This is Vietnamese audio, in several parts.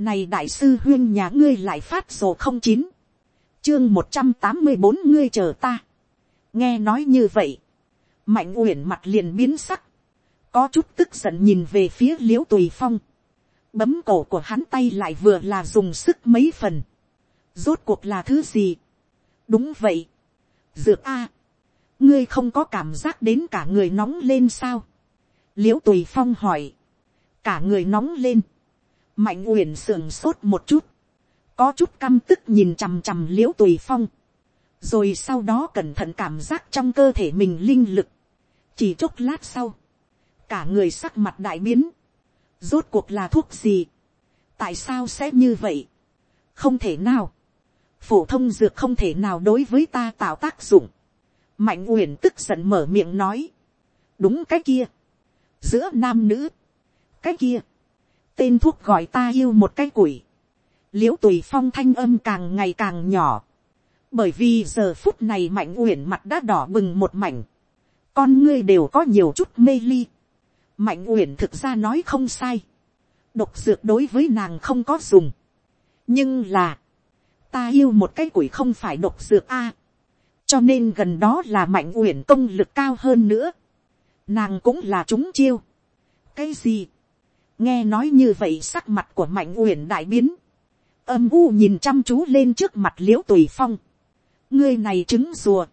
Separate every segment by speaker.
Speaker 1: này đại sư huyên nhà ngươi lại phát sổ không chín, chương một trăm tám mươi bốn ngươi chờ ta, nghe nói như vậy, mạnh uyển mặt liền biến sắc, có chút tức giận nhìn về phía l i ễ u tùy phong, bấm cổ của hắn tay lại vừa là dùng sức mấy phần, rốt cuộc là thứ gì, đúng vậy, dược a, ngươi không có cảm giác đến cả người nóng lên sao, l i ễ u tùy phong hỏi, cả người nóng lên, mạnh uyển sườn sốt một chút, có chút căm tức nhìn chằm chằm l i ễ u tùy phong, rồi sau đó cẩn thận cảm giác trong cơ thể mình linh lực, chỉ chốc lát sau, cả người sắc mặt đại biến, rốt cuộc là thuốc gì, tại sao sẽ như vậy, không thể nào, phổ thông dược không thể nào đối với ta tạo tác dụng, mạnh uyển tức giận mở miệng nói, đúng cái kia, giữa nam nữ, cái kia, tên thuốc gọi ta yêu một cái củi, l i ễ u tùy phong thanh âm càng ngày càng nhỏ, bởi vì giờ phút này mạnh uyển mặt đã đỏ bừng một mảnh, con ngươi đều có nhiều chút mê ly, mạnh uyển thực ra nói không sai, độc dược đối với nàng không có dùng, nhưng là, ta yêu một cái củi không phải độc dược a, cho nên gần đó là mạnh uyển công lực cao hơn nữa, nàng cũng là chúng chiêu, cái gì, nghe nói như vậy sắc mặt của mạnh uyển đại biến, âm u nhìn chăm chú lên trước mặt l i ễ u tùy phong, ngươi này trứng rùa,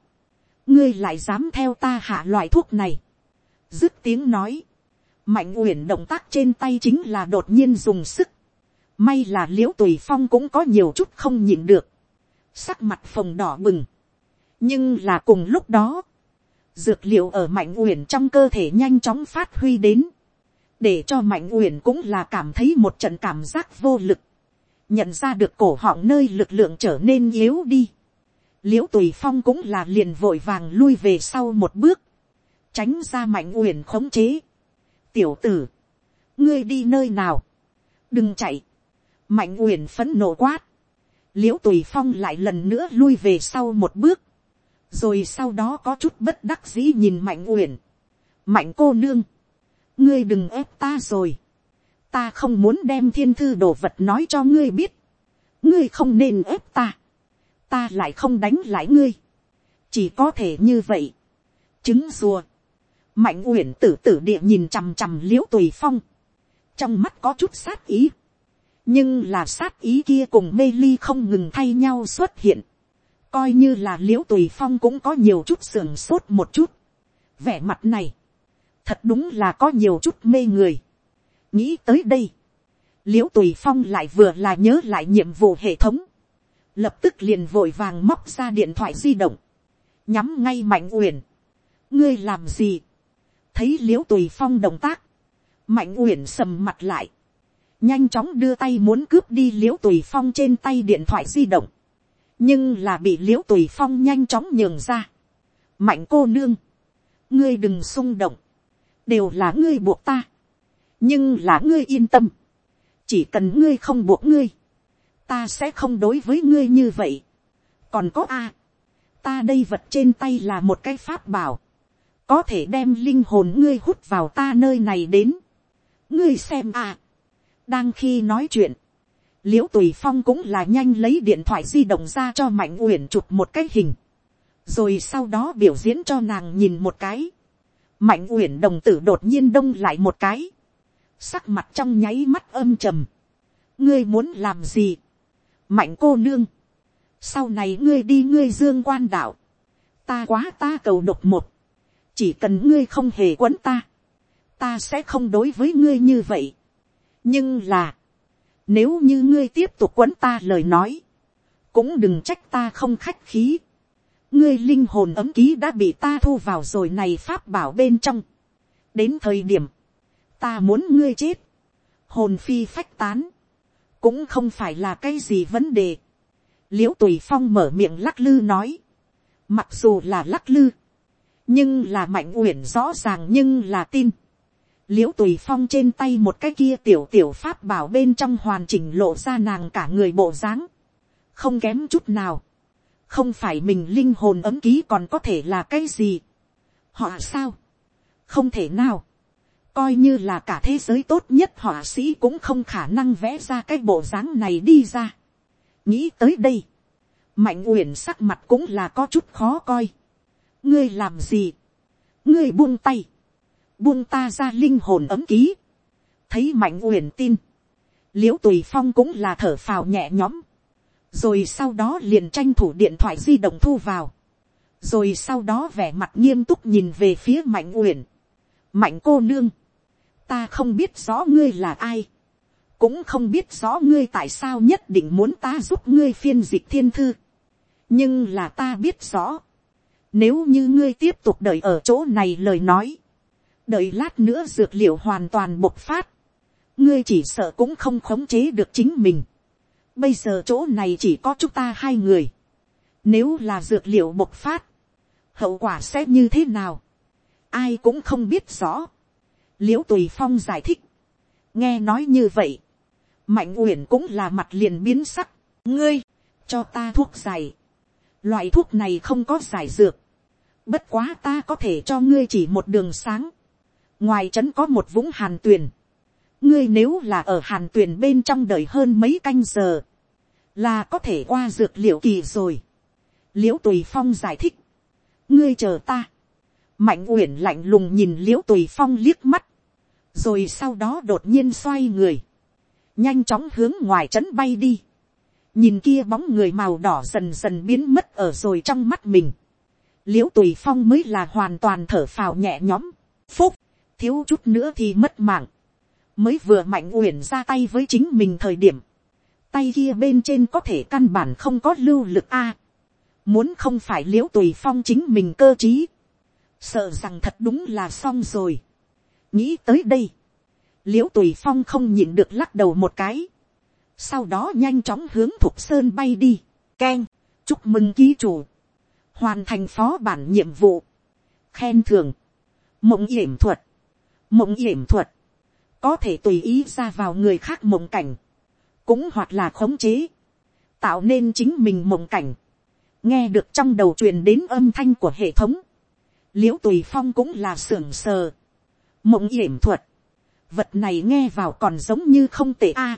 Speaker 1: ngươi lại dám theo ta hạ loại thuốc này, dứt tiếng nói, mạnh uyển động tác trên tay chính là đột nhiên dùng sức. may là l i ễ u tùy phong cũng có nhiều chút không nhịn được. sắc mặt phồng đỏ bừng. nhưng là cùng lúc đó, dược liệu ở mạnh uyển trong cơ thể nhanh chóng phát huy đến để cho mạnh uyển cũng là cảm thấy một trận cảm giác vô lực. nhận ra được cổ họng nơi lực lượng trở nên yếu đi. l i ễ u tùy phong cũng là liền vội vàng lui về sau một bước. tránh ra mạnh uyển khống chế tiểu tử, ngươi đi nơi nào, đừng chạy, mạnh uyển phấn nộ quát, l i ễ u tùy phong lại lần nữa lui về sau một bước, rồi sau đó có chút bất đắc dĩ nhìn mạnh uyển, mạnh cô nương, ngươi đừng ép ta rồi, ta không muốn đem thiên thư đồ vật nói cho ngươi biết, ngươi không nên ép ta, ta lại không đánh lại ngươi, chỉ có thể như vậy, trứng rùa, mạnh uyển tử tử địa nhìn chằm chằm l i ễ u tùy phong, trong mắt có chút sát ý, nhưng là sát ý kia cùng mê ly không ngừng thay nhau xuất hiện, coi như là l i ễ u tùy phong cũng có nhiều chút sưởng sốt một chút, vẻ mặt này, thật đúng là có nhiều chút mê người, nghĩ tới đây, l i ễ u tùy phong lại vừa là nhớ lại nhiệm vụ hệ thống, lập tức liền vội vàng móc ra điện thoại di động, nhắm ngay mạnh uyển, ngươi làm gì, thấy l i ễ u tùy phong động tác, mạnh uyển sầm mặt lại, nhanh chóng đưa tay muốn cướp đi l i ễ u tùy phong trên tay điện thoại di động, nhưng là bị l i ễ u tùy phong nhanh chóng nhường ra. mạnh cô nương, ngươi đừng xung động, đều là ngươi buộc ta, nhưng là ngươi yên tâm, chỉ cần ngươi không buộc ngươi, ta sẽ không đối với ngươi như vậy. còn có a, ta đây vật trên tay là một cái pháp bảo, có thể đem linh hồn ngươi hút vào ta nơi này đến. ngươi xem à. đang khi nói chuyện, l i ễ u tùy phong cũng là nhanh lấy điện thoại di động ra cho mạnh uyển chụp một cái hình, rồi sau đó biểu diễn cho nàng nhìn một cái mạnh uyển đồng tử đột nhiên đông lại một cái, sắc mặt trong nháy mắt âm trầm. ngươi muốn làm gì, mạnh cô nương, sau này ngươi đi ngươi dương quan đạo, ta quá ta cầu độc một, chỉ cần ngươi không hề quấn ta, ta sẽ không đối với ngươi như vậy. nhưng là, nếu như ngươi tiếp tục quấn ta lời nói, cũng đừng trách ta không khách khí ngươi linh hồn ấm ký đã bị ta thu vào rồi này pháp bảo bên trong. đến thời điểm, ta muốn ngươi chết, hồn phi phách tán, cũng không phải là cái gì vấn đề. l i ễ u tùy phong mở miệng lắc lư nói, mặc dù là lắc lư, nhưng là mạnh uyển rõ ràng nhưng là tin. l i ễ u tùy phong trên tay một cái kia tiểu tiểu pháp bảo bên trong hoàn chỉnh lộ ra nàng cả người bộ dáng, không kém chút nào, không phải mình linh hồn ấm ký còn có thể là cái gì. họ sao, không thể nào, coi như là cả thế giới tốt nhất họa sĩ cũng không khả năng vẽ ra cái bộ dáng này đi ra. nghĩ tới đây, mạnh uyển sắc mặt cũng là có chút khó coi. ngươi làm gì, ngươi buông tay, buông ta ra linh hồn ấm ký, thấy mạnh uyển tin, l i ễ u tùy phong cũng là thở phào nhẹ nhõm, rồi sau đó liền tranh thủ điện thoại di động thu vào, rồi sau đó vẻ mặt nghiêm túc nhìn về phía mạnh uyển, mạnh cô nương, ta không biết rõ ngươi là ai, cũng không biết rõ ngươi tại sao nhất định muốn ta giúp ngươi phiên dịch thiên thư. nhưng là ta biết rõ, nếu như ngươi tiếp tục đợi ở chỗ này lời nói, đợi lát nữa dược liệu hoàn toàn bộc phát, ngươi chỉ sợ cũng không khống chế được chính mình bây giờ chỗ này chỉ có chúng ta hai người. nếu là dược liệu bộc phát, hậu quả sẽ như thế nào, ai cũng không biết rõ. Liễu tùy phong giải thích, nghe nói như vậy, mạnh uyển cũng là mặt liền biến sắc, ngươi, cho ta thuốc giải, loại thuốc này không có giải dược, bất quá ta có thể cho ngươi chỉ một đường sáng, ngoài trấn có một vũng hàn tuyền, ngươi nếu là ở hàn tuyền bên trong đời hơn mấy canh giờ, là có thể qua dược liệu kỳ rồi. l i ễ u tùy phong giải thích, ngươi chờ ta, mạnh uyển lạnh lùng nhìn l i ễ u tùy phong liếc mắt, rồi sau đó đột nhiên xoay người, nhanh chóng hướng ngoài trấn bay đi, nhìn kia bóng người màu đỏ dần dần biến mất ở rồi trong mắt mình, l i ễ u tùy phong mới là hoàn toàn thở phào nhẹ nhõm, phúc, thiếu chút nữa thì mất mạng, mới vừa mạnh uyển ra tay với chính mình thời điểm, tay kia bên trên có thể căn bản không có lưu lực a, muốn không phải l i ễ u tùy phong chính mình cơ t r í sợ rằng thật đúng là xong rồi, nghĩ tới đây, l i ễ u tùy phong không nhịn được lắc đầu một cái, sau đó nhanh chóng hướng thục sơn bay đi, k e n chúc mừng ký chủ, hoàn thành phó bản nhiệm vụ, khen thường, mộng yểm thuật, mộng yểm thuật, có thể tùy ý ra vào người khác mộng cảnh, cũng hoặc là khống chế, tạo nên chính mình mộng cảnh, nghe được trong đầu truyền đến âm thanh của hệ thống, l i ễ u tùy phong cũng là sưởng sờ, mộng yểm thuật, vật này nghe vào còn giống như không tệ a.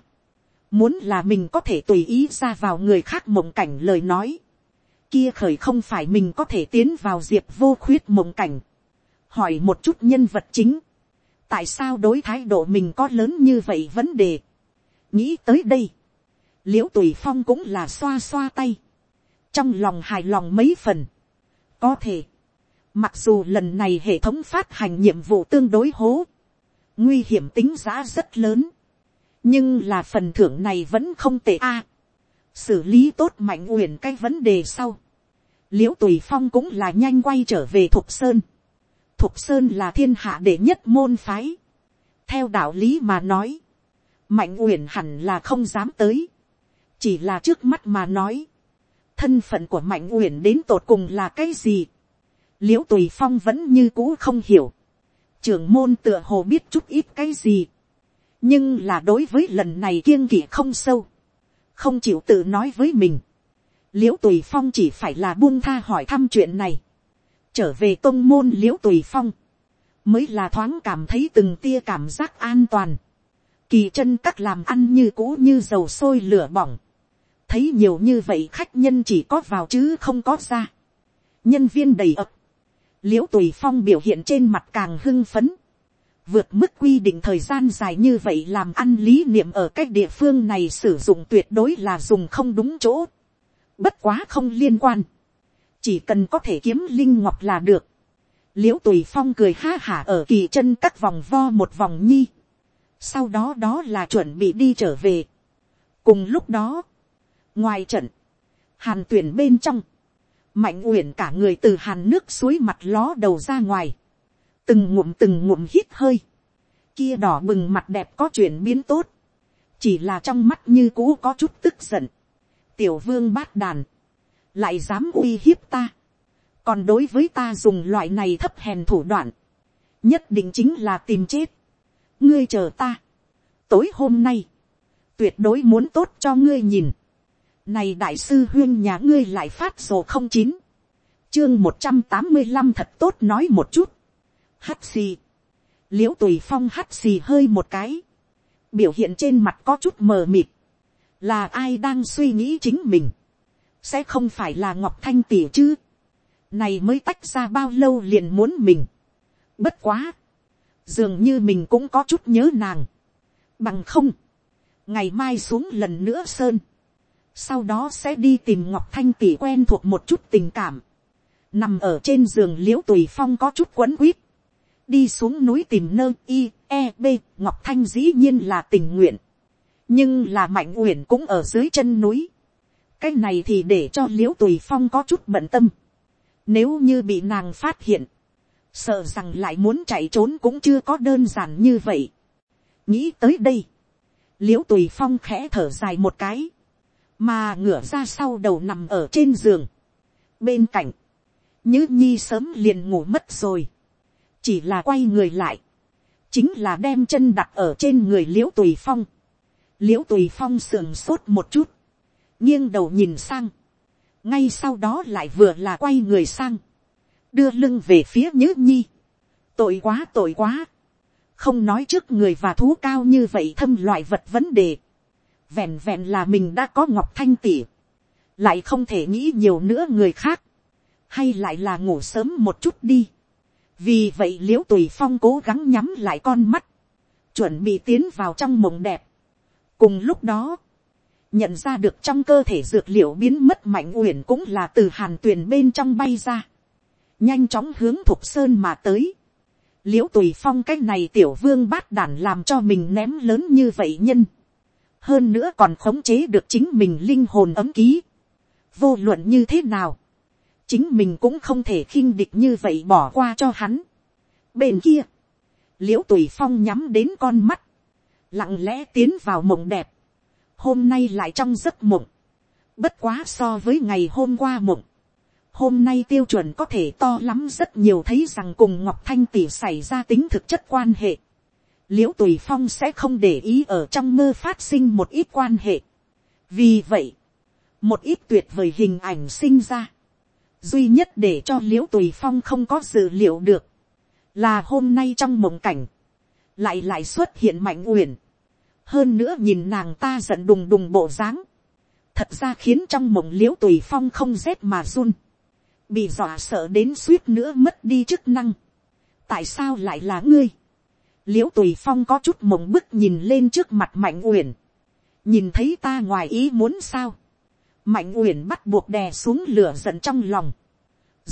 Speaker 1: muốn là mình có thể tùy ý ra vào người khác mộng cảnh lời nói, kia khởi không phải mình có thể tiến vào diệp vô khuyết mộng cảnh, hỏi một chút nhân vật chính, tại sao đối thái độ mình có lớn như vậy vấn đề, nghĩ tới đây, l i ễ u tùy phong cũng là xoa xoa tay, trong lòng hài lòng mấy phần, có thể, Mặc dù lần này hệ thống phát hành nhiệm vụ tương đối hố. Nguy hiểm tính giá rất lớn. Nhưng là phần thưởng này vẫn không tệ a. xử lý tốt mạnh uyển cái vấn đề sau. Liễu tùy phong cũng là nhanh quay trở về Thục Sơn. Thục Sơn là thiên hạ đệ nhất môn phái. Theo đạo lý mà nói. Mạnh uyển hẳn là không dám tới. Chỉ là trước mắt mà nói. Thân phận của Mạnh uyển đến tột cùng là cái gì? l i ễ u tùy phong vẫn như cũ không hiểu, trưởng môn tựa hồ biết chút ít cái gì, nhưng là đối với lần này kiêng kỵ không sâu, không chịu tự nói với mình, l i ễ u tùy phong chỉ phải là buông tha hỏi thăm chuyện này, trở về tôn môn l i ễ u tùy phong, mới là thoáng cảm thấy từng tia cảm giác an toàn, kỳ chân các làm ăn như cũ như dầu sôi lửa bỏng, thấy nhiều như vậy khách nhân chỉ có vào chứ không có ra, nhân viên đầy ập, l i ễ u tùy phong biểu hiện trên mặt càng hưng phấn, vượt mức quy định thời gian dài như vậy làm ăn lý niệm ở cách địa phương này sử dụng tuyệt đối là dùng không đúng chỗ, bất quá không liên quan, chỉ cần có thể kiếm linh ngọc là được, l i ễ u tùy phong cười ha hả ở kỳ chân các vòng vo một vòng nhi, sau đó đó là chuẩn bị đi trở về. cùng lúc đó, ngoài trận, hàn tuyển bên trong, mạnh uyển cả người từ hàn nước suối mặt ló đầu ra ngoài, từng ngụm từng ngụm hít hơi, kia đỏ bừng mặt đẹp có chuyển biến tốt, chỉ là trong mắt như cũ có chút tức giận, tiểu vương bát đàn, lại dám uy hiếp ta, còn đối với ta dùng loại này thấp hèn thủ đoạn, nhất định chính là tìm chết, ngươi chờ ta, tối hôm nay, tuyệt đối muốn tốt cho ngươi nhìn, này đại sư huyên nhà ngươi lại phát sổ không chín. Chương một trăm tám mươi năm thật tốt nói một chút. Hắt xì. l i ễ u tùy phong hắt xì hơi một cái, biểu hiện trên mặt có chút mờ mịt, là ai đang suy nghĩ chính mình, sẽ không phải là ngọc thanh tỉ chứ, này mới tách ra bao lâu liền muốn mình, bất quá, dường như mình cũng có chút nhớ nàng, bằng không, ngày mai xuống lần nữa sơn, sau đó sẽ đi tìm ngọc thanh tỷ quen thuộc một chút tình cảm, nằm ở trên giường l i ễ u tùy phong có chút quấn quýt, đi xuống núi tìm nơ i e b ngọc thanh dĩ nhiên là tình nguyện, nhưng là mạnh uyển cũng ở dưới chân núi, cái này thì để cho l i ễ u tùy phong có chút bận tâm, nếu như bị nàng phát hiện, sợ rằng lại muốn chạy trốn cũng chưa có đơn giản như vậy. nghĩ tới đây, l i ễ u tùy phong khẽ thở dài một cái, mà ngửa ra sau đầu nằm ở trên giường. bên cạnh, nhứ nhi sớm liền ngủ mất rồi, chỉ là quay người lại, chính là đem chân đặt ở trên người l i ễ u tùy phong, l i ễ u tùy phong sườn sốt một chút, nghiêng đầu nhìn sang, ngay sau đó lại vừa là quay người sang, đưa lưng về phía nhữ nhi, tội quá tội quá, không nói trước người và thú cao như vậy thâm loại vật vấn đề, vẹn vẹn là mình đã có ngọc thanh tỉ, lại không thể nghĩ nhiều nữa người khác, hay lại là ngủ sớm một chút đi. vì vậy l i ễ u tùy phong cố gắng nhắm lại con mắt, chuẩn bị tiến vào trong mộng đẹp. cùng lúc đó, nhận ra được trong cơ thể dược liệu biến mất mạnh uyển cũng là từ hàn tuyền bên trong bay ra, nhanh chóng hướng thục sơn mà tới. l i ễ u tùy phong cái này tiểu vương bát đản làm cho mình ném lớn như vậy nhân hơn nữa còn khống chế được chính mình linh hồn ấm ký. vô luận như thế nào, chính mình cũng không thể khinh địch như vậy bỏ qua cho hắn. bên kia, l i ễ u tùy phong nhắm đến con mắt, lặng lẽ tiến vào mộng đẹp, hôm nay lại trong giấc mộng, bất quá so với ngày hôm qua mộng, hôm nay tiêu chuẩn có thể to lắm rất nhiều thấy rằng cùng ngọc thanh tỷ xảy ra tính thực chất quan hệ. L i ễ u tùy phong sẽ không để ý ở trong mơ phát sinh một ít quan hệ. vì vậy, một ít tuyệt vời hình ảnh sinh ra, duy nhất để cho l i ễ u tùy phong không có dự liệu được, là hôm nay trong mộng cảnh, lại lại xuất hiện mạnh uyển, hơn nữa nhìn nàng ta giận đùng đùng bộ dáng, thật ra khiến trong mộng l i ễ u tùy phong không rét mà run, bị dọa sợ đến suýt nữa mất đi chức năng, tại sao lại là ngươi, l i ễ u tùy phong có chút mộng bức nhìn lên trước mặt mạnh uyển, nhìn thấy ta ngoài ý muốn sao, mạnh uyển bắt buộc đè xuống lửa giận trong lòng,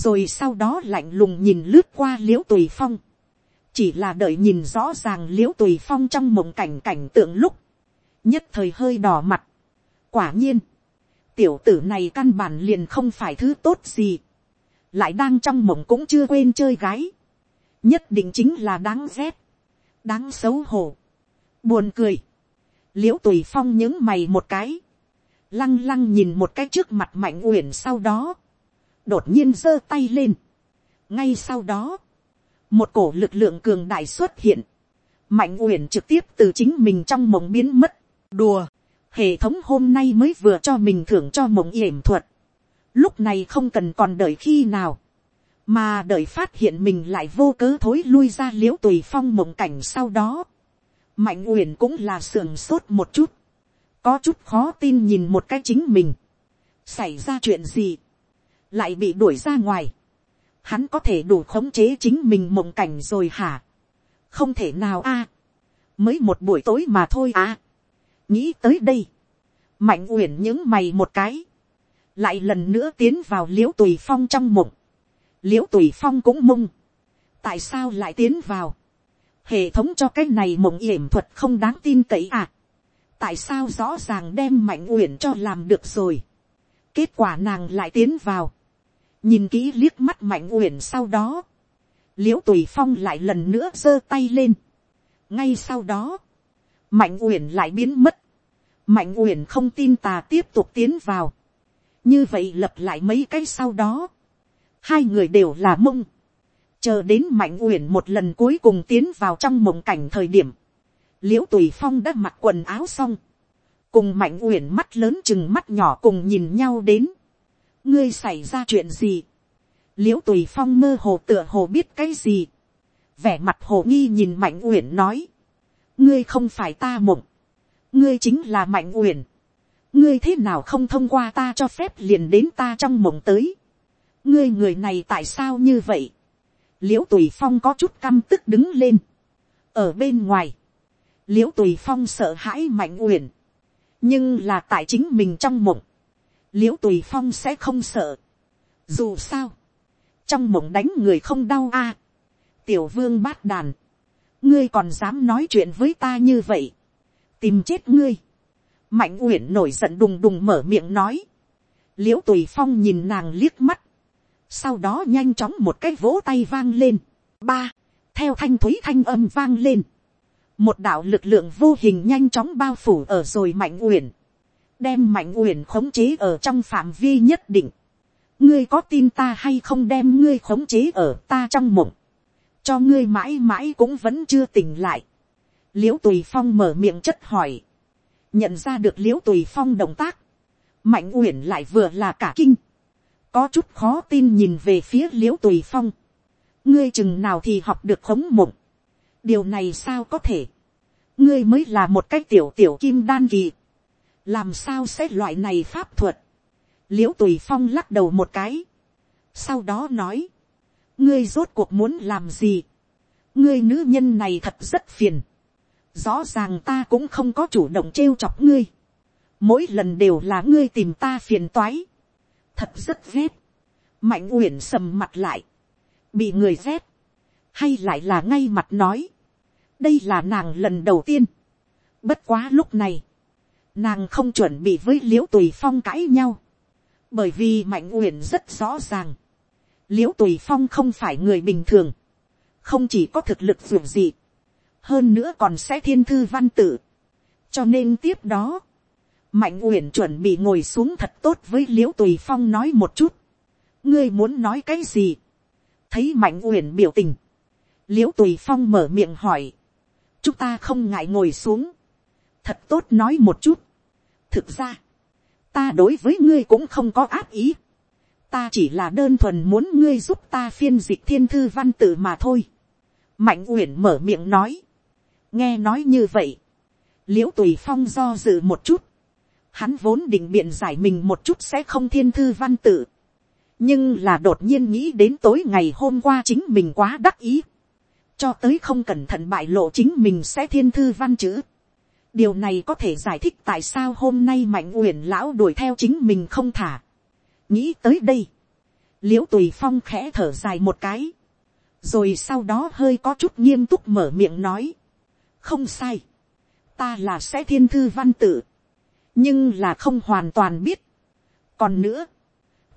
Speaker 1: rồi sau đó lạnh lùng nhìn lướt qua l i ễ u tùy phong, chỉ là đợi nhìn rõ ràng l i ễ u tùy phong trong mộng cảnh cảnh tượng lúc, nhất thời hơi đỏ mặt. quả nhiên, tiểu tử này căn bản liền không phải thứ tốt gì, lại đang trong mộng cũng chưa quên chơi gái, nhất định chính là đáng ghét đáng xấu hổ, buồn cười, l i ễ u tùy phong những mày một cái, lăng lăng nhìn một cái trước mặt mạnh uyển sau đó, đột nhiên giơ tay lên. ngay sau đó, một cổ lực lượng cường đại xuất hiện, mạnh uyển trực tiếp từ chính mình trong mộng biến mất, đùa, hệ thống hôm nay mới vừa cho mình thưởng cho mộng yểm thuật, lúc này không cần còn đợi khi nào, mà đợi phát hiện mình lại vô cớ thối lui ra l i ễ u tùy phong mộng cảnh sau đó, mạnh uyển cũng là sườn sốt một chút, có chút khó tin nhìn một cái chính mình, xảy ra chuyện gì, lại bị đuổi ra ngoài, hắn có thể đủ khống chế chính mình mộng cảnh rồi hả, không thể nào a, mới một buổi tối mà thôi à, nghĩ tới đây, mạnh uyển những mày một cái, lại lần nữa tiến vào l i ễ u tùy phong trong mộng, l i ễ u tùy phong cũng mông, tại sao lại tiến vào, hệ thống cho cái này mộng yểm thuật không đáng tin cậy à, tại sao rõ ràng đem mạnh uyển cho làm được rồi, kết quả nàng lại tiến vào, nhìn kỹ liếc mắt mạnh uyển sau đó, l i ễ u tùy phong lại lần nữa giơ tay lên, ngay sau đó, mạnh uyển lại biến mất, mạnh uyển không tin tà tiếp tục tiến vào, như vậy lập lại mấy cái sau đó, hai người đều là mông, chờ đến mạnh uyển một lần cuối cùng tiến vào trong mộng cảnh thời điểm, l i ễ u tùy phong đã mặc quần áo xong, cùng mạnh uyển mắt lớn chừng mắt nhỏ cùng nhìn nhau đến, ngươi xảy ra chuyện gì, l i ễ u tùy phong mơ hồ tựa hồ biết cái gì, vẻ mặt hồ nghi nhìn mạnh uyển nói, ngươi không phải ta mộng, ngươi chính là mạnh uyển, ngươi thế nào không thông qua ta cho phép liền đến ta trong mộng tới, ngươi người này tại sao như vậy, l i ễ u tùy phong có chút căm tức đứng lên, ở bên ngoài, l i ễ u tùy phong sợ hãi mạnh uyển, nhưng là tại chính mình trong mộng, l i ễ u tùy phong sẽ không sợ, dù sao, trong mộng đánh người không đau a, tiểu vương bát đàn, ngươi còn dám nói chuyện với ta như vậy, tìm chết ngươi, mạnh uyển nổi giận đùng đùng mở miệng nói, l i ễ u tùy phong nhìn nàng liếc mắt, sau đó nhanh chóng một cái vỗ tay vang lên, ba, theo thanh thúy thanh âm vang lên, một đạo lực lượng vô hình nhanh chóng bao phủ ở rồi mạnh uyển, đem mạnh uyển khống chế ở trong phạm vi nhất định, ngươi có tin ta hay không đem ngươi khống chế ở ta trong mộng, cho ngươi mãi mãi cũng vẫn chưa tỉnh lại, l i ễ u tùy phong mở miệng chất hỏi, nhận ra được l i ễ u tùy phong động tác, mạnh uyển lại vừa là cả kinh, có chút khó tin nhìn về phía l i ễ u tùy phong, ngươi chừng nào thì học được khống mộng, điều này sao có thể, ngươi mới là một cái tiểu tiểu kim đan kỳ, làm sao sẽ loại này pháp thuật, l i ễ u tùy phong lắc đầu một cái, sau đó nói, ngươi rốt cuộc muốn làm gì, ngươi nữ nhân này thật rất phiền, rõ ràng ta cũng không có chủ động trêu chọc ngươi, mỗi lần đều là ngươi tìm ta phiền toái, thật rất ghét, mạnh uyển sầm mặt lại, bị người ghét, hay lại là ngay mặt nói, đây là nàng lần đầu tiên, bất quá lúc này, nàng không chuẩn bị với l i ễ u tùy phong cãi nhau, bởi vì mạnh uyển rất rõ ràng, l i ễ u tùy phong không phải người bình thường, không chỉ có thực lực d gì, hơn nữa còn sẽ thiên thư văn tự. cho nên tiếp đó, mạnh uyển chuẩn bị ngồi xuống thật tốt với l i ễ u tùy phong nói một chút. ngươi muốn nói cái gì. thấy mạnh uyển biểu tình. l i ễ u tùy phong mở miệng hỏi. chúng ta không ngại ngồi xuống. thật tốt nói một chút thực ra, ta đối với ngươi cũng không có ác ý. ta chỉ là đơn thuần muốn ngươi giúp ta phiên dịch thiên thư văn tự mà thôi. mạnh uyển mở miệng nói nghe nói như vậy, l i ễ u tùy phong do dự một chút, hắn vốn định biện giải mình một chút sẽ không thiên thư văn tự, nhưng là đột nhiên nghĩ đến tối ngày hôm qua chính mình quá đắc ý, cho tới không cẩn thận bại lộ chính mình sẽ thiên thư văn chữ điều này có thể giải thích tại sao hôm nay mạnh uyển lão đuổi theo chính mình không thả. nghĩ tới đây, l i ễ u tùy phong khẽ thở dài một cái, rồi sau đó hơi có chút nghiêm túc mở miệng nói, không sai, ta là sẽ thiên thư văn tự, nhưng là không hoàn toàn biết. còn nữa,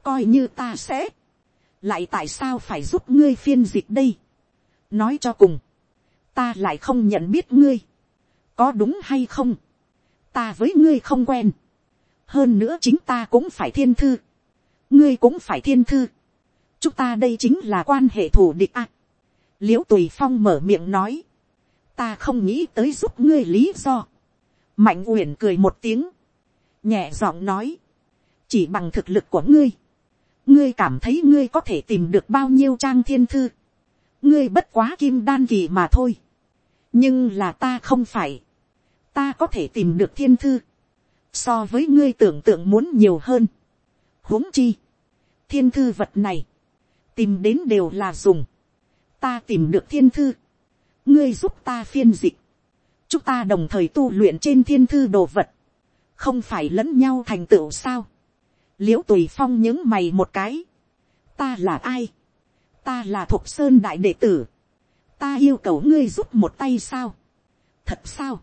Speaker 1: coi như ta sẽ, lại tại sao phải giúp ngươi phiên dịch đây. nói cho cùng, ta lại không nhận biết ngươi, có đúng hay không, ta với ngươi không quen, hơn nữa chính ta cũng phải thiên thư, ngươi cũng phải thiên thư, chúng ta đây chính là quan hệ thủ địch à. l i ễ u tùy phong mở miệng nói, ta không nghĩ tới giúp ngươi lý do. mạnh uyển cười một tiếng, nhẹ giọng nói, chỉ bằng thực lực của ngươi, ngươi cảm thấy ngươi có thể tìm được bao nhiêu trang thiên thư, ngươi bất quá kim đan kỳ mà thôi, nhưng là ta không phải, ta có thể tìm được thiên thư, so với ngươi tưởng tượng muốn nhiều hơn. huống chi, thiên thư vật này, tìm đến đều là dùng, ta tìm được thiên thư, ngươi giúp ta phiên dịch, chúng ta đồng thời tu luyện trên thiên thư đồ vật, không phải lẫn nhau thành tựu sao, l i ễ u tùy phong những mày một cái, ta là ai, ta là thuộc sơn đại đệ tử, ta yêu cầu ngươi giúp một tay sao, thật sao,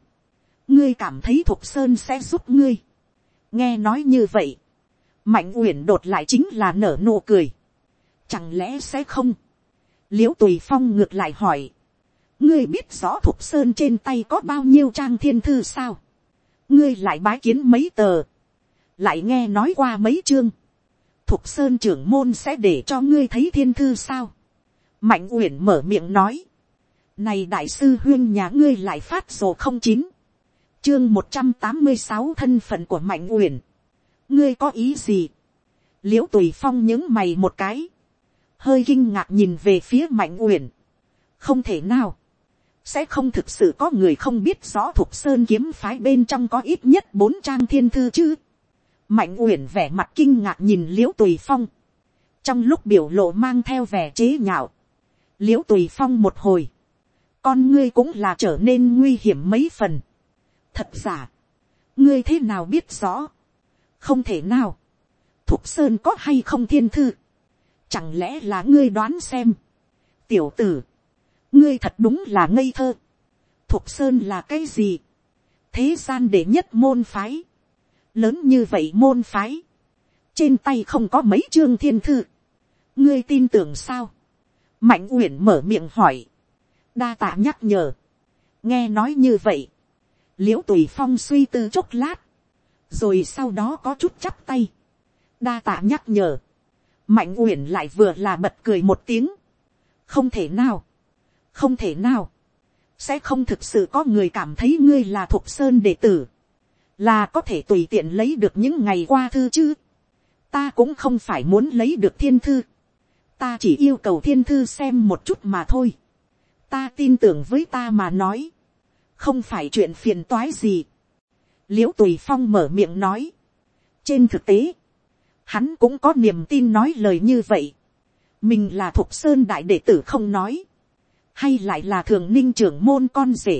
Speaker 1: ngươi cảm thấy thục sơn sẽ giúp ngươi, nghe nói như vậy, mạnh uyển đột lại chính là nở nụ cười, chẳng lẽ sẽ không, l i ễ u tùy phong ngược lại hỏi, ngươi biết rõ thục sơn trên tay có bao nhiêu trang thiên thư sao, ngươi lại bái kiến mấy tờ, lại nghe nói qua mấy chương, thục sơn trưởng môn sẽ để cho ngươi thấy thiên thư sao, mạnh uyển mở miệng nói, này đại sư huyên nhà ngươi lại phát sổ không chính chương một trăm tám mươi sáu thân phận của mạnh uyển, ngươi có ý gì, l i ễ u tùy phong những mày một cái, hơi kinh ngạc nhìn về phía mạnh uyển, không thể nào, sẽ không thực sự có người không biết rõ thuộc sơn kiếm phái bên trong có ít nhất bốn trang thiên thư chứ. mạnh uyển vẻ mặt kinh ngạc nhìn l i ễ u tùy phong, trong lúc biểu lộ mang theo vẻ chế nhạo, l i ễ u tùy phong một hồi, con ngươi cũng là trở nên nguy hiểm mấy phần thật giả, ngươi thế nào biết rõ, không thể nào, thục sơn có hay không thiên thư, chẳng lẽ là ngươi đoán xem, tiểu tử, ngươi thật đúng là ngây thơ. Thục sơn là cái gì. thế gian để nhất môn phái. lớn như vậy môn phái. trên tay không có mấy chương thiên thư. ngươi tin tưởng sao. mạnh uyển mở miệng hỏi. đa tạ nhắc nhở. nghe nói như vậy l i ễ u tùy phong suy tư chốc lát. rồi sau đó có chút chắp tay. đa tạ nhắc nhở. mạnh uyển lại vừa là bật cười một tiếng. không thể nào không thể nào, sẽ không thực sự có người cảm thấy ngươi là thục sơn đệ tử, là có thể tùy tiện lấy được những ngày qua thư chứ. ta cũng không phải muốn lấy được thiên thư, ta chỉ yêu cầu thiên thư xem một chút mà thôi. ta tin tưởng với ta mà nói, không phải chuyện phiền toái gì. l i ễ u tùy phong mở miệng nói. trên thực tế, hắn cũng có niềm tin nói lời như vậy. mình là thục sơn đại đệ tử không nói. Hay lại là thường ninh trưởng môn con rể,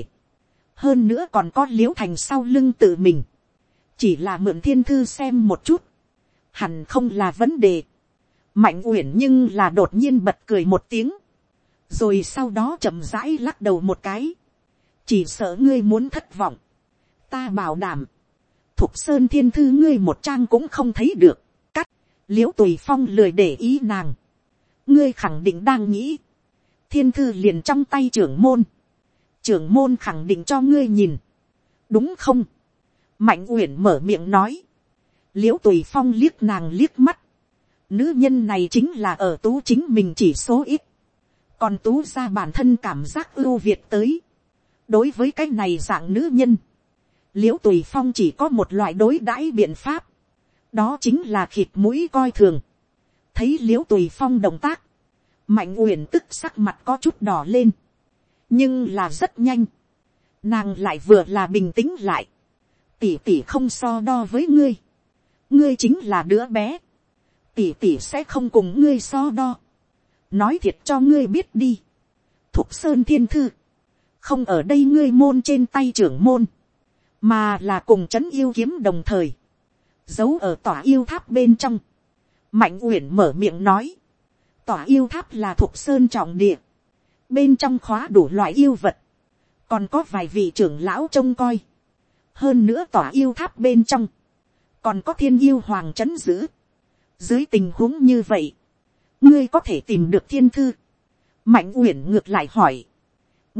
Speaker 1: hơn nữa còn có l i ễ u thành sau lưng tự mình, chỉ là mượn thiên thư xem một chút, hẳn không là vấn đề, mạnh uyển nhưng là đột nhiên bật cười một tiếng, rồi sau đó chậm rãi lắc đầu một cái, chỉ sợ ngươi muốn thất vọng, ta bảo đảm, thục sơn thiên thư ngươi một trang cũng không thấy được, cắt, l i ễ u tùy phong lười để ý nàng, ngươi khẳng định đang nghĩ, thiên thư liền trong tay trưởng môn, trưởng môn khẳng định cho ngươi nhìn, đúng không, mạnh uyển mở miệng nói, l i ễ u tùy phong liếc nàng liếc mắt, nữ nhân này chính là ở tú chính mình chỉ số ít, còn tú ra bản thân cảm giác ưu việt tới, đối với cái này dạng nữ nhân, l i ễ u tùy phong chỉ có một loại đối đãi biện pháp, đó chính là khịt mũi coi thường, thấy l i ễ u tùy phong động tác, mạnh uyển tức sắc mặt có chút đỏ lên, nhưng là rất nhanh, nàng lại vừa là bình tĩnh lại, tỉ tỉ không so đo với ngươi, ngươi chính là đứa bé, tỉ tỉ sẽ không cùng ngươi so đo, nói thiệt cho ngươi biết đi, thục sơn thiên thư, không ở đây ngươi môn trên tay trưởng môn, mà là cùng c h ấ n yêu kiếm đồng thời, giấu ở tòa yêu tháp bên trong, mạnh uyển mở miệng nói, tòa yêu tháp là thuộc sơn trọng địa, bên trong khóa đủ loại yêu vật, còn có vài vị trưởng lão trông coi, hơn nữa tòa yêu tháp bên trong, còn có thiên yêu hoàng c h ấ n giữ, dưới tình huống như vậy, ngươi có thể tìm được thiên thư, mạnh uyển ngược lại hỏi,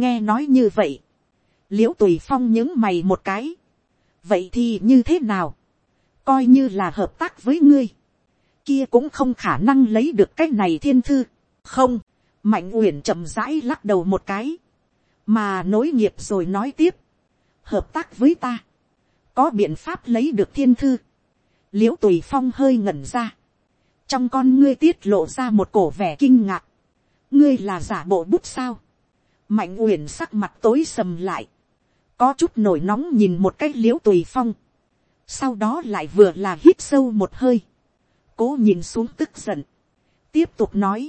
Speaker 1: nghe nói như vậy, l i ễ u tùy phong những mày một cái, vậy thì như thế nào, coi như là hợp tác với ngươi, kia cũng không khả năng lấy được cái này thiên thư. không, mạnh uyển chậm rãi lắc đầu một cái, mà nối nghiệp rồi nói tiếp, hợp tác với ta, có biện pháp lấy được thiên thư, l i ễ u tùy phong hơi ngẩn ra, trong con ngươi tiết lộ ra một cổ vẻ kinh ngạc, ngươi là giả bộ bút sao, mạnh uyển sắc mặt tối sầm lại, có chút nổi nóng nhìn một cách l i ễ u tùy phong, sau đó lại vừa là hít sâu một hơi, cố nhìn xuống tức giận, tiếp tục nói,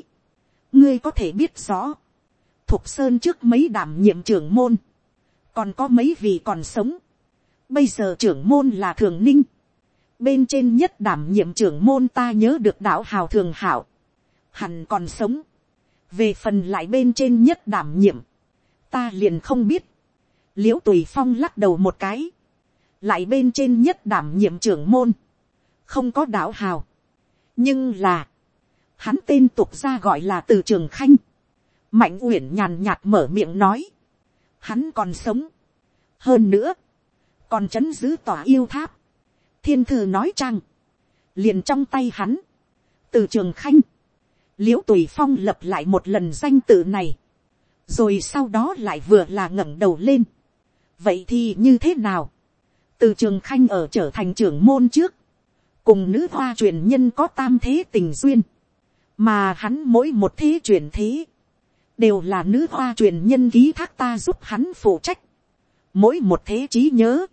Speaker 1: ngươi có thể biết rõ, thục sơn trước mấy đảm nhiệm trưởng môn, còn có mấy vị còn sống, bây giờ trưởng môn là thường ninh, bên trên nhất đảm nhiệm trưởng môn ta nhớ được đạo hào thường hảo, hẳn còn sống, về phần lại bên trên nhất đảm nhiệm, ta liền không biết, l i ễ u tùy phong lắc đầu một cái, lại bên trên nhất đảm nhiệm trưởng môn, không có đạo hào, nhưng là, hắn tên tục ra gọi là từ trường khanh, mạnh uyển nhàn nhạt mở miệng nói, hắn còn sống, hơn nữa, còn c h ấ n giữ tòa yêu tháp, thiên thư nói chăng, liền trong tay hắn, từ trường khanh, l i ễ u tùy phong lập lại một lần danh tự này, rồi sau đó lại vừa là ngẩng đầu lên, vậy thì như thế nào, từ trường khanh ở trở thành trưởng môn trước, cùng nữ hoa truyền nhân có tam thế tình duyên, mà hắn mỗi một thế truyền thế, đều là nữ hoa truyền nhân ký thác ta giúp hắn phụ trách, mỗi một thế trí nhớ,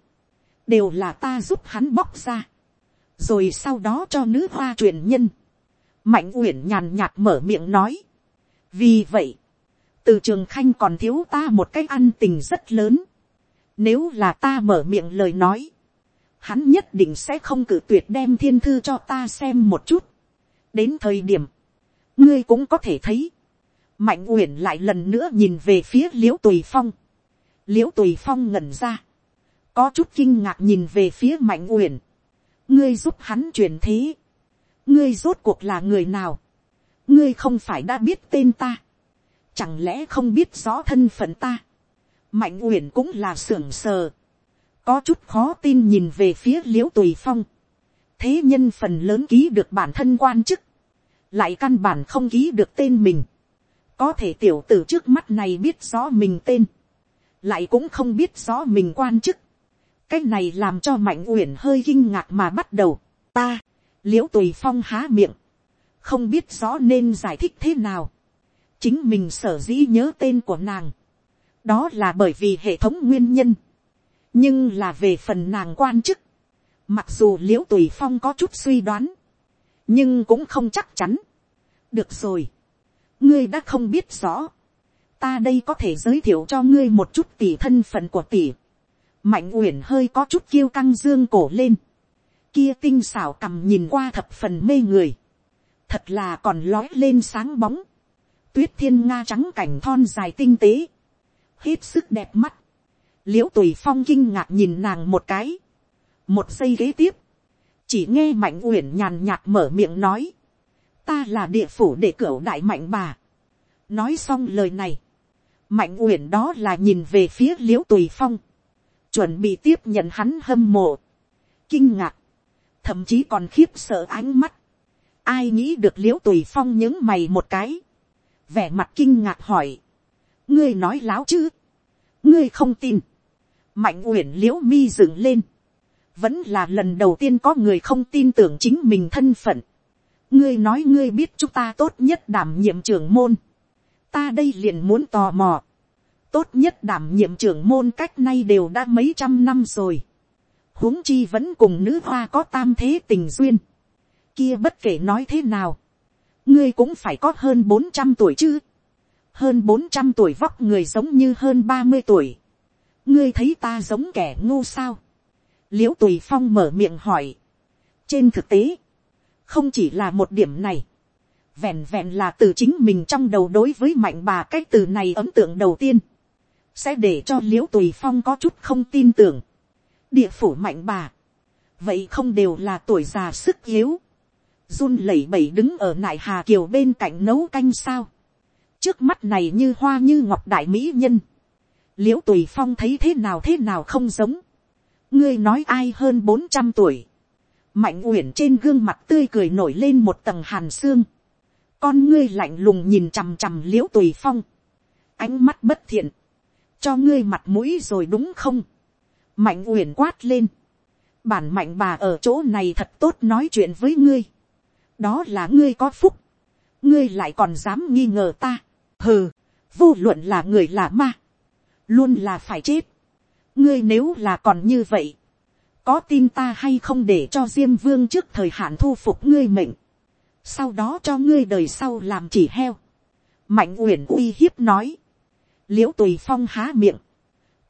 Speaker 1: đều là ta giúp hắn bóc ra, rồi sau đó cho nữ hoa truyền nhân, mạnh uyển nhàn nhạt mở miệng nói, vì vậy, từ trường khanh còn thiếu ta một cái ăn tình rất lớn, nếu là ta mở miệng lời nói, hắn nhất định sẽ không cử tuyệt đem thiên thư cho ta xem một chút. đến thời điểm, ngươi cũng có thể thấy, mạnh uyển lại lần nữa nhìn về phía l i ễ u tùy phong, l i ễ u tùy phong ngẩn ra, có chút kinh ngạc nhìn về phía mạnh uyển, ngươi giúp hắn truyền thế, ngươi rốt cuộc là người nào, ngươi không phải đã biết tên ta, chẳng lẽ không biết rõ thân phận ta, mạnh uyển cũng là sưởng sờ, có chút khó tin nhìn về phía l i ễ u tùy phong, thế nhân phần lớn ký được bản thân quan chức, lại căn bản không ký được tên mình, có thể tiểu tử trước mắt này biết rõ mình tên, lại cũng không biết rõ mình quan chức, cái này làm cho mạnh uyển hơi kinh ngạc mà bắt đầu, ta, l i ễ u tùy phong há miệng, không biết rõ nên giải thích thế nào, chính mình sở dĩ nhớ tên của nàng, đó là bởi vì hệ thống nguyên nhân, nhưng là về phần nàng quan chức, mặc dù l i ễ u tùy phong có chút suy đoán, nhưng cũng không chắc chắn. được rồi, ngươi đã không biết rõ, ta đây có thể giới thiệu cho ngươi một chút tỷ thân phận của tỷ. mạnh uyển hơi có chút kiêu căng dương cổ lên, kia tinh xảo cầm nhìn qua thập phần mê người, thật là còn lói lên sáng bóng, tuyết thiên nga trắng cảnh thon dài tinh tế, hết sức đẹp mắt, l i ễ u tùy phong kinh ngạc nhìn nàng một cái, một giây ghế tiếp, chỉ nghe mạnh uyển nhàn nhạt mở miệng nói, ta là địa phủ để cửa đại mạnh bà. nói xong lời này, mạnh uyển đó là nhìn về phía l i ễ u tùy phong, chuẩn bị tiếp nhận hắn hâm mộ, kinh ngạc, thậm chí còn khiếp sợ ánh mắt, ai nghĩ được l i ễ u tùy phong những mày một cái, vẻ mặt kinh ngạc hỏi, ngươi nói láo chứ, ngươi không tin, mạnh uyển l i ễ u mi dựng lên, vẫn là lần đầu tiên có người không tin tưởng chính mình thân phận. ngươi nói ngươi biết chúng ta tốt nhất đảm nhiệm trưởng môn, ta đây liền muốn tò mò, tốt nhất đảm nhiệm trưởng môn cách nay đều đã mấy trăm năm rồi, huống chi vẫn cùng nữ hoa có tam thế tình duyên, kia bất kể nói thế nào, ngươi cũng phải có hơn bốn trăm tuổi chứ, hơn bốn trăm tuổi vóc người giống như hơn ba mươi tuổi, ngươi thấy ta giống kẻ ngu sao, l i ễ u tùy phong mở miệng hỏi. trên thực tế, không chỉ là một điểm này, vẹn vẹn là từ chính mình trong đầu đối với mạnh bà cái từ này ấn tượng đầu tiên, sẽ để cho l i ễ u tùy phong có chút không tin tưởng. địa phủ mạnh bà, vậy không đều là tuổi già sức yếu, run lẩy bẩy đứng ở nại hà kiều bên cạnh nấu canh sao, trước mắt này như hoa như ngọc đại mỹ nhân, l i ễ u tùy phong thấy thế nào thế nào không giống. ngươi nói ai hơn bốn trăm tuổi. mạnh uyển trên gương mặt tươi cười nổi lên một tầng hàn xương. con ngươi lạnh lùng nhìn chằm chằm l i ễ u tùy phong. ánh mắt bất thiện. cho ngươi mặt mũi rồi đúng không. mạnh uyển quát lên. bản mạnh bà ở chỗ này thật tốt nói chuyện với ngươi đó là ngươi có phúc. ngươi lại còn dám nghi ngờ ta. hừ, vô luận là người là ma luôn là phải chết. ngươi nếu là còn như vậy, có tin ta hay không để cho diêm vương trước thời hạn thu phục ngươi mệnh, sau đó cho ngươi đời sau làm chỉ heo. mạnh uyển uy hiếp nói, l i ễ u tùy phong há miệng,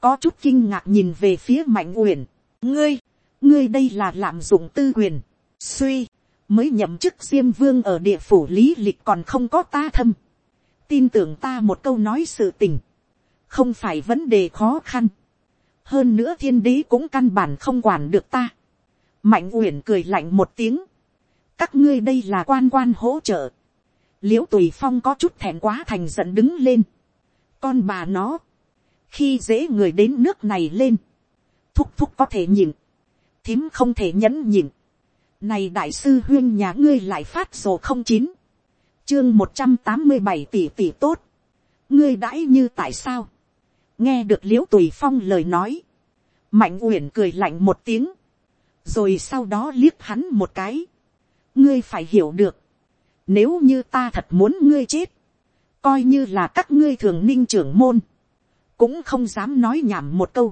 Speaker 1: có chút kinh ngạc nhìn về phía mạnh uyển, ngươi, ngươi đây là lạm dụng tư quyền, suy, mới nhậm chức diêm vương ở địa phủ lý lịch còn không có ta thâm, tin tưởng ta một câu nói sự tình, không phải vấn đề khó khăn. hơn nữa thiên đế cũng căn bản không quản được ta. mạnh uyển cười lạnh một tiếng. các ngươi đây là quan quan hỗ trợ. l i ễ u tùy phong có chút thẹn quá thành giận đứng lên. con bà nó, khi dễ người đến nước này lên, thúc thúc có thể nhìn, thím không thể nhẫn nhìn này đại sư huyên nhà ngươi lại phát sổ không chín, chương một trăm tám mươi bảy tỷ tỷ tốt, ngươi đãi như tại sao, nghe được l i ễ u tùy phong lời nói, mạnh uyển cười lạnh một tiếng, rồi sau đó liếc hắn một cái, ngươi phải hiểu được, nếu như ta thật muốn ngươi chết, coi như là các ngươi thường ninh trưởng môn, cũng không dám nói nhảm một câu,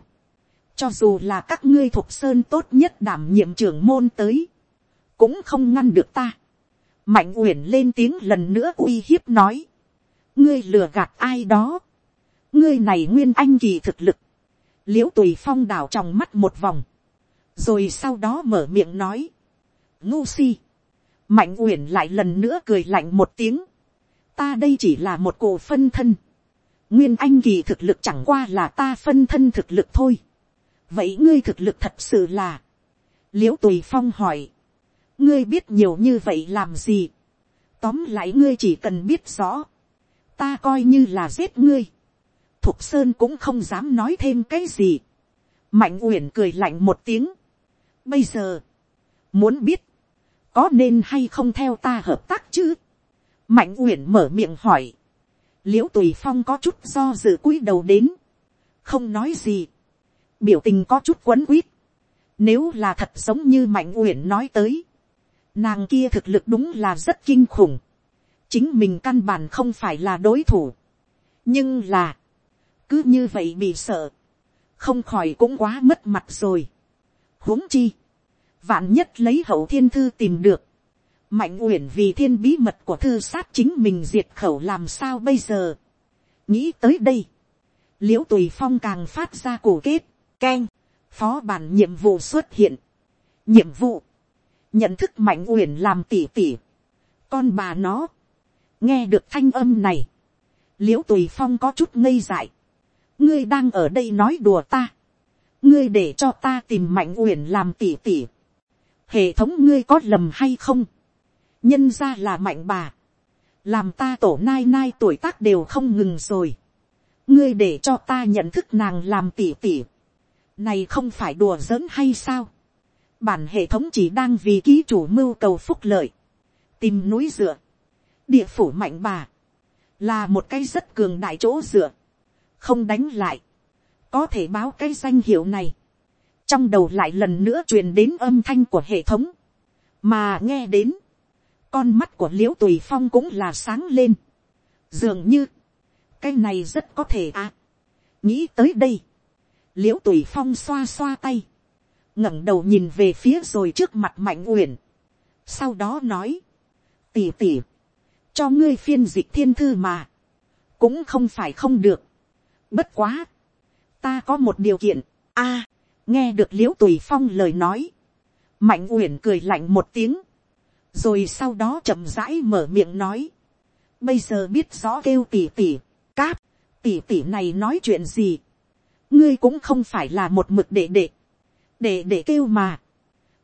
Speaker 1: cho dù là các ngươi thuộc sơn tốt nhất đảm nhiệm trưởng môn tới, cũng không ngăn được ta. mạnh uyển lên tiếng lần nữa uy hiếp nói, ngươi lừa gạt ai đó, ngươi này nguyên anh kỳ thực lực, l i ễ u tùy phong đảo trong mắt một vòng, rồi sau đó mở miệng nói, ngu si, mạnh uyển lại lần nữa cười lạnh một tiếng, ta đây chỉ là một cổ phân thân, nguyên anh kỳ thực lực chẳng qua là ta phân thân thực lực thôi, vậy ngươi thực lực thật sự là, l i ễ u tùy phong hỏi, ngươi biết nhiều như vậy làm gì, tóm lại ngươi chỉ cần biết rõ, ta coi như là giết ngươi, thục sơn cũng không dám nói thêm cái gì. mạnh uyển cười lạnh một tiếng. bây giờ, muốn biết, có nên hay không theo ta hợp tác chứ. mạnh uyển mở miệng hỏi. l i ễ u tùy phong có chút do dự cúi đầu đến. không nói gì. biểu tình có chút quấn quýt. nếu là thật giống như mạnh uyển nói tới nàng kia thực lực đúng là rất kinh khủng. chính mình căn bản không phải là đối thủ. nhưng là, cứ như vậy bị sợ, không khỏi cũng quá mất mặt rồi. huống chi, vạn nhất lấy hậu thiên thư tìm được, mạnh uyển vì thiên bí mật của thư sát chính mình diệt khẩu làm sao bây giờ. nghĩ tới đây, l i ễ u tùy phong càng phát ra cổ kết, Keng. phó bản nhiệm vụ xuất hiện. nhiệm vụ, nhận thức mạnh uyển làm tỉ tỉ. con bà nó, nghe được thanh âm này, l i ễ u tùy phong có chút ngây dại, ngươi đang ở đây nói đùa ta, ngươi để cho ta tìm mạnh uyển làm tỉ tỉ, hệ thống ngươi có lầm hay không, nhân ra là mạnh bà, làm ta tổ nai nai tuổi tác đều không ngừng rồi, ngươi để cho ta nhận thức nàng làm tỉ tỉ, này không phải đùa giỡn hay sao, bản hệ thống chỉ đang vì ký chủ mưu cầu phúc lợi, tìm núi dựa, địa phủ mạnh bà, là một cái rất cường đại chỗ dựa, không đánh lại, có thể báo cái danh hiệu này, trong đầu lại lần nữa truyền đến âm thanh của hệ thống, mà nghe đến, con mắt của l i ễ u tùy phong cũng là sáng lên, dường như, cái này rất có thể à, nghĩ tới đây, l i ễ u tùy phong xoa xoa tay, ngẩng đầu nhìn về phía rồi trước mặt mạnh uyển, sau đó nói, tỉ tỉ, cho ngươi phiên dịch thiên thư mà, cũng không phải không được, Bất quá. Ta có một điều kiện. a nghe được l i ễ u tùy phong lời nói. Mạnh uyển cười lạnh một tiếng. Rồi sau đó chậm rãi mở miệng nói. Bây giờ biết rõ kêu tỉ tỉ. Cáp. Tỉ tỉ này nói chuyện gì. Ngươi cũng không phải là một mực đệ đệ để để kêu mà.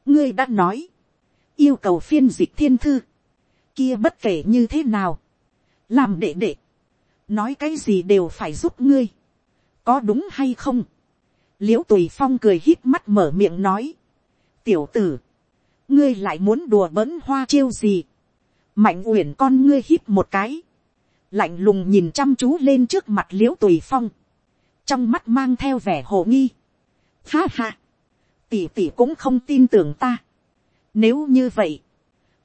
Speaker 1: Ngươi đã nói. Yêu cầu phiên dịch thiên thư. Kia bất kể như thế nào. Làm để để nói cái gì đều phải giúp ngươi có đúng hay không, l i ễ u tùy phong cười hít mắt mở miệng nói, tiểu tử, ngươi lại muốn đùa bỡn hoa chiêu gì, mạnh uyển con ngươi hít một cái, lạnh lùng nhìn chăm chú lên trước mặt l i ễ u tùy phong, trong mắt mang theo vẻ hồ nghi, ha ha, tỷ tỷ cũng không tin tưởng ta, nếu như vậy,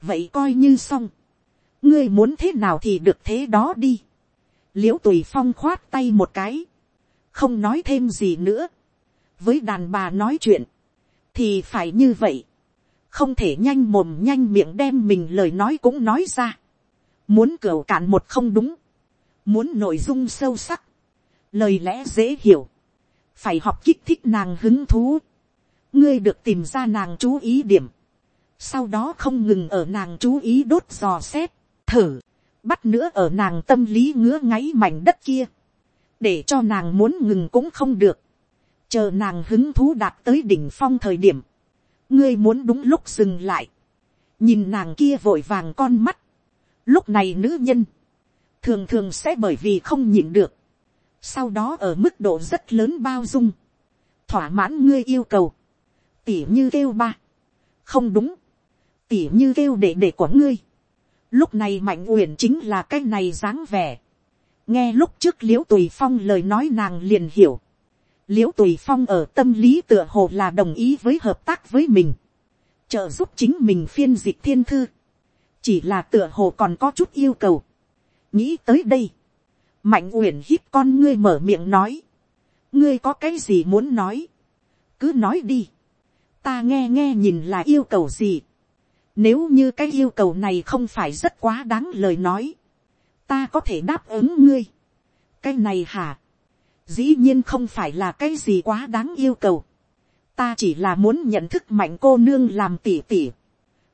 Speaker 1: vậy coi như xong, ngươi muốn thế nào thì được thế đó đi, liễu tùy phong khoát tay một cái, không nói thêm gì nữa. với đàn bà nói chuyện, thì phải như vậy. không thể nhanh mồm nhanh miệng đem mình lời nói cũng nói ra. muốn cửa cạn một không đúng. muốn nội dung sâu sắc. lời lẽ dễ hiểu. phải học kích thích nàng hứng thú ngươi được tìm ra nàng chú ý điểm. sau đó không ngừng ở nàng chú ý đốt dò xét, thử, bắt nữa ở nàng tâm lý ngứa ngáy mảnh đất kia. Để cho nàng muốn ngừng cũng không được, chờ nàng hứng thú đạt tới đỉnh phong thời điểm, ngươi muốn đúng lúc dừng lại, nhìn nàng kia vội vàng con mắt, lúc này nữ nhân, thường thường sẽ bởi vì không nhịn được, sau đó ở mức độ rất lớn bao dung, thỏa mãn ngươi yêu cầu, tỉ như kêu ba, không đúng, tỉ như kêu đệ đệ của ngươi, lúc này mạnh uyển chính là cái này dáng vẻ, nghe lúc trước l i ễ u tùy phong lời nói nàng liền hiểu, l i ễ u tùy phong ở tâm lý tựa hồ là đồng ý với hợp tác với mình, trợ giúp chính mình phiên dịch thiên thư, chỉ là tựa hồ còn có chút yêu cầu. nghĩ tới đây, mạnh uyển hít con ngươi mở miệng nói, ngươi có cái gì muốn nói, cứ nói đi, ta nghe nghe nhìn là yêu cầu gì, nếu như cái yêu cầu này không phải rất quá đáng lời nói, ta có thể đáp ứng ngươi, cái này hả, dĩ nhiên không phải là cái gì quá đáng yêu cầu, ta chỉ là muốn nhận thức mạnh cô nương làm tỉ tỉ,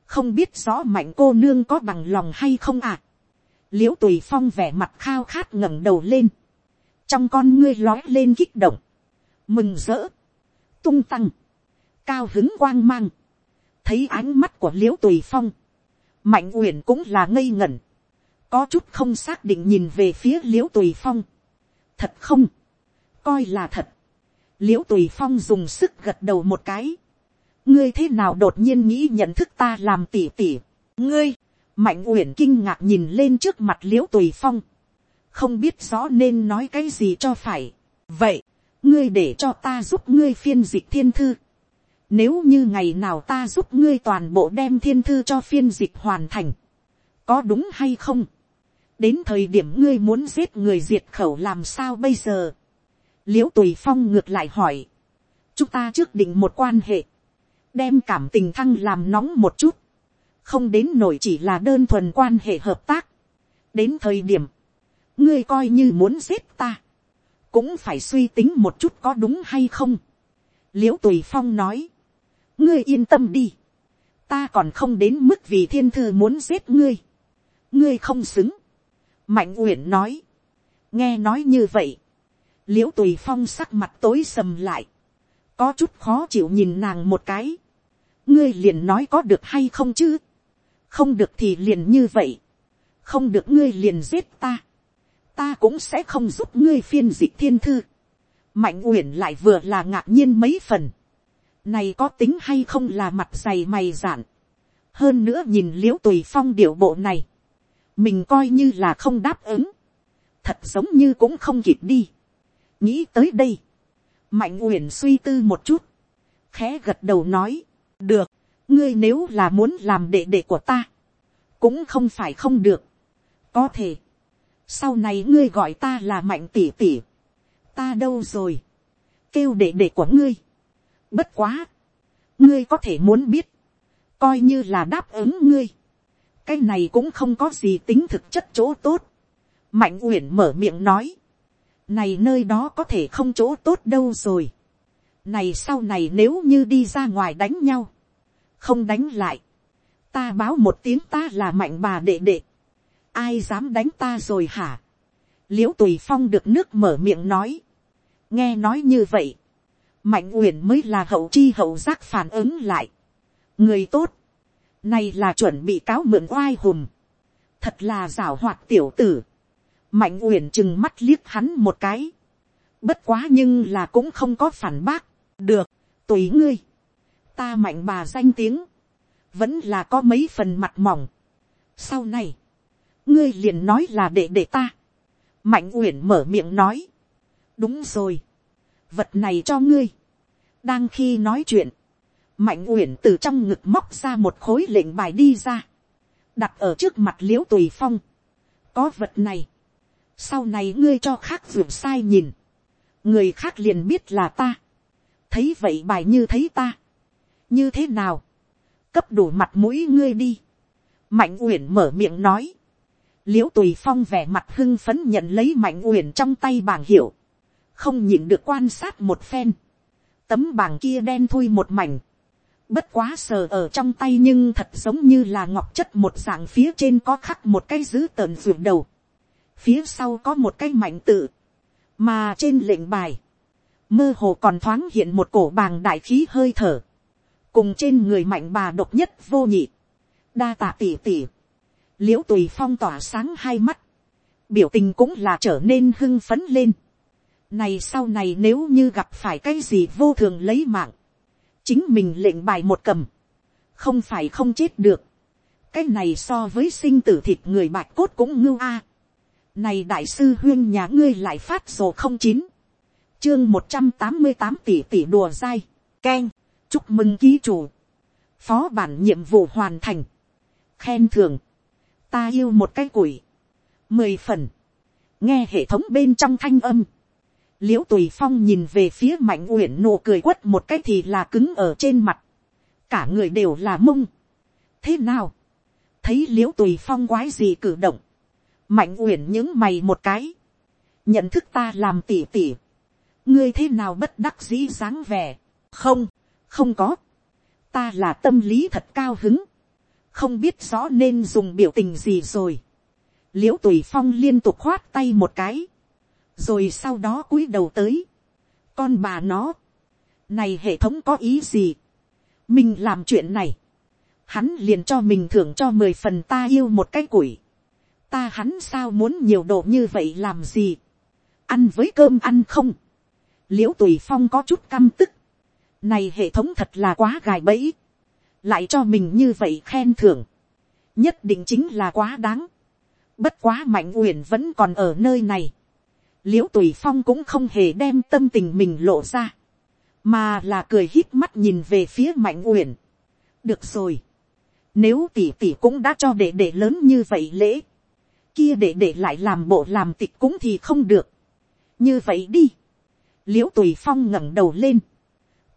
Speaker 1: không biết rõ mạnh cô nương có bằng lòng hay không ạ. À? l i ễ u tùy phong vẻ mặt khao khát ngẩng đầu lên, trong con ngươi lói lên kích động, mừng rỡ, tung tăng, cao hứng quang mang, thấy ánh mắt của l i ễ u tùy phong, mạnh uyển cũng là ngây ngẩn, có chút không xác định nhìn về phía l i ễ u tùy phong, thật không, coi là thật, l i ễ u tùy phong dùng sức gật đầu một cái, ngươi thế nào đột nhiên nghĩ nhận thức ta làm tỉ tỉ, ngươi, mạnh uyển kinh ngạc nhìn lên trước mặt l i ễ u tùy phong, không biết rõ nên nói cái gì cho phải, vậy, ngươi để cho ta giúp ngươi phiên dịch thiên thư, nếu như ngày nào ta giúp ngươi toàn bộ đem thiên thư cho phiên dịch hoàn thành, có đúng hay không, đến thời điểm ngươi muốn giết người diệt khẩu làm sao bây giờ, liễu tùy phong ngược lại hỏi, chúng ta trước định một quan hệ, đem cảm tình thăng làm nóng một chút, không đến nổi chỉ là đơn thuần quan hệ hợp tác. đến thời điểm, ngươi coi như muốn giết ta, cũng phải suy tính một chút có đúng hay không. liễu tùy phong nói, ngươi yên tâm đi, ta còn không đến mức vì thiên thư muốn giết ngươi, ngươi không xứng. mạnh uyển nói, nghe nói như vậy, l i ễ u tùy phong sắc mặt tối sầm lại, có chút khó chịu nhìn nàng một cái, ngươi liền nói có được hay không chứ, không được thì liền như vậy, không được ngươi liền giết ta, ta cũng sẽ không giúp ngươi phiên dịch thiên thư, mạnh uyển lại vừa là ngạc nhiên mấy phần, này có tính hay không là mặt dày mày dạn, hơn nữa nhìn l i ễ u tùy phong điệu bộ này, mình coi như là không đáp ứng, thật giống như cũng không kịp đi, nghĩ tới đây, mạnh uyển suy tư một chút, khẽ gật đầu nói, được, ngươi nếu là muốn làm đệ đệ của ta, cũng không phải không được, có thể, sau này ngươi gọi ta là mạnh tỉ tỉ, ta đâu rồi, kêu đệ đệ của ngươi, bất quá, ngươi có thể muốn biết, coi như là đáp ứng ngươi, cái này cũng không có gì tính thực chất chỗ tốt, mạnh uyển mở miệng nói, này nơi đó có thể không chỗ tốt đâu rồi, này sau này nếu như đi ra ngoài đánh nhau, không đánh lại, ta báo một tiếng ta là mạnh bà đệ đệ, ai dám đánh ta rồi hả, l i ễ u tùy phong được nước mở miệng nói, nghe nói như vậy, mạnh uyển mới là hậu chi hậu giác phản ứng lại, người tốt, này là chuẩn bị cáo mượn oai hùm, thật là rảo hoạt tiểu tử, mạnh uyển chừng mắt liếc hắn một cái, bất quá nhưng là cũng không có phản bác, được, tùy ngươi, ta mạnh bà danh tiếng, vẫn là có mấy phần mặt mỏng. sau này, ngươi liền nói là để để ta. mạnh uyển mở miệng nói. đúng rồi, vật này cho ngươi. đang khi nói chuyện, mạnh uyển từ trong ngực móc ra một khối lệnh bài đi ra, đặt ở trước mặt l i ễ u tùy phong. có vật này, sau này ngươi cho khác ruột sai nhìn, người khác liền biết là ta, thấy vậy bài như thấy ta, như thế nào, cấp đủ mặt mũi ngươi đi, mạnh uyển mở miệng nói, l i ễ u tùy phong vẻ mặt hưng phấn nhận lấy mạnh uyển trong tay bảng hiệu, không nhịn được quan sát một phen, tấm bảng kia đen thui một mảnh, bất quá sờ ở trong tay nhưng thật giống như là ngọc chất một dạng phía trên có khắc một cái dữ tợn ruột đầu, phía sau có một cái mạnh tự, mà trên lệnh bài, mơ hồ còn thoáng hiện một cổ bàng đại khí hơi thở, cùng trên người mạnh bà độc nhất vô nhị, đa tạ tỉ tỉ, l i ễ u tùy phong tỏa sáng hai mắt, biểu tình cũng là trở nên hưng phấn lên này sau này nếu như gặp phải cái gì vô thường lấy mạng, chính mình lệnh bài một cầm, không phải không chết được, cái này so với sinh tử thịt người bạch cốt cũng ngưu a. này đại sư huyên nhà ngươi lại phát sổ không chín, chương một trăm tám mươi tám tỷ tỷ đùa dai, k chúc mừng ký chủ, phó bản nhiệm vụ hoàn thành, khen thường, ta yêu một cái củi, mười phần, nghe hệ thống bên trong thanh âm, l i ễ u tùy phong nhìn về phía mạnh uyển nụ cười quất một cái thì là cứng ở trên mặt, cả người đều là mông. thế nào, thấy l i ễ u tùy phong quái gì cử động, mạnh uyển những mày một cái, nhận thức ta làm tỉ tỉ, ngươi thế nào bất đắc dĩ dáng vẻ, không, không có, ta là tâm lý thật cao hứng, không biết rõ nên dùng biểu tình gì rồi, l i ễ u tùy phong liên tục khoát tay một cái, rồi sau đó cúi đầu tới, con bà nó, này hệ thống có ý gì, mình làm chuyện này, hắn liền cho mình thưởng cho mười phần ta yêu một cái củi, ta hắn sao muốn nhiều độ như vậy làm gì, ăn với cơm ăn không, l i ễ u tùy phong có chút căm tức, này hệ thống thật là quá gài bẫy, lại cho mình như vậy khen thưởng, nhất định chính là quá đáng, Bất quá mạnh uyển vẫn còn ở nơi này l i ễ u tùy phong cũng không hề đem tâm tình mình lộ ra, mà là cười hít mắt nhìn về phía mạnh uyển. được rồi. nếu tỷ tỷ cũng đã cho đệ đệ lớn như vậy lễ, kia đệ đệ lại làm bộ làm tịch cũng thì không được. như vậy đi. l i ễ u tùy phong ngẩng đầu lên.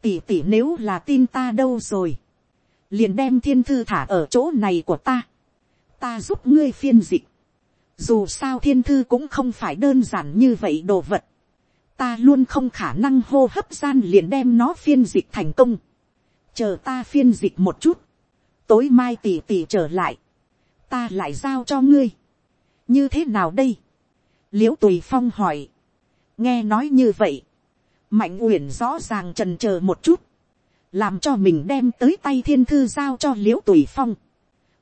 Speaker 1: tỷ tỷ nếu là tin ta đâu rồi. liền đem thiên thư thả ở chỗ này của ta. ta giúp ngươi phiên dịch dù sao thiên thư cũng không phải đơn giản như vậy đồ vật. Ta luôn không khả năng hô hấp gian liền đem nó phiên dịch thành công. Chờ ta phiên dịch một chút. Tối mai tỉ tỉ trở lại. Ta lại giao cho ngươi. Như thế nào đây? Liễu tùy phong hỏi. Nghe nói như vậy. Mạnh uyển rõ ràng trần chờ một chút. Làm cho mình đem tới tay thiên thư giao cho liễu tùy phong.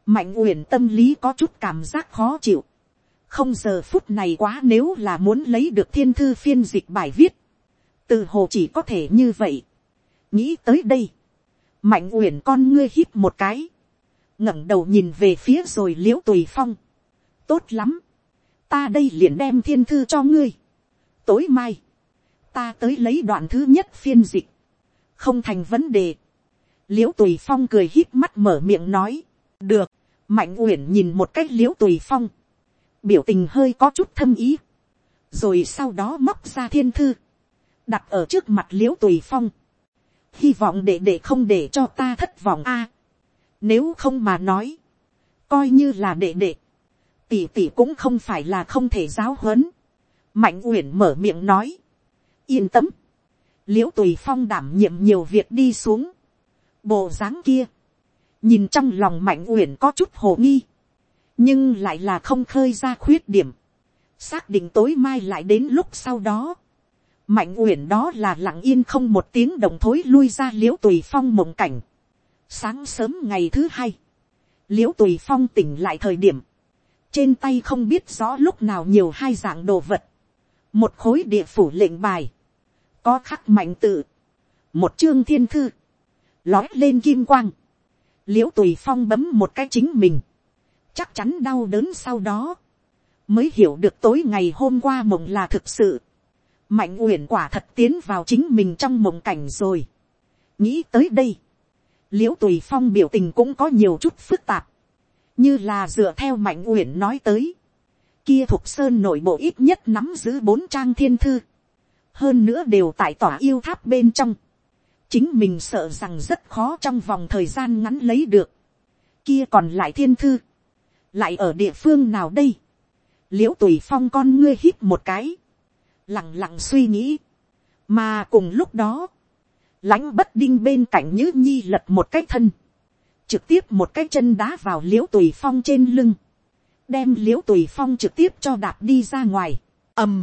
Speaker 1: Mạnh uyển tâm lý có chút cảm giác khó chịu không giờ phút này quá nếu là muốn lấy được thiên thư phiên dịch bài viết, từ hồ chỉ có thể như vậy. nghĩ tới đây, mạnh uyển con ngươi hít một cái, ngẩng đầu nhìn về phía rồi l i ễ u tùy phong. tốt lắm, ta đây liền đem thiên thư cho ngươi. tối mai, ta tới lấy đoạn thứ nhất phiên dịch, không thành vấn đề. l i ễ u tùy phong cười hít mắt mở miệng nói, được, mạnh uyển nhìn một cách l i ễ u tùy phong, biểu tình hơi có chút thâm ý, rồi sau đó móc ra thiên thư, đặt ở trước mặt l i ễ u tùy phong, hy vọng để để không để cho ta thất vọng a, nếu không mà nói, coi như là đệ đệ, tỷ tỷ cũng không phải là không thể giáo huấn, mạnh uyển mở miệng nói, yên tâm, l i ễ u tùy phong đảm nhiệm nhiều việc đi xuống, bộ dáng kia, nhìn trong lòng mạnh uyển có chút hồ nghi, nhưng lại là không khơi ra khuyết điểm, xác định tối mai lại đến lúc sau đó, mạnh uyển đó là lặng yên không một tiếng đồng thối lui ra l i ễ u tùy phong mộng cảnh. sáng sớm ngày thứ hai, l i ễ u tùy phong tỉnh lại thời điểm, trên tay không biết rõ lúc nào nhiều hai dạng đồ vật, một khối địa phủ lệnh bài, có khắc mạnh tự, một chương thiên thư, lói lên kim quang, l i ễ u tùy phong bấm một cái chính mình, chắc chắn đau đớn sau đó, mới hiểu được tối ngày hôm qua mộng là thực sự, mạnh uyển quả thật tiến vào chính mình trong mộng cảnh rồi. nghĩ tới đây, l i ễ u tùy phong biểu tình cũng có nhiều chút phức tạp, như là dựa theo mạnh uyển nói tới, kia thuộc sơn nội bộ ít nhất nắm giữ bốn trang thiên thư, hơn nữa đều tại tỏa yêu tháp bên trong, chính mình sợ rằng rất khó trong vòng thời gian ngắn lấy được, kia còn lại thiên thư, lại ở địa phương nào đây, l i ễ u tùy phong con ngươi hít một cái, lẳng lặng suy nghĩ, mà cùng lúc đó, lãnh bất đinh bên cạnh nhữ nhi lật một cái thân, trực tiếp một cái chân đá vào l i ễ u tùy phong trên lưng, đem l i ễ u tùy phong trực tiếp cho đạp đi ra ngoài, ầm,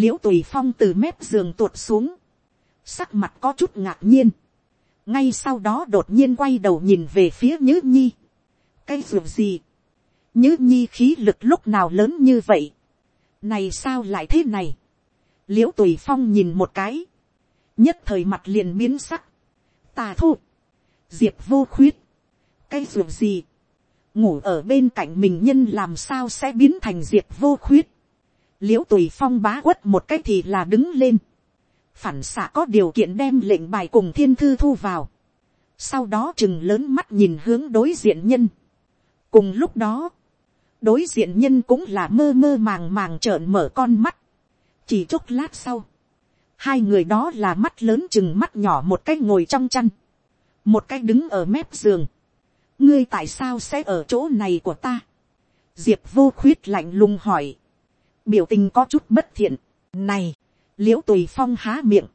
Speaker 1: l i ễ u tùy phong từ mép giường tuột xuống, sắc mặt có chút ngạc nhiên, ngay sau đó đột nhiên quay đầu nhìn về phía nhữ nhi, cái ruột gì, Nhứ nhi khí lực lúc nào lớn như vậy. Này sao lại thế này? Liễu tùy phong nhìn một cái. Nhất thời mặt liền biến sắc. Tà thu. Diệp vô khuyết. Cái ruộng gì? Ngủ ở bên cạnh mình nhân làm sao sẽ biến thành diệp vô khuyết. Liễu tùy phong bá quất một cái thì là đứng lên. Phản xạ có điều kiện đem lệnh bài cùng thiên thư thu vào. Sau đó chừng lớn mắt nhìn hướng đối diện nhân. Cùng lúc đó đối diện nhân cũng là mơ mơ màng màng trợn mở con mắt, chỉ chốc lát sau, hai người đó là mắt lớn chừng mắt nhỏ một cái ngồi trong chăn, một cái đứng ở mép giường, ngươi tại sao sẽ ở chỗ này của ta, diệp vô khuyết lạnh lùng hỏi, biểu tình có chút bất thiện, này, l i ễ u tùy phong há miệng,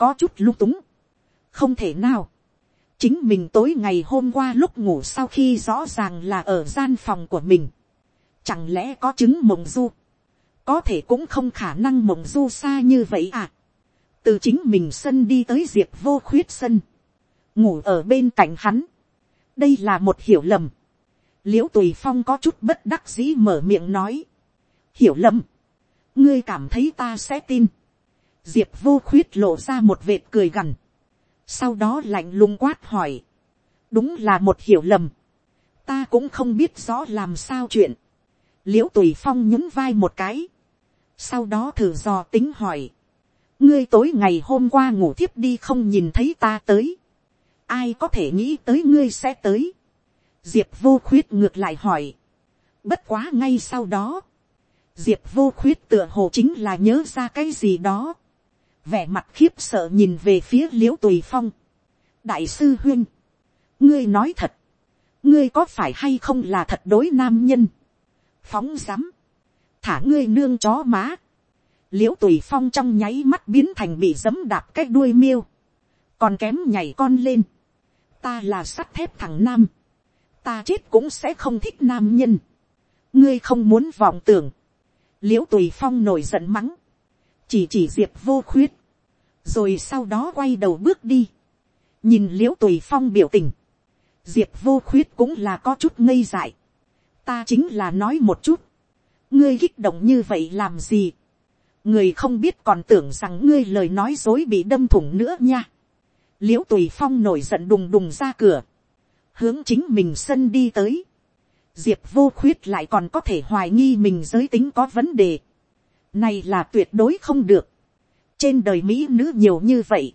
Speaker 1: có chút lung túng, không thể nào, chính mình tối ngày hôm qua lúc ngủ sau khi rõ ràng là ở gian phòng của mình, chẳng lẽ có chứng mộng du, có thể cũng không khả năng mộng du xa như vậy à, từ chính mình sân đi tới diệp vô khuyết sân, ngủ ở bên cạnh hắn, đây là một hiểu lầm, l i ễ u tùy phong có chút bất đắc dĩ mở miệng nói, hiểu lầm, ngươi cảm thấy ta sẽ tin, diệp vô khuyết lộ ra một vệt cười gằn, sau đó lạnh lùng quát hỏi, đúng là một hiểu lầm, ta cũng không biết rõ làm sao chuyện, l i ễ u tùy phong nhún vai một cái, sau đó thử dò tính hỏi, ngươi tối ngày hôm qua ngủ thiếp đi không nhìn thấy ta tới, ai có thể nghĩ tới ngươi sẽ tới, diệp vô khuyết ngược lại hỏi, bất quá ngay sau đó, diệp vô khuyết tựa hồ chính là nhớ ra cái gì đó, vẻ mặt khiếp sợ nhìn về phía l i ễ u tùy phong, đại sư huyên, ngươi nói thật, ngươi có phải hay không là thật đối nam nhân, phóng rắm, thả ngươi nương chó má, l i ễ u tùy phong trong nháy mắt biến thành bị dấm đạp cái đuôi miêu, còn kém nhảy con lên, ta là sắt thép thằng nam, ta chết cũng sẽ không thích nam nhân, ngươi không muốn vọng tưởng, l i ễ u tùy phong nổi giận mắng, chỉ chỉ diệp vô khuyết, rồi sau đó quay đầu bước đi, nhìn l i ễ u tùy phong biểu tình, diệp vô khuyết cũng là có chút ngây dại, ta chính là nói một chút, ngươi kích động như vậy làm gì, người không biết còn tưởng rằng ngươi lời nói dối bị đâm thủng nữa nha, l i ễ u tùy phong nổi giận đùng đùng ra cửa, hướng chính mình sân đi tới, diệp vô khuyết lại còn có thể hoài nghi mình giới tính có vấn đề. Này là tuyệt đối không được. Trên đời Mỹ nữ nhiều như vậy.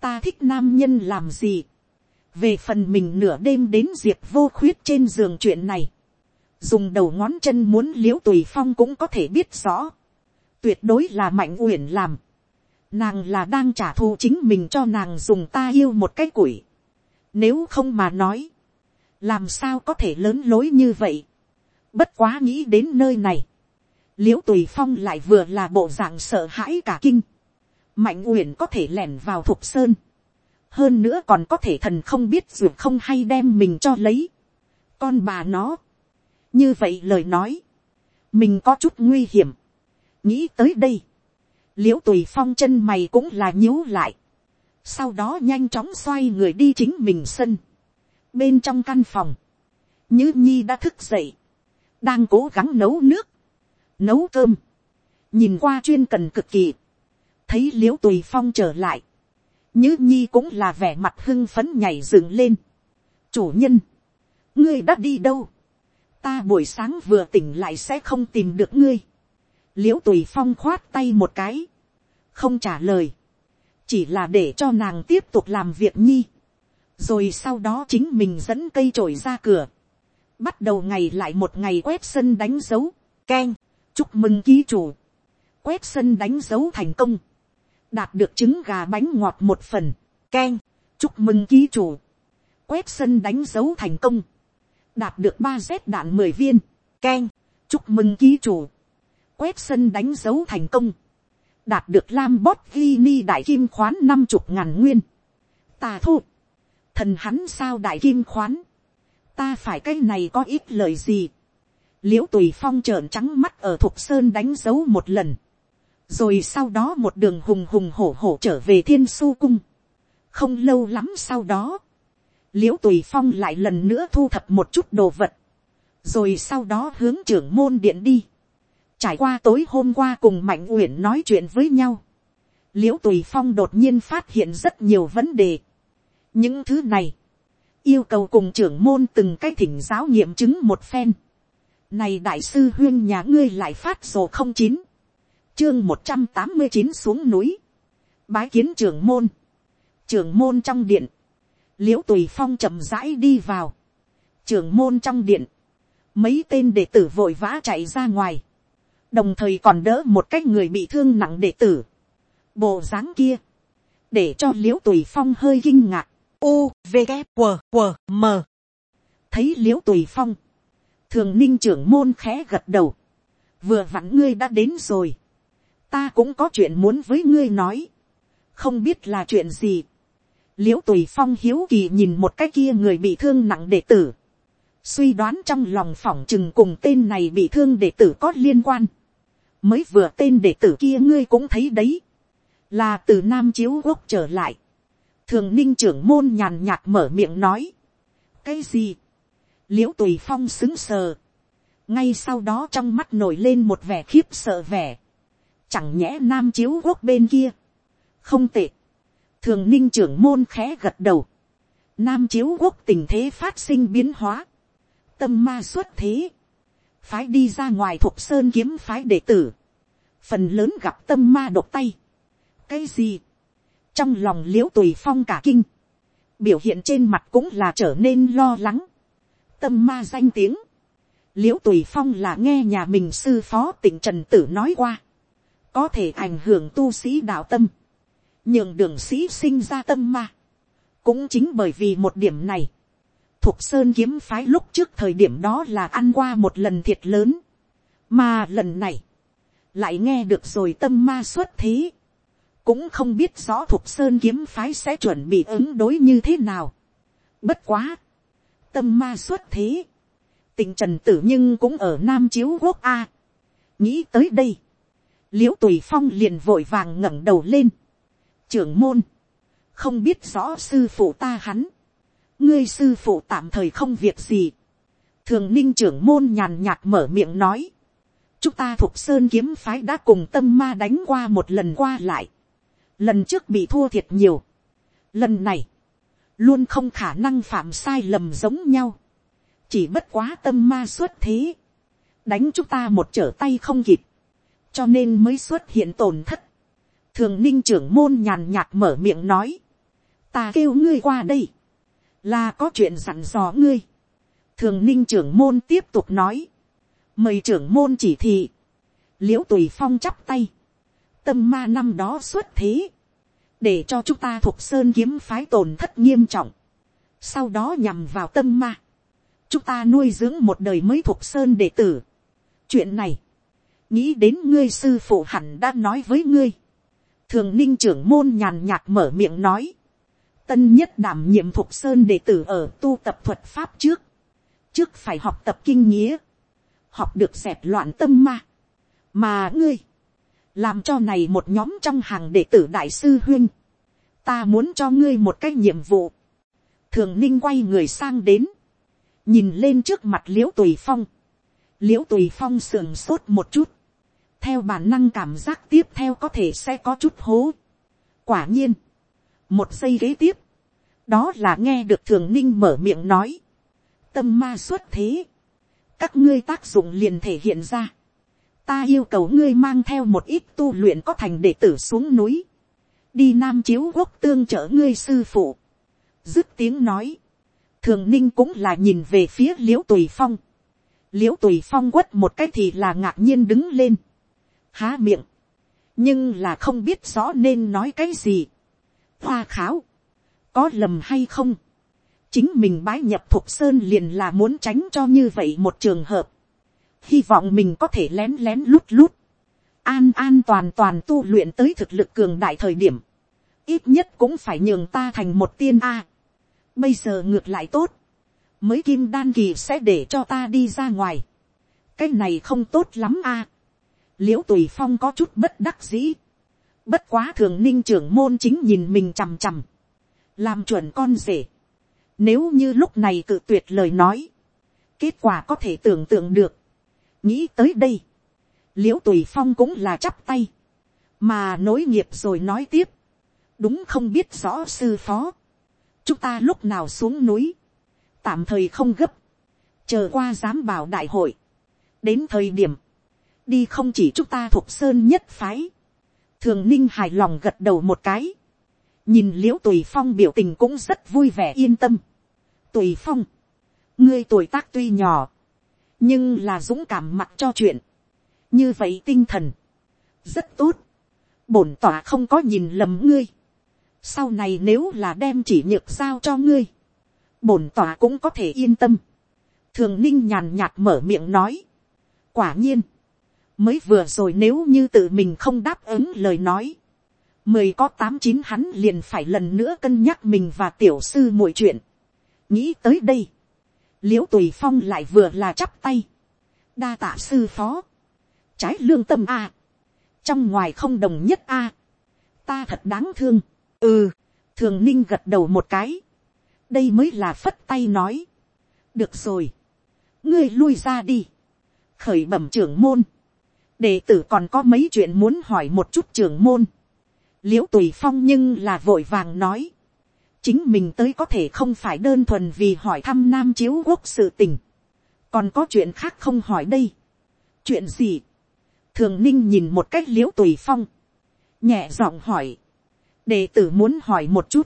Speaker 1: Ta thích nam nhân làm gì. Về phần mình nửa đêm đến diệp vô khuyết trên giường chuyện này. Dùng đầu ngón chân muốn liễu tùy phong cũng có thể biết rõ. Tuyệt đối là mạnh uyển làm. Nàng là đang trả thù chính mình cho nàng dùng ta yêu một cái củi. Nếu không mà nói làm sao có thể lớn lối như vậy. bất quá nghĩ đến nơi này, l i ễ u tùy phong lại vừa là bộ dạng sợ hãi cả kinh, mạnh uyển có thể lẻn vào thục sơn, hơn nữa còn có thể thần không biết ruột không hay đem mình cho lấy, con bà nó, như vậy lời nói, mình có chút nguy hiểm, nghĩ tới đây, l i ễ u tùy phong chân mày cũng là nhíu lại, sau đó nhanh chóng xoay người đi chính mình sân, bên trong căn phòng, như nhi đã thức dậy, đang cố gắng nấu nước, nấu cơm, nhìn qua chuyên cần cực kỳ, thấy l i ễ u tùy phong trở lại, như nhi cũng là vẻ mặt hưng phấn nhảy dựng lên. chủ nhân, ngươi đã đi đâu, ta buổi sáng vừa tỉnh lại sẽ không tìm được ngươi. l i ễ u tùy phong khoát tay một cái, không trả lời, chỉ là để cho nàng tiếp tục làm việc nhi. Rồi sau đó chính mình dẫn cây trổi ra cửa, bắt đầu ngày lại một ngày quét sân đánh dấu, k chúc mừng ký chủ, quét sân đánh dấu thành công, đạt được trứng gà bánh ngọt một phần, k chúc mừng ký chủ, quét sân đánh dấu thành công, đạt được ba z đạn mười viên, k chúc mừng ký chủ, quét sân đánh dấu thành công, đạt được lam bót ghi ni đại kim khoán năm chục ngàn nguyên, tà thu. thần hắn sao đại kim khoán, ta phải cái này có ít lời gì, l i ễ u tùy phong trợn trắng mắt ở thục sơn đánh dấu một lần, rồi sau đó một đường hùng hùng hổ hổ trở về thiên su cung, không lâu lắm sau đó, l i ễ u tùy phong lại lần nữa thu thập một chút đồ vật, rồi sau đó hướng trưởng môn điện đi, trải qua tối hôm qua cùng mạnh uyển nói chuyện với nhau, l i ễ u tùy phong đột nhiên phát hiện rất nhiều vấn đề, những thứ này, yêu cầu cùng trưởng môn từng cái thỉnh giáo nghiệm chứng một phen. Này đại sư huyên nhà ngươi lại phát sổ không chín. Chương một trăm tám mươi chín xuống núi. Bái kiến trưởng môn. Trưởng môn trong điện. Liễu tùy phong chậm rãi đi vào. Trưởng môn trong điện. mấy tên đệ tử vội vã chạy ra ngoài, đồng thời còn đỡ một cái người bị thương nặng đệ tử, bộ dáng kia, để cho l i ễ u tùy phong hơi kinh ngạc, u v g q q m. Thấy l i ễ u tùy phong, thường ninh trưởng môn khẽ gật đầu, vừa vặn ngươi đã đến rồi, ta cũng có chuyện muốn với ngươi nói, không biết là chuyện gì, l i ễ u tùy phong hiếu kỳ nhìn một cái kia người bị thương nặng đệ tử, suy đoán trong lòng phỏng chừng cùng tên này bị thương đệ tử có liên quan, mới vừa tên đệ tử kia ngươi cũng thấy đấy, là từ nam chiếu quốc trở lại, thường ninh trưởng môn nhàn nhạt mở miệng nói, cái gì, l i ễ u tùy phong xứng sờ, ngay sau đó trong mắt nổi lên một vẻ khiếp sợ vẻ, chẳng nhẽ nam chiếu quốc bên kia, không tệ, thường ninh trưởng môn khẽ gật đầu, nam chiếu quốc tình thế phát sinh biến hóa, tâm ma xuất thế, phái đi ra ngoài thuộc sơn kiếm phái đệ tử, phần lớn gặp tâm ma độc tay, cái gì, trong lòng l i ễ u tùy phong cả kinh, biểu hiện trên mặt cũng là trở nên lo lắng, tâm ma danh tiếng, l i ễ u tùy phong là nghe nhà mình sư phó tỉnh trần tử nói qua, có thể ảnh hưởng tu sĩ đạo tâm, nhường đường sĩ sinh ra tâm ma, cũng chính bởi vì một điểm này, Thục Sơn kiếm phái lúc trước thời điểm đó là ăn qua một lần thiệt lớn. Mà lần này, lại nghe được rồi tâm ma xuất thế cũng không biết rõ thuộc sơn kiếm phái sẽ chuẩn bị ứng đối như thế nào. Bất quá, tâm ma xuất thế, tình trần tử nhưng cũng ở nam chiếu quốc a. nghĩ tới đây, l i ễ u tùy phong liền vội vàng ngẩng đầu lên trưởng môn, không biết rõ sư phụ ta hắn, ngươi sư phụ tạm thời không việc gì. thường ninh trưởng môn nhàn nhạt mở miệng nói, chúng ta thuộc sơn kiếm phái đã cùng tâm ma đánh qua một lần qua lại. Lần trước bị thua thiệt nhiều, lần này, luôn không khả năng phạm sai lầm giống nhau, chỉ bất quá tâm ma xuất thế, đánh chúng ta một trở tay không kịp, cho nên mới xuất hiện tổn thất thường ninh trưởng môn nhàn nhạt mở miệng nói, ta kêu ngươi qua đây, là có chuyện dặn dò ngươi. thường ninh trưởng môn tiếp tục nói, mời trưởng môn chỉ thị, l i ễ u tùy phong chắp tay, tâm ma năm đó xuất thế, để cho chúng ta thuộc sơn kiếm phái tổn thất nghiêm trọng, sau đó nhằm vào tâm ma, chúng ta nuôi dưỡng một đời mới thuộc sơn đệ tử. chuyện này, nghĩ đến ngươi sư phụ hẳn đã nói với ngươi, thường ninh trưởng môn nhàn nhạt mở miệng nói, tân nhất đảm nhiệm Thục sơn đệ tử ở tu tập thuật pháp trước, trước phải học tập kinh nghĩa, học được dẹp loạn tâm ma, mà ngươi, làm cho này một nhóm trong hàng đệ tử đại sư huyên, ta muốn cho ngươi một cái nhiệm vụ, thường ninh quay người sang đến, nhìn lên trước mặt l i ễ u tùy phong, l i ễ u tùy phong sườn sốt một chút, theo bản năng cảm giác tiếp theo có thể sẽ có chút hố. quả nhiên, một giây kế tiếp, đó là nghe được thường ninh mở miệng nói, tâm ma xuất thế, các ngươi tác dụng liền thể hiện ra, ta yêu cầu ngươi mang theo một ít tu luyện có thành đệ tử xuống núi, đi nam chiếu quốc tương trợ ngươi sư phụ, dứt tiếng nói, thường ninh cũng là nhìn về phía l i ễ u tùy phong, l i ễ u tùy phong quất một cái thì là ngạc nhiên đứng lên, há miệng, nhưng là không biết rõ nên nói cái gì, hoa kháo, có lầm hay không, chính mình bái nhập thục sơn liền là muốn tránh cho như vậy một trường hợp, hy vọng mình có thể lén lén lút lút, an an toàn toàn tu luyện tới thực lực cường đại thời điểm, ít nhất cũng phải nhường ta thành một tiên a. bây giờ ngược lại tốt, mới kim đan kỳ sẽ để cho ta đi ra ngoài, cái này không tốt lắm a l i ễ u tùy phong có chút bất đắc dĩ, bất quá thường ninh trưởng môn chính nhìn mình chằm chằm, làm chuẩn con rể, nếu như lúc này cự tuyệt lời nói, kết quả có thể tưởng tượng được, nghĩ tới đây, l i ễ u tùy phong cũng là chắp tay, mà nối nghiệp rồi nói tiếp, đúng không biết rõ sư phó, chúng ta lúc nào xuống núi, tạm thời không gấp, chờ qua giám bảo đại hội, đến thời điểm, đi không chỉ chúng ta thuộc sơn nhất phái, thường ninh hài lòng gật đầu một cái, nhìn l i ễ u tùy phong biểu tình cũng rất vui vẻ yên tâm. tùy phong, ngươi tuổi tác tuy nhỏ, nhưng là dũng cảm mặc cho chuyện, như vậy tinh thần, rất tốt, bổn tỏa không có nhìn lầm ngươi, sau này nếu là đem chỉ nhược giao cho ngươi, bổn tỏa cũng có thể yên tâm, thường ninh nhàn nhạt mở miệng nói, quả nhiên, mới vừa rồi nếu như tự mình không đáp ứng lời nói, mười có tám chín hắn liền phải lần nữa cân nhắc mình và tiểu sư mọi chuyện. nghĩ tới đây, l i ễ u tùy phong lại vừa là chắp tay, đa tạ sư phó, trái lương tâm a, trong ngoài không đồng nhất a, ta thật đáng thương, ừ, thường ninh gật đầu một cái, đây mới là phất tay nói, được rồi, ngươi lui ra đi, khởi bẩm trưởng môn, đệ tử còn có mấy chuyện muốn hỏi một chút trưởng môn, l i ễ u tùy phong nhưng là vội vàng nói, chính mình tới có thể không phải đơn thuần vì hỏi thăm nam chiếu quốc sự tình, còn có chuyện khác không hỏi đây. chuyện gì, thường ninh nhìn một cách l i ễ u tùy phong, nhẹ giọng hỏi, đệ tử muốn hỏi một chút,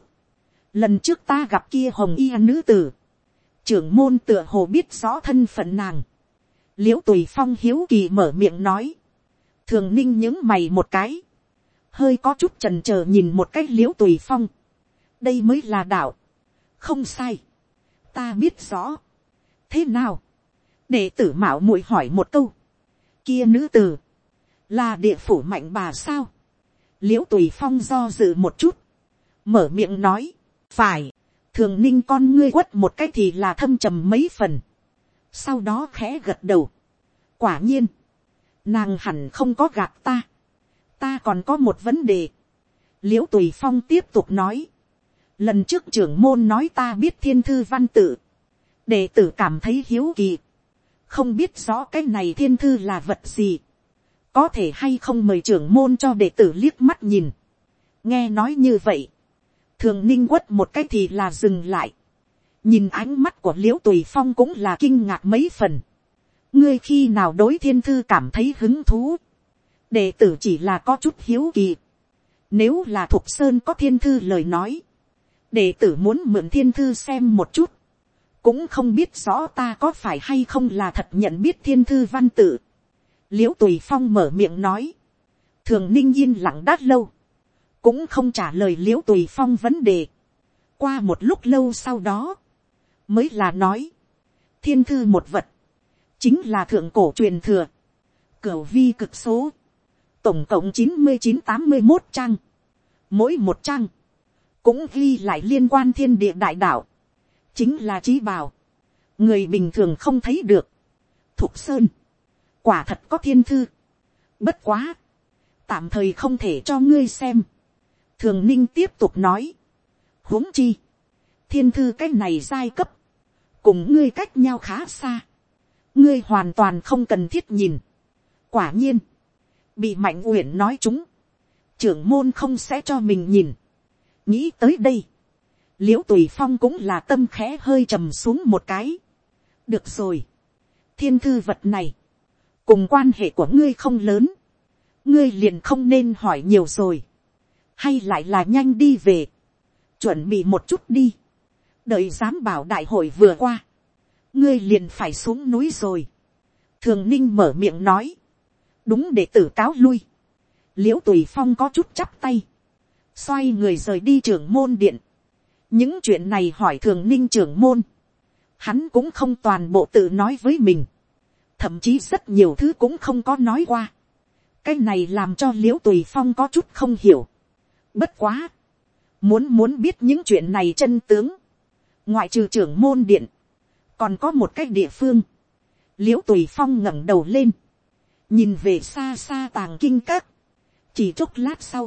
Speaker 1: lần trước ta gặp kia hồng y nữ tử, trưởng môn tựa hồ biết rõ thân phận nàng, l i ễ u tùy phong hiếu kỳ mở miệng nói, thường ninh những mày một cái, hơi có chút trần trờ nhìn một cách l i ễ u tùy phong, đây mới là đạo, không sai, ta biết rõ, thế nào, đệ tử mạo muội hỏi một câu, kia nữ t ử là địa phủ mạnh bà sao, l i ễ u tùy phong do dự một chút, mở miệng nói, phải, thường ninh con ngươi quất một cái thì là thâm trầm mấy phần, sau đó khẽ gật đầu, quả nhiên, nàng hẳn không có gạt ta, ta còn có một vấn đề. l i ễ u tùy phong tiếp tục nói. lần trước trưởng môn nói ta biết thiên thư văn tự. đệ tử cảm thấy hiếu kỳ. không biết rõ cái này thiên thư là vật gì. có thể hay không mời trưởng môn cho đệ tử liếc mắt nhìn. nghe nói như vậy. thường ninh quất một cái thì là dừng lại. nhìn ánh mắt của l i ễ u tùy phong cũng là kinh ngạc mấy phần ngươi khi nào đối thiên thư cảm thấy hứng thú đệ tử chỉ là có chút hiếu kỳ. Nếu là thuộc sơn có thiên thư lời nói, đệ tử muốn mượn thiên thư xem một chút, cũng không biết rõ ta có phải hay không là thật nhận biết thiên thư văn tự. l i ễ u tùy phong mở miệng nói, thường ninh yên lặng đát lâu, cũng không trả lời l i ễ u tùy phong vấn đề. qua một lúc lâu sau đó, mới là nói, thiên thư một vật, chính là thượng cổ truyền thừa, cửa vi cực số, tổng cộng chín mươi chín tám mươi một trang, mỗi một trang, cũng ghi lại liên quan thiên địa đại đạo, chính là trí bào, người bình thường không thấy được, thục sơn, quả thật có thiên thư, bất quá, tạm thời không thể cho ngươi xem, thường ninh tiếp tục nói, huống chi, thiên thư cái này giai cấp, cùng ngươi cách nhau khá xa, ngươi hoàn toàn không cần thiết nhìn, quả nhiên, bị mạnh uyển nói chúng, trưởng môn không sẽ cho mình nhìn. nghĩ tới đây, l i ễ u tùy phong cũng là tâm khẽ hơi trầm xuống một cái. được rồi, thiên thư vật này, cùng quan hệ của ngươi không lớn, ngươi liền không nên hỏi nhiều rồi, hay lại là nhanh đi về, chuẩn bị một chút đi, đợi giám bảo đại hội vừa qua, ngươi liền phải xuống núi rồi, thường ninh mở miệng nói, đúng để tử cáo lui, l i ễ u tùy phong có chút chắp tay, xoay người rời đi trưởng môn điện, những chuyện này hỏi thường ninh trưởng môn, hắn cũng không toàn bộ tự nói với mình, thậm chí rất nhiều thứ cũng không có nói qua, cái này làm cho l i ễ u tùy phong có chút không hiểu, bất quá, muốn muốn biết những chuyện này chân tướng, ngoại trừ trưởng môn điện, còn có một cái địa phương, l i ễ u tùy phong ngẩng đầu lên, nhìn về xa xa tàng kinh các, chỉ chốc lát sau,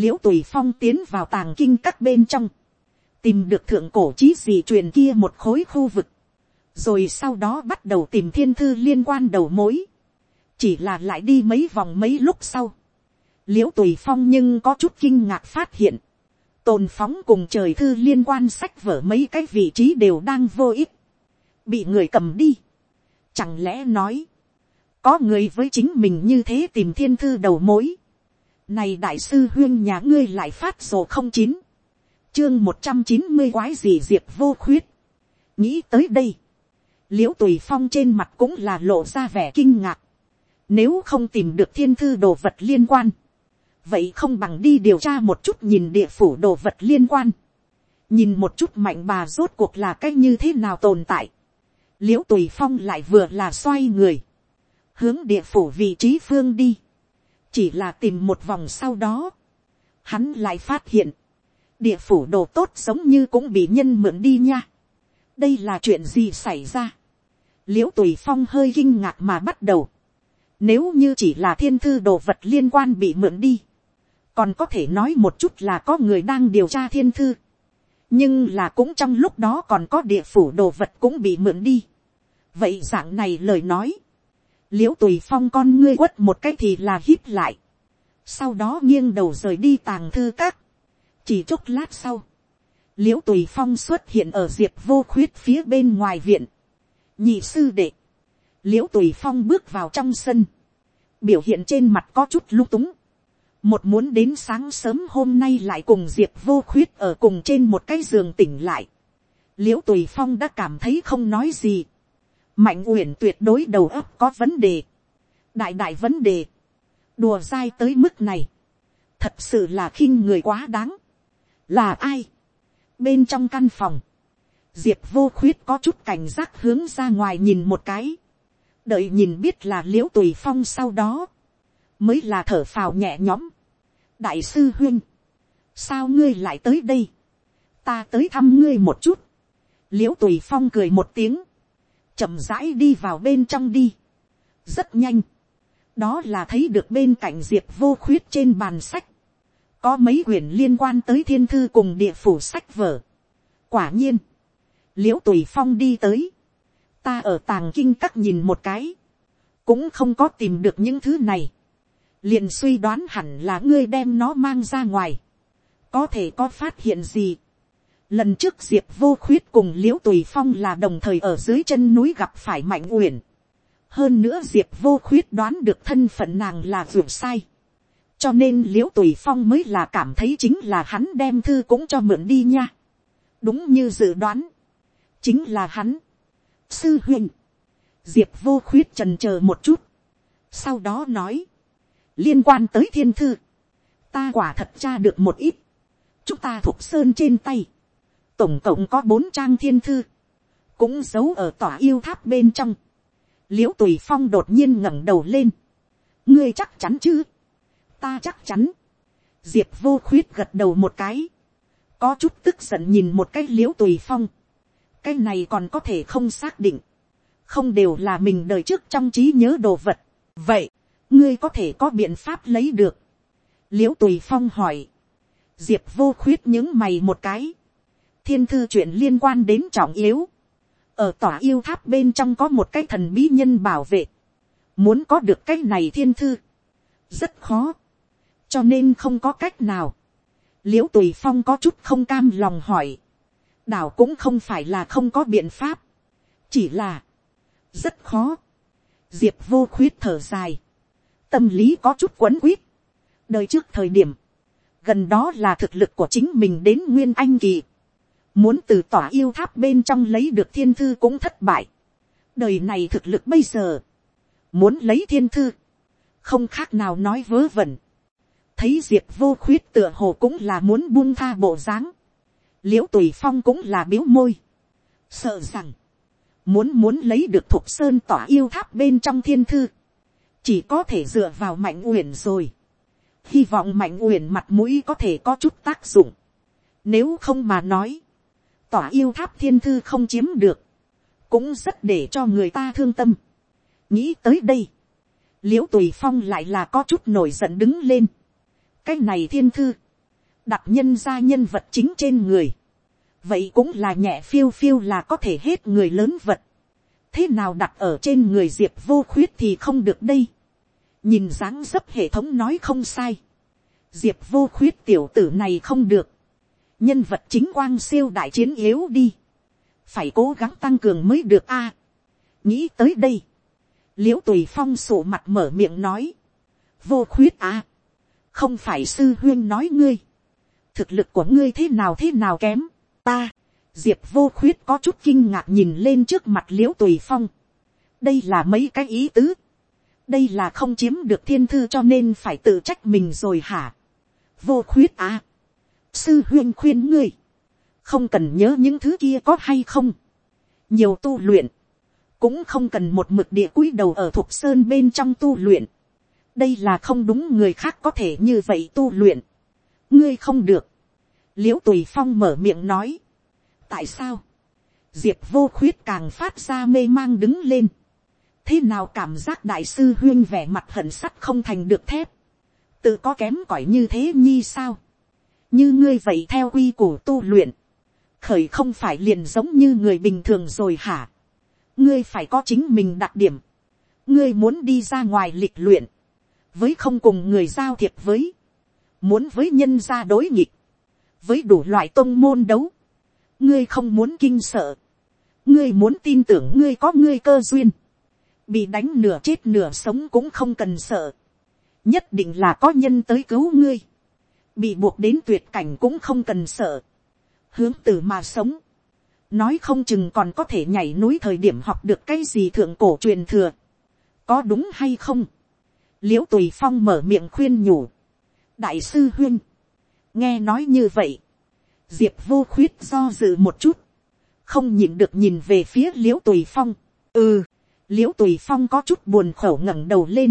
Speaker 1: l i ễ u tùy phong tiến vào tàng kinh các bên trong, tìm được thượng cổ trí gì truyền kia một khối khu vực, rồi sau đó bắt đầu tìm thiên thư liên quan đầu mối, chỉ là lại đi mấy vòng mấy lúc sau, l i ễ u tùy phong nhưng có chút kinh ngạc phát hiện, tồn phóng cùng trời thư liên quan sách vở mấy cái vị trí đều đang vô ích, bị người cầm đi, chẳng lẽ nói, có người với chính mình như thế tìm thiên thư đầu mối. Này đại sư huyên nhà ngươi lại phát sổ không chín. Chương một trăm chín mươi quái gì diệp vô khuyết. Nghĩ tới đây. liễu tùy phong trên mặt cũng là lộ ra vẻ kinh ngạc, nếu không tìm được thiên thư đồ vật liên quan, vậy không bằng đi điều tra một chút nhìn địa phủ đồ vật liên quan, nhìn một chút mạnh bà rốt cuộc là cách như thế nào tồn tại, l i ễ u tùy phong lại vừa là xoay người, hướng địa phủ vị trí phương đi, chỉ là tìm một vòng sau đó, hắn lại phát hiện, địa phủ đồ tốt giống như cũng bị nhân mượn đi nha. đây là chuyện gì xảy ra. l i ễ u tùy phong hơi kinh ngạc mà bắt đầu. nếu như chỉ là thiên thư đồ vật liên quan bị mượn đi, còn có thể nói một chút là có người đang điều tra thiên thư. nhưng là cũng trong lúc đó còn có địa phủ đồ vật cũng bị mượn đi vậy dạng này lời nói, l i ễ u tùy phong con ngươi quất một cái thì là hít lại. sau đó nghiêng đầu rời đi tàng thư các. Chỉ chốc lát sau, l i ễ u tùy phong xuất hiện ở diệp vô khuyết phía bên ngoài viện, nhị sư đệ, l i ễ u tùy phong bước vào trong sân, biểu hiện trên mặt có chút lung túng, một muốn đến sáng sớm hôm nay lại cùng diệp vô khuyết ở cùng trên một cái giường tỉnh lại, l i ễ u tùy phong đã cảm thấy không nói gì, mạnh uyển tuyệt đối đầu óc có vấn đề, đại đại vấn đề, đùa dai tới mức này, thật sự là khinh người quá đáng, là ai. bên trong căn phòng, diệp vô khuyết có chút cảnh giác hướng ra ngoài nhìn một cái, đợi nhìn biết là l i ễ u tùy phong sau đó, mới là thở phào nhẹ nhõm. đại sư huyên, sao ngươi lại tới đây, ta tới thăm ngươi một chút, l i ễ u tùy phong cười một tiếng, chậm rãi đi vào bên trong đi, rất nhanh, đó là thấy được bên cạnh diệp vô khuyết trên bàn sách, có mấy quyển liên quan tới thiên thư cùng địa phủ sách vở. quả nhiên, l i ễ u tùy phong đi tới, ta ở tàng kinh các nhìn một cái, cũng không có tìm được những thứ này, liền suy đoán hẳn là ngươi đem nó mang ra ngoài, có thể có phát hiện gì lần trước diệp vô khuyết cùng l i ễ u tùy phong là đồng thời ở dưới chân núi gặp phải mạnh uyển, hơn nữa diệp vô khuyết đoán được thân phận nàng là ruột sai, cho nên l i ễ u tùy phong mới là cảm thấy chính là hắn đem thư cũng cho mượn đi nha. đúng như dự đoán, chính là hắn. sư huynh, diệp vô khuyết trần c h ờ một chút, sau đó nói, liên quan tới thiên thư, ta quả thật tra được một ít, chúng ta thuộc sơn trên tay, tổng cộng có bốn trang thiên thư, cũng giấu ở tòa yêu tháp bên trong, l i ễ u tùy phong đột nhiên ngẩng đầu lên, ngươi chắc chắn chứ, ta chắc chắn. diệp vô khuyết gật đầu một cái, có chút tức giận nhìn một cái l i ễ u tùy phong, cái này còn có thể không xác định, không đều là mình đời trước trong trí nhớ đồ vật. vậy, ngươi có thể có biện pháp lấy được. l i ễ u tùy phong hỏi, diệp vô khuyết những mày một cái, thiên thư chuyện liên quan đến trọng yếu, ở tòa yêu tháp bên trong có một cái thần bí nhân bảo vệ, muốn có được cái này thiên thư, rất khó, cho nên không có cách nào. l i ễ u tùy phong có chút không cam lòng hỏi, đảo cũng không phải là không có biện pháp, chỉ là, rất khó. diệp vô khuyết thở dài, tâm lý có chút quấn quýt, đời trước thời điểm, gần đó là thực lực của chính mình đến nguyên anh kỳ, muốn từ tỏa yêu tháp bên trong lấy được thiên thư cũng thất bại, đời này thực lực bây giờ, muốn lấy thiên thư, không khác nào nói vớ vẩn, thấy diệp vô khuyết tựa hồ cũng là muốn buông tha bộ dáng, l i ễ u tùy phong cũng là biếu môi, sợ rằng, muốn muốn lấy được thục sơn tỏa yêu tháp bên trong thiên thư, chỉ có thể dựa vào mạnh uyển rồi, hy vọng mạnh uyển mặt mũi có thể có chút tác dụng, nếu không mà nói, tỏa yêu tháp thiên thư không chiếm được, cũng rất để cho người ta thương tâm. nghĩ tới đây, l i ễ u tùy phong lại là có chút nổi giận đứng lên, cái này thiên thư, đặt nhân ra nhân vật chính trên người, vậy cũng là nhẹ phiêu phiêu là có thể hết người lớn vật, thế nào đặt ở trên người diệp vô khuyết thì không được đây, nhìn dáng dấp hệ thống nói không sai, diệp vô khuyết tiểu tử này không được, nhân vật chính quang siêu đại chiến yếu đi, phải cố gắng tăng cường mới được a. nghĩ tới đây, l i ễ u tùy phong sổ mặt mở miệng nói, vô khuyết a, không phải sư huyên nói ngươi, thực lực của ngươi thế nào thế nào kém, ta, diệp vô khuyết có chút kinh ngạc nhìn lên trước mặt l i ễ u tùy phong, đây là mấy cái ý tứ, đây là không chiếm được thiên thư cho nên phải tự trách mình rồi hả, vô khuyết à, sư huyên khuyên ngươi, không cần nhớ những thứ kia có hay không, nhiều tu luyện, cũng không cần một mực địa cúi đầu ở thục sơn bên trong tu luyện, đây là không đúng người khác có thể như vậy tu luyện, ngươi không được, l i ễ u tùy phong mở miệng nói, tại sao, diệp vô khuyết càng phát ra mê mang đứng lên, thế nào cảm giác đại sư huyên vẻ mặt hận sắt không thành được thép, tự có kém cỏi như thế nhi sao, như ngươi vậy theo quy củ tu luyện, khởi không phải liền giống như người bình thường rồi hả, ngươi phải có chính mình đặc điểm, ngươi muốn đi ra ngoài lịch luyện, với không cùng người giao thiệp với, muốn với nhân gia đối nghịch, với đủ loại tôn môn đấu, ngươi không muốn kinh sợ, ngươi muốn tin tưởng ngươi có ngươi cơ duyên, bị đánh nửa chết nửa sống cũng không cần sợ, nhất định là có nhân tới cứu ngươi, bị buộc đến tuyệt cảnh cũng không cần sợ, hướng từ mà sống, nói không chừng còn có thể nhảy núi thời điểm học được cái gì thượng cổ truyền thừa, có đúng hay không, l i ễ u tùy phong mở miệng khuyên nhủ, đại sư huyên, nghe nói như vậy, diệp vô khuyết do dự một chút, không nhìn được nhìn về phía l i ễ u tùy phong, ừ, l i ễ u tùy phong có chút buồn khẩu ngẩng đầu lên,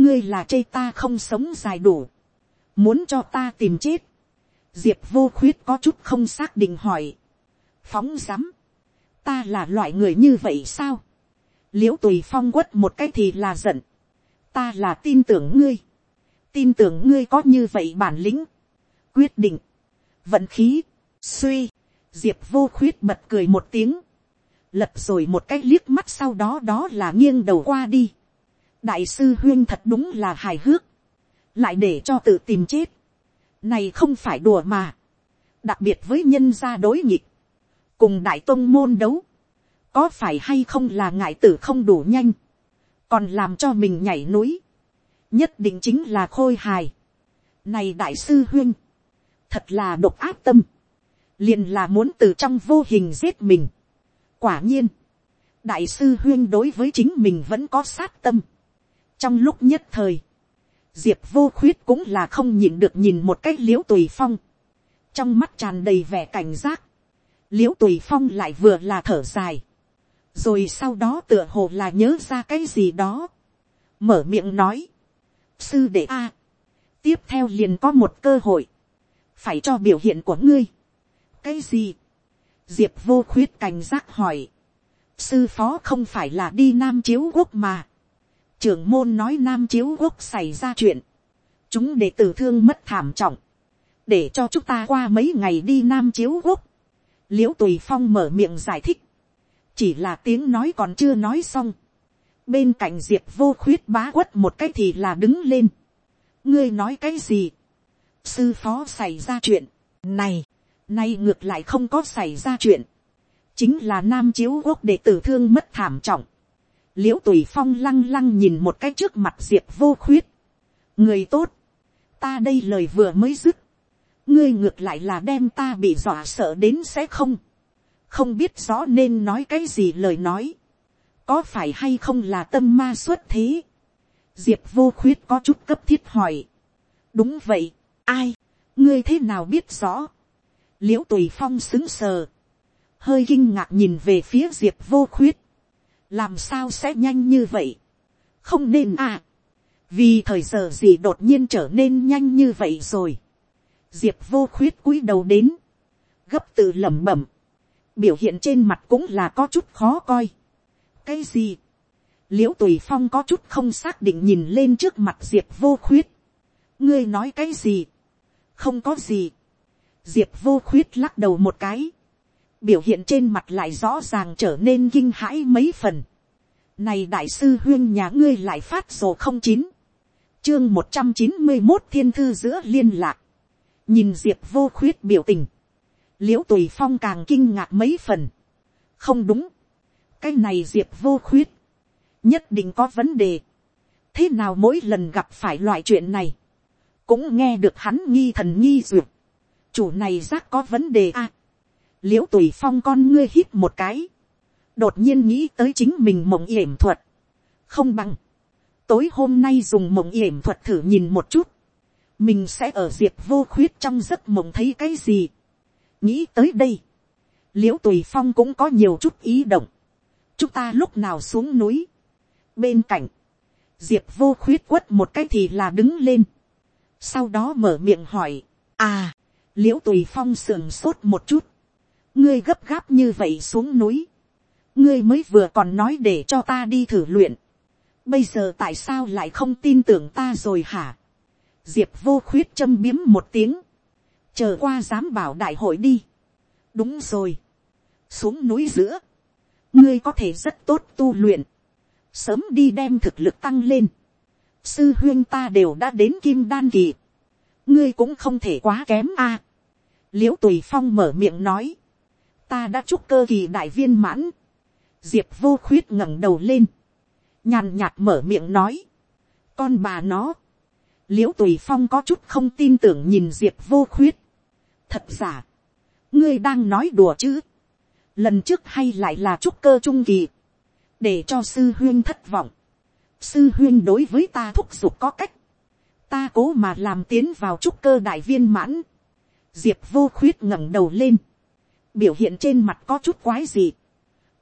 Speaker 1: ngươi là chê ta không sống dài đủ, muốn cho ta tìm chết, diệp vô khuyết có chút không xác định hỏi, phóng dám, ta là loại người như vậy sao, l i ễ u tùy phong quất một cái thì là giận, ta là tin tưởng ngươi, tin tưởng ngươi có như vậy bản lĩnh, quyết định, vận khí, suy, diệp vô khuyết bật cười một tiếng, lập rồi một cái liếc mắt sau đó đó là nghiêng đầu qua đi. đại sư huyên thật đúng là hài hước, lại để cho tự tìm chết, này không phải đùa mà, đặc biệt với nhân gia đối nghịch, cùng đại tôn môn đấu, có phải hay không là ngại tử không đủ nhanh, còn làm cho mình nhảy núi, nhất định chính là khôi hài. Này đại sư huyên, thật là độc ác tâm, liền là muốn từ trong vô hình giết mình. quả nhiên, đại sư huyên đối với chính mình vẫn có sát tâm. trong lúc nhất thời, diệp vô khuyết cũng là không nhịn được nhìn một cách l i ễ u tùy phong, trong mắt tràn đầy vẻ cảnh giác, l i ễ u tùy phong lại vừa là thở dài, rồi sau đó tựa hồ là nhớ ra cái gì đó, mở miệng nói, sư đệ a, tiếp theo liền có một cơ hội, phải cho biểu hiện của ngươi. cái gì, diệp vô khuyết cảnh giác hỏi, sư phó không phải là đi nam chiếu quốc mà, trưởng môn nói nam chiếu quốc xảy ra chuyện, chúng để tử thương mất thảm trọng, để cho chúng ta qua mấy ngày đi nam chiếu quốc, l i ễ u tùy phong mở miệng giải thích, chỉ là tiếng nói còn chưa nói xong, bên cạnh diệp vô khuyết bá quất một cái thì là đứng lên. ngươi nói cái gì. sư phó xảy ra chuyện. này, nay ngược lại không có xảy ra chuyện. chính là nam chiếu quốc để tử thương mất thảm trọng l i ễ u tùy phong lăng lăng nhìn một cái trước mặt diệp vô khuyết. người tốt, ta đây lời vừa mới dứt. ngươi ngược lại là đem ta bị dọa sợ đến sẽ không. không biết rõ nên nói cái gì lời nói có phải hay không là tâm ma xuất thế. diệp vô khuyết có chút cấp thiết hỏi. đúng vậy, ai, ngươi thế nào biết rõ. l i ễ u tùy phong xứng sờ, hơi kinh ngạc nhìn về phía diệp vô khuyết làm sao sẽ nhanh như vậy. không nên à. vì thời giờ gì đột nhiên trở nên nhanh như vậy rồi. diệp vô khuyết cúi đầu đến, gấp tự lẩm bẩm, biểu hiện trên mặt cũng là có chút khó coi cái gì. l i ễ u tùy phong có chút không xác định nhìn lên trước mặt diệp vô khuyết. ngươi nói cái gì. không có gì. diệp vô khuyết lắc đầu một cái biểu hiện trên mặt lại rõ ràng trở nên kinh hãi mấy phần. này đại sư huyên nhà ngươi lại phát sổ không chín. chương một trăm chín mươi một thiên thư giữa liên lạc. nhìn diệp vô khuyết biểu tình. liễu tùy phong càng kinh ngạc mấy phần. không đúng cái này diệp vô khuyết, nhất định có vấn đề. thế nào mỗi lần gặp phải loại chuyện này, cũng nghe được hắn nghi thần nghi duyệt. chủ này giác có vấn đề à l i ễ u tùy phong con ngươi hít một cái, đột nhiên nghĩ tới chính mình mộng yểm thuật, không bằng, tối hôm nay dùng mộng yểm thuật thử nhìn một chút, mình sẽ ở diệp vô khuyết trong giấc mộng thấy cái gì. nghĩ tới đây, l i ễ u tùy phong cũng có nhiều chút ý động, chúng ta lúc nào xuống núi, bên cạnh, diệp vô khuyết quất một cái thì là đứng lên, sau đó mở miệng hỏi, à, l i ễ u tùy phong sườn sốt một chút, ngươi gấp gáp như vậy xuống núi, ngươi mới vừa còn nói để cho ta đi thử luyện, bây giờ tại sao lại không tin tưởng ta rồi hả, diệp vô khuyết châm biếm một tiếng, chờ qua dám bảo đại hội đi, đúng rồi, xuống núi giữa, ngươi có thể rất tốt tu luyện, sớm đi đem thực lực tăng lên, sư huyên ta đều đã đến kim đan kỳ, ngươi cũng không thể quá kém a, l i ễ u tùy phong mở miệng nói, ta đã chúc cơ kỳ đại viên mãn, diệp vô khuyết ngẩng đầu lên, nhàn nhạt mở miệng nói, con bà nó, l i ễ u tùy phong có chút không tin tưởng nhìn diệp vô khuyết, thật giả, ngươi đang nói đùa chứ, lần trước hay lại là chúc cơ trung kỳ, để cho sư huyên thất vọng, sư huyên đối với ta thúc giục có cách, ta cố mà làm tiến vào chúc cơ đại viên mãn, diệp vô khuyết ngẩng đầu lên, biểu hiện trên mặt có chút quái gì,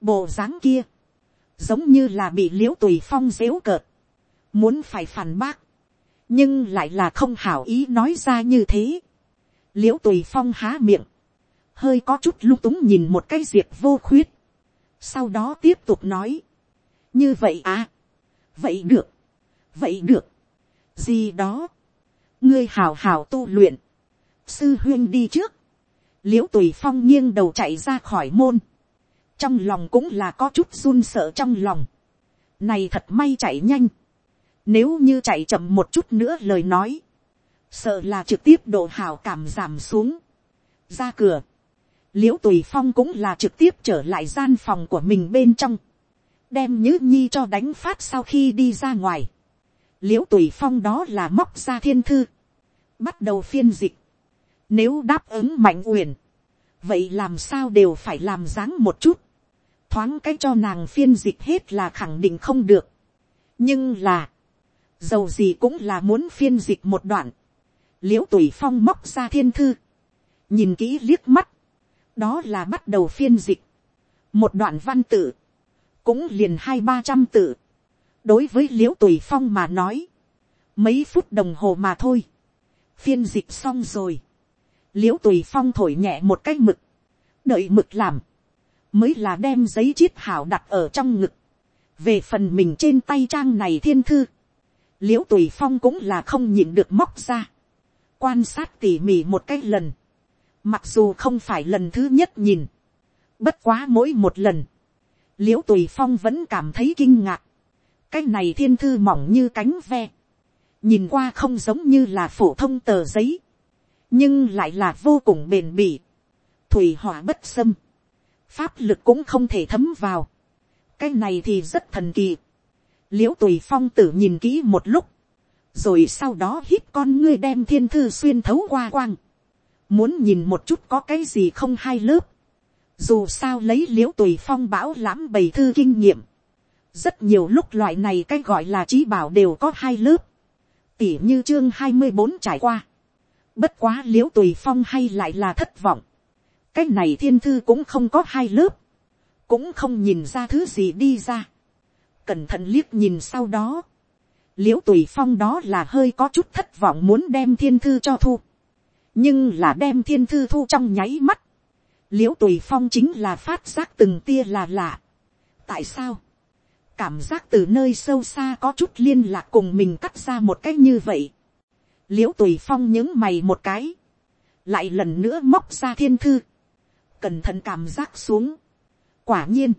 Speaker 1: bộ dáng kia, giống như là bị l i ễ u tùy phong dếu cợt, muốn phải phản bác, nhưng lại là không hảo ý nói ra như thế, l i ễ u tùy phong há miệng, hơi có chút lung túng nhìn một cái diệp vô khuyết, sau đó tiếp tục nói, như vậy à, vậy được, vậy được, gì đó, ngươi hào hào tu luyện, sư huyên đi trước, l i ễ u tùy phong nghiêng đầu chạy ra khỏi môn, trong lòng cũng là có chút run sợ trong lòng, này thật may chạy nhanh, nếu như chạy chậm một chút nữa lời nói, sợ là trực tiếp độ hào cảm giảm xuống, ra cửa, l i ễ u tùy phong cũng là trực tiếp trở lại gian phòng của mình bên trong, đem nhữ nhi cho đánh phát sau khi đi ra ngoài, l i ễ u tùy phong đó là móc ra thiên thư, bắt đầu phiên dịch, nếu đáp ứng mạnh uyển, vậy làm sao đều phải làm dáng một chút. Thoáng cái cho nàng phiên dịch hết là khẳng định không được. Nhưng là, dầu gì cũng là muốn phiên dịch một đoạn. Liễu tùy phong móc ra thiên thư. Nhìn kỹ liếc mắt. Đó là bắt đầu phiên dịch. Một đoạn văn tự. Cũng liền hai ba trăm tự. Đối với liễu tùy phong mà nói. Mấy phút đồng hồ mà thôi. Phiên dịch xong rồi l i ễ u tùy phong thổi nhẹ một cái mực, đợi mực làm, mới là đem giấy chiết hảo đặt ở trong ngực, về phần mình trên tay trang này thiên thư, l i ễ u tùy phong cũng là không nhịn được móc ra, quan sát tỉ mỉ một cái lần, mặc dù không phải lần thứ nhất nhìn, bất quá mỗi một lần, l i ễ u tùy phong vẫn cảm thấy kinh ngạc, cái này thiên thư mỏng như cánh ve, nhìn qua không giống như là phổ thông tờ giấy, nhưng lại là vô cùng bền bỉ, thủy hỏa bất xâm, pháp lực cũng không thể thấm vào, cái này thì rất thần kỳ, l i ễ u tùy phong tử nhìn kỹ một lúc, rồi sau đó hít con ngươi đem thiên thư xuyên thấu qua quang, muốn nhìn một chút có cái gì không hai lớp, dù sao lấy l i ễ u tùy phong bão lãm bầy thư kinh nghiệm, rất nhiều lúc loại này cái gọi là trí bảo đều có hai lớp, tỉ như chương hai mươi bốn trải qua, Bất quá l i ễ u tùy phong hay lại là thất vọng. cái này thiên thư cũng không có hai lớp. cũng không nhìn ra thứ gì đi ra. cẩn thận liếc nhìn sau đó. l i ễ u tùy phong đó là hơi có chút thất vọng muốn đem thiên thư cho thu. nhưng là đem thiên thư thu trong nháy mắt. l i ễ u tùy phong chính là phát giác từng tia là lạ. tại sao, cảm giác từ nơi sâu xa có chút liên lạc cùng mình cắt ra một cách như vậy l i ễ u tùy phong những mày một cái, lại lần nữa móc ra thiên thư, cẩn thận cảm giác xuống. quả nhiên,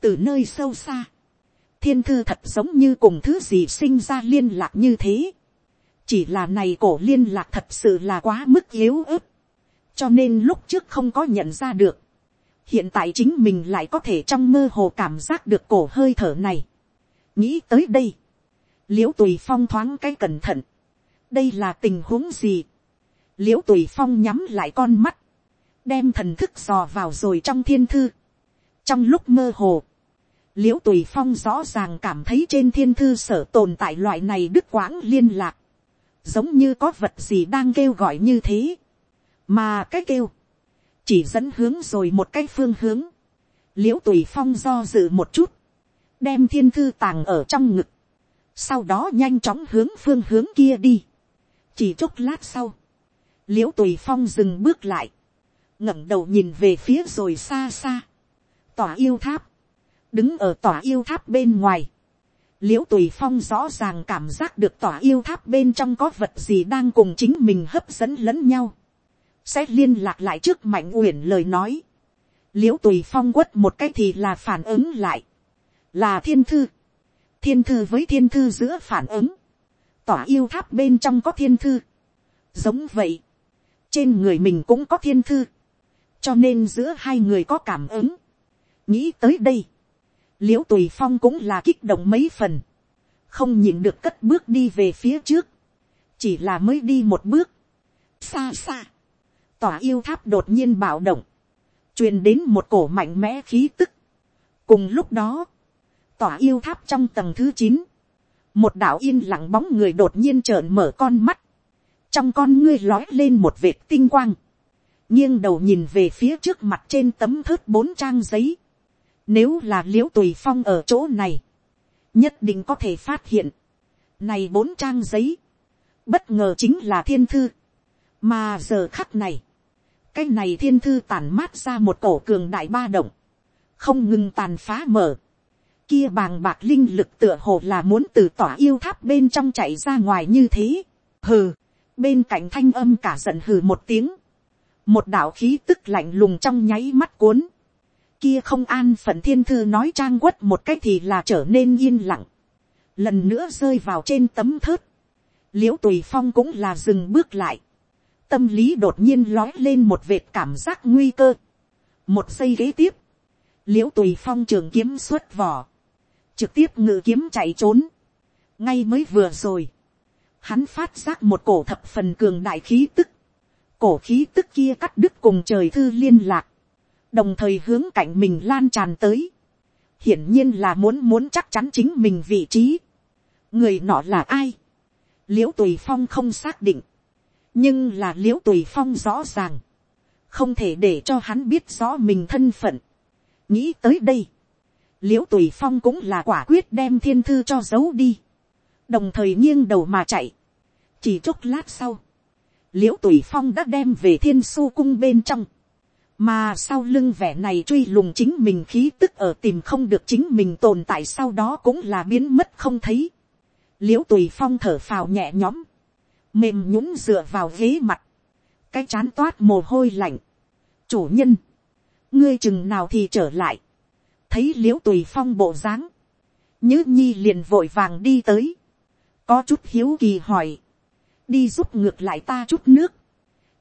Speaker 1: từ nơi sâu xa, thiên thư thật giống như cùng thứ gì sinh ra liên lạc như thế. chỉ là này cổ liên lạc thật sự là quá mức yếu ớt, cho nên lúc trước không có nhận ra được. hiện tại chính mình lại có thể trong mơ hồ cảm giác được cổ hơi thở này. nghĩ tới đây, l i ễ u tùy phong thoáng cái cẩn thận, đây là tình huống gì. l i ễ u tùy phong nhắm lại con mắt, đem thần thức dò vào rồi trong thiên thư. trong lúc mơ hồ, l i ễ u tùy phong rõ ràng cảm thấy trên thiên thư sở tồn tại loại này đứt quãng liên lạc, giống như có vật gì đang kêu gọi như thế, mà cái kêu, chỉ dẫn hướng rồi một cái phương hướng, l i ễ u tùy phong do dự một chút, đem thiên thư tàng ở trong ngực, sau đó nhanh chóng hướng phương hướng kia đi, chỉ chốc lát sau, l i ễ u tùy phong dừng bước lại, ngẩng đầu nhìn về phía rồi xa xa, tòa yêu tháp, đứng ở tòa yêu tháp bên ngoài, l i ễ u tùy phong rõ ràng cảm giác được tòa yêu tháp bên trong có vật gì đang cùng chính mình hấp dẫn lẫn nhau, sẽ liên lạc lại trước mạnh uyển lời nói, l i ễ u tùy phong quất một cái thì là phản ứng lại, là thiên thư, thiên thư với thiên thư giữa phản ứng, tỏa yêu tháp bên trong có thiên thư, giống vậy, trên người mình cũng có thiên thư, cho nên giữa hai người có cảm ứng. nghĩ tới đây, liễu tùy phong cũng là kích động mấy phần, không nhìn được cất bước đi về phía trước, chỉ là mới đi một bước, xa xa, tỏa yêu tháp đột nhiên bạo động, truyền đến một cổ mạnh mẽ khí tức. cùng lúc đó, tỏa yêu tháp trong tầng thứ chín, một đạo yên lặng bóng người đột nhiên trợn mở con mắt, trong con ngươi lói lên một vệt tinh quang, nghiêng đầu nhìn về phía trước mặt trên tấm thớt bốn trang giấy. Nếu là l i ễ u tùy phong ở chỗ này, nhất định có thể phát hiện. Này bốn trang giấy, bất ngờ chính là thiên thư. Mà giờ khắc này, cái này thiên thư tàn mát ra một cổ cường đại ba động, không ngừng tàn phá mở. Kia bàng bạc linh lực tựa hồ là muốn từ tỏa yêu tháp bên trong chạy ra ngoài như thế. Hừ, bên cạnh thanh âm cả giận hừ một tiếng. Một đạo khí tức lạnh lùng trong nháy mắt cuốn, kia không an phận thiên thư nói trang quất một cách thì là trở nên yên lặng, lần nữa rơi vào trên tấm thớt, liễu tùy phong cũng là dừng bước lại, tâm lý đột nhiên lói lên một vệt cảm giác nguy cơ, một giây ghế tiếp, liễu tùy phong trường kiếm xuất vỏ, trực tiếp ngự kiếm chạy trốn, ngay mới vừa rồi, hắn phát giác một cổ thập phần cường đại khí tức, cổ khí tức kia cắt đứt cùng trời thư liên lạc, đồng thời hướng cạnh mình lan tràn tới, hiển nhiên là muốn muốn chắc chắn chính mình vị trí. người nọ là ai, l i ễ u tùy phong không xác định, nhưng là l i ễ u tùy phong rõ ràng, không thể để cho hắn biết rõ mình thân phận. nghĩ tới đây, l i ễ u tùy phong cũng là quả quyết đem thiên thư cho giấu đi, đồng thời nghiêng đầu mà chạy, chỉ chốc lát sau, l i ễ u tùy phong đã đem về thiên su cung bên trong, mà sau lưng vẻ này truy lùng chính mình khí tức ở tìm không được chính mình tồn tại sau đó cũng là biến mất không thấy. l i ễ u tùy phong thở phào nhẹ nhõm, mềm nhũng dựa vào ghế mặt, cái chán toát mồ hôi lạnh. chủ nhân, ngươi chừng nào thì trở lại, thấy l i ễ u tùy phong bộ dáng, nhứ nhi liền vội vàng đi tới, có chút hiếu kỳ hỏi, đi giúp ngược lại ta chút nước,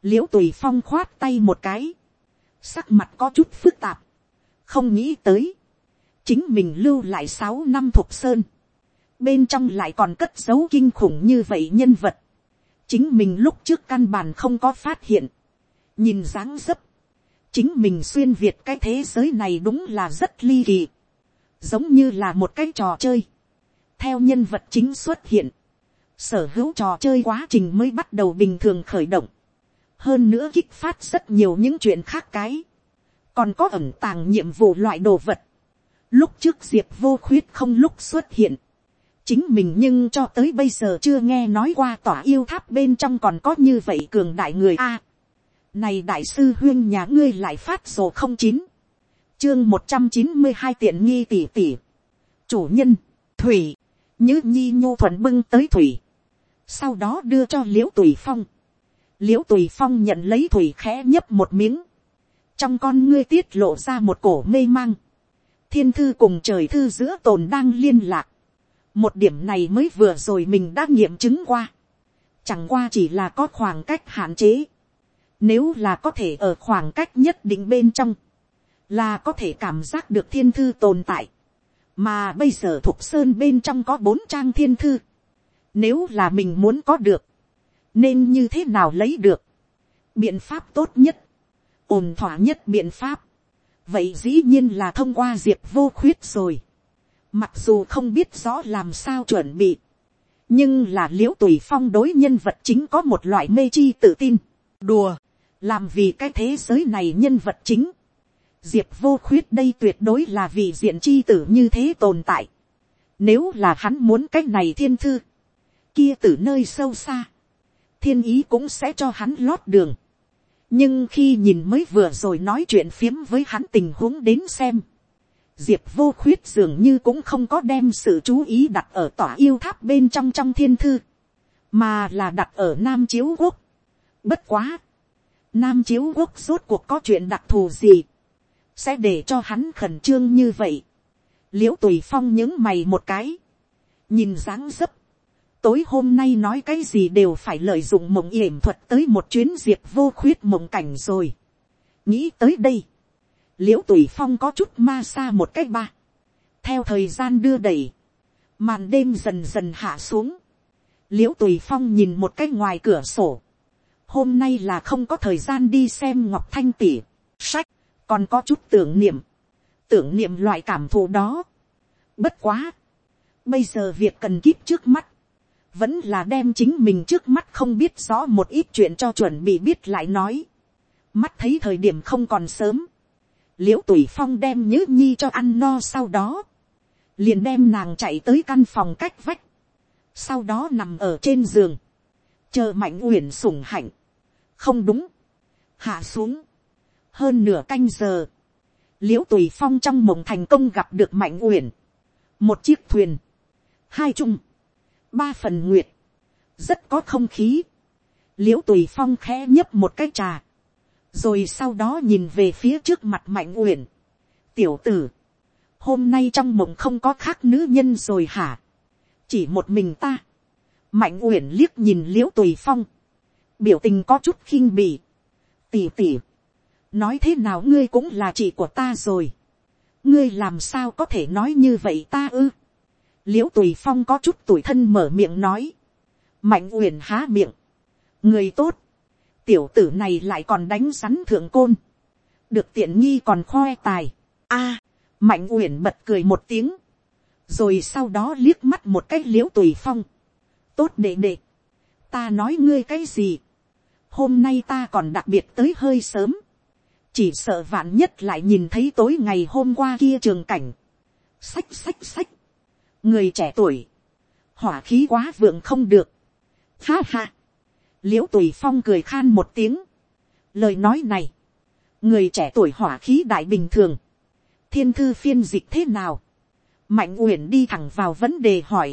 Speaker 1: l i ễ u tùy phong khoát tay một cái, sắc mặt có chút phức tạp, không nghĩ tới, chính mình lưu lại sáu năm thuộc sơn, bên trong lại còn cất dấu kinh khủng như vậy nhân vật, chính mình lúc trước căn bản không có phát hiện, nhìn dáng dấp, chính mình xuyên việt cái thế giới này đúng là rất ly kỳ, giống như là một cái trò chơi, theo nhân vật chính xuất hiện, sở hữu trò chơi quá trình mới bắt đầu bình thường khởi động, hơn nữa kích phát rất nhiều những chuyện khác cái, còn có ẩn tàng nhiệm vụ loại đồ vật, lúc trước diệp vô khuyết không lúc xuất hiện, chính mình nhưng cho tới bây giờ chưa nghe nói qua tỏa yêu tháp bên trong còn có như vậy cường đại người a này đại sư huyên nhà ngươi lại phát sổ không chín, chương một trăm chín mươi hai tiện nghi tỷ tỷ, chủ nhân, thủy, như nhi nhu thuận bưng tới thủy, sau đó đưa cho liễu tùy phong. liễu tùy phong nhận lấy thủy khẽ nhấp một miếng, trong con ngươi tiết lộ ra một cổ mê mang, thiên thư cùng trời thư giữa tồn đang liên lạc, một điểm này mới vừa rồi mình đã nghiệm chứng qua, chẳng qua chỉ là có khoảng cách hạn chế, nếu là có thể ở khoảng cách nhất định bên trong, là có thể cảm giác được thiên thư tồn tại, mà bây giờ thục sơn bên trong có bốn trang thiên thư, nếu là mình muốn có được, nên như thế nào lấy được. Biện pháp tốt nhất, ổn thỏa nhất biện pháp, vậy dĩ nhiên là thông qua diệp vô khuyết rồi, mặc dù không biết rõ làm sao chuẩn bị, nhưng là l i ễ u tùy phong đối nhân vật chính có một loại mê chi tự tin, đùa, làm vì cái thế giới này nhân vật chính, diệp vô khuyết đây tuyệt đối là vì diện chi tử như thế tồn tại, nếu là hắn muốn cái này thiên thư, kia từ nơi sâu xa, thiên ý cũng sẽ cho hắn lót đường, nhưng khi nhìn mới vừa rồi nói chuyện phiếm với hắn tình huống đến xem, diệp vô khuyết dường như cũng không có đem sự chú ý đặt ở tòa yêu tháp bên trong trong thiên thư, mà là đặt ở nam chiếu quốc. bất quá, nam chiếu quốc rốt cuộc có chuyện đặc thù gì, sẽ để cho hắn khẩn trương như vậy. l i ễ u tùy phong những mày một cái, nhìn dáng dấp, tối hôm nay nói cái gì đều phải lợi dụng mộng yểm thuật tới một chuyến diệp vô khuyết mộng cảnh rồi. nghĩ tới đây, l i ễ u tùy phong có chút ma xa một cách ba. theo thời gian đưa đẩy, màn đêm dần dần hạ xuống, l i ễ u tùy phong nhìn một cách ngoài cửa sổ hôm nay là không có thời gian đi xem ngọc thanh tỉ, sách, còn có chút tưởng niệm, tưởng niệm loại cảm thụ đó. bất quá, bây giờ việc cần kíp trước mắt, vẫn là đem chính mình trước mắt không biết rõ một ít chuyện cho chuẩn bị biết lại nói. mắt thấy thời điểm không còn sớm. l i ễ u tùy phong đem nhữ nhi cho ăn no sau đó. liền đem nàng chạy tới căn phòng cách vách. sau đó nằm ở trên giường. chờ mạnh uyển sủng hạnh không đúng. hạ xuống. hơn nửa canh giờ. l i ễ u tùy phong trong mộng thành công gặp được mạnh uyển. một chiếc thuyền. hai chung ba phần nguyệt, rất có không khí, l i ễ u tùy phong khẽ nhấp một cái trà, rồi sau đó nhìn về phía trước mặt mạnh uyển, tiểu tử, hôm nay trong mộng không có khác nữ nhân rồi hả, chỉ một mình ta, mạnh uyển liếc nhìn l i ễ u tùy phong, biểu tình có chút khinh bỉ. tỉ tỉ, nói thế nào ngươi cũng là chị của ta rồi, ngươi làm sao có thể nói như vậy ta ư, l i ễ u tùy phong có chút tuổi thân mở miệng nói, mạnh uyển há miệng, người tốt, tiểu tử này lại còn đánh rắn thượng côn, được tiện nghi còn khoe tài, a, mạnh uyển bật cười một tiếng, rồi sau đó liếc mắt một cái l i ễ u tùy phong, tốt đệ đệ, ta nói ngươi cái gì, hôm nay ta còn đặc biệt tới hơi sớm, chỉ sợ vạn nhất lại nhìn thấy tối ngày hôm qua kia trường cảnh, sách sách sách, người trẻ tuổi, hỏa khí quá vượng không được, ha ha, l i ễ u tùy phong cười khan một tiếng, lời nói này, người trẻ tuổi hỏa khí đại bình thường, thiên thư phiên dịch thế nào, mạnh uyển đi thẳng vào vấn đề hỏi,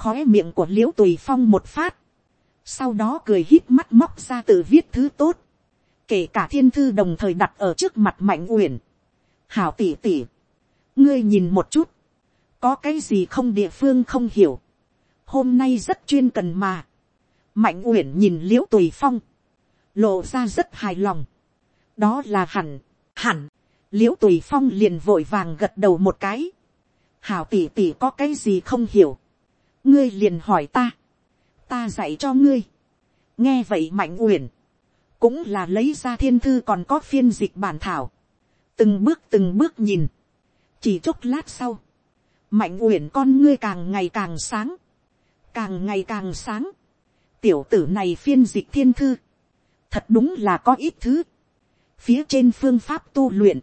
Speaker 1: khói miệng của l i ễ u tùy phong một phát, sau đó cười hít mắt móc ra tự viết thứ tốt, kể cả thiên thư đồng thời đặt ở trước mặt mạnh uyển, hảo tỉ tỉ, ngươi nhìn một chút, có cái gì không địa phương không hiểu, hôm nay rất chuyên cần mà, mạnh uyển nhìn l i ễ u tùy phong, lộ ra rất hài lòng, đó là hẳn, hẳn, l i ễ u tùy phong liền vội vàng gật đầu một cái, hảo tỉ tỉ có cái gì không hiểu, ngươi liền hỏi ta, ta dạy cho ngươi, nghe vậy mạnh uyển, cũng là lấy ra thiên thư còn có phiên dịch bản thảo, từng bước từng bước nhìn, chỉ chốc lát sau, mạnh uyển con ngươi càng ngày càng sáng, càng ngày càng sáng, tiểu tử này phiên dịch thiên thư, thật đúng là có ít thứ, phía trên phương pháp tu luyện,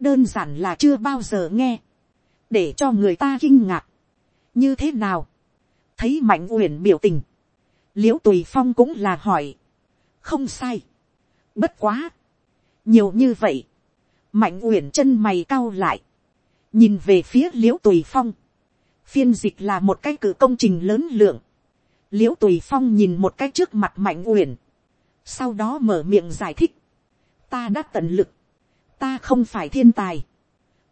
Speaker 1: đơn giản là chưa bao giờ nghe, để cho người ta kinh ngạc, như thế nào, thấy mạnh uyển biểu tình, l i ễ u tùy phong cũng là hỏi, không sai, bất quá, nhiều như vậy, mạnh uyển chân mày cao lại, nhìn về phía l i ễ u tùy phong, phiên dịch là một cái cử công trình lớn lượng, l i ễ u tùy phong nhìn một cái trước mặt mạnh uyển, sau đó mở miệng giải thích, ta đã tận lực, ta không phải thiên tài,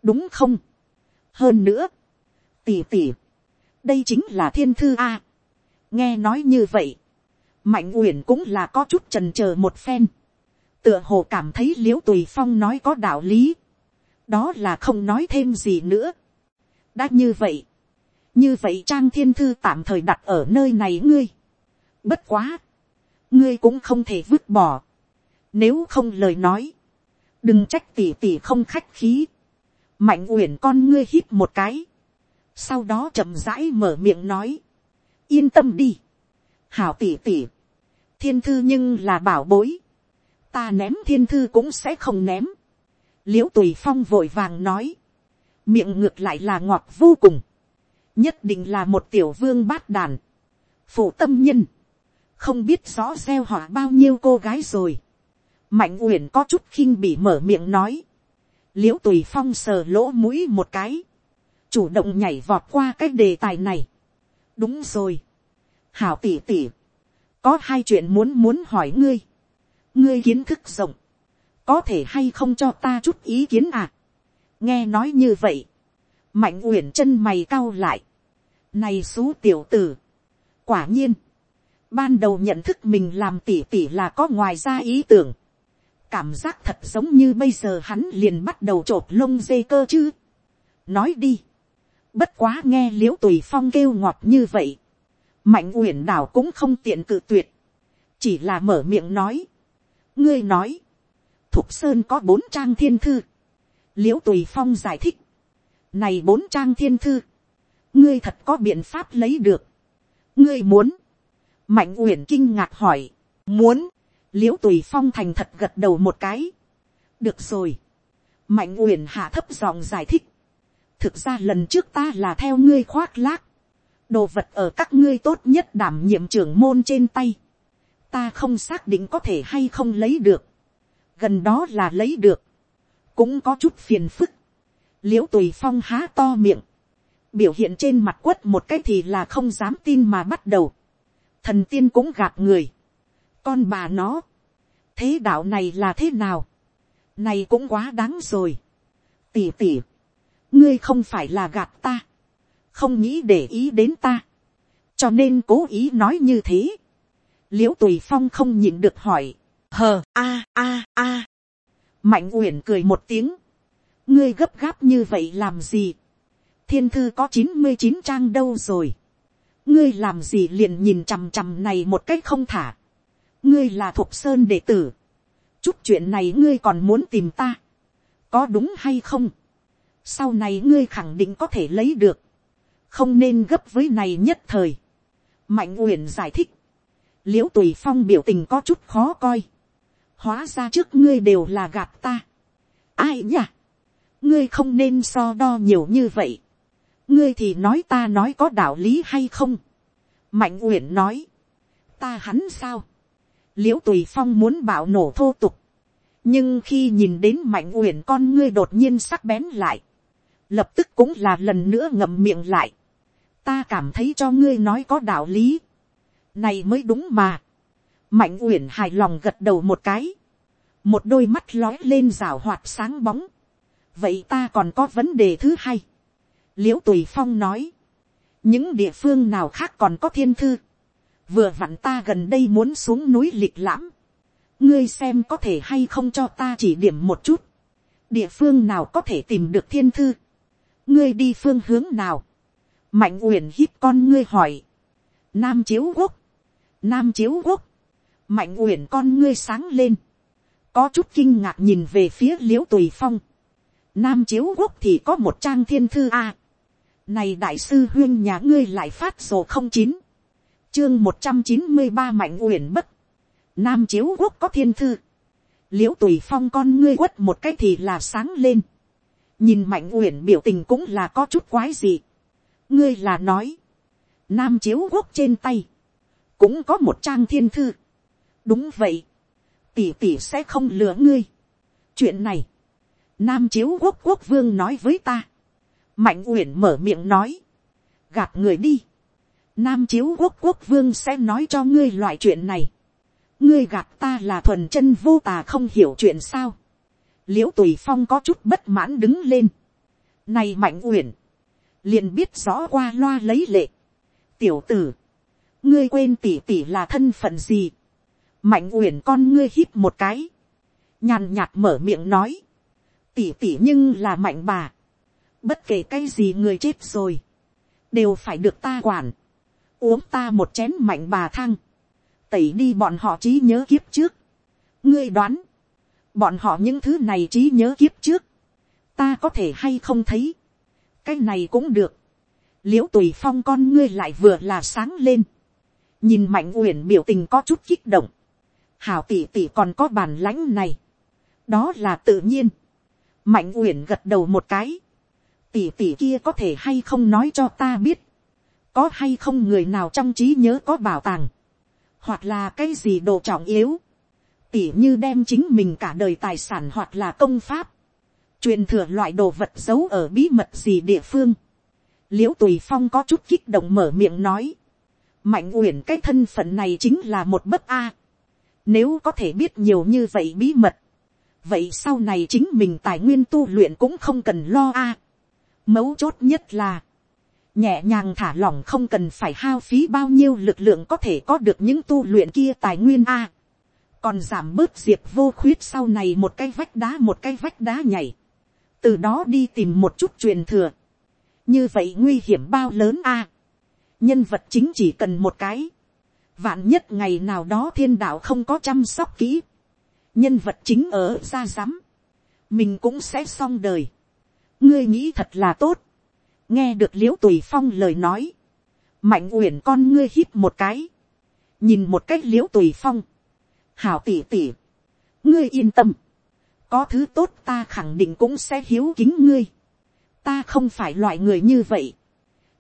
Speaker 1: đúng không, hơn nữa, tỉ tỉ, đây chính là thiên thư a, nghe nói như vậy, mạnh uyển cũng là có chút trần c h ờ một phen, tựa hồ cảm thấy l i ễ u tùy phong nói có đạo lý, đó là không nói thêm gì nữa. đã như vậy, như vậy trang thiên thư tạm thời đặt ở nơi này ngươi. bất quá, ngươi cũng không thể vứt bỏ. nếu không lời nói, đừng trách tỉ tỉ không khách khí, mạnh uyển con ngươi hít một cái, sau đó chậm rãi mở miệng nói, yên tâm đi, hảo tỉ tỉ, thiên thư nhưng là bảo bối, ta ném thiên thư cũng sẽ không ném, l i ễ u tùy phong vội vàng nói, miệng ngược lại là ngọt vô cùng, nhất định là một tiểu vương bát đàn, phụ tâm nhân, không biết rõ gieo họ bao nhiêu cô gái rồi, mạnh uyển có chút khinh bị mở miệng nói, l i ễ u tùy phong sờ lỗ mũi một cái, chủ động nhảy vọt qua cái đề tài này đúng rồi, hảo tỉ tỉ, có hai chuyện muốn muốn hỏi ngươi, ngươi kiến thức rộng, có thể hay không cho ta chút ý kiến à. nghe nói như vậy, mạnh uyển chân mày cau lại, này xú tiểu tử, quả nhiên, ban đầu nhận thức mình làm tỉ tỉ là có ngoài ra ý tưởng, cảm giác thật giống như bây giờ hắn liền bắt đầu trột lông dê cơ chứ. nói đi, bất quá nghe liễu tùy phong kêu ngọt như vậy, mạnh uyển đảo cũng không tiện cự tuyệt, chỉ là mở miệng nói. ngươi nói, thục sơn có bốn trang thiên thư, liễu tùy phong giải thích, này bốn trang thiên thư, ngươi thật có biện pháp lấy được, ngươi muốn, mạnh uyển kinh ngạc hỏi, muốn, liễu tùy phong thành thật gật đầu một cái, được rồi, mạnh uyển hạ thấp giọng giải thích, thực ra lần trước ta là theo ngươi khoác lác, đồ vật ở các ngươi tốt nhất đảm nhiệm trưởng môn trên tay, ta không xác định có thể hay không lấy được, gần đó là lấy được, cũng có chút phiền phức, l i ễ u tùy phong há to miệng, biểu hiện trên mặt quất một cái thì là không dám tin mà bắt đầu, thần tiên cũng gạt người, con bà nó, thế đạo này là thế nào, này cũng quá đáng rồi, tỉ tỉ, ngươi không phải là gạt ta, không nghĩ để ý đến ta, cho nên cố ý nói như thế. l i ễ u tùy phong không nhịn được hỏi, hờ a a a, mạnh uyển cười một tiếng, ngươi gấp gáp như vậy làm gì, thiên thư có chín mươi chín trang đâu rồi, ngươi làm gì liền nhìn chằm chằm này một cách không thả, ngươi là thuộc sơn đệ tử, chút chuyện này ngươi còn muốn tìm ta, có đúng hay không, sau này ngươi khẳng định có thể lấy được, không nên gấp với này nhất thời. mạnh uyển giải thích, l i ễ u tùy phong biểu tình có chút khó coi, hóa ra trước ngươi đều là gạt ta. ai nhỉ, ngươi không nên so đo nhiều như vậy, ngươi thì nói ta nói có đạo lý hay không. mạnh uyển nói, ta hắn sao, l i ễ u tùy phong muốn bảo nổ thô tục, nhưng khi nhìn đến mạnh uyển con ngươi đột nhiên sắc bén lại, lập tức cũng là lần nữa ngậm miệng lại ta cảm thấy cho ngươi nói có đạo lý. này mới đúng mà. mạnh uyển hài lòng gật đầu một cái. một đôi mắt lói lên rào hoạt sáng bóng. vậy ta còn có vấn đề thứ hai. l i ễ u tùy phong nói. những địa phương nào khác còn có thiên thư. vừa vặn ta gần đây muốn xuống núi lịch lãm. ngươi xem có thể hay không cho ta chỉ điểm một chút. địa phương nào có thể tìm được thiên thư ngươi đi phương hướng nào? Mạnh uyển hít con ngươi hỏi, nam chiếu quốc, nam chiếu quốc, mạnh uyển con ngươi sáng lên, có chút kinh ngạc nhìn về phía l i ễ u tùy phong, nam chiếu quốc thì có một trang thiên thư a, này đại sư huyên nhà ngươi lại phát sổ không chín, chương một trăm chín mươi ba mạnh uyển bất, nam chiếu quốc có thiên thư, l i ễ u tùy phong con ngươi quất một cái thì là sáng lên, nhìn mạnh uyển biểu tình cũng là có chút quái gì, ngươi là nói, nam chiếu quốc trên tay, cũng có một trang thiên thư. đúng vậy, tỷ tỷ sẽ không lừa ngươi. chuyện này, nam chiếu quốc quốc vương nói với ta, mạnh uyển mở miệng nói, gạt người đi, nam chiếu quốc quốc vương sẽ nói cho ngươi loại chuyện này, ngươi gạt ta là thuần chân vô tà không hiểu chuyện sao, l i ễ u tùy phong có chút bất mãn đứng lên, này mạnh uyển, liền biết rõ qua loa lấy lệ. tiểu tử, ngươi quên tỉ tỉ là thân phận gì. mạnh uyển con ngươi hít một cái, nhàn nhạt mở miệng nói, tỉ tỉ nhưng là mạnh bà, bất kể cái gì người chết rồi, đều phải được ta quản, uống ta một chén mạnh bà thang, tẩy đi bọn họ trí nhớ kiếp trước. ngươi đoán, bọn họ những thứ này trí nhớ kiếp trước, ta có thể hay không thấy, cái này cũng được, l i ễ u tùy phong con ngươi lại vừa là sáng lên, nhìn mạnh uyển biểu tình có chút kích động, hảo tỷ tỷ còn có bản lãnh này, đó là tự nhiên, mạnh uyển gật đầu một cái, tỷ tỷ kia có thể hay không nói cho ta biết, có hay không người nào trong trí nhớ có bảo tàng, hoặc là cái gì đồ trọng yếu, tỉ như đem chính mình cả đời tài sản hoặc là công pháp, truyền thừa loại đồ vật giấu ở bí mật gì địa phương. l i ễ u tùy phong có chút kích động mở miệng nói, mạnh uyển cái thân phận này chính là một bất a. nếu có thể biết nhiều như vậy bí mật, vậy sau này chính mình tài nguyên tu luyện cũng không cần lo a. mấu chốt nhất là, nhẹ nhàng thả lỏng không cần phải hao phí bao nhiêu lực lượng có thể có được những tu luyện kia tài nguyên a còn giảm bớt diệp vô khuyết sau này một cái vách đá một cái vách đá nhảy, từ đó đi tìm một chút truyền thừa, như vậy nguy hiểm bao lớn a, nhân vật chính chỉ cần một cái, vạn nhất ngày nào đó thiên đạo không có chăm sóc kỹ, nhân vật chính ở ra rắm, mình cũng sẽ xong đời, ngươi nghĩ thật là tốt, nghe được l i ễ u tùy phong lời nói, mạnh uyển con ngươi hít một cái, nhìn một cách l i ễ u tùy phong, hảo tỉ tỉ, ngươi yên tâm, có thứ tốt ta khẳng định cũng sẽ hiếu kính ngươi, ta không phải loại người như vậy,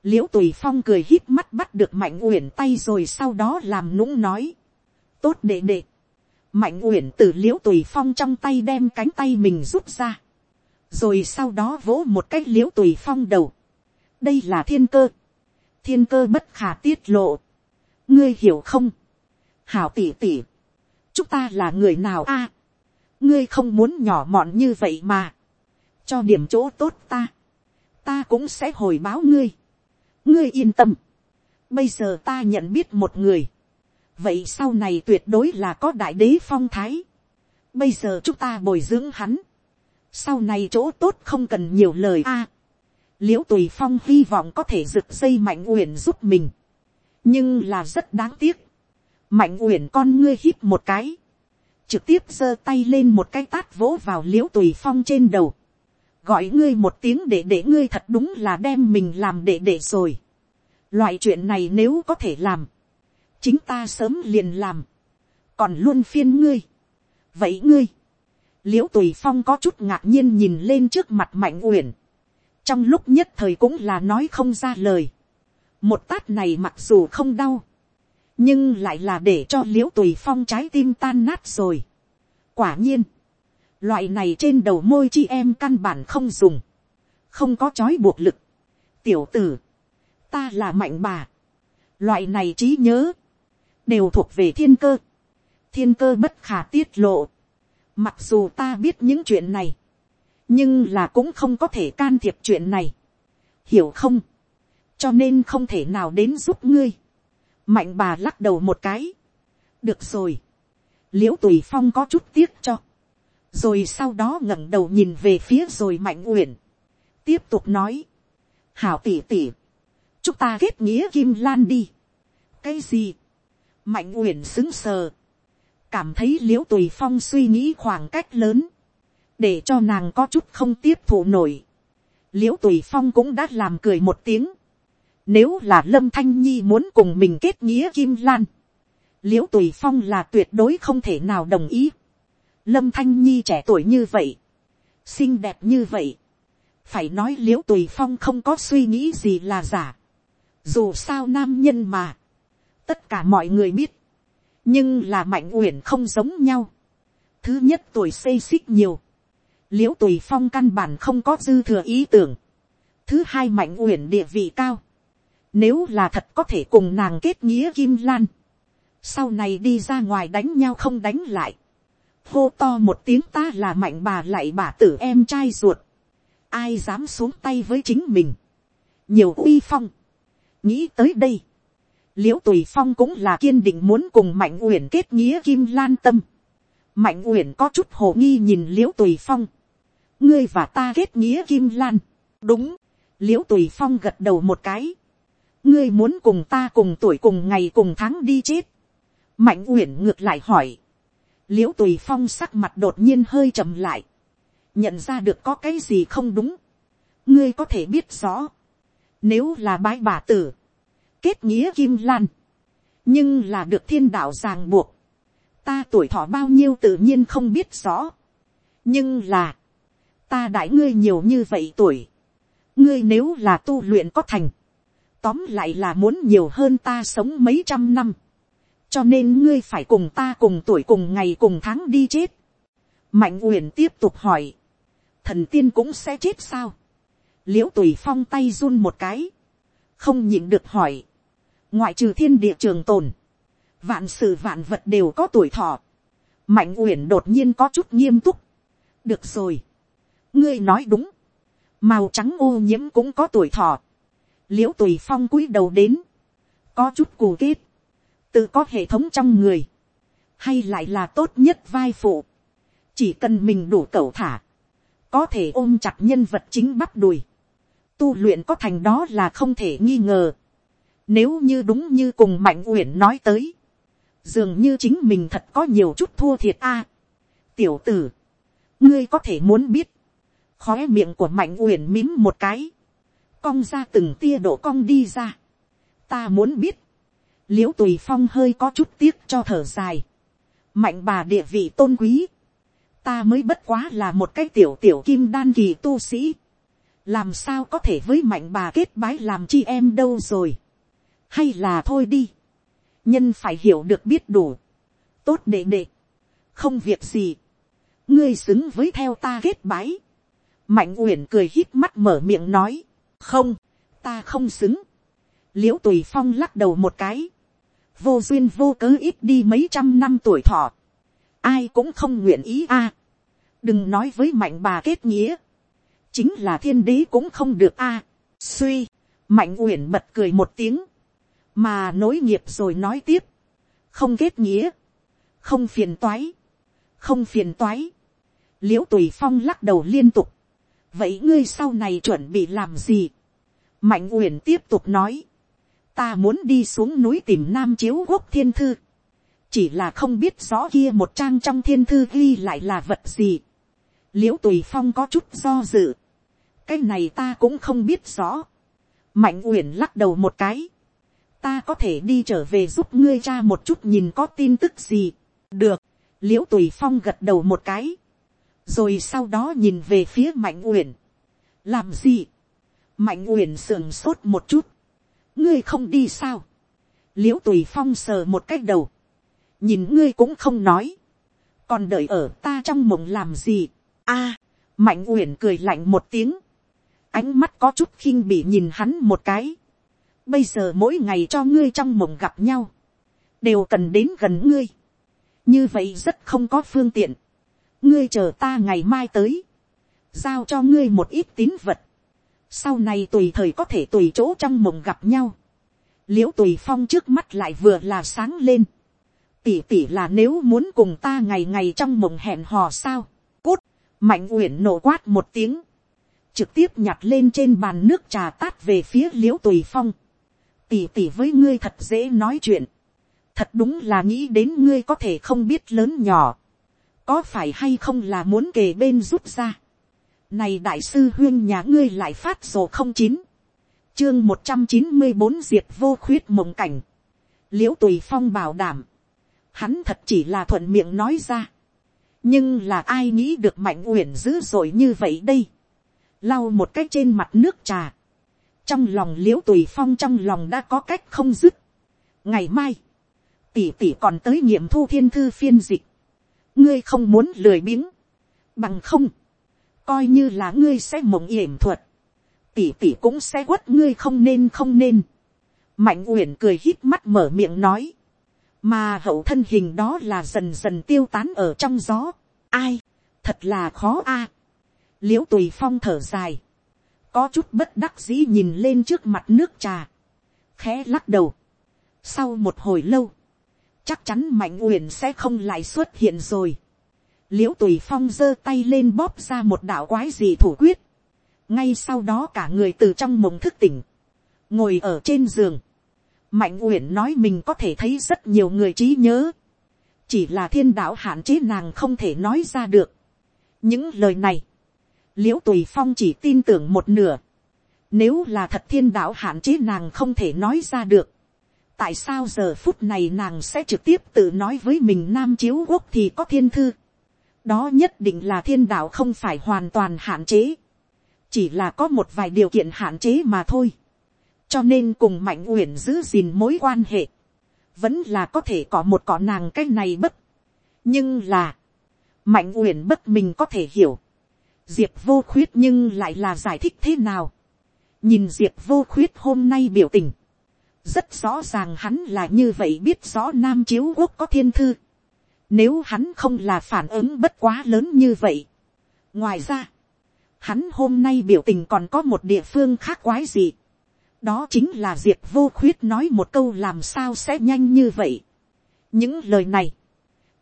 Speaker 1: l i ễ u tùy phong cười hít mắt bắt được mạnh uyển tay rồi sau đó làm nũng nói, tốt đệ đệ, mạnh uyển từ l i ễ u tùy phong trong tay đem cánh tay mình rút ra, rồi sau đó vỗ một cái l i ễ u tùy phong đầu, đây là thiên cơ, thiên cơ bất khả tiết lộ, ngươi hiểu không, hảo tỉ tỉ, chúng ta là người nào a, ngươi không muốn nhỏ mọn như vậy mà, cho điểm chỗ tốt ta, ta cũng sẽ hồi báo ngươi, ngươi yên tâm, bây giờ ta nhận biết một người, vậy sau này tuyệt đối là có đại đế phong thái, bây giờ chúng ta bồi dưỡng hắn, sau này chỗ tốt không cần nhiều lời a, l i ễ u tùy phong hy vọng có thể rực dây mạnh uyển giúp mình, nhưng là rất đáng tiếc, mạnh uyển con ngươi hít một cái, trực tiếp giơ tay lên một cái tát vỗ vào l i ễ u tùy phong trên đầu, gọi ngươi một tiếng để để ngươi thật đúng là đem mình làm để để rồi. Loại chuyện này nếu có thể làm, chính ta sớm liền làm, còn luôn phiên ngươi. vậy ngươi, l i ễ u tùy phong có chút ngạc nhiên nhìn lên trước mặt mạnh uyển, trong lúc nhất thời cũng là nói không ra lời, một tát này mặc dù không đau, nhưng lại là để cho l i ễ u tùy phong trái tim tan nát rồi. quả nhiên, loại này trên đầu môi chị em căn bản không dùng, không có trói buộc lực. tiểu tử, ta là mạnh bà, loại này trí nhớ, đều thuộc về thiên cơ, thiên cơ bất khả tiết lộ. mặc dù ta biết những chuyện này, nhưng là cũng không có thể can thiệp chuyện này, hiểu không, cho nên không thể nào đến giúp ngươi mạnh bà lắc đầu một cái. được rồi. l i ễ u tùy phong có chút tiếc cho. rồi sau đó ngẩng đầu nhìn về phía rồi mạnh uyển. tiếp tục nói. hảo tỉ tỉ. chúng ta kết nghĩa kim lan đi. cái gì. mạnh uyển xứng sờ. cảm thấy l i ễ u tùy phong suy nghĩ khoảng cách lớn. để cho nàng có chút không tiếp thụ nổi. l i ễ u tùy phong cũng đã làm cười một tiếng nếu là Lâm Thanh Nhi muốn cùng mình kết nghĩa Kim Lan. Liễu Tùy Phong là tuyệt đối không thể nào đồng ý. Lâm Thanh Nhi trẻ tuổi như vậy. Xinh đẹp như vậy. Phải nói Liễu Tùy Phong không có suy nghĩ gì là giả. Dù sao nam nhân mà. Tất cả mọi người biết. Nhưng là Mạnh Uyển không giống nhau. Thứ nhất tuổi xây xích nhiều. Liễu Tùy Phong căn bản không có dư thừa ý tưởng. Thứ hai Mạnh Uyển địa vị cao nếu là thật có thể cùng nàng kết nghĩa kim lan. Sau này đi ra ngoài đánh nhau không đánh lại. Hô to một tiếng ta là mạnh bà lại bà tử em trai ruột. Ai dám xuống tay với chính mình. Nhiều uy phong. Nghĩ tới đây. Liễu tùy phong cũng là kiên định muốn cùng mạnh uyển kết nghĩa kim lan tâm. Mạnh uyển có chút hồ nghi nhìn liễu tùy phong. Ngươi và ta kết nghĩa kim lan. Đúng. Liễu tùy phong gật đầu một cái ngươi muốn cùng ta cùng tuổi cùng ngày cùng tháng đi chết. mạnh uyển ngược lại hỏi. l i ễ u tùy phong sắc mặt đột nhiên hơi chậm lại, nhận ra được có cái gì không đúng, ngươi có thể biết rõ, nếu là bái bà tử, kết nghĩa kim lan, nhưng là được thiên đạo ràng buộc, ta tuổi thọ bao nhiêu tự nhiên không biết rõ, nhưng là, ta đại ngươi nhiều như vậy tuổi, ngươi nếu là tu luyện có thành, tóm lại là muốn nhiều hơn ta sống mấy trăm năm, cho nên ngươi phải cùng ta cùng tuổi cùng ngày cùng tháng đi chết. mạnh uyển tiếp tục hỏi, thần tiên cũng sẽ chết sao, l i ễ u tùy phong tay run một cái, không nhịn được hỏi, ngoại trừ thiên địa trường tồn, vạn sự vạn vật đều có tuổi thọ, mạnh uyển đột nhiên có chút nghiêm túc, được rồi, ngươi nói đúng, màu trắng ô nhiễm cũng có tuổi thọ, l i ễ u tùy phong cúi đầu đến, có chút cù kết, tự có hệ thống trong người, hay lại là tốt nhất vai phụ, chỉ cần mình đủ cẩu thả, có thể ôm chặt nhân vật chính bắp đùi, tu luyện có thành đó là không thể nghi ngờ, nếu như đúng như cùng mạnh uyển nói tới, dường như chính mình thật có nhiều chút thua thiệt a. tiểu tử, ngươi có thể muốn biết, khói miệng của mạnh uyển mím một cái, cong ra từng tia độ cong đi ra. ta muốn biết, l i ễ u tùy phong hơi có chút tiếc cho thở dài, mạnh bà địa vị tôn quý, ta mới bất quá là một cái tiểu tiểu kim đan kỳ tu sĩ, làm sao có thể với mạnh bà kết bái làm chi em đâu rồi, hay là thôi đi, nhân phải hiểu được biết đủ, tốt đệ đệ, không việc gì, ngươi xứng với theo ta kết bái, mạnh uyển cười hít mắt mở miệng nói, không, ta không xứng. l i ễ u tùy phong lắc đầu một cái, vô duyên vô cớ ít đi mấy trăm năm tuổi thọ, ai cũng không nguyện ý a. đừng nói với mạnh bà kết nghĩa, chính là thiên đế cũng không được a. suy, mạnh uyển bật cười một tiếng, mà nối nghiệp rồi nói tiếp, không kết nghĩa, không phiền toái, không phiền toái, l i ễ u tùy phong lắc đầu liên tục, vậy ngươi sau này chuẩn bị làm gì, mạnh uyển tiếp tục nói, ta muốn đi xuống núi tìm nam chiếu quốc thiên thư, chỉ là không biết rõ kia một trang trong thiên thư ghi lại là vật gì. l i ễ u tùy phong có chút do dự, cái này ta cũng không biết rõ. mạnh uyển lắc đầu một cái, ta có thể đi trở về giúp ngươi cha một chút nhìn có tin tức gì. được, l i ễ u tùy phong gật đầu một cái, rồi sau đó nhìn về phía mạnh uyển. làm gì, mạnh uyển sườn sốt một chút, ngươi không đi sao, l i ễ u tùy phong sờ một cách đầu, nhìn ngươi cũng không nói, còn đợi ở ta trong mộng làm gì, a, mạnh uyển cười lạnh một tiếng, ánh mắt có chút khinh bị nhìn hắn một cái, bây giờ mỗi ngày cho ngươi trong mộng gặp nhau, đều cần đến gần ngươi, như vậy rất không có phương tiện, ngươi chờ ta ngày mai tới, giao cho ngươi một ít tín vật, sau này tùy thời có thể tùy chỗ trong mộng gặp nhau, l i ễ u tùy phong trước mắt lại vừa là sáng lên, tỉ tỉ là nếu muốn cùng ta ngày ngày trong mộng hẹn hò sao, cút, mạnh uyển nổ quát một tiếng, trực tiếp nhặt lên trên bàn nước trà tát về phía l i ễ u tùy phong, tỉ tỉ với ngươi thật dễ nói chuyện, thật đúng là nghĩ đến ngươi có thể không biết lớn nhỏ, có phải hay không là muốn kề bên rút ra, này đại sư huyên nhà ngươi lại phát sổ không chín. Chương một trăm chín mươi bốn diệt vô khuyết mộng cảnh. Liễu tùy phong bảo đảm. Hắn thật chỉ là thuận miệng nói ra. Nhưng là ai nghĩ được mạnh uyển dữ dội như vậy đây. Lau một cách trên mặt nước trà. Trong lòng liễu tùy phong trong lòng đã có cách không dứt. Ngày mai. Tỷ tỷ còn tới nghiệm thu thiên thư phiên dịch. Ngươi không muốn lười biếng. Bằng không coi như là ngươi sẽ mộng yểm thuật, tỷ tỷ cũng sẽ quất ngươi không nên không nên. mạnh uyển cười hít mắt mở miệng nói, mà hậu thân hình đó là dần dần tiêu tán ở trong gió. ai, thật là khó a. l i ễ u tùy phong thở dài, có chút bất đắc dĩ nhìn lên trước mặt nước trà, khẽ lắc đầu. sau một hồi lâu, chắc chắn mạnh uyển sẽ không lại xuất hiện rồi l i ễ u tùy phong giơ tay lên bóp ra một đạo quái gì thủ quyết, ngay sau đó cả người từ trong mộng thức tỉnh, ngồi ở trên giường, mạnh uyển nói mình có thể thấy rất nhiều người trí nhớ, chỉ là thiên đạo hạn chế nàng không thể nói ra được. những lời này, l i ễ u tùy phong chỉ tin tưởng một nửa. nếu là thật thiên đạo hạn chế nàng không thể nói ra được tại sao giờ phút này nàng sẽ trực tiếp tự nói với mình nam chiếu quốc thì có thiên thư. đó nhất định là thiên đạo không phải hoàn toàn hạn chế. chỉ là có một vài điều kiện hạn chế mà thôi. cho nên cùng mạnh uyển giữ gìn mối quan hệ vẫn là có thể có một cỏ nàng cái này bất. nhưng là, mạnh uyển bất mình có thể hiểu. diệp vô khuyết nhưng lại là giải thích thế nào. nhìn diệp vô khuyết hôm nay biểu tình rất rõ ràng hắn là như vậy biết rõ nam chiếu quốc có thiên thư. nếu hắn không là phản ứng bất quá lớn như vậy. ngoài ra, hắn hôm nay biểu tình còn có một địa phương khác quái gì đó chính là diệp vô khuyết nói một câu làm sao sẽ nhanh như vậy. những lời này,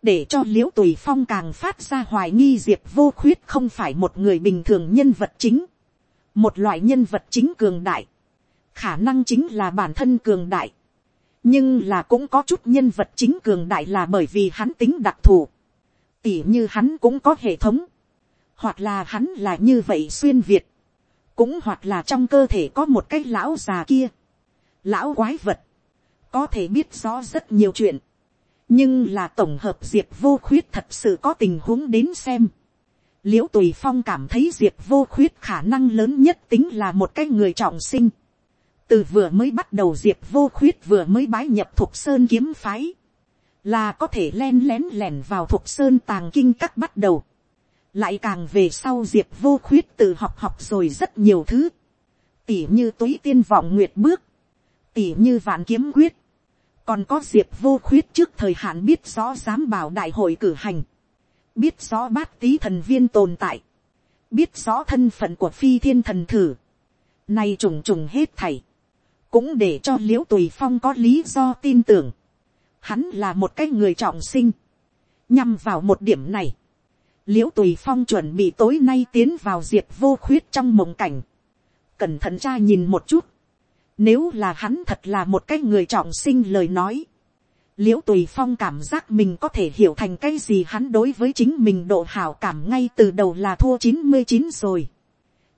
Speaker 1: để cho l i ễ u tùy phong càng phát ra hoài nghi diệp vô khuyết không phải một người bình thường nhân vật chính, một loại nhân vật chính cường đại, khả năng chính là bản thân cường đại, nhưng là cũng có chút nhân vật chính cường đại là bởi vì hắn tính đặc thù, tỉ như hắn cũng có hệ thống, hoặc là hắn là như vậy xuyên việt, cũng hoặc là trong cơ thể có một cái lão già kia, lão quái vật, có thể biết rõ rất nhiều chuyện, nhưng là tổng hợp diệp vô khuyết thật sự có tình huống đến xem. l i ễ u tùy phong cảm thấy diệp vô khuyết khả năng lớn nhất tính là một cái người trọng sinh từ vừa mới bắt đầu diệp vô khuyết vừa mới bái nhập thục sơn kiếm phái, là có thể len lén lẻn vào thục sơn tàng kinh các bắt đầu. Lại càng về sau diệp vô khuyết tự học học rồi rất nhiều thứ, tỉ như túy tiên vọng nguyệt bước, tỉ như vạn kiếm quyết, còn có diệp vô khuyết trước thời hạn biết rõ giám bảo đại hội cử hành, biết rõ bát tý thần viên tồn tại, biết rõ thân phận của phi thiên thần thử, nay trùng trùng hết thảy, cũng để cho l i ễ u tùy phong có lý do tin tưởng, hắn là một cái người trọng sinh, nhằm vào một điểm này, l i ễ u tùy phong chuẩn bị tối nay tiến vào diệp vô khuyết trong mộng cảnh, cẩn thận cha nhìn một chút, nếu là hắn thật là một cái người trọng sinh lời nói, l i ễ u tùy phong cảm giác mình có thể hiểu thành cái gì hắn đối với chính mình độ hào cảm ngay từ đầu là thua chín mươi chín rồi.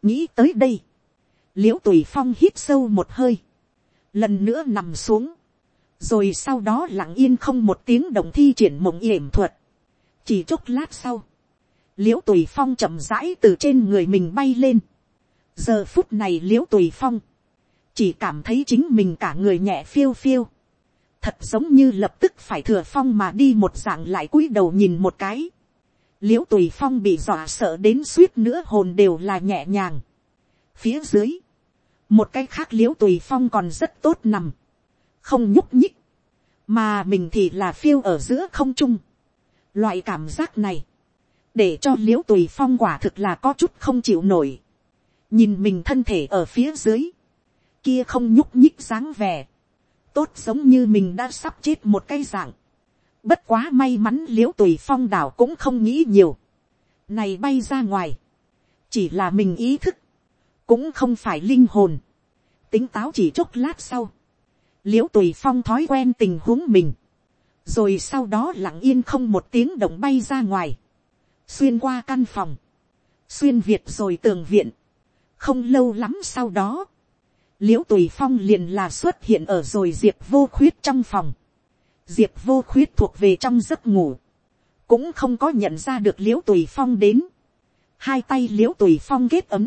Speaker 1: nghĩ tới đây, l i ễ u tùy phong hít sâu một hơi, lần nữa nằm xuống, rồi sau đó lặng yên không một tiếng đồng thi triển mộng yểm thuật, chỉ chốc lát sau, l i ễ u tùy phong chậm rãi từ trên người mình bay lên. giờ phút này l i ễ u tùy phong chỉ cảm thấy chính mình cả người nhẹ phiêu phiêu. thật giống như lập tức phải thừa phong mà đi một dạng lại cúi đầu nhìn một cái. l i ễ u tùy phong bị dọa sợ đến suýt nữa hồn đều là nhẹ nhàng. phía dưới, một cái khác l i ễ u tùy phong còn rất tốt nằm, không nhúc nhích, mà mình thì là phiêu ở giữa không trung. loại cảm giác này, để cho l i ễ u tùy phong quả thực là có chút không chịu nổi, nhìn mình thân thể ở phía dưới, kia không nhúc nhích dáng vẻ, tốt giống như mình đã sắp chết một cái dạng, bất quá may mắn l i ễ u tùy phong đảo cũng không nghĩ nhiều, này bay ra ngoài, chỉ là mình ý thức, cũng không phải linh hồn, tính táo chỉ chốc lát sau, l i ễ u tùy phong thói quen tình huống mình, rồi sau đó lặng yên không một tiếng động bay ra ngoài, xuyên qua căn phòng, xuyên việt rồi tường viện, không lâu lắm sau đó, l i ễ u tùy phong liền là xuất hiện ở rồi diệp vô khuyết trong phòng, diệp vô khuyết thuộc về trong giấc ngủ, cũng không có nhận ra được l i ễ u tùy phong đến, hai tay l i ễ u tùy phong kết ấm,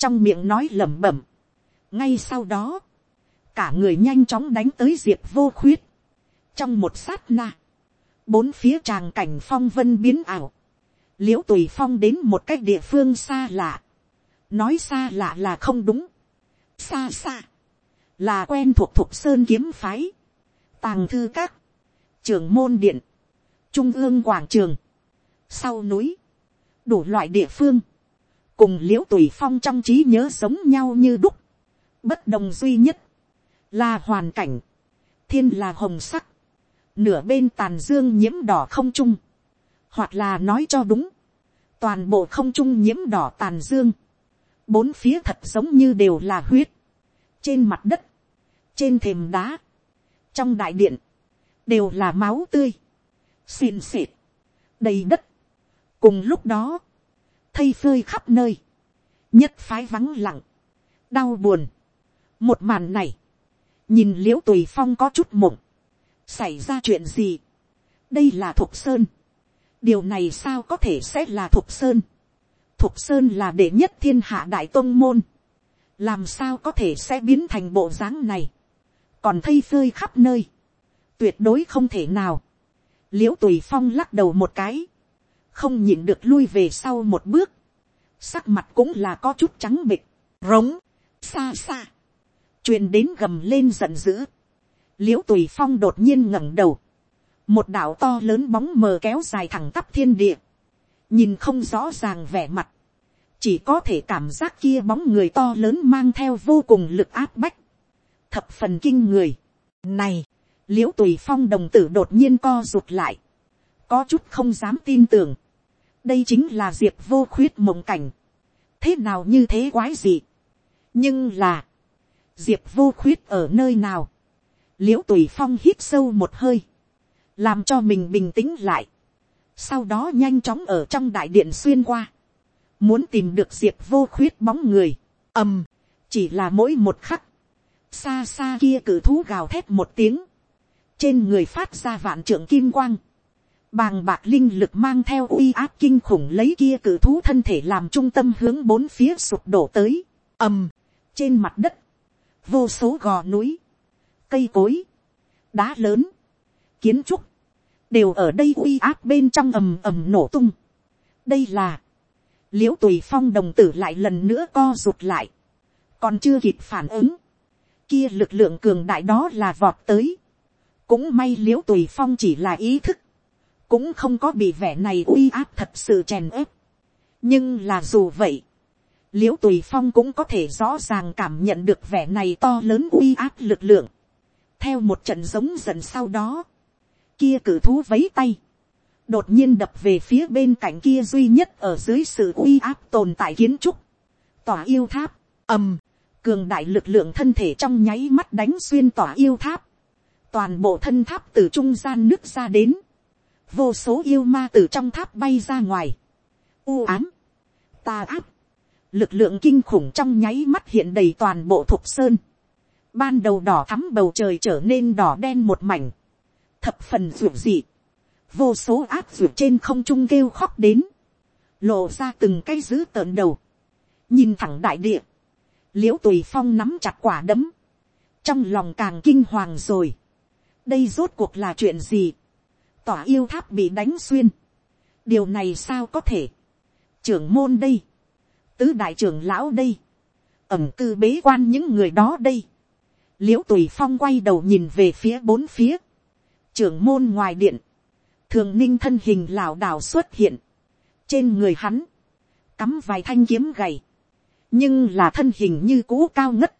Speaker 1: trong miệng nói lẩm bẩm, ngay sau đó, cả người nhanh chóng đánh tới diệp vô khuyết, trong một sát na, bốn phía tràng cảnh phong vân biến ảo, l i ễ u tùy phong đến một cái địa phương xa lạ, nói xa lạ là không đúng, xa xa, là quen thuộc thuộc sơn kiếm phái, tàng thư các, trường môn điện, trung ương quảng trường, sau núi, đủ loại địa phương, cùng l i ễ u tùy phong trong trí nhớ giống nhau như đúc, bất đồng duy nhất, là hoàn cảnh, thiên là hồng sắc, nửa bên tàn dương nhiễm đỏ không trung, hoặc là nói cho đúng, toàn bộ không trung nhiễm đỏ tàn dương, bốn phía thật giống như đều là huyết, trên mặt đất, trên thềm đá, trong đại điện, đều là máu tươi, xin xịt, đầy đất, cùng lúc đó, thây phơi khắp nơi, nhất phái vắng lặng, đau buồn, một màn này, nhìn l i ễ u tùy phong có chút mộng, xảy ra chuyện gì, đây là thục sơn, điều này sao có thể sẽ là thục sơn, thục sơn là đệ nhất thiên hạ đại tôn môn, làm sao có thể sẽ biến thành bộ dáng này, còn thây phơi khắp nơi, tuyệt đối không thể nào, l i ễ u tùy phong lắc đầu một cái, không nhịn được lui về sau một bước, sắc mặt cũng là có chút trắng bịch, rống, xa xa, truyền đến gầm lên giận dữ, l i ễ u tùy phong đột nhiên ngẩng đầu, một đạo to lớn bóng mờ kéo dài thẳng tắp thiên địa, nhìn không rõ ràng vẻ mặt, chỉ có thể cảm giác kia bóng người to lớn mang theo vô cùng lực áp bách, thập phần kinh người. Này, l i ễ u tùy phong đồng tử đột nhiên co rụt lại, có chút không dám tin tưởng, đây chính là diệp vô khuyết mộng cảnh, thế nào như thế quái gì, nhưng là, diệp vô khuyết ở nơi nào, l i ễ u tùy phong hít sâu một hơi, làm cho mình bình tĩnh lại, sau đó nhanh chóng ở trong đại điện xuyên qua, muốn tìm được diệp vô khuyết bóng người, ầm, chỉ là mỗi một khắc, xa xa kia cử thú gào thét một tiếng, trên người phát ra vạn trưởng kim quang, bàng bạc linh lực mang theo uy áp kinh khủng lấy kia cử thú thân thể làm trung tâm hướng bốn phía sụp đổ tới, ầm, trên mặt đất, vô số gò núi, cây cối, đá lớn, kiến trúc, đều ở đây uy áp bên trong ầm ầm nổ tung. đây là, l i ễ u tùy phong đồng tử lại lần nữa co rụt lại, còn chưa kịp phản ứng, kia lực lượng cường đại đó là vọt tới, cũng may l i ễ u tùy phong chỉ là ý thức, cũng không có bị vẻ này uy áp thật sự chèn ép. nhưng là dù vậy, l i ễ u tùy phong cũng có thể rõ ràng cảm nhận được vẻ này to lớn uy áp lực lượng. theo một trận giống dần sau đó, kia cử thú vấy tay, đột nhiên đập về phía bên cạnh kia duy nhất ở dưới sự uy áp tồn tại kiến trúc, tòa yêu tháp, ầm, cường đại lực lượng thân thể trong nháy mắt đánh xuyên tòa yêu tháp, toàn bộ thân tháp từ trung gian nước ra đến, vô số yêu ma từ trong tháp bay ra ngoài, u ám, tà áp, lực lượng kinh khủng trong nháy mắt hiện đầy toàn bộ thục sơn. Ban đầu đỏ thắm bầu trời trở nên đỏ đen một mảnh. Thập phần ruột dị. Vô số áp ruột trên không trung kêu khóc đến. Lộ ra từng cái dữ tợn đầu. Nhìn thẳng đại địa. Liễu tùy phong nắm chặt quả đấm. Trong lòng càng kinh hoàng rồi. Đây rốt cuộc là chuyện gì? Tỏa yêu tháp bị đánh xuyên. Điều này sao có thể? Trưởng môn đây. Tứ đại trưởng lão đây, ẩm cư bế quan những người đó đây, l i ễ u tùy phong quay đầu nhìn về phía bốn phía, trưởng môn ngoài điện, thường ninh thân hình lảo đảo xuất hiện, trên người hắn, cắm vài thanh kiếm gầy, nhưng là thân hình như cũ cao ngất,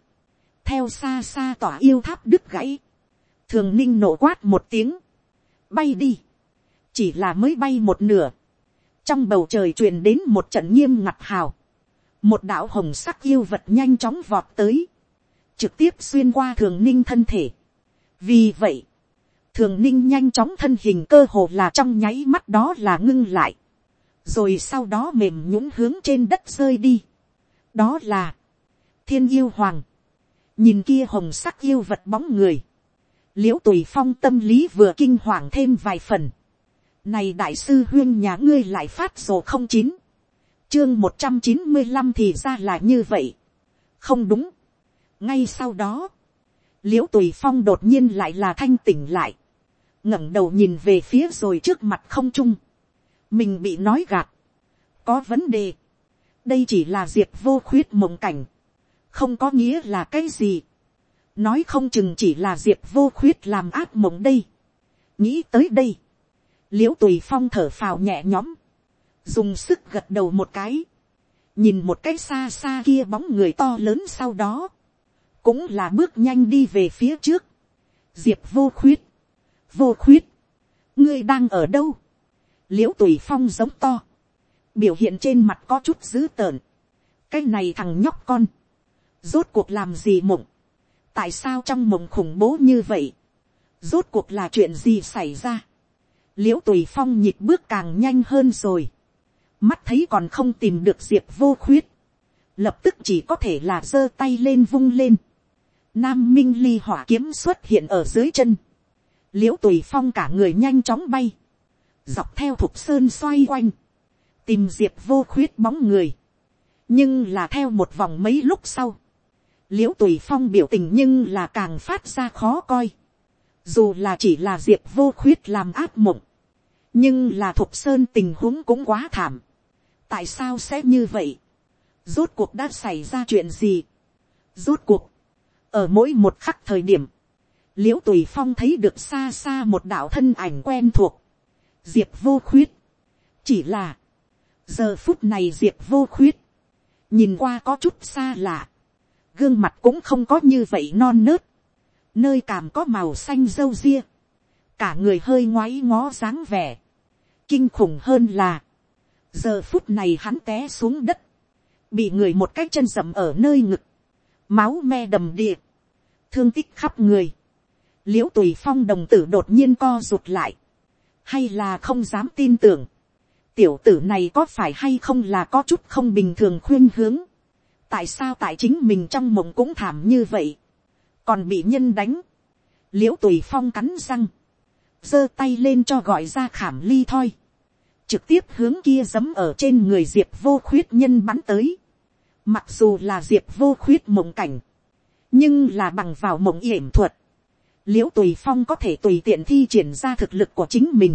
Speaker 1: theo xa xa tỏa yêu tháp đứt gãy, thường ninh nổ quát một tiếng, bay đi, chỉ là mới bay một nửa, trong bầu trời truyền đến một trận nghiêm ngặt hào, một đạo hồng sắc yêu vật nhanh chóng vọt tới, trực tiếp xuyên qua thường ninh thân thể. vì vậy, thường ninh nhanh chóng thân hình cơ hồ là trong nháy mắt đó là ngưng lại, rồi sau đó mềm nhũng hướng trên đất rơi đi. đó là, thiên yêu hoàng, nhìn kia hồng sắc yêu vật bóng người, l i ễ u tùy phong tâm lý vừa kinh hoàng thêm vài phần, này đại sư huyên nhà ngươi lại phát sổ không chín, chương một trăm chín mươi năm thì ra là như vậy. không đúng. ngay sau đó, l i ễ u tùy phong đột nhiên lại là thanh tỉnh lại, ngẩng đầu nhìn về phía rồi trước mặt không trung, mình bị nói gạt, có vấn đề, đây chỉ là diệp vô khuyết mộng cảnh, không có nghĩa là cái gì, nói không chừng chỉ là diệp vô khuyết làm ác mộng đây, nghĩ tới đây, l i ễ u tùy phong thở phào nhẹ nhõm, dùng sức gật đầu một cái, nhìn một cái xa xa kia bóng người to lớn sau đó, cũng là bước nhanh đi về phía trước, diệp vô khuyết, vô khuyết, ngươi đang ở đâu, l i ễ u tùy phong giống to, biểu hiện trên mặt có chút dữ tợn, cái này thằng nhóc con, rốt cuộc làm gì mộng, tại sao trong mộng khủng bố như vậy, rốt cuộc là chuyện gì xảy ra, l i ễ u tùy phong nhịp bước càng nhanh hơn rồi, mắt thấy còn không tìm được diệp vô khuyết, lập tức chỉ có thể là giơ tay lên vung lên, nam minh ly hỏa kiếm xuất hiện ở dưới chân, l i ễ u tùy phong cả người nhanh chóng bay, dọc theo thục sơn xoay quanh, tìm diệp vô khuyết bóng người, nhưng là theo một vòng mấy lúc sau, l i ễ u tùy phong biểu tình nhưng là càng phát ra khó coi, dù là chỉ là diệp vô khuyết làm áp mộng, nhưng là thục sơn tình huống cũng quá thảm. tại sao sẽ như vậy, rốt cuộc đã xảy ra chuyện gì, rốt cuộc, ở mỗi một khắc thời điểm, l i ễ u tùy phong thấy được xa xa một đạo thân ảnh quen thuộc, diệp vô khuyết, chỉ là, giờ phút này diệp vô khuyết, nhìn qua có chút xa lạ, gương mặt cũng không có như vậy non nớt, nơi cảm có màu xanh râu ria, cả người hơi ngoáy ngó dáng vẻ, kinh khủng hơn là, giờ phút này hắn té xuống đất, bị người một cái chân rậm ở nơi ngực, máu me đầm địa, thương tích khắp người, l i ễ u tùy phong đồng tử đột nhiên co rụt lại, hay là không dám tin tưởng, tiểu tử này có phải hay không là có chút không bình thường khuyên hướng, tại sao tại chính mình trong mộng cũng thảm như vậy, còn bị nhân đánh, l i ễ u tùy phong cắn răng, giơ tay lên cho gọi ra khảm ly thoi, trực tiếp hướng kia giấm ở trên người diệp vô khuyết nhân bắn tới, mặc dù là diệp vô khuyết mộng cảnh, nhưng là bằng vào mộng yểm thuật, l i ễ u tùy phong có thể tùy tiện thi triển ra thực lực của chính mình,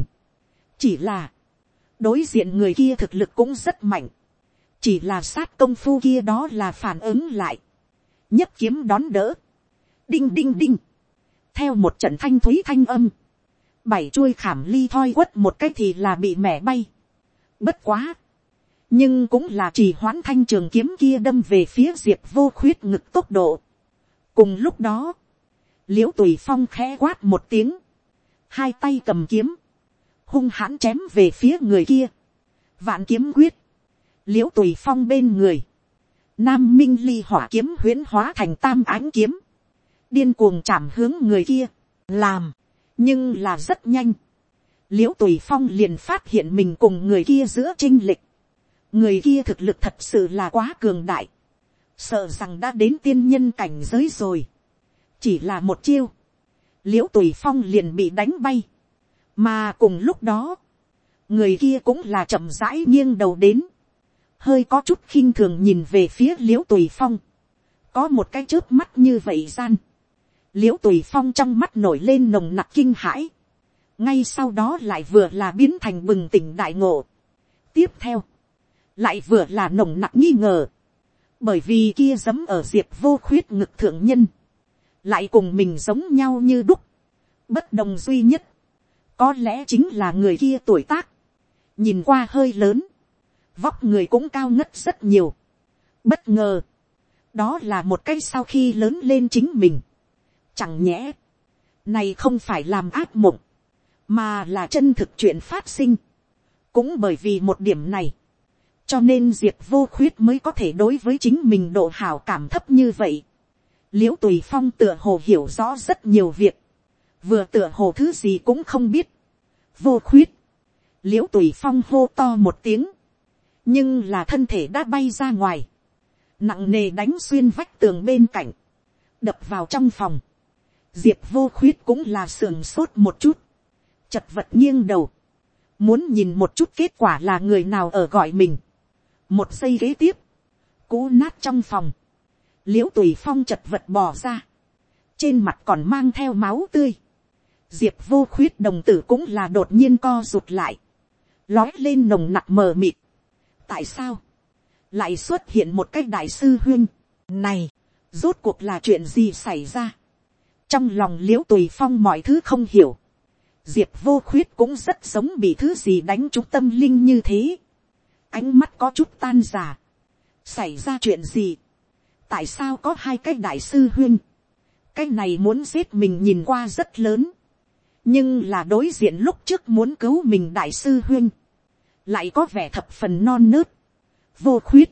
Speaker 1: chỉ là, đối diện người kia thực lực cũng rất mạnh, chỉ là sát công phu kia đó là phản ứng lại, nhất kiếm đón đỡ, đinh đinh đinh, theo một trận thanh thúy thanh âm, bảy chuôi khảm ly thoi quất một cái thì là bị mẻ bay. Bất quá, nhưng cũng là chỉ hoãn thanh trường kiếm kia đâm về phía diệp vô khuyết ngực tốc độ. cùng lúc đó, l i ễ u tùy phong khẽ quát một tiếng, hai tay cầm kiếm, hung hãn chém về phía người kia, vạn kiếm quyết, l i ễ u tùy phong bên người, nam minh ly hỏa kiếm huyễn hóa thành tam ánh kiếm, điên cuồng chạm hướng người kia, làm, nhưng là rất nhanh. l i ễ u tùy phong liền phát hiện mình cùng người kia giữa trinh lịch, người kia thực lực thật sự là quá cường đại, sợ rằng đã đến tiên nhân cảnh giới rồi, chỉ là một chiêu, l i ễ u tùy phong liền bị đánh bay, mà cùng lúc đó, người kia cũng là chậm rãi nghiêng đầu đến, hơi có chút khinh thường nhìn về phía l i ễ u tùy phong, có một cái trước mắt như vậy gian, l i ễ u tùy phong trong mắt nổi lên nồng nặc kinh hãi, ngay sau đó lại vừa là biến thành bừng tỉnh đại ngộ. tiếp theo, lại vừa là nồng nặc nghi ngờ, bởi vì kia giấm ở diệp vô khuyết ngực thượng nhân, lại cùng mình giống nhau như đúc, bất đồng duy nhất, có lẽ chính là người kia tuổi tác, nhìn qua hơi lớn, vóc người cũng cao ngất rất nhiều, bất ngờ, đó là một cái sau khi lớn lên chính mình, Chẳng nhẽ, này không phải làm ác mộng, mà là chân thực chuyện phát sinh. Cũng bởi vì một điểm này, cho nên diệp vô khuyết mới có thể đối với chính mình độ hảo cảm thấp như vậy. l i ễ u tùy phong tựa hồ hiểu rõ rất nhiều việc, vừa tựa hồ thứ gì cũng không biết. vô khuyết, l i ễ u tùy phong hô to một tiếng, nhưng là thân thể đã bay ra ngoài, nặng nề đánh xuyên vách tường bên cạnh, đập vào trong phòng, diệp vô khuyết cũng là sườn sốt một chút, chật vật nghiêng đầu, muốn nhìn một chút kết quả là người nào ở gọi mình. một giây kế tiếp, cú nát trong phòng, l i ễ u tùy phong chật vật bò ra, trên mặt còn mang theo máu tươi, diệp vô khuyết đồng tử cũng là đột nhiên co rụt lại, lói lên nồng nặc mờ mịt tại sao, lại xuất hiện một cái đại sư huyên, này, rốt cuộc là chuyện gì xảy ra, trong lòng l i ễ u tùy phong mọi thứ không hiểu, diệp vô khuyết cũng rất giống bị thứ gì đánh trúng tâm linh như thế, ánh mắt có chút tan giả, xảy ra chuyện gì, tại sao có hai cái đại sư huyên, cái này muốn giết mình nhìn qua rất lớn, nhưng là đối diện lúc trước muốn cứu mình đại sư huyên, lại có vẻ thập phần non nớt, vô khuyết,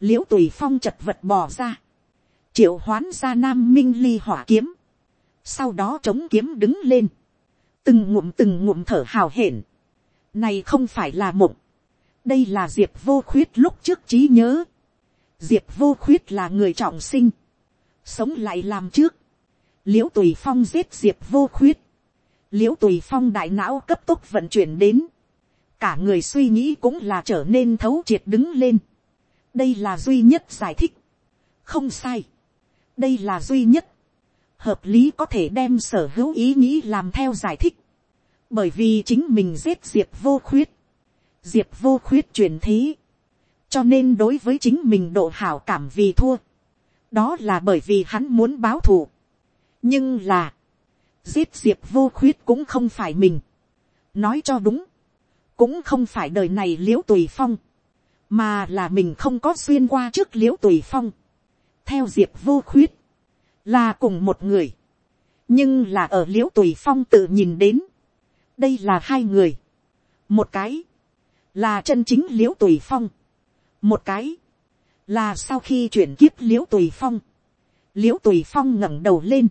Speaker 1: l i ễ u tùy phong chật vật bò ra, triệu hoán ra nam minh ly hỏa kiếm, sau đó chống kiếm đứng lên, từng ngụm từng ngụm thở hào hển, này không phải là mộng, đây là diệp vô khuyết lúc trước trí nhớ, diệp vô khuyết là người trọng sinh, sống lại làm trước, l i ễ u tùy phong giết diệp vô khuyết, l i ễ u tùy phong đại não cấp tốc vận chuyển đến, cả người suy nghĩ cũng là trở nên thấu triệt đứng lên, đây là duy nhất giải thích, không sai, đây là duy nhất, hợp lý có thể đem sở hữu ý nghĩ làm theo giải thích, bởi vì chính mình giết diệp vô khuyết, diệp vô khuyết truyền thế, cho nên đối với chính mình độ hảo cảm vì thua, đó là bởi vì hắn muốn báo thù. nhưng là, giết diệp vô khuyết cũng không phải mình, nói cho đúng, cũng không phải đời này l i ễ u tùy phong, mà là mình không có xuyên qua trước l i ễ u tùy phong, theo diệp vô khuyết, là cùng một người, nhưng là ở l i ễ u tùy phong tự nhìn đến, đây là hai người, một cái, là chân chính l i ễ u tùy phong, một cái, là sau khi chuyển kiếp l i ễ u tùy phong, l i ễ u tùy phong ngẩng đầu lên,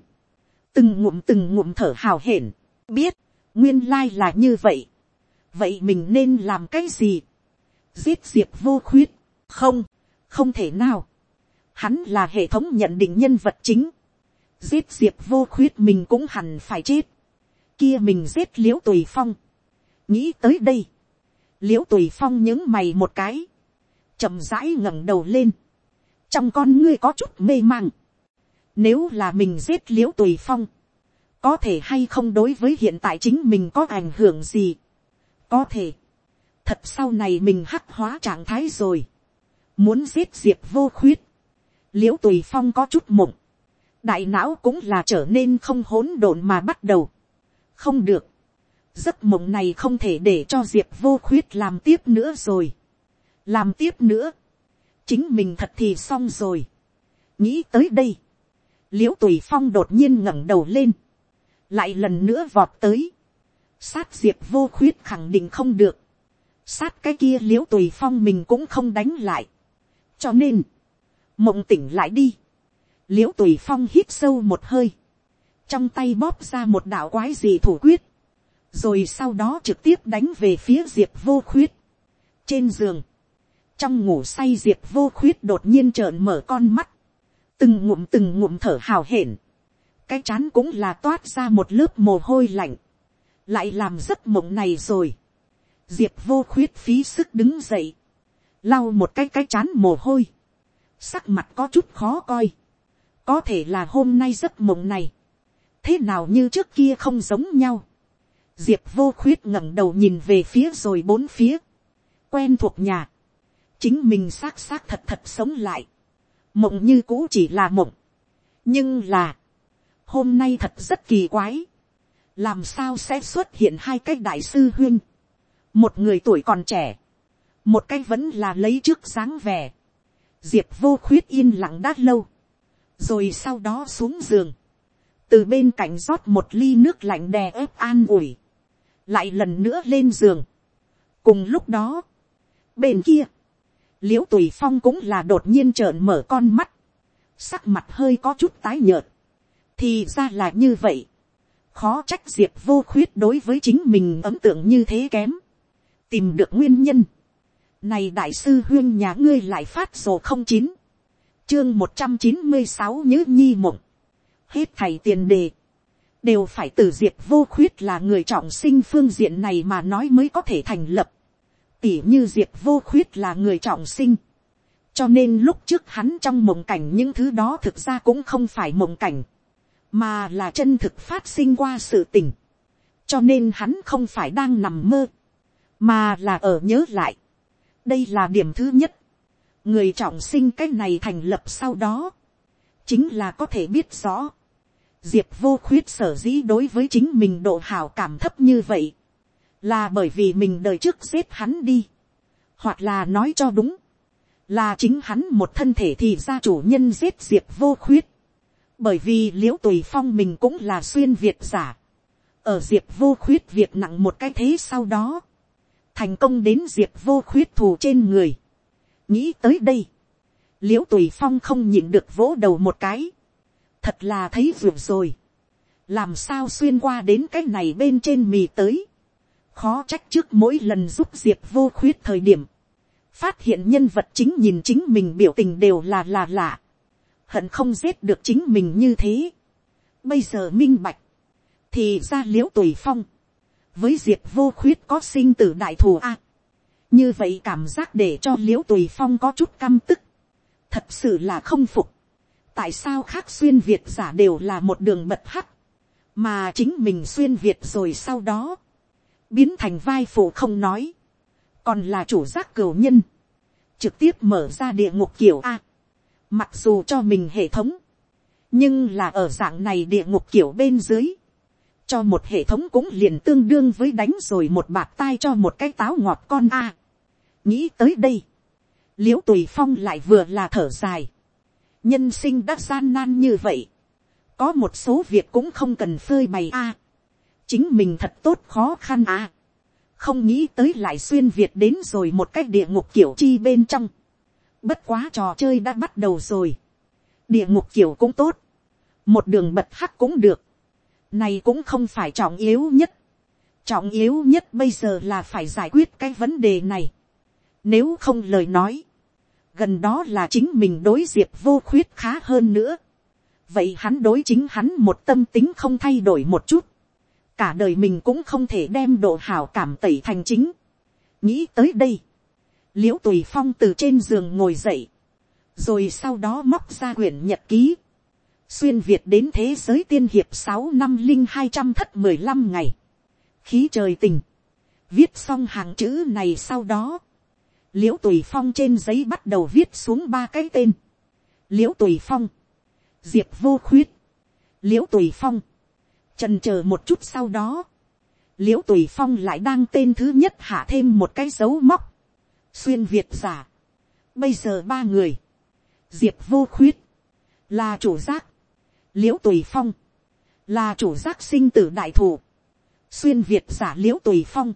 Speaker 1: từng ngụm từng ngụm thở hào hển, biết, nguyên lai là như vậy, vậy mình nên làm cái gì, giết diệp vô khuyết, không, không thể nào, hắn là hệ thống nhận định nhân vật chính, giết diệp vô khuyết mình cũng hẳn phải chết, kia mình giết l i ễ u tùy phong, nghĩ tới đây, l i ễ u tùy phong những mày một cái, chậm rãi ngẩng đầu lên, trong con ngươi có chút mê mang, nếu là mình giết l i ễ u tùy phong, có thể hay không đối với hiện tại chính mình có ảnh hưởng gì, có thể, thật sau này mình hắc hóa trạng thái rồi, muốn giết diệp vô khuyết, l i ễ u tùy phong có chút mộng, đại não cũng là trở nên không hỗn độn mà bắt đầu, không được, giấc mộng này không thể để cho diệp vô khuyết làm tiếp nữa rồi, làm tiếp nữa, chính mình thật thì xong rồi. nghĩ tới đây, l i ễ u tùy phong đột nhiên ngẩng đầu lên, lại lần nữa vọt tới, sát diệp vô khuyết khẳng định không được, sát cái kia l i ễ u tùy phong mình cũng không đánh lại, cho nên, mộng tỉnh lại đi, l i ễ u tùy phong hít sâu một hơi, trong tay bóp ra một đạo quái gì thủ quyết, rồi sau đó trực tiếp đánh về phía diệp vô khuyết. trên giường, trong ngủ say diệp vô khuyết đột nhiên trợn mở con mắt, từng ngụm từng ngụm thở hào hển, cái chán cũng là toát ra một lớp mồ hôi lạnh, lại làm giấc mộng này rồi, diệp vô khuyết phí sức đứng dậy, lau một cái cái chán mồ hôi, sắc mặt có chút khó coi, có thể là hôm nay giấc mộng này, thế nào như trước kia không giống nhau, diệp vô khuyết ngẩng đầu nhìn về phía rồi bốn phía, quen thuộc nhà, chính mình xác xác thật thật sống lại, mộng như cũ chỉ là mộng, nhưng là, hôm nay thật rất kỳ quái, làm sao sẽ xuất hiện hai cái đại sư huyên, một người tuổi còn trẻ, một cái vẫn là lấy trước dáng vẻ, diệp vô khuyết yên lặng đã lâu, rồi sau đó xuống giường, từ bên cạnh rót một ly nước lạnh đè ớp an ủi, lại lần nữa lên giường. cùng lúc đó, bên kia, l i ễ u tùy phong cũng là đột nhiên trợn mở con mắt, sắc mặt hơi có chút tái nhợt, thì ra là như vậy, khó trách diệp vô khuyết đối với chính mình ấn tượng như thế kém, tìm được nguyên nhân, này đại sư huyên nhà ngươi lại phát sổ không chín, chương một trăm chín mươi sáu nhớ nhi mộng, hết thầy tiền đề, đều phải từ diệp vô khuyết là người trọng sinh phương diện này mà nói mới có thể thành lập. Tỉ như diệp vô khuyết là người trọng sinh. cho nên lúc trước hắn trong mộng cảnh những thứ đó thực ra cũng không phải mộng cảnh, mà là chân thực phát sinh qua sự tình. cho nên hắn không phải đang nằm mơ, mà là ở nhớ lại. đây là điểm thứ nhất. người trọng sinh cái này thành lập sau đó, chính là có thể biết rõ. Diệp vô khuyết sở dĩ đối với chính mình độ hào cảm thấp như vậy là bởi vì mình đời trước giết hắn đi, hoặc là nói cho đúng, là chính hắn một thân thể thì ra chủ nhân giết diệp vô khuyết, bởi vì l i ễ u tùy phong mình cũng là xuyên việt giả, ở diệp vô khuyết việc nặng một cái thế sau đó, thành công đến diệp vô khuyết thù trên người, nghĩ tới đây, l i ễ u tùy phong không nhịn được vỗ đầu một cái, thật là thấy ruột rồi, làm sao xuyên qua đến cái này bên trên mì tới, khó trách trước mỗi lần giúp diệp vô khuyết thời điểm, phát hiện nhân vật chính nhìn chính mình biểu tình đều là là lạ, hận không giết được chính mình như thế. Bây giờ minh bạch, thì ra l i ễ u tùy phong, với diệp vô khuyết có sinh t đại thù a. như vậy cảm giác để cho l i ễ u tùy phong có chút căm tức, thật sự là không phục. tại sao khác xuyên việt giả đều là một đường bật hắc, mà chính mình xuyên việt rồi sau đó, biến thành vai phụ không nói, còn là chủ giác cửu nhân, trực tiếp mở ra địa ngục kiểu a mặc dù cho mình hệ thống, nhưng là ở dạng này địa ngục kiểu bên dưới, cho một hệ thống cũng liền tương đương với đánh rồi một bạt tai cho một cái táo ngọt con a. nghĩ tới đây, l i ễ u tùy phong lại vừa là thở dài, nhân sinh đã gian nan như vậy, có một số việc cũng không cần phơi bày a, chính mình thật tốt khó khăn a, không nghĩ tới lại xuyên việt đến rồi một cái địa ngục kiểu chi bên trong, Bất quá trò chơi đã bắt đầu rồi. Địa ngục kiểu cũng tốt. Một đường bật hắc cũng được. Này cũng không phải trọng yếu nhất. Trọng yếu nhất bây giờ là phải giải quyết cái vấn đề này. Nếu không lời nói. Gần đó là chính mình đối diệp vô khuyết khá hơn nữa. Vậy hắn đối chính hắn một tâm tính không thay đổi một chút. Cả đời mình cũng không thể đem độ hảo cảm tẩy thành chính. Nghĩ tới đây l i ễ u tùy phong từ trên giường ngồi dậy, rồi sau đó móc ra quyển nhật ký, xuyên việt đến thế giới tiên hiệp sáu năm linh hai trăm thất mười lăm ngày, khí trời tình, viết xong hàng chữ này sau đó, l i ễ u tùy phong trên giấy bắt đầu viết xuống ba cái tên, l i ễ u tùy phong, diệp vô khuyết, l i ễ u tùy phong, trần c h ờ một chút sau đó, l i ễ u tùy phong lại đang tên thứ nhất hạ thêm một cái dấu móc, xuyên việt giả, bây giờ ba người, diệp vô khuyết, là chủ giác, l i ễ u tùy phong, là chủ giác sinh tử đại thủ, xuyên việt giả l i ễ u tùy phong,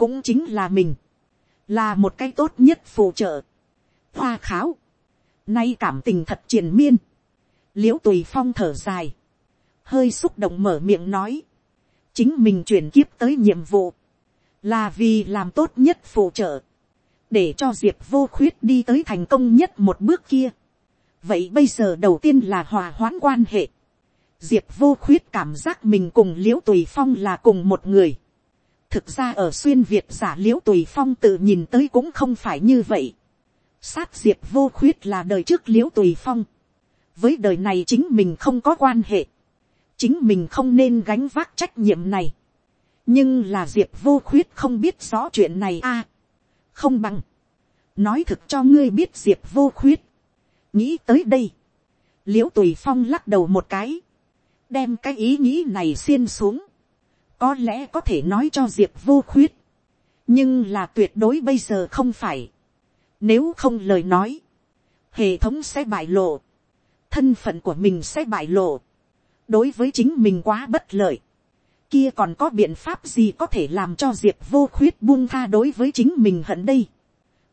Speaker 1: cũng chính là mình, là một cái tốt nhất phù trợ, hoa kháo, nay cảm tình thật triền miên, l i ễ u tùy phong thở dài, hơi xúc động mở miệng nói, chính mình chuyển kiếp tới nhiệm vụ, là vì làm tốt nhất phù trợ, để cho diệp vô khuyết đi tới thành công nhất một bước kia. vậy bây giờ đầu tiên là hòa hoãn quan hệ. diệp vô khuyết cảm giác mình cùng l i ễ u tùy phong là cùng một người. thực ra ở xuyên việt giả l i ễ u tùy phong tự nhìn tới cũng không phải như vậy. sát diệp vô khuyết là đời trước l i ễ u tùy phong. với đời này chính mình không có quan hệ. chính mình không nên gánh vác trách nhiệm này. nhưng là diệp vô khuyết không biết rõ chuyện này a không bằng, nói thực cho ngươi biết diệp vô khuyết, nghĩ tới đây, l i ễ u tùy phong lắc đầu một cái, đem cái ý nghĩ này xiên xuống, có lẽ có thể nói cho diệp vô khuyết, nhưng là tuyệt đối bây giờ không phải, nếu không lời nói, hệ thống sẽ bại lộ, thân phận của mình sẽ bại lộ, đối với chính mình quá bất lợi, kia còn có biện pháp gì có thể làm cho diệp vô khuyết buông tha đối với chính mình hận đây.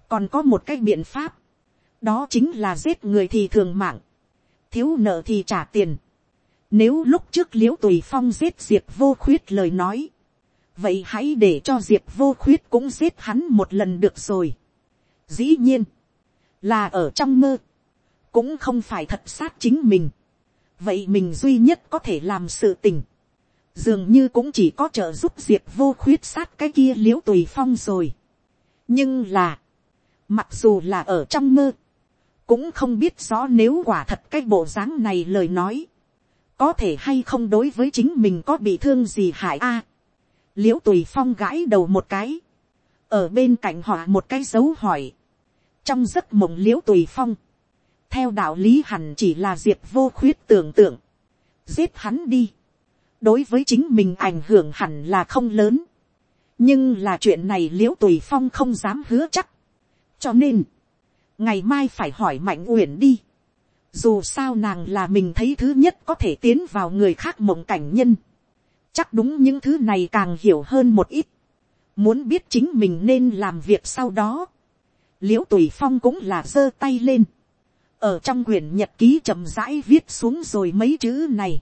Speaker 1: còn có một cái biện pháp, đó chính là giết người thì thường mạng, thiếu nợ thì trả tiền. nếu lúc trước l i ễ u tùy phong giết diệp vô khuyết lời nói, vậy hãy để cho diệp vô khuyết cũng giết hắn một lần được rồi. dĩ nhiên, là ở trong mơ, cũng không phải thật sát chính mình. vậy mình duy nhất có thể làm sự tình, dường như cũng chỉ có trợ giúp diệp vô khuyết sát cái kia l i ễ u tùy phong rồi. nhưng là, mặc dù là ở trong mơ, cũng không biết rõ nếu quả thật cái bộ dáng này lời nói, có thể hay không đối với chính mình có bị thương gì hại a. l i ễ u tùy phong gãi đầu một cái, ở bên cạnh họ một cái dấu hỏi, trong giấc mộng l i ễ u tùy phong, theo đạo lý hẳn chỉ là diệp vô khuyết tưởng tượng, giết hắn đi, đối với chính mình ảnh hưởng hẳn là không lớn. nhưng là chuyện này l i ễ u tùy phong không dám hứa chắc. cho nên, ngày mai phải hỏi mạnh uyển đi. dù sao nàng là mình thấy thứ nhất có thể tiến vào người khác mộng cảnh nhân. chắc đúng những thứ này càng hiểu hơn một ít. muốn biết chính mình nên làm việc sau đó. l i ễ u tùy phong cũng là giơ tay lên. ở trong quyển nhật ký chậm rãi viết xuống rồi mấy chữ này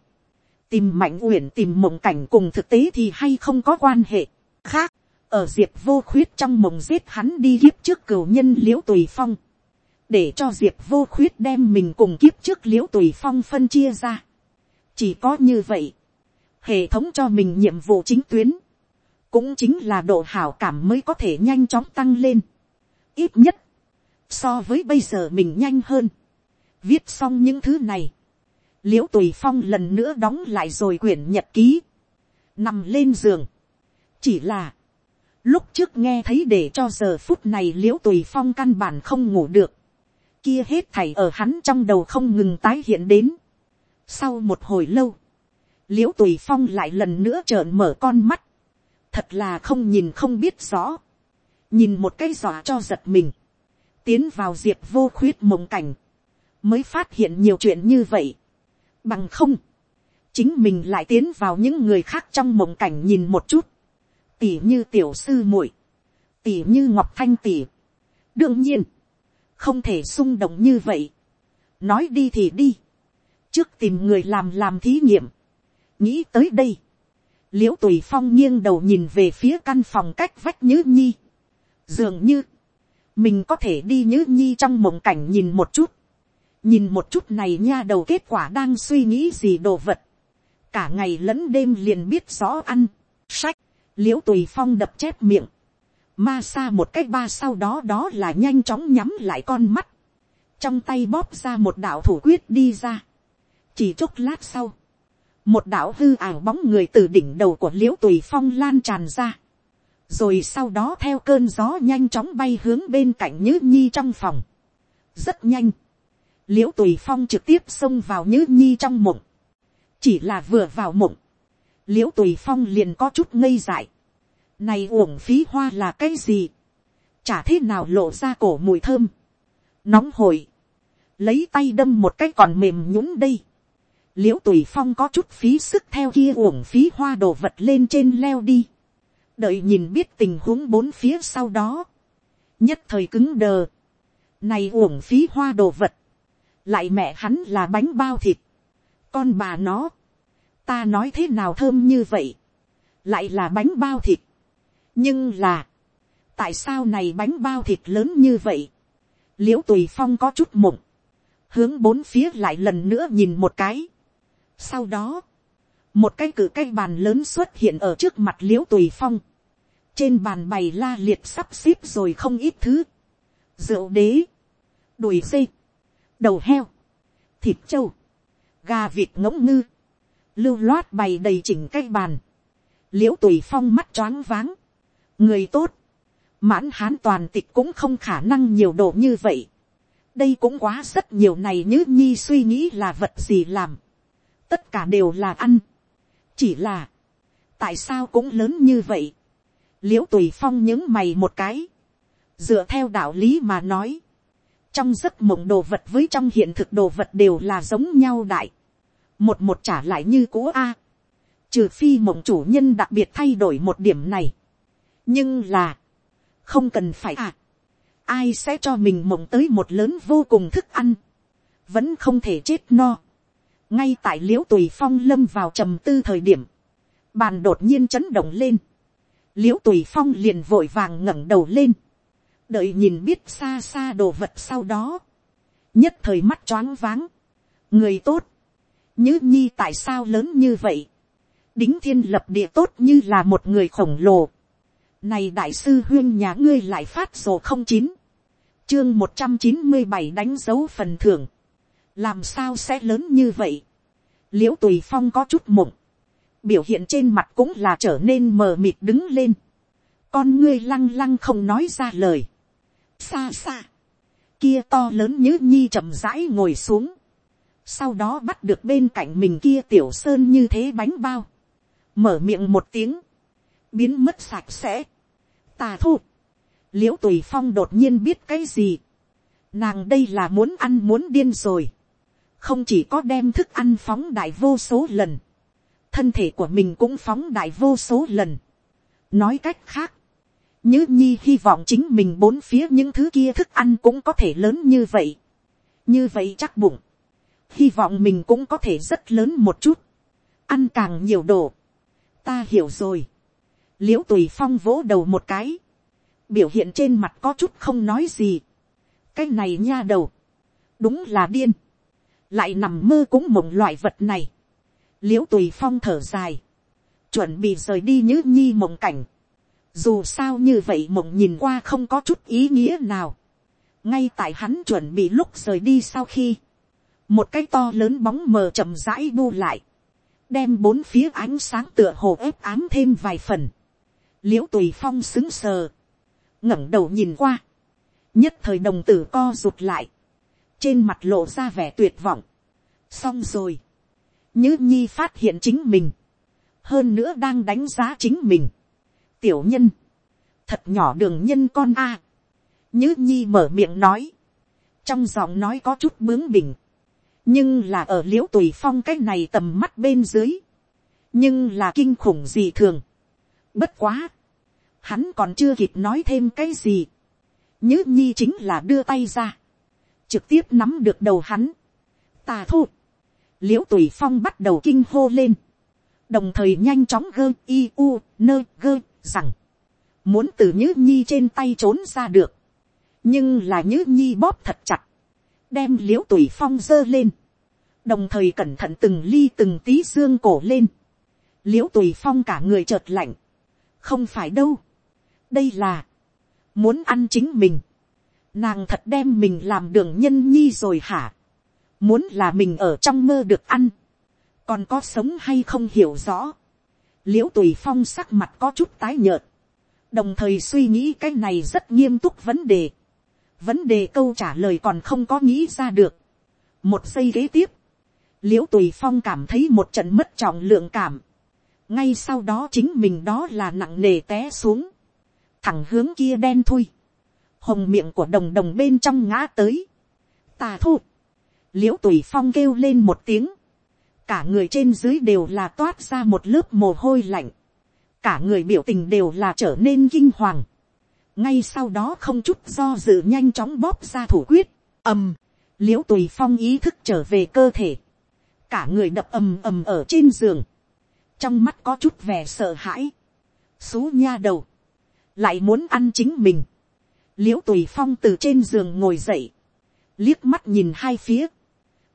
Speaker 1: tìm mạnh uyển tìm mộng cảnh cùng thực tế thì hay không có quan hệ. Khác, ở diệp vô khuyết trong mộng giết hắn đi kiếp trước cửu nhân l i ễ u tùy phong. Để cho diệp vô khuyết đem mình cùng kiếp trước l i ễ u tùy phong phân chia ra. Chỉ có như vậy, hệ thống cho mình nhiệm vụ chính tuyến, cũng chính là độ hảo cảm mới có thể nhanh chóng tăng lên. Ít nhất, so với bây giờ mình nhanh hơn. Viết xong những thứ này l i ễ u tùy phong lần nữa đóng lại rồi quyển nhật ký nằm lên giường chỉ là Lúc trước nghe thấy để cho giờ phút này l i ễ u tùy phong căn bản không ngủ được. Kia hết thảy ở hắn trong đầu không ngừng tái hiện đến. Sau một hồi lâu, l i ễ u tùy phong lại lần nữa trợn mở con mắt. Thật là không nhìn không biết rõ. Nhìn một cái dọa cho giật mình. Tiến vào diệp vô khuyết mộng cảnh. Mới phát hiện nhiều chuyện như vậy. Bằng không. Chính mình lại tiến vào những người khác trong mộng cảnh nhìn một chút tỉ như tiểu sư muội, tỉ như ngọc thanh tỉ. đương nhiên, không thể xung động như vậy. nói đi thì đi, trước tìm người làm làm thí nghiệm. nghĩ tới đây, l i ễ u tùy phong nghiêng đầu nhìn về phía căn phòng cách vách nhứ nhi. dường như, mình có thể đi nhứ nhi trong mộng cảnh nhìn một chút nhìn một chút này nha đầu kết quả đang suy nghĩ gì đồ vật. cả ngày lẫn đêm liền biết rõ ăn, sách, l i ễ u tùy phong đập chép miệng, ma xa một cách ba sau đó đó là nhanh chóng nhắm lại con mắt, trong tay bóp ra một đạo thủ quyết đi ra, chỉ chốc lát sau, một đạo hư ảo bóng người từ đỉnh đầu của l i ễ u tùy phong lan tràn ra, rồi sau đó theo cơn gió nhanh chóng bay hướng bên cạnh nhữ nhi trong phòng, rất nhanh, l i ễ u tùy phong trực tiếp xông vào nhữ nhi trong mộng, chỉ là vừa vào mộng, l i ễ u tùy phong liền có chút ngây dại. này uổng phí hoa là cái gì. chả thế nào lộ ra cổ mùi thơm. nóng hổi. lấy tay đâm một cái còn mềm nhũng đây. l i ễ u tùy phong có chút phí sức theo kia uổng phí hoa đồ vật lên trên leo đi. đợi nhìn biết tình huống bốn phía sau đó. nhất thời cứng đờ. này uổng phí hoa đồ vật lại mẹ hắn là bánh bao thịt. con bà nó. Ta nói thế nào thơm như vậy, lại là bánh bao thịt. nhưng là, tại sao này bánh bao thịt lớn như vậy, l i ễ u tùy phong có chút mộng, hướng bốn phía lại lần nữa nhìn một cái. sau đó, một cái cử cái bàn lớn xuất hiện ở trước mặt l i ễ u tùy phong, trên bàn bày la liệt sắp xếp rồi không ít thứ, rượu đế, đùi dây, đầu heo, thịt trâu, gà vịt ngỗng ngư, lưu loát bày đầy chỉnh cái bàn, l i ễ u tùy phong mắt choáng váng, người tốt, mãn hán toàn tịch cũng không khả năng nhiều độ như vậy, đây cũng quá rất nhiều này như nhi suy nghĩ là vật gì làm, tất cả đều là ăn, chỉ là, tại sao cũng lớn như vậy, l i ễ u tùy phong những mày một cái, dựa theo đạo lý mà nói, trong giấc mộng đồ vật với trong hiện thực đồ vật đều là giống nhau đại, một một trả lại như cũ a, trừ phi mộng chủ nhân đặc biệt thay đổi một điểm này, nhưng là, không cần phải à, ai sẽ cho mình mộng tới một lớn vô cùng thức ăn, vẫn không thể chết no, ngay tại l i ễ u tùy phong lâm vào trầm tư thời điểm, bàn đột nhiên chấn động lên, l i ễ u tùy phong liền vội vàng ngẩng đầu lên, đợi nhìn biết xa xa đồ vật sau đó, nhất thời mắt choáng váng, người tốt, nhữ nhi tại sao lớn như vậy? Đính thiên lập địa tốt như là một người khổng lồ. Này đại sư huyên nhà ngươi lại phát sổ không chín. Chương một trăm chín mươi bảy đánh dấu phần thưởng. Làm sao sẽ lớn như vậy? Liễu tùy phong có chút mộng. Biểu hiện trên mặt cũng là trở nên mờ mịt đứng lên. Con ngươi lăng lăng không nói ra lời. Xa xa. Kia to lớn như nhi chậm rãi ngồi xuống. Sau đó bắt được bên cạnh mình kia tiểu sơn như thế bánh bao, mở miệng một tiếng, biến mất sạch sẽ, tà thu, l i ễ u tùy phong đột nhiên biết cái gì, nàng đây là muốn ăn muốn điên rồi, không chỉ có đem thức ăn phóng đại vô số lần, thân thể của mình cũng phóng đại vô số lần. nói cách khác, Nhữ nhi hy vọng chính mình bốn phía những thứ kia thức ăn cũng có thể lớn như vậy. như vậy chắc bụng, hy vọng mình cũng có thể rất lớn một chút. ăn càng nhiều đồ, ta hiểu rồi, liễu tùy phong vỗ đầu một cái, biểu hiện trên mặt có chút không nói gì, cái này nha đầu, đúng là điên, lại nằm mơ cũng mộng loại vật này, liễu tùy phong thở dài, chuẩn bị rời đi như nhi mộng cảnh, dù sao như vậy mộng nhìn qua không có chút ý nghĩa nào, ngay tại hắn chuẩn bị lúc rời đi sau khi, một cái to lớn bóng mờ chậm rãi bu lại, đem bốn phía ánh sáng tựa hồ ép ám thêm vài phần, l i ễ u tùy phong xứng sờ, ngẩng đầu nhìn qua, nhất thời đồng tử co rụt lại, trên mặt lộ ra vẻ tuyệt vọng, xong rồi, nhữ nhi phát hiện chính mình, hơn nữa đang đánh giá chính mình, tiểu nhân, thật nhỏ đường nhân con a, nhứ nhi mở miệng nói, trong giọng nói có chút bướng bỉnh, nhưng là ở l i ễ u tùy phong cái này tầm mắt bên dưới, nhưng là kinh khủng gì thường. bất quá, hắn còn chưa kịp nói thêm cái gì, nhứ nhi chính là đưa tay ra, trực tiếp nắm được đầu hắn, tà thu, l i ễ u tùy phong bắt đầu kinh hô lên, đồng thời nhanh chóng gơ i u nơ gơ rằng, muốn từ nhữ nhi trên tay trốn ra được, nhưng là nhữ nhi bóp thật chặt, đem l i ễ u tùy phong giơ lên, đồng thời cẩn thận từng ly từng tí xương cổ lên, l i ễ u tùy phong cả người chợt lạnh, không phải đâu, đây là, muốn ăn chính mình, nàng thật đem mình làm đường nhân nhi rồi hả, muốn là mình ở trong mơ được ăn, còn có sống hay không hiểu rõ, l i ễ u tùy phong sắc mặt có chút tái nhợt, đồng thời suy nghĩ cái này rất nghiêm túc vấn đề, vấn đề câu trả lời còn không có nghĩ ra được. một giây kế tiếp, l i ễ u tùy phong cảm thấy một trận mất trọng lượng cảm. ngay sau đó chính mình đó là nặng nề té xuống. thẳng hướng kia đen thui. hồng miệng của đồng đồng bên trong ngã tới. tà thu. l i ễ u tùy phong kêu lên một tiếng cả người trên dưới đều là toát ra một lớp mồ hôi lạnh. cả người biểu tình đều là trở nên kinh hoàng. Ngay sau đó không chút do dự nhanh chóng bóp ra thủ quyết, ầm, l i ễ u tùy phong ý thức trở về cơ thể, cả người đập ầm ầm ở trên giường, trong mắt có chút vẻ sợ hãi, xú nha đầu, lại muốn ăn chính mình, l i ễ u tùy phong từ trên giường ngồi dậy, liếc mắt nhìn hai phía,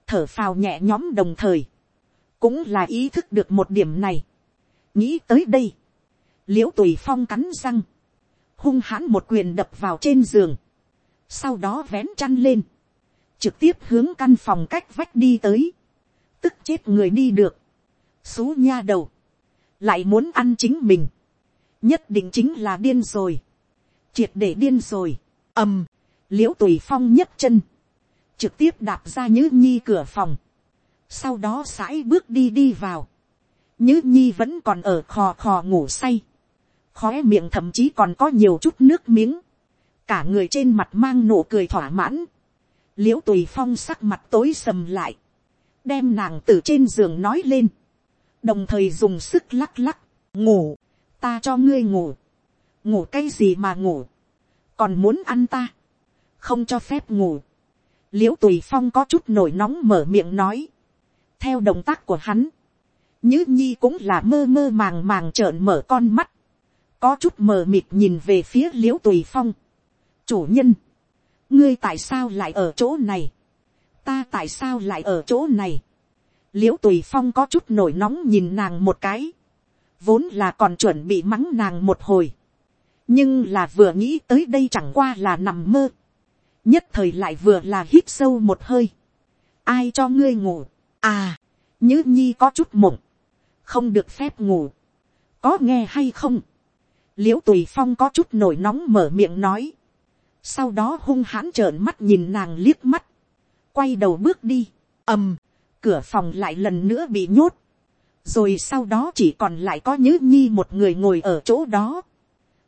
Speaker 1: thở phào nhẹ nhõm đồng thời, cũng là ý thức được một điểm này, nghĩ tới đây, l i ễ u tùy phong cắn răng, hung hãn một quyền đập vào trên giường, sau đó vén chăn lên, trực tiếp hướng căn phòng cách vách đi tới, tức chết người đi được, xú nha đầu, lại muốn ăn chính mình, nhất định chính là điên rồi, triệt để điên rồi, ầm, l i ễ u tùy phong nhấc chân, trực tiếp đạp ra nhứ nhi cửa phòng, sau đó sãi bước đi đi vào, nhứ nhi vẫn còn ở khò khò ngủ say, khóe miệng thậm chí còn có nhiều chút nước miếng, cả người trên mặt mang nụ cười thỏa mãn, l i ễ u tùy phong sắc mặt tối sầm lại, đem nàng từ trên giường nói lên, đồng thời dùng sức lắc lắc, ngủ, ta cho ngươi ngủ, ngủ cái gì mà ngủ, còn muốn ăn ta, không cho phép ngủ, l i ễ u tùy phong có chút nổi nóng mở miệng nói, theo động tác của hắn, nhữ nhi cũng là mơ mơ màng màng trợn mở con mắt, có chút mờ mịt nhìn về phía l i ễ u tùy phong. chủ nhân, ngươi tại sao lại ở chỗ này, ta tại sao lại ở chỗ này. l i ễ u tùy phong có chút nổi nóng nhìn nàng một cái, vốn là còn chuẩn bị mắng nàng một hồi, nhưng là vừa nghĩ tới đây chẳng qua là nằm mơ, nhất thời lại vừa là hít sâu một hơi, ai cho ngươi ngủ, à, Nhữ nhi có chút mộng, không được phép ngủ, có nghe hay không, Liễu tùy phong có chút nổi nóng mở miệng nói, sau đó hung hãn trợn mắt nhìn nàng liếc mắt, quay đầu bước đi, ầm, cửa phòng lại lần nữa bị nhốt, rồi sau đó chỉ còn lại có Nhữ nhi một người ngồi ở chỗ đó.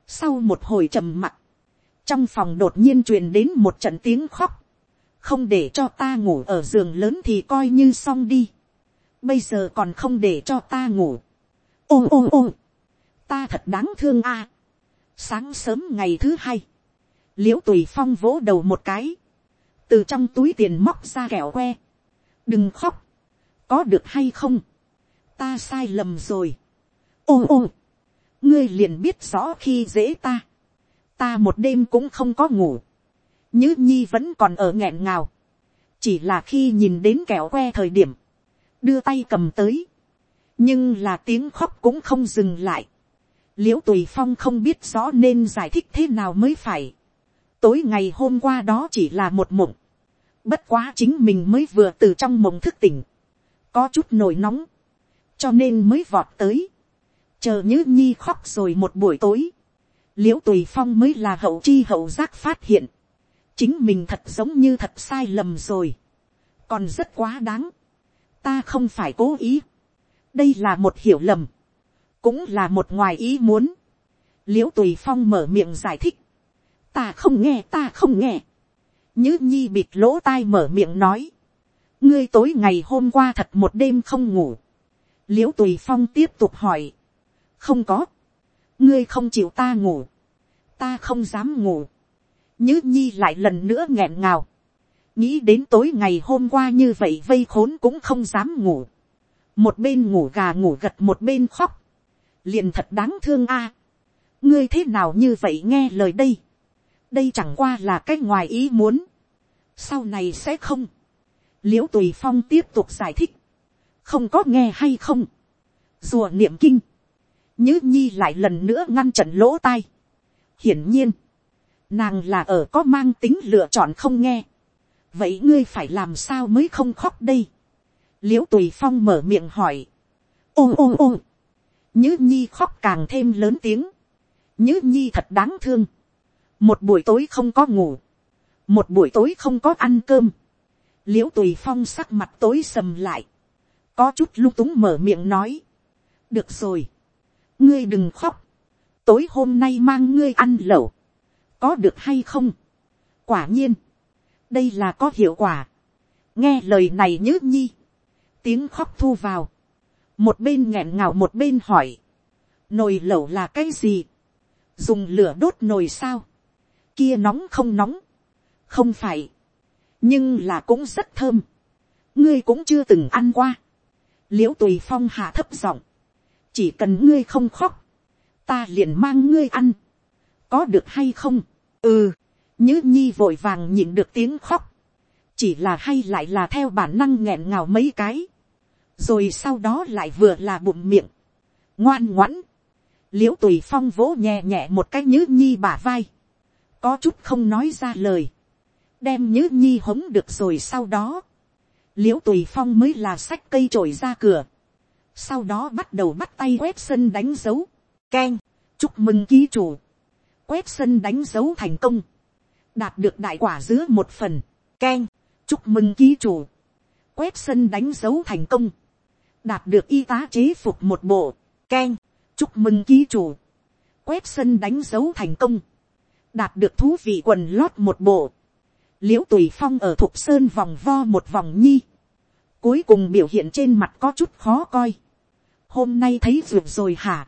Speaker 1: sau một hồi trầm mặc, trong phòng đột nhiên truyền đến một trận tiếng khóc, không để cho ta ngủ ở giường lớn thì coi như xong đi, bây giờ còn không để cho ta ngủ, ôm ôm ôm, ta thật đáng thương a. sáng sớm ngày thứ hai, l i ễ u tùy phong vỗ đầu một cái, từ trong túi tiền móc ra kẹo que, đừng khóc, có được hay không, ta sai lầm rồi. ô ô, ngươi liền biết rõ khi dễ ta. ta một đêm cũng không có ngủ nhứ nhi vẫn còn ở nghẹn ngào. chỉ là khi nhìn đến kẹo que thời điểm, đưa tay cầm tới. nhưng là tiếng khóc cũng không dừng lại. l i ễ u tùy phong không biết rõ nên giải thích thế nào mới phải. tối ngày hôm qua đó chỉ là một mộng. bất quá chính mình mới vừa từ trong mộng thức tỉnh. có chút nổi nóng cho nên mới vọt tới, chờ nhữ nhi khóc rồi một buổi tối, l i ễ u tùy phong mới là hậu chi hậu giác phát hiện, chính mình thật giống như thật sai lầm rồi, còn rất quá đáng, ta không phải cố ý, đây là một hiểu lầm, cũng là một ngoài ý muốn, l i ễ u tùy phong mở miệng giải thích, ta không nghe ta không nghe, Như nhi bịt lỗ tai mở miệng nói, ngươi tối ngày hôm qua thật một đêm không ngủ, l i ễ u tùy phong tiếp tục hỏi, không có, ngươi không chịu ta ngủ, ta không dám ngủ, nhứ nhi lại lần nữa nghẹn ngào, nghĩ đến tối ngày hôm qua như vậy vây khốn cũng không dám ngủ, một bên ngủ gà ngủ gật một bên khóc, liền thật đáng thương a, ngươi thế nào như vậy nghe lời đây, đây chẳng qua là cái ngoài ý muốn, sau này sẽ không, l i ễ u tùy phong tiếp tục giải thích, không có nghe hay không, rùa niệm kinh, nhứ nhi lại lần nữa ngăn trận lỗ tai. hiển nhiên, nàng là ở có mang tính lựa chọn không nghe, vậy ngươi phải làm sao mới không khóc đây, l i ễ u tùy phong mở miệng hỏi, ôm ôm ôm nhữ nhi khóc càng thêm lớn tiếng, nhữ nhi thật đáng thương, một buổi tối không có ngủ, một buổi tối không có ăn cơm, l i ễ u tùy phong sắc mặt tối sầm lại, có chút lung túng mở miệng nói, được rồi, ngươi đừng khóc, tối hôm nay mang ngươi ăn lẩu, có được hay không, quả nhiên, đây là có hiệu quả, nghe lời này nhớ nhi, tiếng khóc thu vào, một bên nghẹn ngào một bên hỏi, nồi lẩu là cái gì, dùng lửa đốt nồi sao, kia nóng không nóng, không phải, nhưng là cũng rất thơm, ngươi cũng chưa từng ăn qua, l i ễ u tùy phong hạ thấp giọng, chỉ cần ngươi không khóc, ta liền mang ngươi ăn, có được hay không, ừ, nhứ nhi vội vàng nhịn được tiếng khóc, chỉ là hay lại là theo bản năng nghẹn ngào mấy cái, rồi sau đó lại vừa là bụng miệng, ngoan ngoãn, l i ễ u tùy phong vỗ nhẹ nhẹ một cái nhứ nhi bả vai, có chút không nói ra lời, đem nhứ nhi hống được rồi sau đó, l i ễ u tùy phong mới là sách cây trổi ra cửa, sau đó bắt đầu bắt tay quét sân đánh dấu, k chúc mừng ký chủ, quét sân đánh dấu thành công, đạt được đại quả giữa một phần, k chúc mừng ký chủ, quét sân đánh dấu thành công, đạt được y tá chế phục một bộ, k chúc mừng ký chủ, quét sân đánh dấu thành công, đạt được thú vị quần lót một bộ, l i ễ u tùy phong ở thục sơn vòng vo một vòng nhi, cuối cùng biểu hiện trên mặt có chút khó coi. hôm nay thấy ruột rồi hả,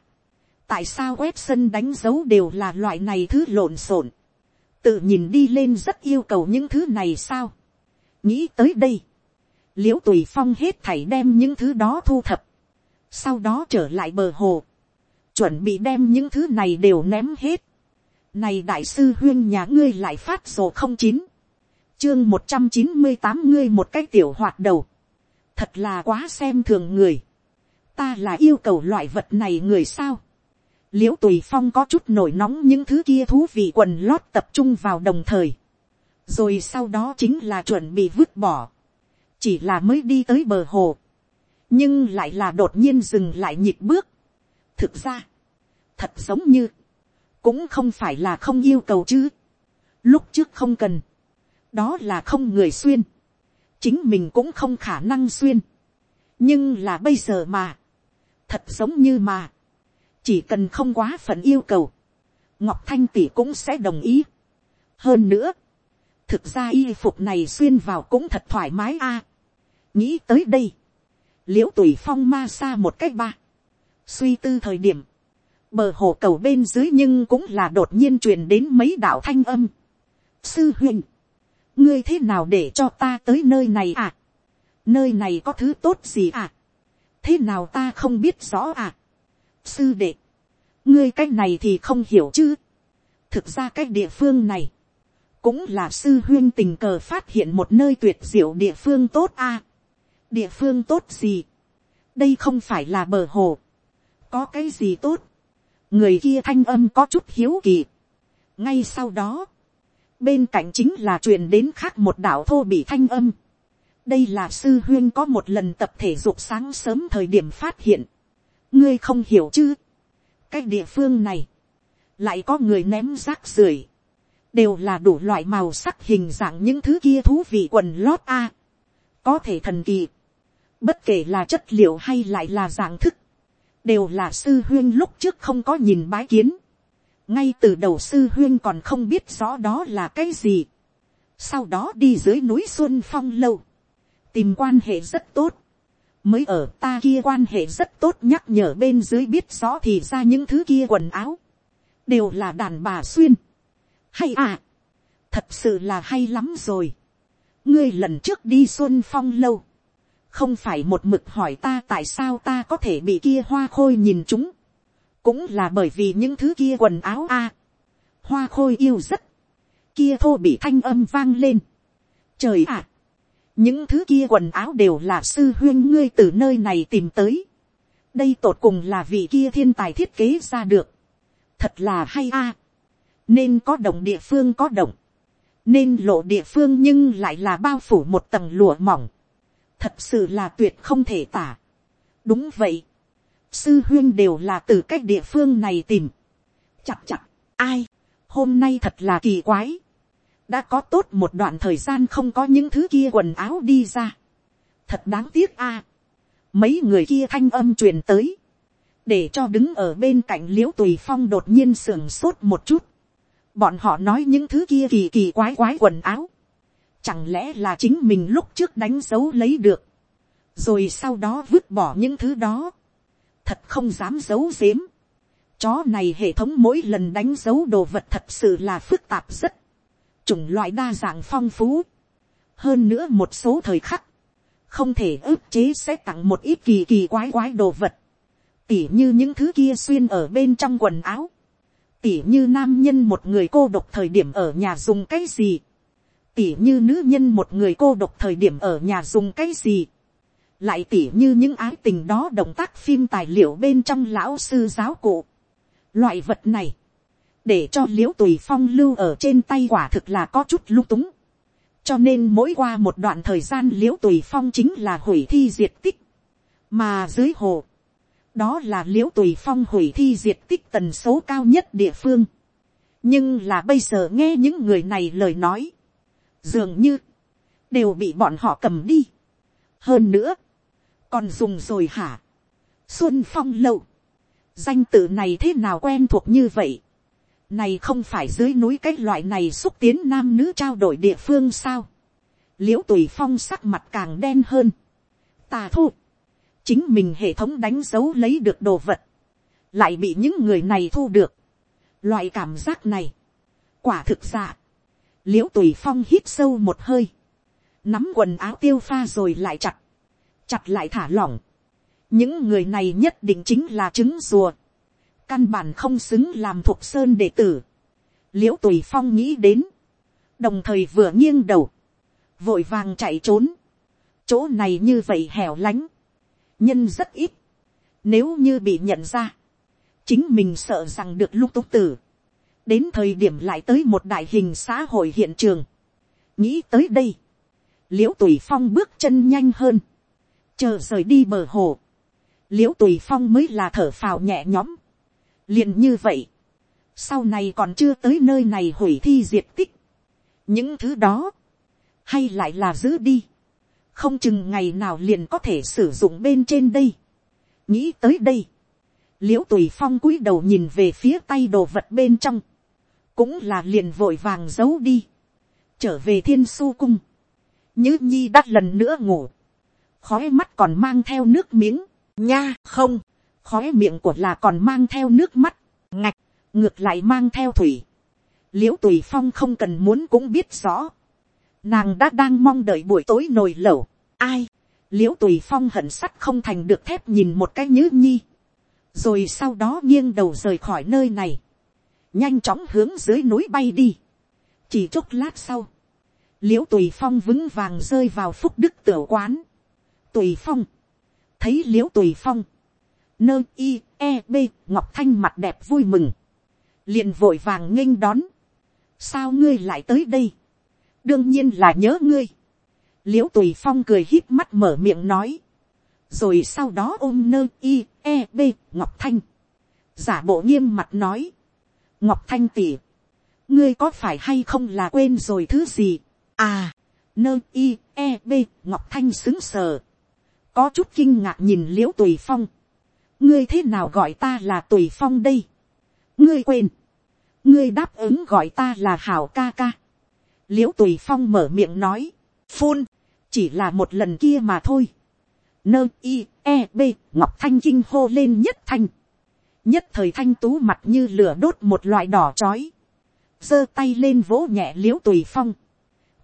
Speaker 1: tại sao quét sân đánh dấu đều là loại này thứ lộn xộn, tự nhìn đi lên rất yêu cầu những thứ này sao, nghĩ tới đây, l i ễ u tùy phong hết thảy đem những thứ đó thu thập, sau đó trở lại bờ hồ, chuẩn bị đem những thứ này đều ném hết. Này đại sư huyên nhà ngươi lại phát sổ không chín chương một trăm chín mươi tám ngươi một cái tiểu hoạt đầu. Thật là quá xem thường người. Ta là yêu cầu loại vật này người sao. Liễu tùy phong có chút nổi nóng những thứ kia thú vị quần lót tập trung vào đồng thời. Rồi sau đó chính là chuẩn bị vứt bỏ. Chỉ là mới đi tới bờ hồ. Nhưng lại là đột nhiên dừng lại nhịp bước. Thực ra. Thật giống như. Cũng không phải là không yêu cầu chứ. Lúc trước không cần đó là không người xuyên, chính mình cũng không khả năng xuyên, nhưng là bây giờ mà, thật giống như mà, chỉ cần không quá phận yêu cầu, ngọc thanh tỷ cũng sẽ đồng ý. hơn nữa, thực ra y phục này xuyên vào cũng thật thoải mái a. nghĩ tới đây, l i ễ u tùy phong ma xa một cách ba, suy tư thời điểm, bờ hồ cầu bên dưới nhưng cũng là đột nhiên truyền đến mấy đạo thanh âm. sư huynh, ngươi thế nào để cho ta tới nơi này à, nơi này có thứ tốt gì à, thế nào ta không biết rõ à sư đệ, ngươi cái này thì không hiểu chứ. thực ra cái địa phương này, cũng là sư huyên tình cờ phát hiện một nơi tuyệt diệu địa phương tốt a. địa phương tốt gì. đây không phải là bờ hồ. có cái gì tốt. người kia thanh âm có chút hiếu kỳ. ngay sau đó, bên cạnh chính là truyền đến khác một đạo thô bị thanh âm. đây là sư huyên có một lần tập thể dục sáng sớm thời điểm phát hiện ngươi không hiểu chứ. cái địa phương này, lại có người ném rác rưởi đều là đủ loại màu sắc hình dạng những thứ kia thú vị quần lót a. có thể thần kỳ. bất kể là chất liệu hay lại là dạng thức, đều là sư huyên lúc trước không có nhìn bái kiến. ngay từ đầu sư huyên còn không biết rõ đó là cái gì. sau đó đi dưới núi xuân phong lâu, tìm quan hệ rất tốt mới ở ta kia quan hệ rất tốt nhắc nhở bên dưới biết rõ thì ra những thứ kia quần áo, đều là đàn bà xuyên. Hay à, thật sự là hay lắm rồi. ngươi lần trước đi xuân phong lâu, không phải một mực hỏi ta tại sao ta có thể bị kia hoa khôi nhìn chúng, cũng là bởi vì những thứ kia quần áo a, hoa khôi yêu rất, kia thô bị thanh âm vang lên. trời ạ, những thứ kia quần áo đều là sư huyên ngươi từ nơi này tìm tới. đây tột cùng là vị kia thiên tài thiết kế ra được. thật là hay a. Nên có động địa phương có động, nên lộ địa phương nhưng lại là bao phủ một tầng lụa mỏng, thật sự là tuyệt không thể tả. đúng vậy, sư huyên đều là từ cách địa phương này tìm, chặt chặt, ai, hôm nay thật là kỳ quái, đã có tốt một đoạn thời gian không có những thứ kia quần áo đi ra, thật đáng tiếc a, mấy người kia thanh âm truyền tới, để cho đứng ở bên cạnh l i ễ u tùy phong đột nhiên sưởng sốt một chút, bọn họ nói những thứ kia kỳ kỳ quái quái quần áo, chẳng lẽ là chính mình lúc trước đánh dấu lấy được, rồi sau đó vứt bỏ những thứ đó, thật không dám giấu giếm. Chó này hệ thống mỗi lần đánh dấu đồ vật thật sự là phức tạp rất, chủng loại đa dạng phong phú, hơn nữa một số thời khắc, không thể ức chế sẽ tặng một ít kỳ kỳ quái quái đồ vật, tỉ như những thứ kia xuyên ở bên trong quần áo, tỉ như nam nhân một người cô độc thời điểm ở nhà dùng cái gì, tỉ như nữ nhân một người cô độc thời điểm ở nhà dùng cái gì, lại tỉ như những ái tình đó động tác phim tài liệu bên trong lão sư giáo cụ. Loại vật này, để cho l i ễ u tùy phong lưu ở trên tay quả thực là có chút lung túng. cho nên mỗi qua một đoạn thời gian l i ễ u tùy phong chính là hủy thi diệt tích, mà dưới hồ, đó là l i ễ u tùy phong hủy thi diệt tích tần số cao nhất địa phương. nhưng là bây giờ nghe những người này lời nói, dường như, đều bị bọn họ cầm đi. hơn nữa, còn dùng rồi hả. xuân phong lâu, danh tự này thế nào quen thuộc như vậy này không phải dưới núi cái loại này xúc tiến nam nữ trao đổi địa phương sao. l i ễ u tùy phong sắc mặt càng đen hơn. tà thu chính mình hệ thống đánh dấu lấy được đồ vật, lại bị những người này thu được. Loại cảm giác này, quả thực dạ, l i ễ u tùy phong hít sâu một hơi, nắm quần áo tiêu pha rồi lại chặt, chặt lại thả lỏng. những người này nhất định chính là trứng rùa, căn bản không xứng làm thuộc sơn đệ tử. l i ễ u tùy phong nghĩ đến, đồng thời vừa nghiêng đầu, vội vàng chạy trốn, chỗ này như vậy hẻo lánh, nhân rất ít. Nếu như bị nhận ra, chính mình sợ rằng được lúc túc tử. Đến thời điểm lại tới một đại hình xã hội hiện trường. Nghĩ tới đây, liễu tùy phong bước chân nhanh hơn, chờ rời đi bờ hồ. Liễu tùy phong mới là thở phào nhẹ nhõm liền như vậy, sau này còn chưa tới nơi này hủy thi diệt tích. những thứ đó, hay lại là giữ đi. Không chừng ngày nào liền có thể sử dụng bên trên đây. nghĩ tới đây, l i ễ u tùy phong cúi đầu nhìn về phía tay đồ vật bên trong, cũng là liền vội vàng giấu đi, trở về thiên su cung, như nhi đắt lần nữa ngủ, khói mắt còn mang theo nước miếng, nha không, khói miệng của là còn mang theo nước mắt, ngạch, ngược lại mang theo thủy, l i ễ u tùy phong không cần muốn cũng biết rõ, nàng đã đang mong đợi buổi tối nồi lẩu, ai, l i ễ u tùy phong hận sắt không thành được thép nhìn một cái nhữ nhi, rồi sau đó nghiêng đầu rời khỏi nơi này, nhanh chóng hướng dưới núi bay đi, chỉ chốc lát sau, l i ễ u tùy phong vững vàng rơi vào phúc đức tiểu quán, tùy phong, thấy l i ễ u tùy phong, nơ i e b ngọc thanh mặt đẹp vui mừng, liền vội vàng nghênh đón, sao ngươi lại tới đây, đương nhiên là nhớ ngươi, l i ễ u tùy phong cười hít mắt mở miệng nói, rồi sau đó ôm nơ i e b ngọc thanh, giả bộ nghiêm mặt nói, ngọc thanh tỉ, ngươi có phải hay không là quên rồi thứ gì, à, nơ i e b ngọc thanh xứng sờ, có chút kinh ngạc nhìn l i ễ u tùy phong, ngươi thế nào gọi ta là tùy phong đây, ngươi quên, ngươi đáp ứng gọi ta là hảo ca ca, l i ễ u tùy phong mở miệng nói, phun, chỉ là một lần kia mà thôi, nơ i e b ngọc thanh kinh hô lên nhất thanh, nhất thời thanh tú mặt như lửa đốt một loại đỏ chói, giơ tay lên vỗ nhẹ l i ễ u tùy phong,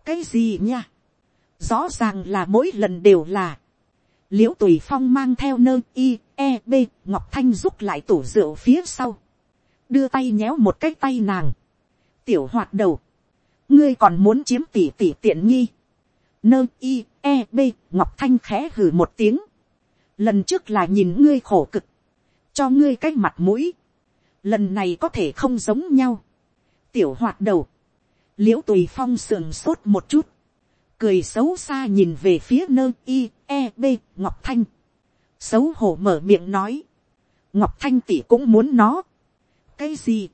Speaker 1: cái gì nha, rõ ràng là mỗi lần đều là, l i ễ u tùy phong mang theo nơ i e b ngọc thanh rút lại tủ rượu phía sau, đưa tay nhéo một cái tay nàng, tiểu hoạt đầu, ngươi còn muốn chiếm tỷ tỷ tiện nghi, nơ i e b ngọc thanh khẽ hừ một tiếng, lần trước là nhìn ngươi khổ cực, cho ngươi cái mặt mũi, lần này có thể không giống nhau, tiểu hoạt đầu, l i ễ u tùy phong sườn sốt một chút, cười xấu xa nhìn về phía nơ i e b ngọc thanh, xấu hổ mở miệng nói, ngọc thanh tỷ cũng muốn nó, cái gì,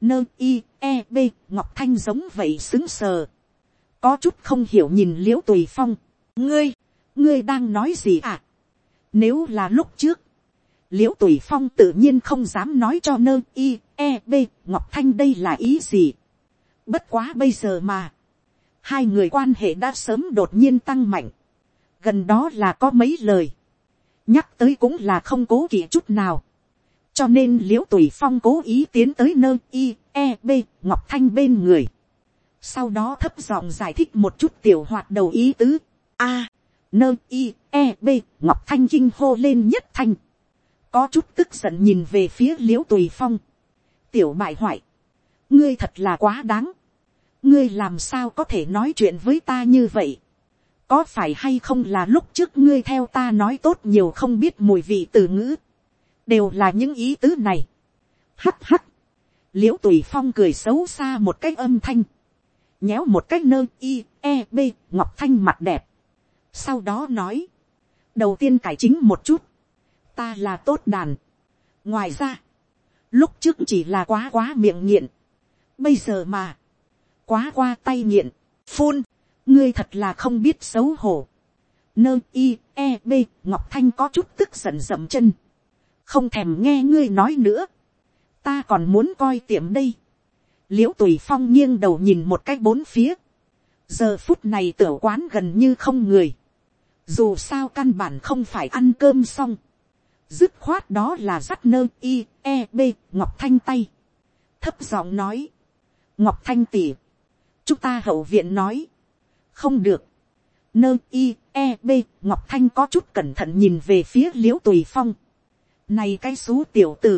Speaker 1: nơ i e b ngọc thanh giống vậy xứng sờ, có chút không hiểu nhìn l i ễ u tùy phong, ngươi, ngươi đang nói gì à, nếu là lúc trước, l i ễ u tùy phong tự nhiên không dám nói cho nơ i e b ngọc thanh đây là ý gì, bất quá bây giờ mà, hai người quan hệ đã sớm đột nhiên tăng mạnh, gần đó là có mấy lời, nhắc tới cũng là không cố kỵ chút nào, cho nên l i ễ u tùy phong cố ý tiến tới nơi i e b ngọc thanh bên người, sau đó thấp giọng giải thích một chút tiểu hoạt đầu ý tứ, a, nơi i e b ngọc thanh kinh hô lên nhất thanh, có chút tức giận nhìn về phía l i ễ u tùy phong, tiểu bại hoại, ngươi thật là quá đáng, ngươi làm sao có thể nói chuyện với ta như vậy có phải hay không là lúc trước ngươi theo ta nói tốt nhiều không biết mùi vị từ ngữ. đều là những ý tứ này. hắt hắt. l i ễ u tùy phong cười xấu xa một cái âm thanh. nhéo một cái nơ i e b ngọc thanh mặt đẹp. sau đó nói. đầu tiên cải chính một chút. ta là tốt đàn. ngoài ra, lúc trước chỉ là quá quá miệng nghiện. bây giờ mà, quá qua tay nghiện, phun, ngươi thật là không biết xấu hổ. Nơ i e b ngọc thanh có chút tức giận dậm chân, không thèm nghe ngươi nói nữa, ta còn muốn coi tiệm đây. l i ễ u tùy phong nghiêng đầu nhìn một cái bốn phía, giờ phút này tiểu quán gần như không người, dù sao căn bản không phải ăn cơm xong, dứt khoát đó là dắt nơ i e b ngọc thanh tay, thấp giọng nói, ngọc thanh tỉ, chúng ta hậu viện nói, không được, nơ i e b ngọc thanh có chút cẩn thận nhìn về phía l i ễ u tùy phong, này cái xú tiểu tử,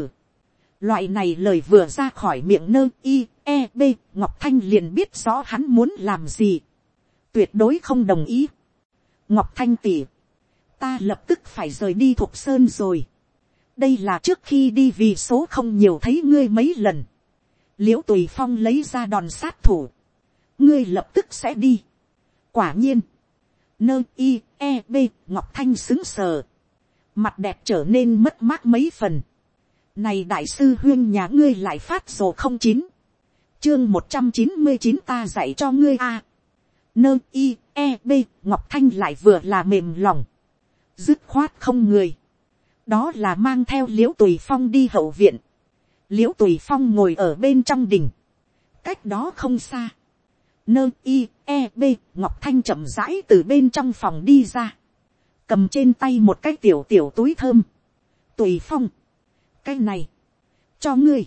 Speaker 1: loại này lời vừa ra khỏi miệng nơ i e b ngọc thanh liền biết rõ hắn muốn làm gì, tuyệt đối không đồng ý. ngọc thanh tỉ, ta lập tức phải rời đi thuộc sơn rồi, đây là trước khi đi vì số không nhiều thấy ngươi mấy lần, l i ễ u tùy phong lấy ra đòn sát thủ, ngươi lập tức sẽ đi quả nhiên, nơ i e b ngọc thanh xứng sờ, mặt đẹp trở nên mất mát mấy phần. này đại sư huyên nhà ngươi lại phát sổ không chín, chương một trăm chín mươi chín ta dạy cho ngươi a. nơ i e b ngọc thanh lại vừa là mềm lòng, dứt khoát không người. đó là mang theo l i ễ u tùy phong đi hậu viện, l i ễ u tùy phong ngồi ở bên trong đình, cách đó không xa, nơ i e b ngọc thanh chậm rãi từ bên trong phòng đi ra. Cầm trên tay một cái tiểu tiểu túi thơm. Tùy phong. Cái này. Cho ngươi.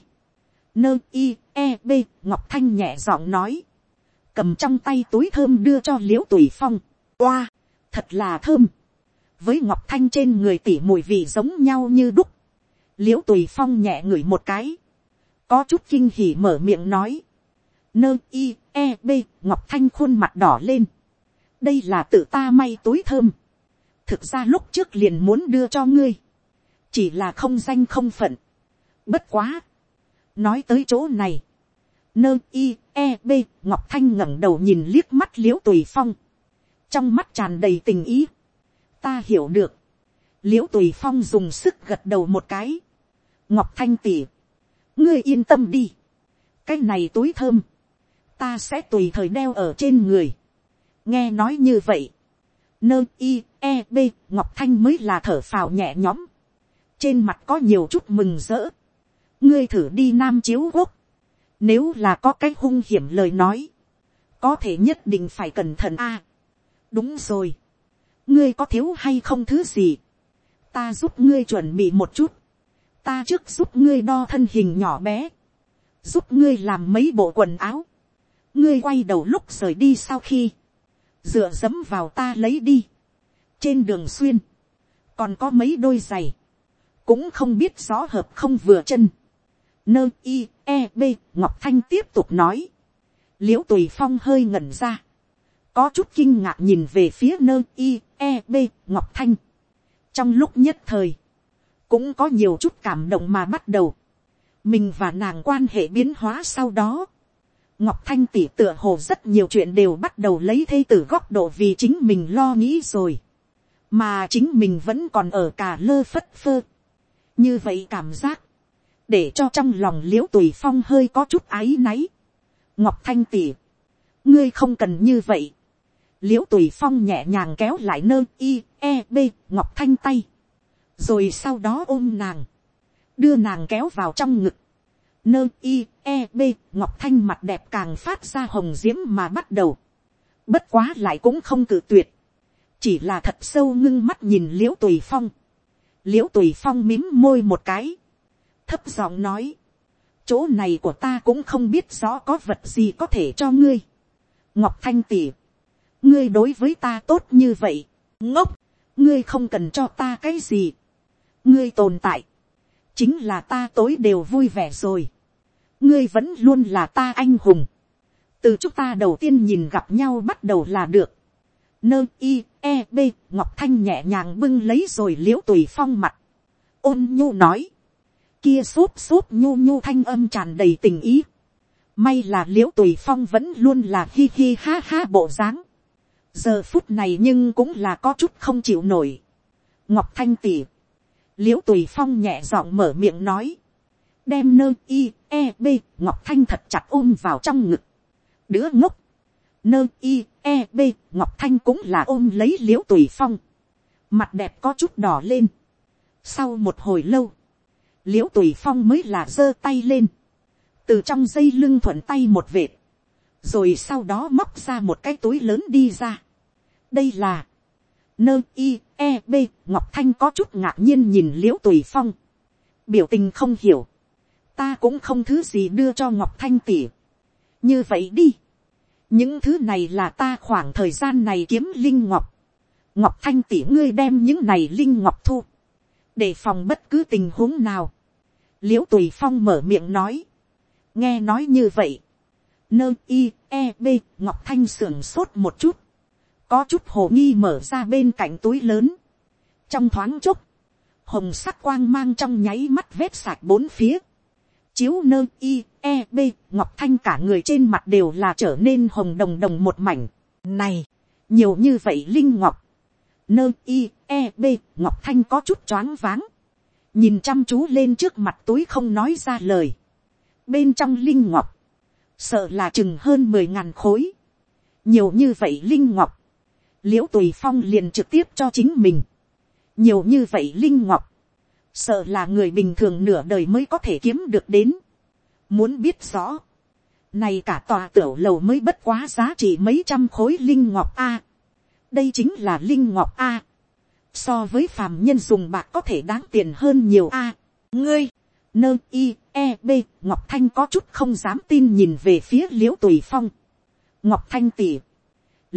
Speaker 1: Nơ i e b ngọc thanh nhẹ giọng nói. Cầm trong tay túi thơm đưa cho l i ễ u tùy phong. Oa thật là thơm. Với ngọc thanh trên người tỉ mùi vị giống nhau như đúc, l i ễ u tùy phong nhẹ ngửi một cái, có chút kinh hỉ mở miệng nói, nơ i e b ngọc thanh khuôn mặt đỏ lên, đây là tự ta may túi thơm, thực ra lúc trước liền muốn đưa cho ngươi, chỉ là không danh không phận, bất quá, nói tới chỗ này, nơ i e b ngọc thanh ngẩng đầu nhìn liếc mắt l i ễ u tùy phong, trong mắt tràn đầy tình ý, ta hiểu được, l i ễ u tùy phong dùng sức gật đầu một cái, ngọc thanh tỉ, ngươi yên tâm đi, cái này túi thơm, ta sẽ tùy thời đeo ở trên người, nghe nói như vậy, nơ i e b ngọc thanh mới là thở phào nhẹ nhõm, trên mặt có nhiều chút mừng rỡ, ngươi thử đi nam chiếu quốc, nếu là có cái hung hiểm lời nói, có thể nhất định phải cẩn thận a. đúng rồi, ngươi có thiếu hay không thứ gì, ta giúp ngươi chuẩn bị một chút, ta trước giúp ngươi đo thân hình nhỏ bé, giúp ngươi làm mấy bộ quần áo, ngươi quay đầu lúc rời đi sau khi, dựa dẫm vào ta lấy đi, trên đường xuyên, còn có mấy đôi giày, cũng không biết rõ hợp không vừa chân, nơ i e b ngọc thanh tiếp tục nói, l i ễ u tùy phong hơi ngẩn ra, có chút kinh ngạc nhìn về phía nơ i e b ngọc thanh. trong lúc nhất thời, cũng có nhiều chút cảm động mà bắt đầu. mình và nàng quan hệ biến hóa sau đó ngọc thanh tỉ tựa hồ rất nhiều chuyện đều bắt đầu lấy thê từ góc độ vì chính mình lo nghĩ rồi. mà chính mình vẫn còn ở cả lơ phất phơ. như vậy cảm giác, để cho trong lòng Liễu tùy phong hơi có chút áy náy. ngọc thanh tỉ, ngươi không cần như vậy Liễu tùy phong nhẹ nhàng kéo lại nơ y e b ngọc thanh tay, rồi sau đó ôm nàng, đưa nàng kéo vào trong ngực, nơ i e b ngọc thanh mặt đẹp càng phát ra hồng d i ễ m mà bắt đầu, bất quá lại cũng không cự tuyệt, chỉ là thật sâu ngưng mắt nhìn l i ễ u tùy phong, l i ễ u tùy phong mím môi một cái, thấp giọng nói, chỗ này của ta cũng không biết rõ có vật gì có thể cho ngươi, ngọc thanh tỉ, ngươi đối với ta tốt như vậy, ngốc, ngươi không cần cho ta cái gì, ngươi tồn tại, chính là ta tối đều vui vẻ rồi, ngươi vẫn luôn là ta anh hùng, từ chúng ta đầu tiên nhìn gặp nhau bắt đầu là được, nơ i e b ngọc thanh nhẹ nhàng bưng lấy rồi l i ễ u tùy phong mặt, ôn nhu nói, kia xốp xốp nhu nhu thanh âm tràn đầy tình ý, may là l i ễ u tùy phong vẫn luôn là hi hi ha ha bộ dáng, giờ phút này nhưng cũng là có chút không chịu nổi. ngọc thanh tỉ, l i ễ u tùy phong nhẹ giọng mở miệng nói, đem nơ i e b ngọc thanh thật chặt ôm vào trong ngực. đứa ngốc, nơ i e b ngọc thanh cũng là ôm lấy l i ễ u tùy phong, mặt đẹp có chút đỏ lên. sau một hồi lâu, l i ễ u tùy phong mới là giơ tay lên, từ trong dây lưng thuận tay một vệt, rồi sau đó móc ra một cái túi lớn đi ra. đây là, nơ i e b ngọc thanh có chút ngạc nhiên nhìn l i ễ u tùy phong, biểu tình không hiểu, ta cũng không thứ gì đưa cho ngọc thanh tỉ. như vậy đi, những thứ này là ta khoảng thời gian này kiếm linh ngọc, ngọc thanh tỉ ngươi đem những này linh ngọc thu, để phòng bất cứ tình huống nào. l i ễ u tùy phong mở miệng nói, nghe nói như vậy, nơ i e b ngọc thanh sưởng sốt một chút, có chút hồ nghi mở ra bên cạnh túi lớn, trong thoáng chốc, hồng sắc quang mang trong nháy mắt vết sạch bốn phía, chiếu nơ i e b ngọc thanh cả người trên mặt đều là trở nên hồng đồng đồng một mảnh, này, nhiều như vậy linh ngọc, nơ i e b ngọc thanh có chút choáng váng, nhìn chăm chú lên trước mặt túi không nói ra lời, bên trong linh ngọc, sợ là chừng hơn mười ngàn khối, nhiều như vậy linh ngọc, l i ễ u tùy phong liền trực tiếp cho chính mình, nhiều như vậy linh ngọc, sợ là người bình thường nửa đời mới có thể kiếm được đến, muốn biết rõ, này cả tòa tiểu lầu mới bất quá giá trị mấy trăm khối linh ngọc a, đây chính là linh ngọc a, so với phàm nhân dùng bạc có thể đáng tiền hơn nhiều a, ngươi, nơ i e b ngọc thanh có chút không dám tin nhìn về phía l i ễ u tùy phong. Ngọc thanh tỉ.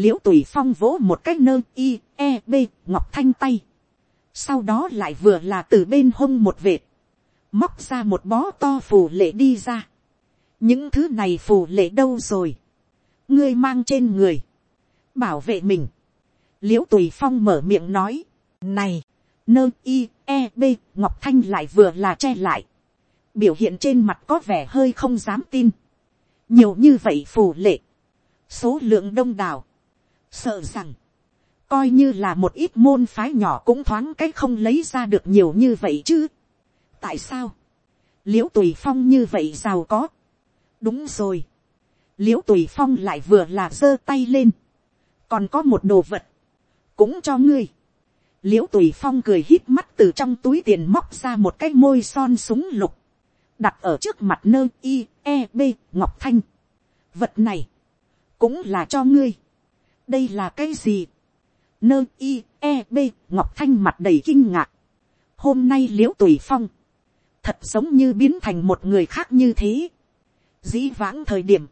Speaker 1: L i ễ u tùy phong vỗ một cái nơ i e b ngọc thanh tay sau đó lại vừa là từ bên hông một vệt, móc ra một bó to phù lệ đi ra. những thứ này phù lệ đâu rồi, ngươi mang trên người, bảo vệ mình, l i ễ u tùy phong mở miệng nói, này, nơ i e b ngọc thanh lại vừa là che lại, biểu hiện trên mặt có vẻ hơi không dám tin, nhiều như vậy phù lệ, số lượng đông đảo, sợ rằng, coi như là một ít môn phái nhỏ cũng thoáng cái không lấy ra được nhiều như vậy chứ. tại sao, l i ễ u tùy phong như vậy giàu có. đúng rồi, l i ễ u tùy phong lại vừa là giơ tay lên, còn có một đồ vật, cũng cho ngươi. l i ễ u tùy phong cười hít mắt từ trong túi tiền móc ra một cái môi son súng lục, đặt ở trước mặt nơ i e b ngọc thanh. vật này, cũng là cho ngươi. đây là cái gì, nơ i e b ngọc thanh mặt đầy kinh ngạc. hôm nay l i ễ u tùy phong, thật giống như biến thành một người khác như thế. dĩ vãng thời điểm,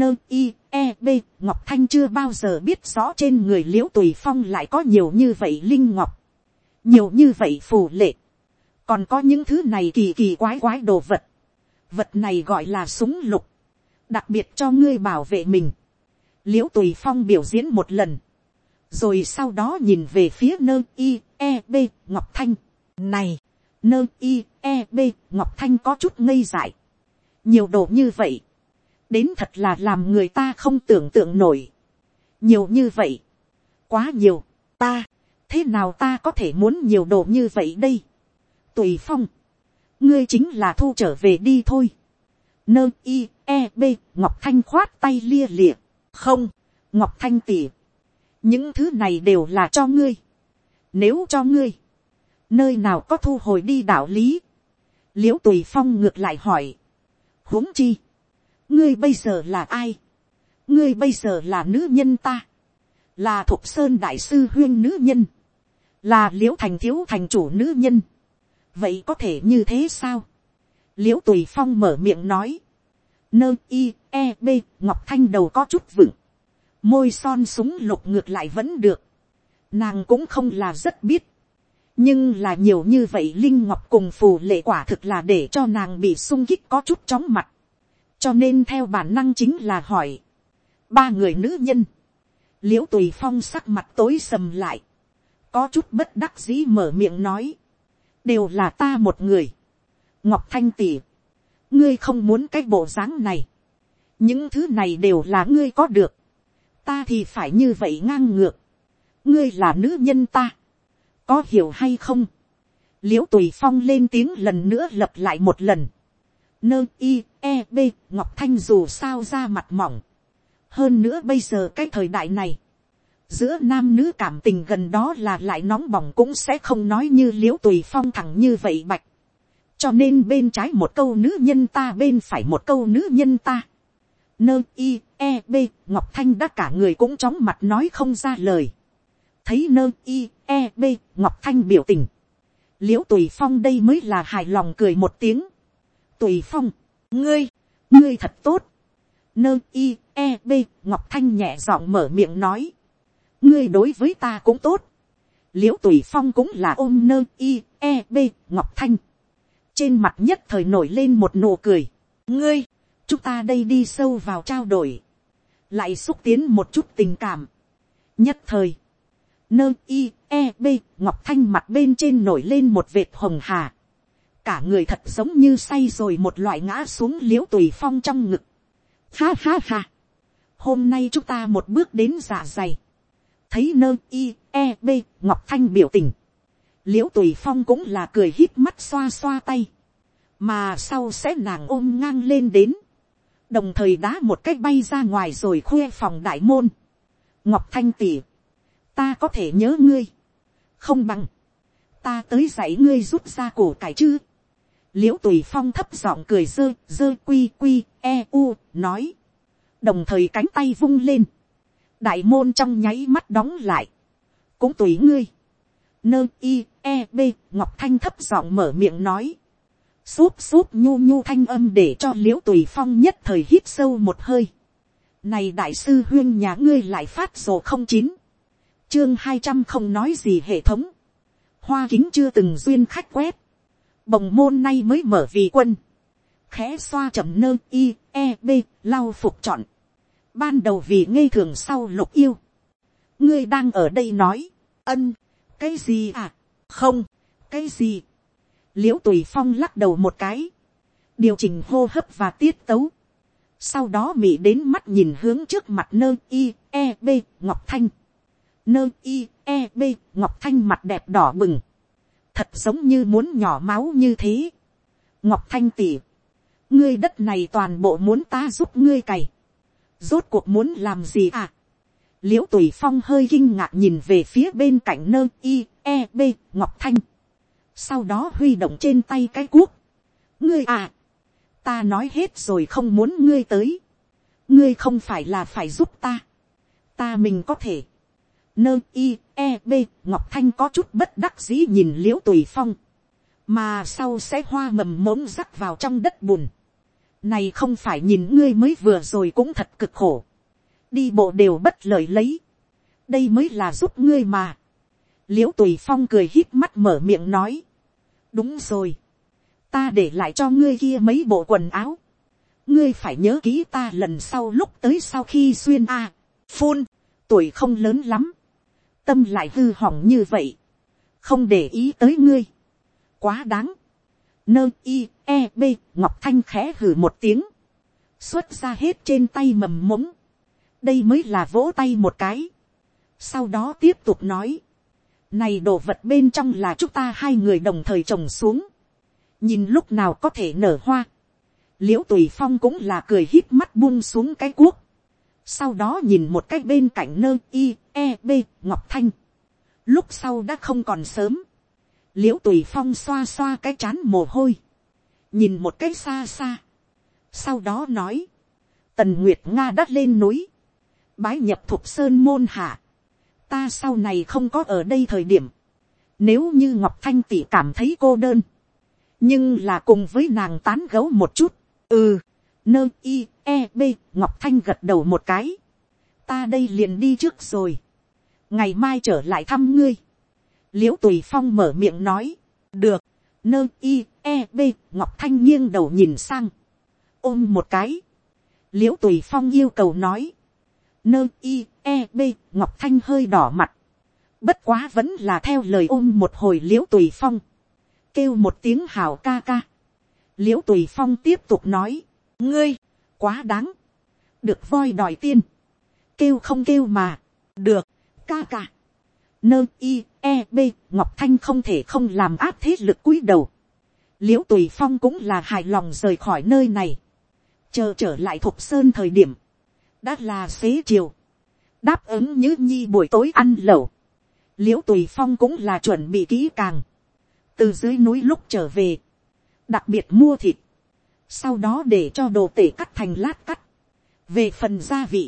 Speaker 1: nơ i e b ngọc thanh chưa bao giờ biết rõ trên người l i ễ u tùy phong lại có nhiều như vậy linh ngọc, nhiều như vậy phù lệ, còn có những thứ này kỳ kỳ quái quái đồ vật, vật này gọi là súng lục, đặc biệt cho ngươi bảo vệ mình, l i ễ u tùy phong biểu diễn một lần, rồi sau đó nhìn về phía nơ i e b ngọc thanh. này, nơ i e b ngọc thanh có chút ngây dại. nhiều đồ như vậy, đến thật là làm người ta không tưởng tượng nổi. nhiều như vậy, quá nhiều, ta, thế nào ta có thể muốn nhiều đồ như vậy đây. tùy phong, ngươi chính là thu trở về đi thôi. nơ i e b ngọc thanh khoát tay lia lịa, không, ngọc thanh tỉ những thứ này đều là cho ngươi. nếu cho ngươi, nơi nào có thu hồi đi đạo lý, l i ễ u tùy phong ngược lại hỏi, huống chi, ngươi bây giờ là ai, ngươi bây giờ là nữ nhân ta, là thục sơn đại sư huyên nữ nhân, là l i ễ u thành thiếu thành chủ nữ nhân, vậy có thể như thế sao, l i ễ u tùy phong mở miệng nói, nơ i e b ngọc thanh đầu có chút vựng, môi son súng lục ngược lại vẫn được, nàng cũng không là rất biết, nhưng là nhiều như vậy linh ngọc cùng phù lệ quả thực là để cho nàng bị sung kích có chút chóng mặt, cho nên theo bản năng chính là hỏi, ba người nữ nhân, l i ễ u tùy phong sắc mặt tối sầm lại, có chút bất đắc dĩ mở miệng nói, đều là ta một người, ngọc thanh tỉ, ngươi không muốn cái bộ dáng này, những thứ này đều là ngươi có được, ta thì phải như vậy ngang ngược, ngươi là nữ nhân ta, có hiểu hay không, l i ễ u tùy phong lên tiếng lần nữa lập lại một lần, nơ i e b ngọc thanh dù sao ra mặt mỏng, hơn nữa bây giờ cái thời đại này, giữa nam nữ cảm tình gần đó là lại nóng bỏng cũng sẽ không nói như l i ễ u tùy phong thẳng như vậy bạch, cho nên bên trái một câu nữ nhân ta bên phải một câu nữ nhân ta, nơ i e b, ngọc thanh đã cả người cũng chóng mặt nói không ra lời. Thấy nơ i e b, ngọc thanh biểu tình. L i ễ u tùy phong đây mới là hài lòng cười một tiếng. Tùy phong, ngươi ngươi thật tốt. Nơ i e b, ngọc thanh nhẹ giọng mở miệng nói. Ngươi đối với ta cũng tốt. L i ễ u tùy phong cũng là ôm nơ i e b, ngọc thanh. Trên mặt nhất thời nổi lên một nụ cười. Ngươi chúng ta đây đi sâu vào trao đổi, lại xúc tiến một chút tình cảm. nhất thời, nơ i e b ngọc thanh mặt bên trên nổi lên một vệt hồng hà, cả người thật giống như say rồi một loại ngã xuống l i ễ u tùy phong trong ngực. ha ha ha, hôm nay chúng ta một bước đến dạ dày, thấy nơ i e b ngọc thanh biểu tình, l i ễ u tùy phong cũng là cười hít mắt xoa xoa tay, mà sau sẽ nàng ôm ngang lên đến, đồng thời đá một cách bay ra ngoài rồi khuê phòng đại môn. ngọc thanh tỉ, ta có thể nhớ ngươi, không bằng, ta tới dạy ngươi rút ra cổ cải chứ. l i ễ u tùy phong thấp giọng cười dơ dơ quy quy e u nói, đồng thời cánh tay vung lên, đại môn trong nháy mắt đóng lại, cũng tùy ngươi, nơ i e b ngọc thanh thấp giọng mở miệng nói, xúp xúp nhu nhu thanh âm để cho l i ễ u tùy phong nhất thời hít sâu một hơi. này đại sư huyên nhà ngươi lại phát sổ không chín, chương hai trăm không nói gì hệ thống, hoa kính chưa từng duyên khách quét, bồng môn nay mới mở vì quân, khẽ xoa chậm nơ i e b lau phục chọn, ban đầu vì ngây thường sau lục yêu, ngươi đang ở đây nói, ân, cái gì à, không, cái gì, l i ễ u tùy phong lắc đầu một cái, điều chỉnh hô hấp và tiết tấu, sau đó mỹ đến mắt nhìn hướng trước mặt nơ i e b ngọc thanh, nơ i e b ngọc thanh mặt đẹp đỏ bừng, thật giống như muốn nhỏ máu như thế. ngọc thanh tỉ, ngươi đất này toàn bộ muốn ta giúp ngươi cày, rốt cuộc muốn làm gì à, l i ễ u tùy phong hơi kinh ngạc nhìn về phía bên cạnh nơ i e b ngọc thanh sau đó huy động trên tay cái cuốc. Ngươi à ta nói hết rồi không muốn ngươi tới. Ngươi không phải là phải giúp ta. Ta mình có thể. Nơ i e b ngọc thanh có chút bất đắc dĩ nhìn l i ễ u tùy phong. Mà sau sẽ hoa mầm mống rắc vào trong đất bùn. Này không phải nhìn ngươi mới vừa rồi cũng thật cực khổ. Đi bộ đều bất lợi lấy, đây mới là giúp ngươi mà. l i ễ u tùy phong cười hít mắt mở miệng nói, đúng rồi, ta để lại cho ngươi kia mấy bộ quần áo, ngươi phải nhớ kỹ ta lần sau lúc tới sau khi xuyên a, phun, tuổi không lớn lắm, tâm lại hư hỏng như vậy, không để ý tới ngươi, quá đáng, nơ i e b ngọc thanh khẽ hử một tiếng, xuất ra hết trên tay mầm mống, đây mới là vỗ tay một cái. sau đó tiếp tục nói, này đồ vật bên trong là chúng ta hai người đồng thời trồng xuống, nhìn lúc nào có thể nở hoa, Liễu tùy phong cũng là cười hít mắt buông xuống cái cuốc, sau đó nhìn một cái bên cạnh nơ Y, e b ngọc thanh, lúc sau đã không còn sớm, Liễu tùy phong xoa xoa cái chán mồ hôi, nhìn một cái xa xa, sau đó nói, tần nguyệt nga đã lên núi, bái nhập thục sơn môn hạ, ta sau này không có ở đây thời điểm, nếu như ngọc thanh tỷ cảm thấy cô đơn, nhưng là cùng với nàng tán gấu một chút, ừ, nơ i e b ngọc thanh gật đầu một cái, ta đây liền đi trước rồi, ngày mai trở lại thăm ngươi, l i ễ u tùy phong mở miệng nói, được, nơ i e b ngọc thanh nghiêng đầu nhìn sang, ôm một cái, l i ễ u tùy phong yêu cầu nói, nơ i e b ngọc thanh hơi đỏ mặt, bất quá vẫn là theo lời ôm một hồi l i ễ u tùy phong, kêu một tiếng hào ca ca, l i ễ u tùy phong tiếp tục nói, ngươi, quá đáng, được voi đòi tiên, kêu không kêu mà, được, ca ca, nơ i e b ngọc thanh không thể không làm áp thế lực cúi đầu, l i ễ u tùy phong cũng là hài lòng rời khỏi nơi này, chờ trở lại thục sơn thời điểm, đã là xế chiều, đáp ứng như nhi buổi tối ăn lẩu, l i ễ u tùy phong cũng là chuẩn bị kỹ càng, từ dưới núi lúc trở về, đặc biệt mua thịt, sau đó để cho đồ tể cắt thành lát cắt, về phần gia vị,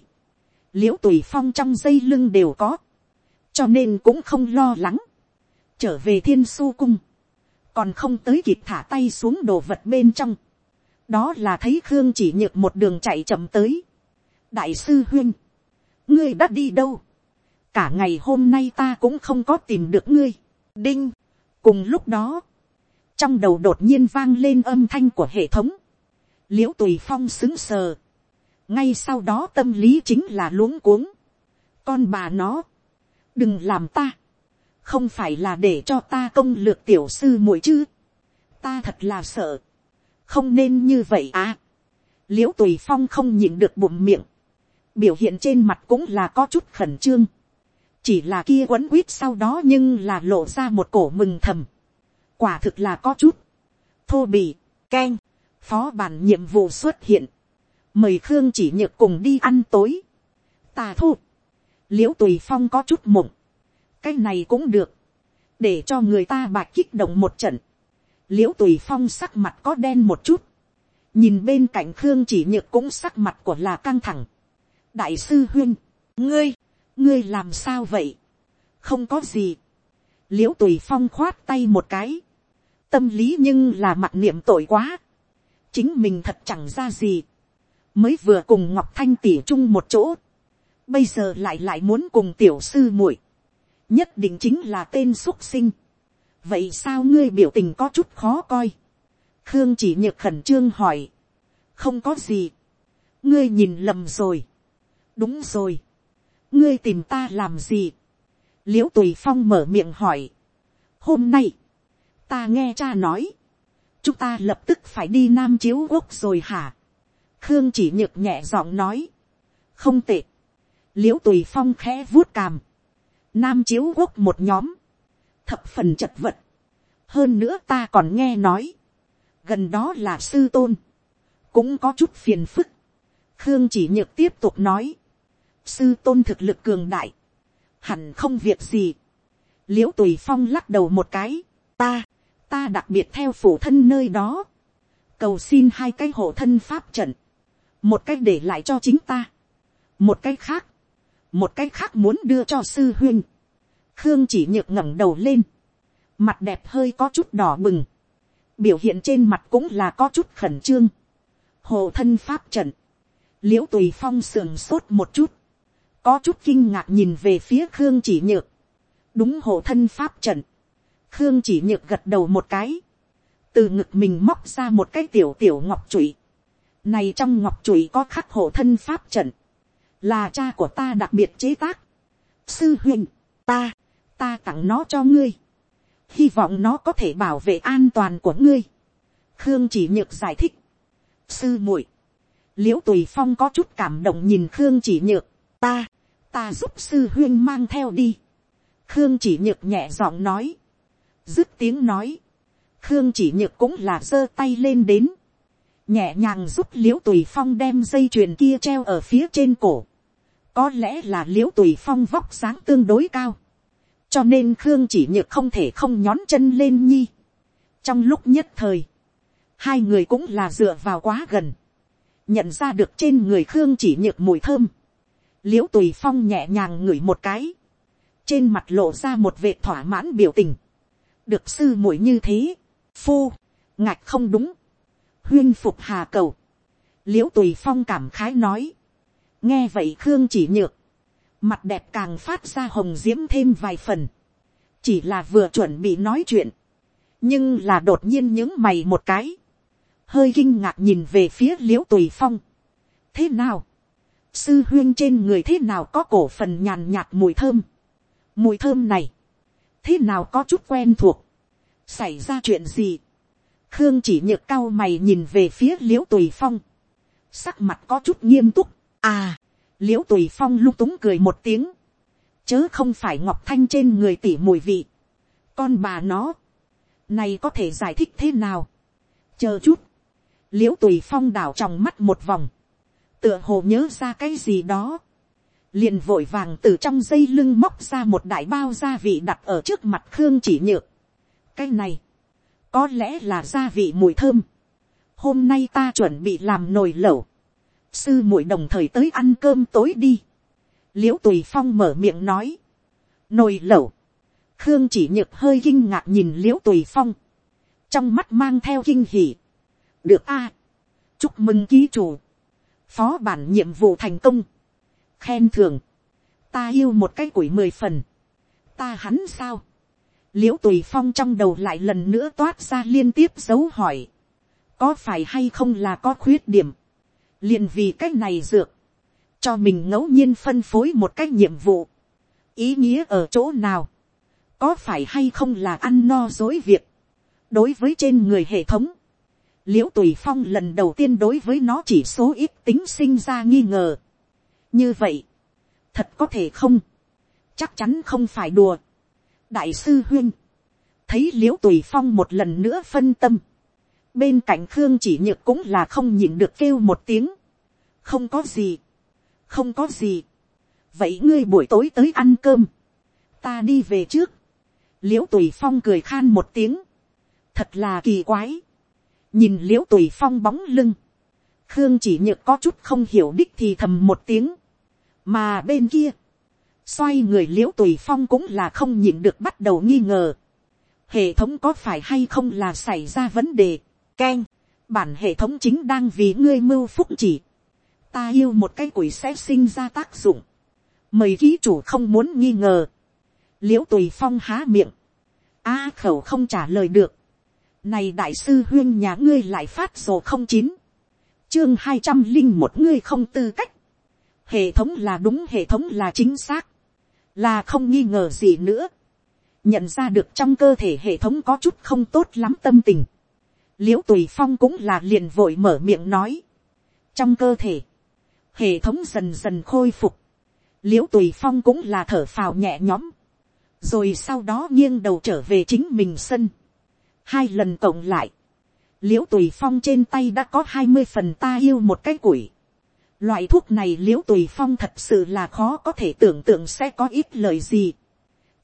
Speaker 1: l i ễ u tùy phong trong dây lưng đều có, cho nên cũng không lo lắng, trở về thiên su cung, còn không tới kịp thả tay xuống đồ vật bên trong, đó là thấy khương chỉ nhược một đường chạy chậm tới, đại sư huyên, ngươi đã đi đâu, cả ngày hôm nay ta cũng không có tìm được ngươi, đinh, cùng lúc đó, trong đầu đột nhiên vang lên âm thanh của hệ thống, l i ễ u tùy phong xứng sờ, ngay sau đó tâm lý chính là luống cuống, con bà nó, đừng làm ta, không phải là để cho ta công lược tiểu sư muội chứ, ta thật là sợ, không nên như vậy à, l i ễ u tùy phong không nhịn được bụng miệng, biểu hiện trên mặt cũng là có chút khẩn trương, chỉ là kia quấn quýt sau đó nhưng là lộ ra một cổ mừng thầm, quả thực là có chút, thô bì, keng, phó bản nhiệm vụ xuất hiện, mời khương chỉ nhược cùng đi ăn tối, tà thu, l i ễ u tùy phong có chút mộng, cái này cũng được, để cho người ta bạc kích động một trận, l i ễ u tùy phong sắc mặt có đen một chút, nhìn bên cạnh khương chỉ nhược cũng sắc mặt của là căng thẳng, đại sư huyên, ngươi, ngươi làm sao vậy, không có gì, l i ễ u tùy phong khoát tay một cái, tâm lý nhưng là mặt niệm tội quá, chính mình thật chẳng ra gì, mới vừa cùng ngọc thanh tỉ chung một chỗ, bây giờ lại lại muốn cùng tiểu sư muội, nhất định chính là tên x u ấ t sinh, vậy sao ngươi biểu tình có chút khó coi, khương chỉ nhược khẩn trương hỏi, không có gì, ngươi nhìn lầm rồi, đúng rồi, ngươi tìm ta làm gì, l i ễ u tùy phong mở miệng hỏi, hôm nay, ta nghe cha nói, chúng ta lập tức phải đi nam chiếu quốc rồi hả, khương chỉ Nhựt nhẹ giọng nói, không tệ, l i ễ u tùy phong khẽ vuốt càm, nam chiếu quốc một nhóm, thập phần chật vật, hơn nữa ta còn nghe nói, gần đó là sư tôn, cũng có chút phiền phức, khương chỉ nhược tiếp tục nói, sư tôn thực lực cường đại, hẳn không việc gì, l i ễ u tùy phong lắc đầu một cái, ta, ta đặc biệt theo phủ thân nơi đó, cầu xin hai cái hộ thân pháp trận, một cái để lại cho chính ta, một cái khác, một cái khác muốn đưa cho sư huyên, khương chỉ nhược ngẩng đầu lên, mặt đẹp hơi có chút đỏ bừng, biểu hiện trên mặt cũng là có chút khẩn trương, hộ thân pháp trận, l i ễ u tùy phong sườn sốt một chút, có chút kinh ngạc nhìn về phía khương chỉ nhược, đúng hộ thân pháp trận, khương chỉ nhược gật đầu một cái, từ ngực mình móc ra một cái tiểu tiểu ngọc trụy, này trong ngọc trụy có khắc hộ thân pháp trận, là cha của ta đặc biệt chế tác, sư huynh, ta, ta tặng nó cho ngươi, hy vọng nó có thể bảo vệ an toàn của ngươi, khương chỉ nhược giải thích, sư muội, l i ễ u tùy phong có chút cảm động nhìn khương chỉ nhược, ta, ta giúp sư huyên mang theo đi. khương chỉ nhược nhẹ giọng nói, dứt tiếng nói, khương chỉ nhược cũng là giơ tay lên đến, nhẹ nhàng giúp l i ễ u tùy phong đem dây chuyền kia treo ở phía trên cổ, có lẽ là l i ễ u tùy phong vóc sáng tương đối cao, cho nên khương chỉ nhược không thể không nhón chân lên nhi. trong lúc nhất thời, hai người cũng là dựa vào quá gần, nhận ra được trên người khương chỉ nhược mùi thơm, l i ễ u tùy phong nhẹ nhàng ngửi một cái, trên mặt lộ ra một vệ thỏa mãn biểu tình, được sư muội như thế, phu, ngạch không đúng, huyên phục hà cầu, l i ễ u tùy phong cảm khái nói, nghe vậy khương chỉ nhược, mặt đẹp càng phát ra hồng d i ễ m thêm vài phần, chỉ là vừa chuẩn bị nói chuyện, nhưng là đột nhiên những mày một cái, hơi kinh ngạc nhìn về phía l i ễ u tùy phong. thế nào, sư huyên trên người thế nào có cổ phần nhàn nhạt mùi thơm. mùi thơm này, thế nào có chút quen thuộc. xảy ra chuyện gì. khương chỉ nhược cao mày nhìn về phía l i ễ u tùy phong. sắc mặt có chút nghiêm túc. à, l i ễ u tùy phong lung túng cười một tiếng. chớ không phải ngọc thanh trên người tỉ mùi vị. con bà nó, này có thể giải thích thế nào. chờ chút, l i ễ u tùy phong đảo trong mắt một vòng tựa hồ nhớ ra cái gì đó, liền vội vàng từ trong dây lưng móc ra một đại bao gia vị đặt ở trước mặt khương chỉ nhược. cái này, có lẽ là gia vị mùi thơm. hôm nay ta chuẩn bị làm nồi lẩu, sư muội đồng thời tới ăn cơm tối đi. l i ễ u tùy phong mở miệng nói, nồi lẩu, khương chỉ nhược hơi kinh ngạc nhìn l i ễ u tùy phong, trong mắt mang theo kinh hỉ. được a, chúc mừng ký chủ, phó bản nhiệm vụ thành công, khen thường, ta yêu một cái củi mười phần, ta hắn sao, l i ễ u tùy phong trong đầu lại lần nữa toát ra liên tiếp dấu hỏi, có phải hay không là có khuyết điểm, liền vì cái này dược, cho mình ngẫu nhiên phân phối một cái nhiệm vụ, ý nghĩa ở chỗ nào, có phải hay không là ăn no dối việc, đối với trên người hệ thống, l i ễ u tùy phong lần đầu tiên đối với nó chỉ số ít tính sinh ra nghi ngờ. như vậy, thật có thể không, chắc chắn không phải đùa. đại sư huyên, thấy l i ễ u tùy phong một lần nữa phân tâm, bên cạnh khương chỉ nhược cũng là không nhìn được kêu một tiếng, không có gì, không có gì, vậy ngươi buổi tối tới ăn cơm, ta đi về trước, l i ễ u tùy phong cười khan một tiếng, thật là kỳ quái, nhìn l i ễ u tùy phong bóng lưng, khương chỉ nhược có chút không hiểu đích thì thầm một tiếng, mà bên kia, xoay người l i ễ u tùy phong cũng là không nhịn được bắt đầu nghi ngờ, hệ thống có phải hay không là xảy ra vấn đề, k e n bản hệ thống chính đang vì ngươi mưu phúc chỉ, ta yêu một cái quỷ sẽ sinh ra tác dụng, mời ký chủ không muốn nghi ngờ, l i ễ u tùy phong há miệng, a khẩu không trả lời được, này đại sư huyên nhà ngươi lại phát sổ không chín, chương hai trăm linh một ngươi không tư cách, hệ thống là đúng hệ thống là chính xác, là không nghi ngờ gì nữa, nhận ra được trong cơ thể hệ thống có chút không tốt lắm tâm tình, l i ễ u tùy phong cũng là liền vội mở miệng nói, trong cơ thể, hệ thống dần dần khôi phục, l i ễ u tùy phong cũng là thở phào nhẹ nhõm, rồi sau đó nghiêng đầu trở về chính mình sân, hai lần cộng lại, l i ễ u tùy phong trên tay đã có hai mươi phần ta yêu một cái củi, Loại thuốc này l i ễ u tùy phong thật sự là khó có thể tưởng tượng sẽ có ít lời gì.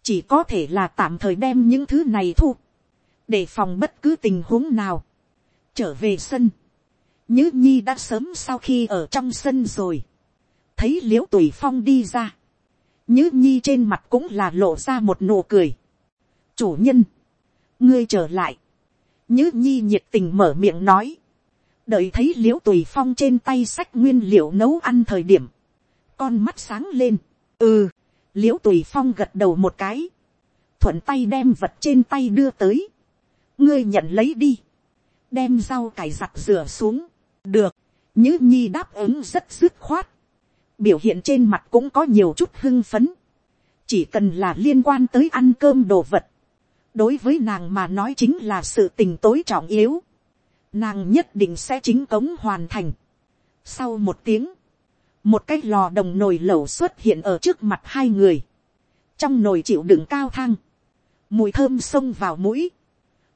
Speaker 1: Chỉ có thể là tạm thời đem những thứ này thu. Để phòng bất cứ tình huống nào. Trở về sân. Nhứ nhi đã sớm sau khi ở trong sân rồi. Thấy l i ễ u tùy phong đi ra. Nhứ nhi trên mặt cũng là lộ ra một nụ cười. Chủ nhân. Ngươi trở lại. Nhữ nhi nhiệt tình mở miệng nói. Đợi thấy l i ễ u tùy phong trên tay sách nguyên liệu nấu ăn thời điểm, con mắt sáng lên, ừ, l i ễ u tùy phong gật đầu một cái, thuận tay đem vật trên tay đưa tới, ngươi nhận lấy đi, đem rau cải giặt rửa xuống, được, Nhữ nhi đáp ứng rất dứt khoát, biểu hiện trên mặt cũng có nhiều chút hưng phấn, chỉ cần là liên quan tới ăn cơm đồ vật, đối với nàng mà nói chính là sự tình tối trọng yếu, nàng nhất định sẽ chính cống hoàn thành. Sau một tiếng, một cái lò đồng nồi lẩu xuất hiện ở trước mặt hai người. Trong nồi chịu đựng cao thang, mùi thơm xông vào mũi.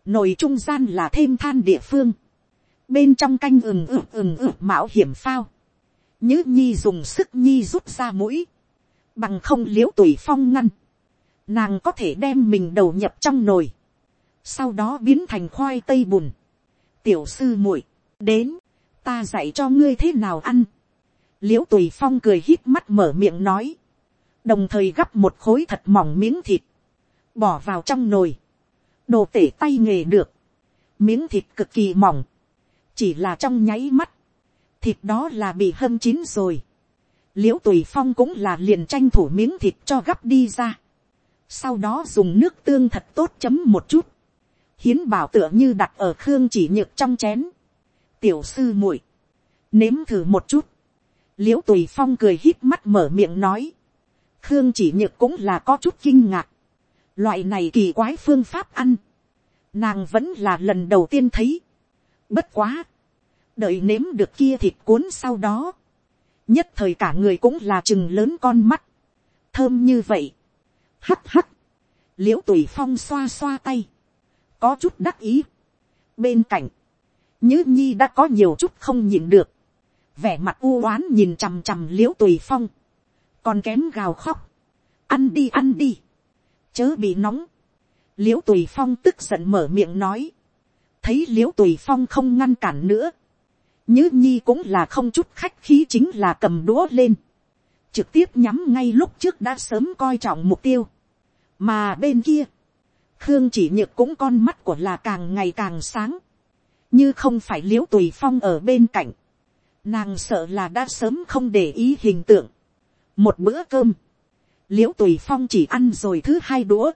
Speaker 1: Nồi trung gian là thêm than địa phương. Bên trong canh ừng ừng ừng ừng mạo hiểm phao. Nhứ nhi dùng sức nhi rút ra mũi. Bằng không liếu tùy phong ngăn. Nàng có thể đem mình đầu nhập trong nồi. Sau đó biến thành khoai tây bùn. Tiểu sư muội, đến, ta dạy cho ngươi thế nào ăn. l i ễ u tùy phong cười hít mắt mở miệng nói, đồng thời gắp một khối thật mỏng miếng thịt, bỏ vào trong nồi, đồ tể tay nghề được, miếng thịt cực kỳ mỏng, chỉ là trong nháy mắt, thịt đó là bị hâm chín rồi. l i ễ u tùy phong cũng là liền tranh thủ miếng thịt cho gắp đi ra, sau đó dùng nước tương thật tốt chấm một chút, hiến bảo tựa như đặt ở khương chỉ nhược trong chén. tiểu sư muội, nếm thử một chút. l i ễ u tùy phong cười hít mắt mở miệng nói. khương chỉ nhược cũng là có chút kinh ngạc. loại này kỳ quái phương pháp ăn. nàng vẫn là lần đầu tiên thấy. bất quá. đợi nếm được kia thịt cuốn sau đó. nhất thời cả người cũng là chừng lớn con mắt. thơm như vậy hắt hắt. l i ễ u tùy phong xoa xoa tay. Có chút đắc ý. bên cạnh, nhứ nhi đã có nhiều chút không nhìn được, vẻ mặt u oán nhìn chằm chằm l i ễ u tùy phong, còn kém gào khóc, ăn đi ăn đi, chớ bị nóng, l i ễ u tùy phong tức giận mở miệng nói, thấy l i ễ u tùy phong không ngăn cản nữa, nhứ nhi cũng là không chút khách khí chính là cầm đũa lên, trực tiếp nhắm ngay lúc trước đã sớm coi trọng mục tiêu, mà bên kia, khương chỉ nhược cũng con mắt của là càng ngày càng sáng, như không phải l i ễ u tùy phong ở bên cạnh, nàng sợ là đã sớm không để ý hình tượng. một bữa cơm, l i ễ u tùy phong chỉ ăn rồi thứ hai đũa,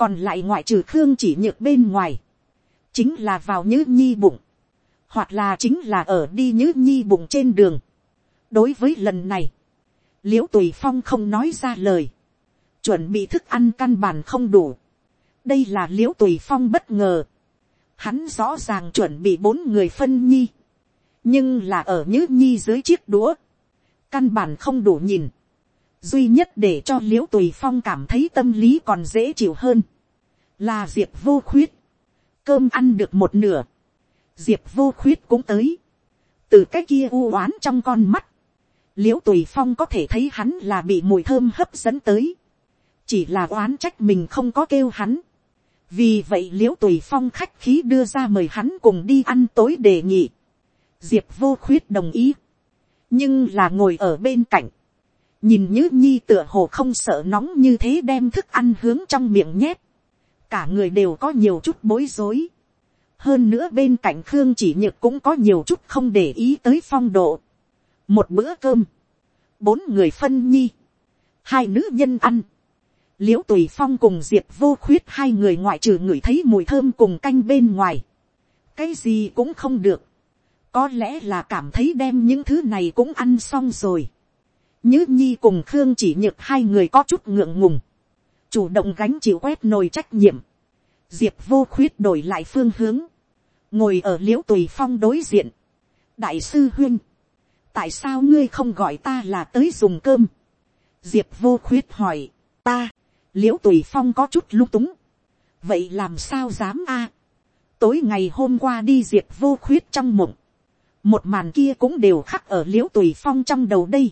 Speaker 1: còn lại ngoại trừ khương chỉ nhược bên ngoài, chính là vào nhữ nhi bụng, hoặc là chính là ở đi nhữ nhi bụng trên đường. đối với lần này, l i ễ u tùy phong không nói ra lời, chuẩn bị thức ăn căn bản không đủ, đây là l i ễ u tùy phong bất ngờ. Hắn rõ ràng chuẩn bị bốn người phân nhi. nhưng là ở nhứ nhi dưới chiếc đũa. căn bản không đủ nhìn. duy nhất để cho l i ễ u tùy phong cảm thấy tâm lý còn dễ chịu hơn. là diệp vô khuyết. cơm ăn được một nửa. diệp vô khuyết cũng tới. từ cái kia u oán trong con mắt. l i ễ u tùy phong có thể thấy hắn là bị mùi thơm hấp dẫn tới chỉ là oán trách mình không có kêu hắn vì vậy l i ễ u tùy phong khách khí đưa ra mời hắn cùng đi ăn tối đề nghị. diệp vô khuyết đồng ý. nhưng là ngồi ở bên cạnh. nhìn như nhi tựa hồ không sợ nóng như thế đem thức ăn hướng trong miệng nhét. cả người đều có nhiều chút bối rối. hơn nữa bên cạnh khương chỉ nhược cũng có nhiều chút không để ý tới phong độ. một bữa cơm. bốn người phân nhi. hai nữ nhân ăn l i ễ u tùy phong cùng diệp vô khuyết hai người ngoại trừ ngửi thấy mùi thơm cùng canh bên ngoài, cái gì cũng không được, có lẽ là cảm thấy đem những thứ này cũng ăn xong rồi. Nhứ nhi cùng khương chỉ nhược hai người có chút ngượng ngùng, chủ động gánh chịu quét nồi trách nhiệm, diệp vô khuyết đổi lại phương hướng, ngồi ở l i ễ u tùy phong đối diện, đại sư huyên, tại sao ngươi không gọi ta là tới dùng cơm, diệp vô khuyết hỏi, ta, l i ễ u tùy phong có chút lung túng, vậy làm sao dám a, tối ngày hôm qua đi diệt vô khuyết trong mộng, một màn kia cũng đều khắc ở l i ễ u tùy phong trong đầu đây,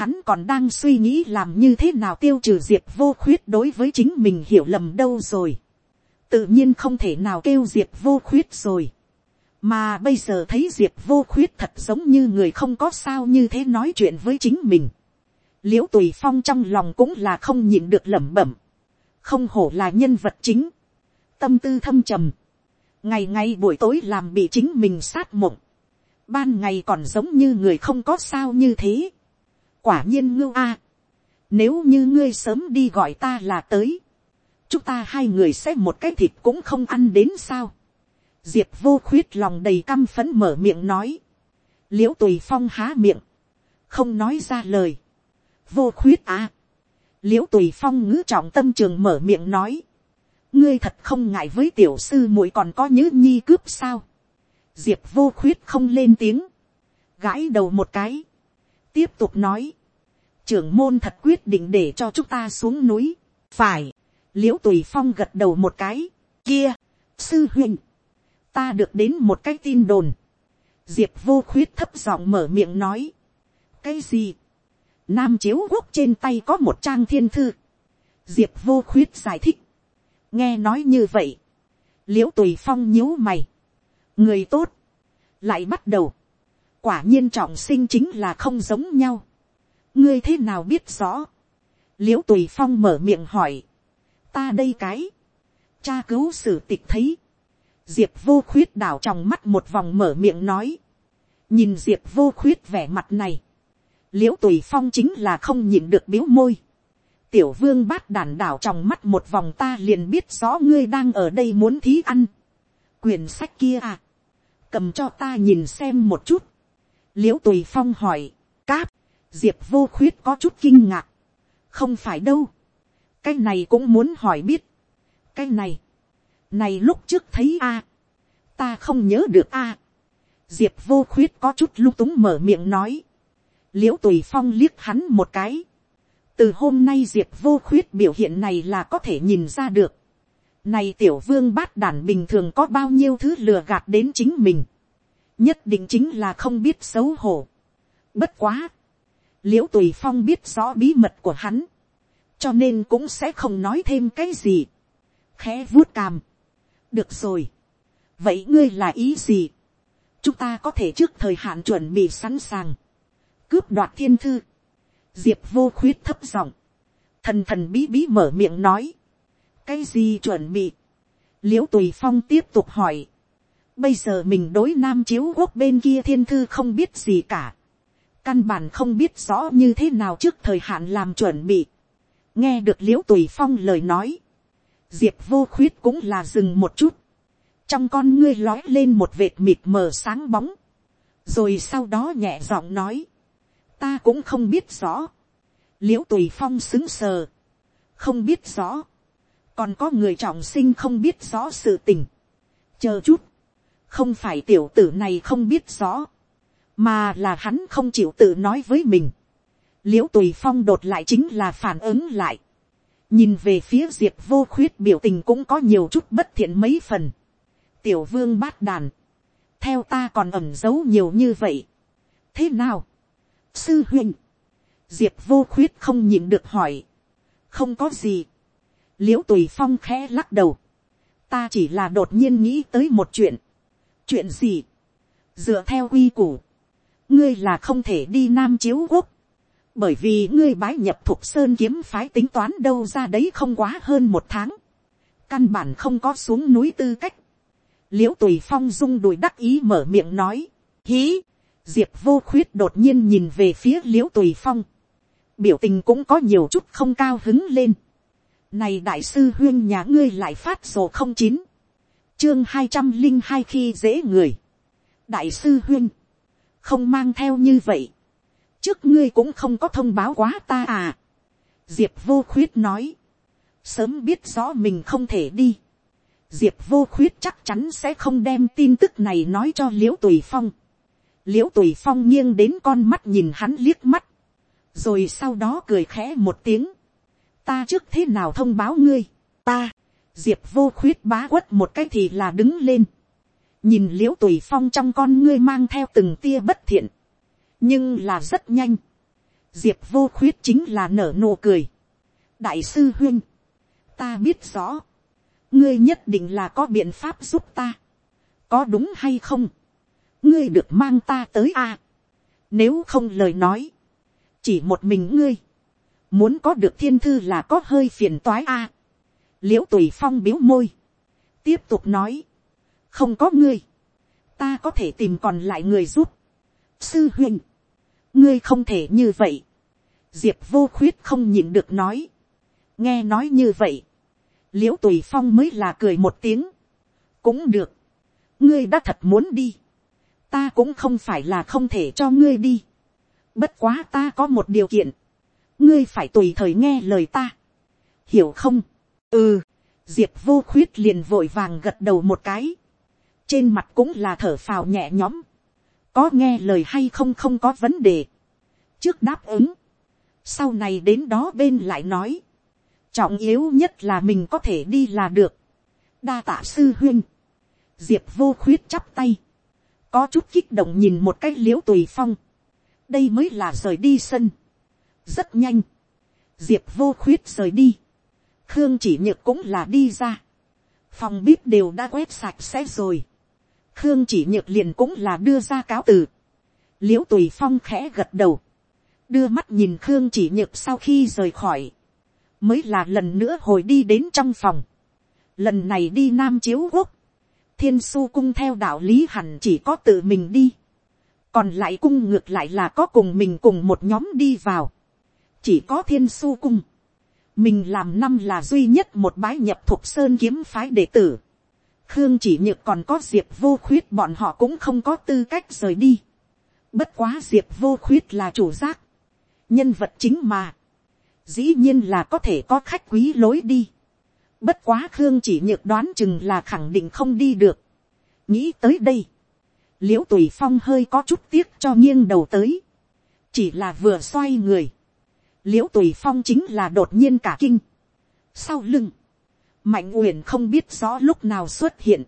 Speaker 1: hắn còn đang suy nghĩ làm như thế nào tiêu trừ diệp vô khuyết đối với chính mình hiểu lầm đâu rồi, tự nhiên không thể nào kêu diệp vô khuyết rồi, mà bây giờ thấy diệp vô khuyết thật giống như người không có sao như thế nói chuyện với chính mình, l i ễ u tùy phong trong lòng cũng là không nhịn được lẩm bẩm, không hổ là nhân vật chính, tâm tư thâm trầm, ngày ngày buổi tối làm bị chính mình sát mộng, ban ngày còn giống như người không có sao như thế, quả nhiên ngưu a, nếu như ngươi sớm đi gọi ta là tới, chúng ta hai người sẽ một cái thịt cũng không ăn đến sao, diệp vô khuyết lòng đầy căm phấn mở miệng nói, l i ễ u tùy phong há miệng, không nói ra lời, vô khuyết à. l i ễ u tùy phong ngữ trọng tâm trường mở miệng nói. ngươi thật không ngại với tiểu sư muội còn có nhớ nhi cướp sao. diệp vô khuyết không lên tiếng. gãi đầu một cái. tiếp tục nói. trưởng môn thật quyết định để cho chúng ta xuống núi. phải. l i ễ u tùy phong gật đầu một cái. kia. sư huynh. ta được đến một cái tin đồn. diệp vô khuyết thấp giọng mở miệng nói. cái gì Nam chiếu quốc trên tay có một trang thiên thư. Diệp vô khuyết giải thích. Nghe nói như vậy. Liễu tùy phong nhíu mày. Người tốt. Lại bắt đầu. Quả nhiên trọng sinh chính là không giống nhau. Ngươi thế nào biết rõ. Liễu tùy phong mở miệng hỏi. Ta đây cái. Cha cứu sử tịch thấy. Diệp vô khuyết đảo trong mắt một vòng mở miệng nói. Nhìn diệp vô khuyết vẻ mặt này l i ễ u tùy phong chính là không nhìn được biếu môi. tiểu vương bát đàn đảo trong mắt một vòng ta liền biết rõ ngươi đang ở đây muốn thí ăn. quyển sách kia à. cầm cho ta nhìn xem một chút. l i ễ u tùy phong hỏi, cáp, diệp vô khuyết có chút kinh ngạc. không phải đâu. cái này cũng muốn hỏi biết. cái này, này lúc trước thấy a, ta không nhớ được a. diệp vô khuyết có chút lung túng mở miệng nói l i ễ u tùy phong liếc hắn một cái. từ hôm nay diệp vô khuyết biểu hiện này là có thể nhìn ra được. này tiểu vương bát đản bình thường có bao nhiêu thứ lừa gạt đến chính mình. nhất định chính là không biết xấu hổ. bất quá. l i ễ u tùy phong biết rõ bí mật của hắn. cho nên cũng sẽ không nói thêm cái gì. khẽ vuốt càm. được rồi. vậy ngươi là ý gì. chúng ta có thể trước thời hạn chuẩn bị sẵn sàng cướp đoạt thiên thư. Diệp vô khuyết thấp giọng. Thần thần bí bí mở miệng nói. Cái gì chuẩn bị? Liễu tùy phong tiếp tục hỏi. Bây giờ mình đối nam chiếu quốc bên kia thiên thư không biết gì cả. Căn bản không biết rõ như thế nào trước thời hạn làm chuẩn bị. Nghe được liễu tùy phong lời nói. Diệp vô khuyết cũng là dừng một chút. Trong con ngươi lói lên một vệt mịt mờ sáng bóng. Rồi sau đó nhẹ giọng nói ta cũng không biết rõ. l i ễ u tùy phong xứng sờ, không biết rõ, còn có người trọng sinh không biết rõ sự tình. chờ chút, không phải tiểu tử này không biết rõ, mà là hắn không chịu tự nói với mình. l i ễ u tùy phong đột lại chính là phản ứng lại. nhìn về phía diệp vô khuyết biểu tình cũng có nhiều chút bất thiện mấy phần. tiểu vương bát đàn, theo ta còn ẩm giấu nhiều như vậy. thế nào, sư huynh, diệp vô khuyết không nhịn được hỏi, không có gì, l i ễ u tùy phong khẽ lắc đầu, ta chỉ là đột nhiên nghĩ tới một chuyện, chuyện gì, dựa theo quy củ, ngươi là không thể đi nam chiếu quốc, bởi vì ngươi bái nhập thục sơn kiếm phái tính toán đâu ra đấy không quá hơn một tháng, căn bản không có xuống núi tư cách, l i ễ u tùy phong rung đùi đắc ý mở miệng nói, hí, diệp vô khuyết đột nhiên nhìn về phía l i ễ u tùy phong, biểu tình cũng có nhiều chút không cao hứng lên. này đại sư huyên nhà ngươi lại phát sổ không chín, chương hai trăm linh hai khi dễ người, đại sư huyên, không mang theo như vậy, trước ngươi cũng không có thông báo quá ta à, diệp vô khuyết nói, sớm biết rõ mình không thể đi, diệp vô khuyết chắc chắn sẽ không đem tin tức này nói cho l i ễ u tùy phong, l i ễ u tùy phong nghiêng đến con mắt nhìn hắn liếc mắt, rồi sau đó cười khẽ một tiếng, ta trước thế nào thông báo ngươi, ta, diệp vô khuyết bá quất một cái thì là đứng lên, nhìn l i ễ u tùy phong trong con ngươi mang theo từng tia bất thiện, nhưng là rất nhanh, diệp vô khuyết chính là nở nụ cười, đại sư huyên, ta biết rõ, ngươi nhất định là có biện pháp giúp ta, có đúng hay không, ngươi được mang ta tới a, nếu không lời nói, chỉ một mình ngươi, muốn có được thiên thư là có hơi phiền toái a, l i ễ u tùy phong biếu môi, tiếp tục nói, không có ngươi, ta có thể tìm còn lại người giúp, sư huynh, ngươi không thể như vậy, diệp vô khuyết không nhịn được nói, nghe nói như vậy, l i ễ u tùy phong mới là cười một tiếng, cũng được, ngươi đã thật muốn đi, ta cũng không phải là không thể cho ngươi đi, bất quá ta có một điều kiện, ngươi phải tùy thời nghe lời ta, hiểu không, ừ, diệp vô khuyết liền vội vàng gật đầu một cái, trên mặt cũng là thở phào nhẹ nhõm, có nghe lời hay không không có vấn đề, trước đáp ứng, sau này đến đó bên lại nói, trọng yếu nhất là mình có thể đi là được. đa tạ sư huyên, diệp vô khuyết chắp tay, có chút kích động nhìn một cái l i ễ u tùy phong, đây mới là rời đi sân. rất nhanh, diệp vô khuyết rời đi, khương chỉ nhược cũng là đi ra, phòng bếp đều đã quét sạch sẽ rồi, khương chỉ nhược liền cũng là đưa ra cáo từ, l i ễ u tùy phong khẽ gật đầu, đưa mắt nhìn khương chỉ nhược sau khi rời khỏi, mới là lần nữa hồi đi đến trong phòng. Lần này đi Nam Chiếu Quốc, thiên su cung theo đạo lý hẳn chỉ có tự mình đi. Còn lại cung ngược lại là có cùng mình cùng một nhóm đi vào. Chỉ có thiên su cung. Mình làm năm là duy nhất một bái nhập thuộc sơn kiếm phái đệ tử. Khương chỉ nhược còn có diệp vô khuyết, bọn họ cũng không có tư cách rời đi. Bất quá diệp vô khuyết là chủ giác. Nhân vật chính mà dĩ nhiên là có thể có khách quý lối đi. Bất quá Khương chỉ nhược đoán chừng là khẳng định không đi được. Nghĩ tới đây. Liễu tùy phong hơi có chút tiếc cho nghiêng đầu tới. Chỉ là vừa xoay người. Liễu tùy phong chính là đột nhiên cả kinh. Sau lưng. Mạnh uyển không biết rõ lúc nào xuất hiện.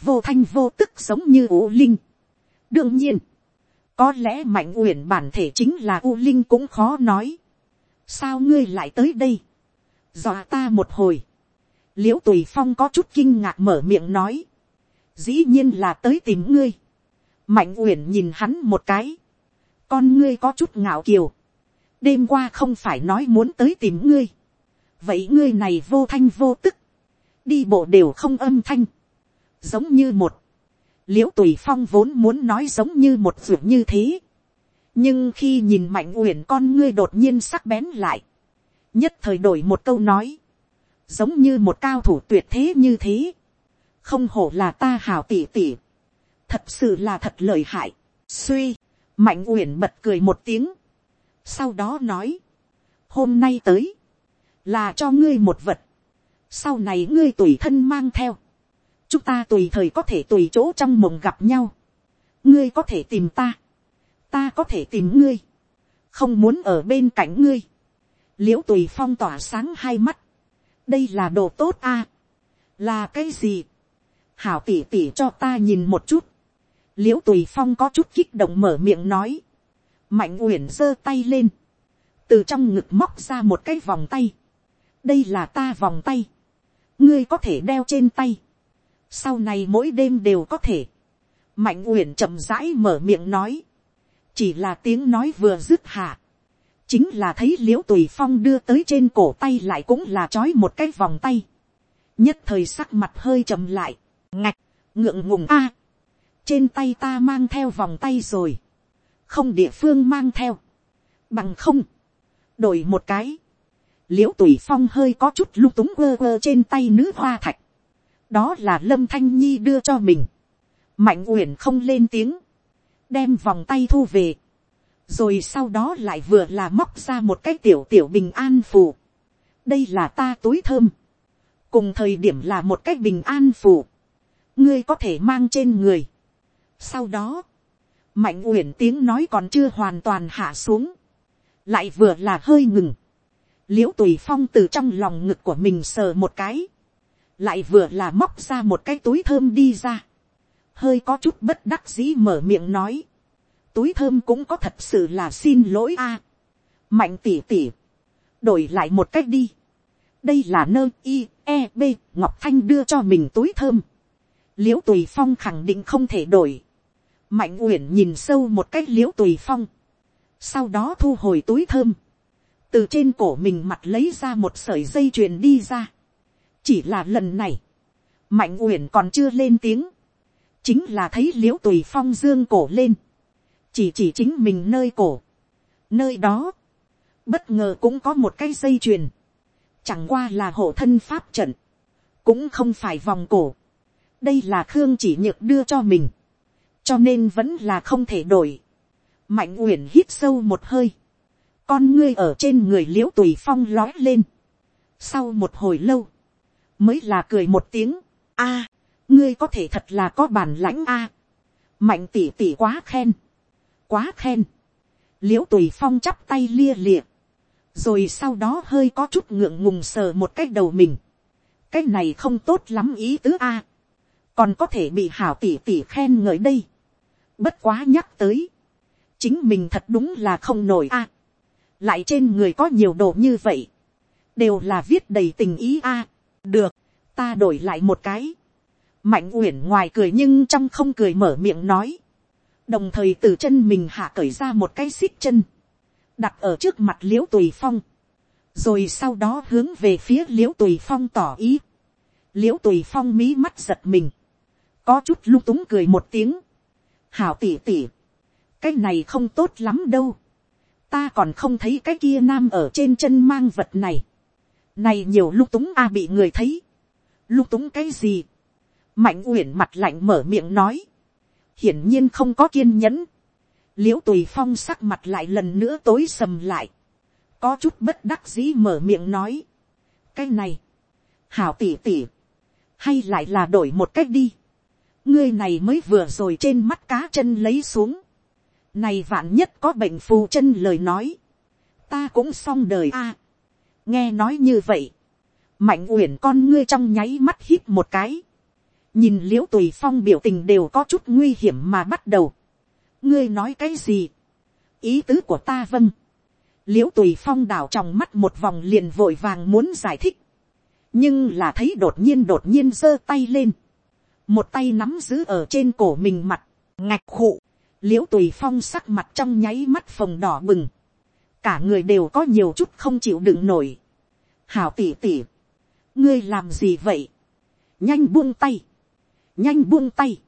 Speaker 1: Vô thanh vô tức giống như u linh. Đương nhiên. Có lẽ mạnh uyển bản thể chính là u linh cũng khó nói sao ngươi lại tới đây, dọa ta một hồi, l i ễ u tùy phong có chút kinh ngạc mở miệng nói, dĩ nhiên là tới tìm ngươi, mạnh uyển nhìn hắn một cái, con ngươi có chút ngạo kiều, đêm qua không phải nói muốn tới tìm ngươi, vậy ngươi này vô thanh vô tức, đi bộ đều không âm thanh, giống như một, l i ễ u tùy phong vốn muốn nói giống như một ruột như thế, nhưng khi nhìn mạnh uyển con ngươi đột nhiên sắc bén lại, nhất thời đổi một câu nói, giống như một cao thủ tuyệt thế như thế, không hổ là ta hào tỉ tỉ, thật sự là thật lời hại, suy, mạnh uyển bật cười một tiếng, sau đó nói, hôm nay tới, là cho ngươi một vật, sau này ngươi tùy thân mang theo, chúng ta tùy thời có thể tùy chỗ trong mộng gặp nhau, ngươi có thể tìm ta, ta có thể tìm ngươi, không muốn ở bên cạnh ngươi, l i ễ u tùy phong tỏa sáng hai mắt, đây là đồ tốt a, là cái gì, hảo tỉ tỉ cho ta nhìn một chút, l i ễ u tùy phong có chút kích động mở miệng nói, mạnh uyển giơ tay lên, từ trong ngực móc ra một cái vòng tay, đây là ta vòng tay, ngươi có thể đeo trên tay, sau này mỗi đêm đều có thể, mạnh uyển chậm rãi mở miệng nói, chỉ là tiếng nói vừa dứt hạ, chính là thấy l i ễ u tùy phong đưa tới trên cổ tay lại cũng là trói một cái vòng tay, nhất thời sắc mặt hơi chậm lại, ngạch, ngượng ngùng a, trên tay ta mang theo vòng tay rồi, không địa phương mang theo, bằng không, đổi một cái, l i ễ u tùy phong hơi có chút lung túng quơ quơ trên tay nữ hoa thạch, đó là lâm thanh nhi đưa cho mình, mạnh uyển không lên tiếng, đem vòng tay thu về, rồi sau đó lại vừa là móc ra một cái tiểu tiểu bình an phù, đây là ta túi thơm, cùng thời điểm là một cái bình an phù, ngươi có thể mang trên người. sau đó, mạnh uyển tiếng nói còn chưa hoàn toàn hạ xuống, lại vừa là hơi ngừng, l i ễ u tùy phong từ trong lòng ngực của mình sờ một cái, lại vừa là móc ra một cái túi thơm đi ra, hơi có chút bất đắc dĩ mở miệng nói, túi thơm cũng có thật sự là xin lỗi a, mạnh tỉ tỉ, đổi lại một cách đi, đây là nơ i e b ngọc thanh đưa cho mình túi thơm, l i ễ u tùy phong khẳng định không thể đổi, mạnh uyển nhìn sâu một cách l i ễ u tùy phong, sau đó thu hồi túi thơm, từ trên cổ mình mặt lấy ra một sợi dây chuyền đi ra. chỉ là lần này, mạnh uyển còn chưa lên tiếng, chính là thấy l i ễ u tùy phong dương cổ lên, chỉ chỉ chính mình nơi cổ, nơi đó, bất ngờ cũng có một cái dây chuyền, chẳng qua là hộ thân pháp trận, cũng không phải vòng cổ, đây là khương chỉ nhược đưa cho mình, cho nên vẫn là không thể đổi. mạnh uyển hít sâu một hơi, con ngươi ở trên người l i ễ u tùy phong lói lên. sau một hồi lâu, mới là cười một tiếng, a, ngươi có thể thật là có bản lãnh a. mạnh tỉ tỉ quá khen, quá khen. l i ễ u tùy phong chắp tay lia lịa, rồi sau đó hơi có chút ngượng ngùng sờ một cái đầu mình. cái này không tốt lắm ý tứ a. còn có thể bị hảo tỉ tỉ khen ngợi đây. bất quá nhắc tới, chính mình thật đúng là không nổi a lại trên người có nhiều đồ như vậy, đều là viết đầy tình ý a, được, ta đổi lại một cái, mạnh uyển ngoài cười nhưng trong không cười mở miệng nói, đồng thời từ chân mình hạ cởi ra một cái xích chân, đặt ở trước mặt l i ễ u tùy phong, rồi sau đó hướng về phía l i ễ u tùy phong tỏ ý, l i ễ u tùy phong mí mắt giật mình, có chút lung túng cười một tiếng, hảo tỉ tỉ, cái này không tốt lắm đâu, ta còn không thấy cái kia nam ở trên chân mang vật này. này nhiều lung túng a bị người thấy. lung túng cái gì. mạnh uyển mặt lạnh mở miệng nói hiển nhiên không có kiên nhẫn. l i ễ u tùy phong sắc mặt lại lần nữa tối sầm lại. có chút bất đắc dĩ mở miệng nói. cái này, hảo tỉ tỉ, hay lại là đổi một cách đi. ngươi này mới vừa rồi trên mắt cá chân lấy xuống này vạn nhất có bệnh phù chân lời nói. Ta cũng xong đời a. nghe nói như vậy. Mạnh uyển con ngươi trong nháy mắt hít một cái. Nhìn liễu tùy phong biểu tình đều có chút nguy hiểm mà bắt đầu. Ngươi nói cái gì? Ý tứ của ta vâng. Liễu tùy phong đảo trong mắt một vòng liền vội vàng muốn giải thích. Nhưng là thấy đột nhiên đột nhiên giơ tay lên. Một tay nắm giữ ở trên cổ mình mặt. Ngạch khụ l i ễ u tùy phong sắc mặt trong nháy mắt phồng đỏ bừng, cả người đều có nhiều chút không chịu đựng nổi. hảo tỉ tỉ, ngươi làm gì vậy, nhanh buông tay, nhanh buông tay,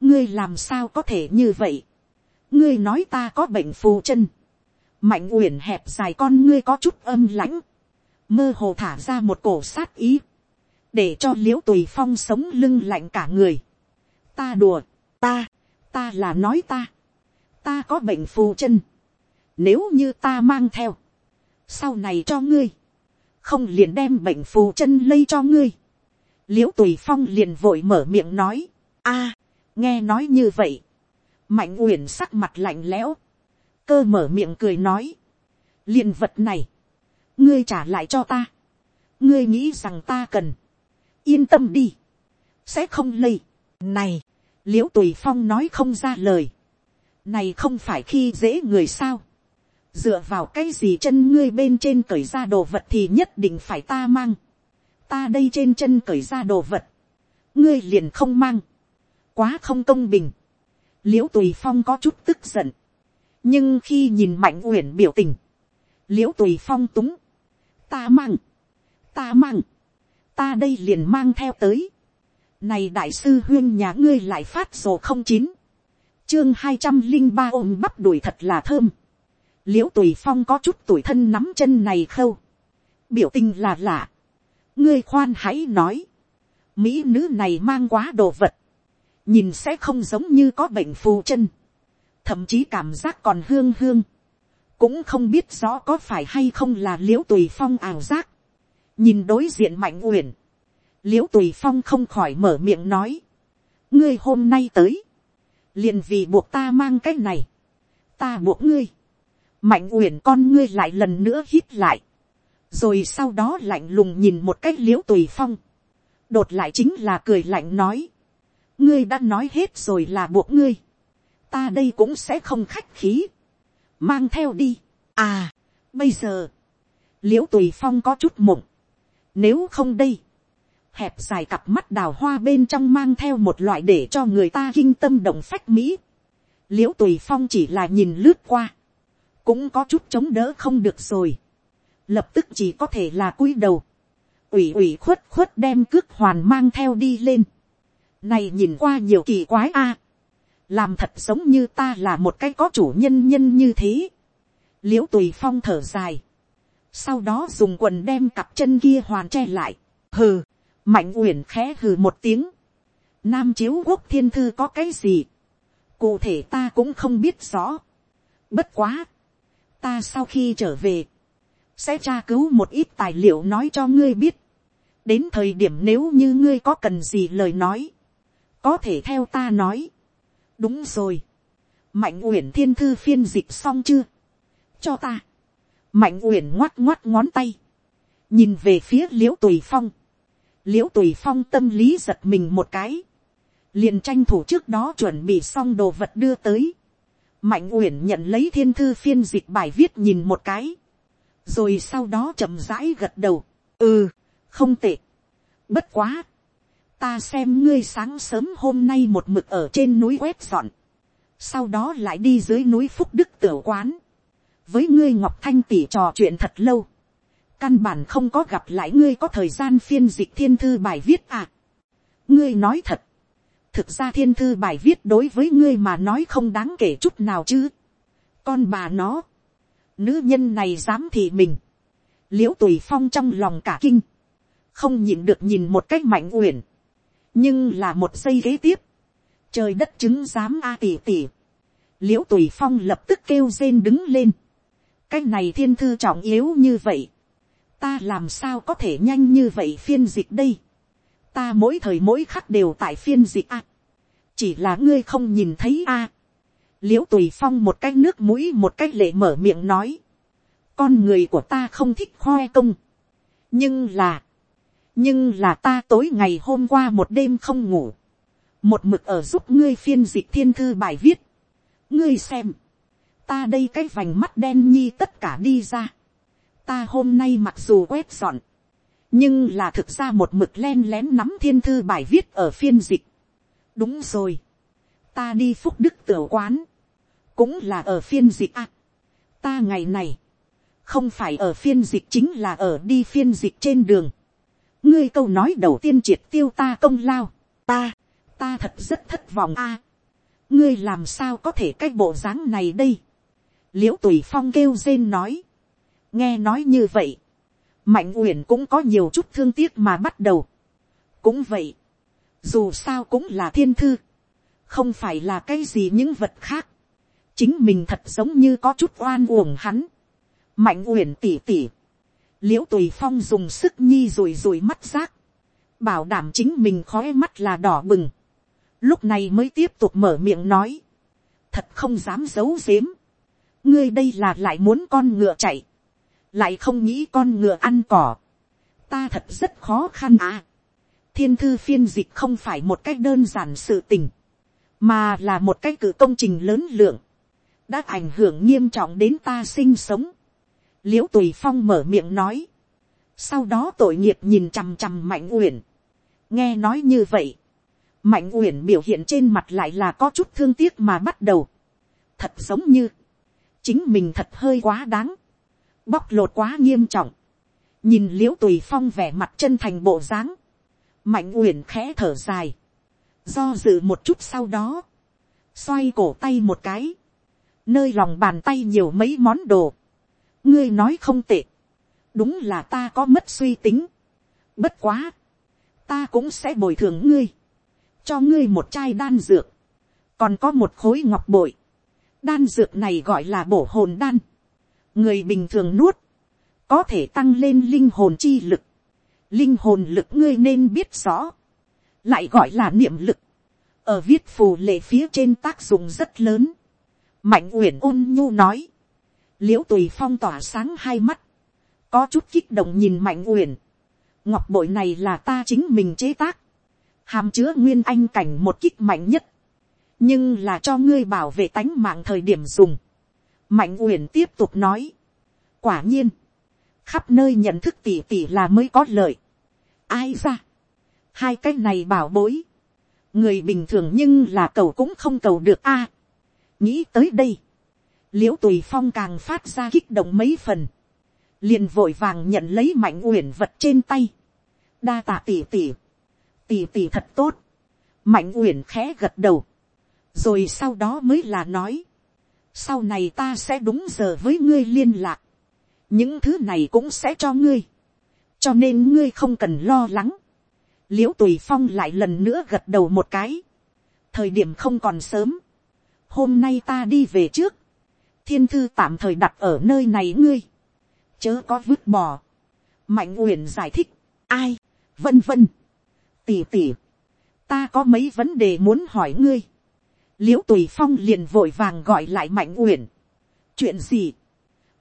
Speaker 1: ngươi làm sao có thể như vậy, ngươi nói ta có bệnh phù chân, mạnh uyển hẹp dài con ngươi có chút âm lãnh, mơ hồ thả ra một cổ sát ý, để cho l i ễ u tùy phong sống lưng lạnh cả người. ta đùa, ta, ta là nói ta, ta có bệnh phù chân, nếu như ta mang theo, sau này cho ngươi, không liền đem bệnh phù chân lây cho ngươi, l i ễ u tùy phong liền vội mở miệng nói, a, nghe nói như vậy, mạnh uyển sắc mặt lạnh lẽo, cơ mở miệng cười nói, liền vật này, ngươi trả lại cho ta, ngươi nghĩ rằng ta cần, yên tâm đi, sẽ không lây, này, l i ễ u tùy phong nói không ra lời, này không phải khi dễ người sao, dựa vào cái gì chân ngươi bên trên cởi ra đồ vật thì nhất định phải ta mang, ta đây trên chân cởi ra đồ vật, ngươi liền không mang, quá không công bình, l i ễ u tùy phong có chút tức giận, nhưng khi nhìn mạnh uyển biểu tình, l i ễ u tùy phong túng, ta mang, ta mang, ta đây liền mang theo tới, này đại sư huyên nhà ngươi lại phát sổ không chín. Chương hai trăm linh ba ôm bắp đùi thật là thơm. Liễu tùy phong có chút tuổi thân nắm chân này khâu. biểu tình là lạ, ngươi khoan hãy nói, mỹ nữ này mang quá đồ vật, nhìn sẽ không giống như có bệnh phù chân, thậm chí cảm giác còn hương hương, cũng không biết rõ có phải hay không là l i ễ u tùy phong ảo giác, nhìn đối diện mạnh uyển, l i ễ u tùy phong không khỏi mở miệng nói, ngươi hôm nay tới, liền vì buộc ta mang cái này, ta buộc ngươi, mạnh uyển con ngươi lại lần nữa hít lại, rồi sau đó lạnh lùng nhìn một cách l i ễ u tùy phong, đột lại chính là cười lạnh nói, ngươi đã nói hết rồi là buộc ngươi, ta đây cũng sẽ không khách khí, mang theo đi. à, bây giờ, l i ễ u tùy phong có chút mộng. nếu không đây, hẹp dài cặp mắt đào hoa bên trong mang theo một loại để cho người ta kinh tâm động phách mỹ. l i ễ u tùy phong chỉ là nhìn lướt qua, cũng có chút chống đỡ không được rồi lập tức chỉ có thể là cúi đầu, ủy ủy khuất khuất đem cước hoàn mang theo đi lên. này nhìn qua nhiều kỳ quái a. Làm thật giống như ta là một cái có chủ nhân nhân như thế, l i ễ u tùy phong thở dài, sau đó dùng quần đem cặp chân kia hoàn che lại, hừ, mạnh uyển khẽ hừ một tiếng, nam chiếu quốc thiên thư có cái gì, cụ thể ta cũng không biết rõ, bất quá, ta sau khi trở về, sẽ tra cứu một ít tài liệu nói cho ngươi biết, đến thời điểm nếu như ngươi có cần gì lời nói, có thể theo ta nói, đúng rồi. mạnh uyển thiên thư phiên dịch xong chưa. cho ta. mạnh uyển ngoắt ngoắt ngón tay. nhìn về phía l i ễ u tùy phong. l i ễ u tùy phong tâm lý giật mình một cái. liền tranh thủ trước đó chuẩn bị xong đồ vật đưa tới. mạnh uyển nhận lấy thiên thư phiên dịch bài viết nhìn một cái rồi sau đó chậm rãi gật đầu. ừ, không tệ. bất quá ta xem ngươi sáng sớm hôm nay một mực ở trên núi quét dọn, sau đó lại đi dưới núi phúc đức tiểu quán, với ngươi ngọc thanh tỉ trò chuyện thật lâu, căn bản không có gặp lại ngươi có thời gian phiên dịch thiên thư bài viết à. ngươi nói thật, thực ra thiên thư bài viết đối với ngươi mà nói không đáng kể chút nào chứ. con bà nó, nữ nhân này dám thì mình, l i ễ u tùy phong trong lòng cả kinh, không nhịn được nhìn một cách mạnh uyển, nhưng là một giây kế tiếp, trời đất chứng giám a tỉ tỉ, l i ễ u tùy phong lập tức kêu rên đứng lên, cái này thiên thư trọng yếu như vậy, ta làm sao có thể nhanh như vậy phiên dịch đây, ta mỗi thời mỗi khắc đều tại phiên dịch a, chỉ là ngươi không nhìn thấy a, l i ễ u tùy phong một cái nước mũi một cái lệ mở miệng nói, con người của ta không thích khoe công, nhưng là, nhưng là ta tối ngày hôm qua một đêm không ngủ, một mực ở giúp ngươi phiên dịch thiên thư bài viết, ngươi xem, ta đây cái vành mắt đen nhi tất cả đi ra, ta hôm nay mặc dù quét dọn, nhưng là thực ra một mực len lén nắm thiên thư bài viết ở phiên dịch. đúng rồi, ta đi phúc đức tiểu quán, cũng là ở phiên dịch à. ta ngày này, không phải ở phiên dịch chính là ở đi phiên dịch trên đường ngươi câu nói đầu tiên triệt tiêu ta công lao, ta, ta thật rất thất vọng a. ngươi làm sao có thể cái bộ dáng này đây. l i ễ u tùy phong kêu rên nói. nghe nói như vậy, mạnh uyển cũng có nhiều chút thương tiếc mà bắt đầu. cũng vậy, dù sao cũng là thiên thư, không phải là cái gì những vật khác chính mình thật giống như có chút oan uổng hắn. mạnh uyển tỉ tỉ. L i ễ u tùy phong dùng sức nhi rùi rùi mắt rác, bảo đảm chính mình khói mắt là đỏ bừng, lúc này mới tiếp tục mở miệng nói, thật không dám giấu giếm, ngươi đây là lại muốn con ngựa chạy, lại không nghĩ con ngựa ăn cỏ, ta thật rất khó khăn à. thiên thư phiên dịch không phải một cách đơn giản sự tình, mà là một cái cử công trình lớn lượng, đã ảnh hưởng nghiêm trọng đến ta sinh sống l i ễ u tùy phong mở miệng nói. sau đó tội nghiệp nhìn chằm chằm mạnh uyển. nghe nói như vậy, mạnh uyển biểu hiện trên mặt lại là có chút thương tiếc mà bắt đầu. thật giống như, chính mình thật hơi quá đáng, bóc lột quá nghiêm trọng, nhìn l i ễ u tùy phong vẻ mặt chân thành bộ dáng, mạnh uyển khẽ thở dài, do dự một chút sau đó, xoay cổ tay một cái, nơi lòng bàn tay nhiều mấy món đồ, ngươi nói không tệ, đúng là ta có mất suy tính, bất quá, ta cũng sẽ bồi thường ngươi, cho ngươi một chai đan dược, còn có một khối ngọc bội, đan dược này gọi là bổ hồn đan, người bình thường nuốt, có thể tăng lên linh hồn chi lực, linh hồn lực ngươi nên biết rõ, lại gọi là niệm lực, ở viết phù lệ phía trên tác dụng rất lớn, mạnh uyển ôn nhu nói, l i ễ u tùy phong tỏa sáng hai mắt, có chút kích động nhìn mạnh uyển, ngọc bội này là ta chính mình chế tác, hàm chứa nguyên anh cảnh một kích mạnh nhất, nhưng là cho ngươi bảo vệ tánh mạng thời điểm dùng. mạnh uyển tiếp tục nói, quả nhiên, khắp nơi nhận thức tỉ tỉ là mới có lợi. ai ra, hai cái này bảo bối, người bình thường nhưng là cầu cũng không cầu được a nghĩ tới đây, l i ễ u tùy phong càng phát ra kích động mấy phần, liền vội vàng nhận lấy mạnh uyển vật trên tay, đa tạ tỉ tỉ, tỉ tỉ thật tốt, mạnh uyển khẽ gật đầu, rồi sau đó mới là nói, sau này ta sẽ đúng giờ với ngươi liên lạc, những thứ này cũng sẽ cho ngươi, cho nên ngươi không cần lo lắng, l i ễ u tùy phong lại lần nữa gật đầu một cái, thời điểm không còn sớm, hôm nay ta đi về trước, thiên thư tạm thời đặt ở nơi này ngươi, chớ có vứt bỏ, mạnh uyển giải thích, ai, vân vân, tỉ tỉ, ta có mấy vấn đề muốn hỏi ngươi, l i ễ u tùy phong liền vội vàng gọi lại mạnh uyển, chuyện gì,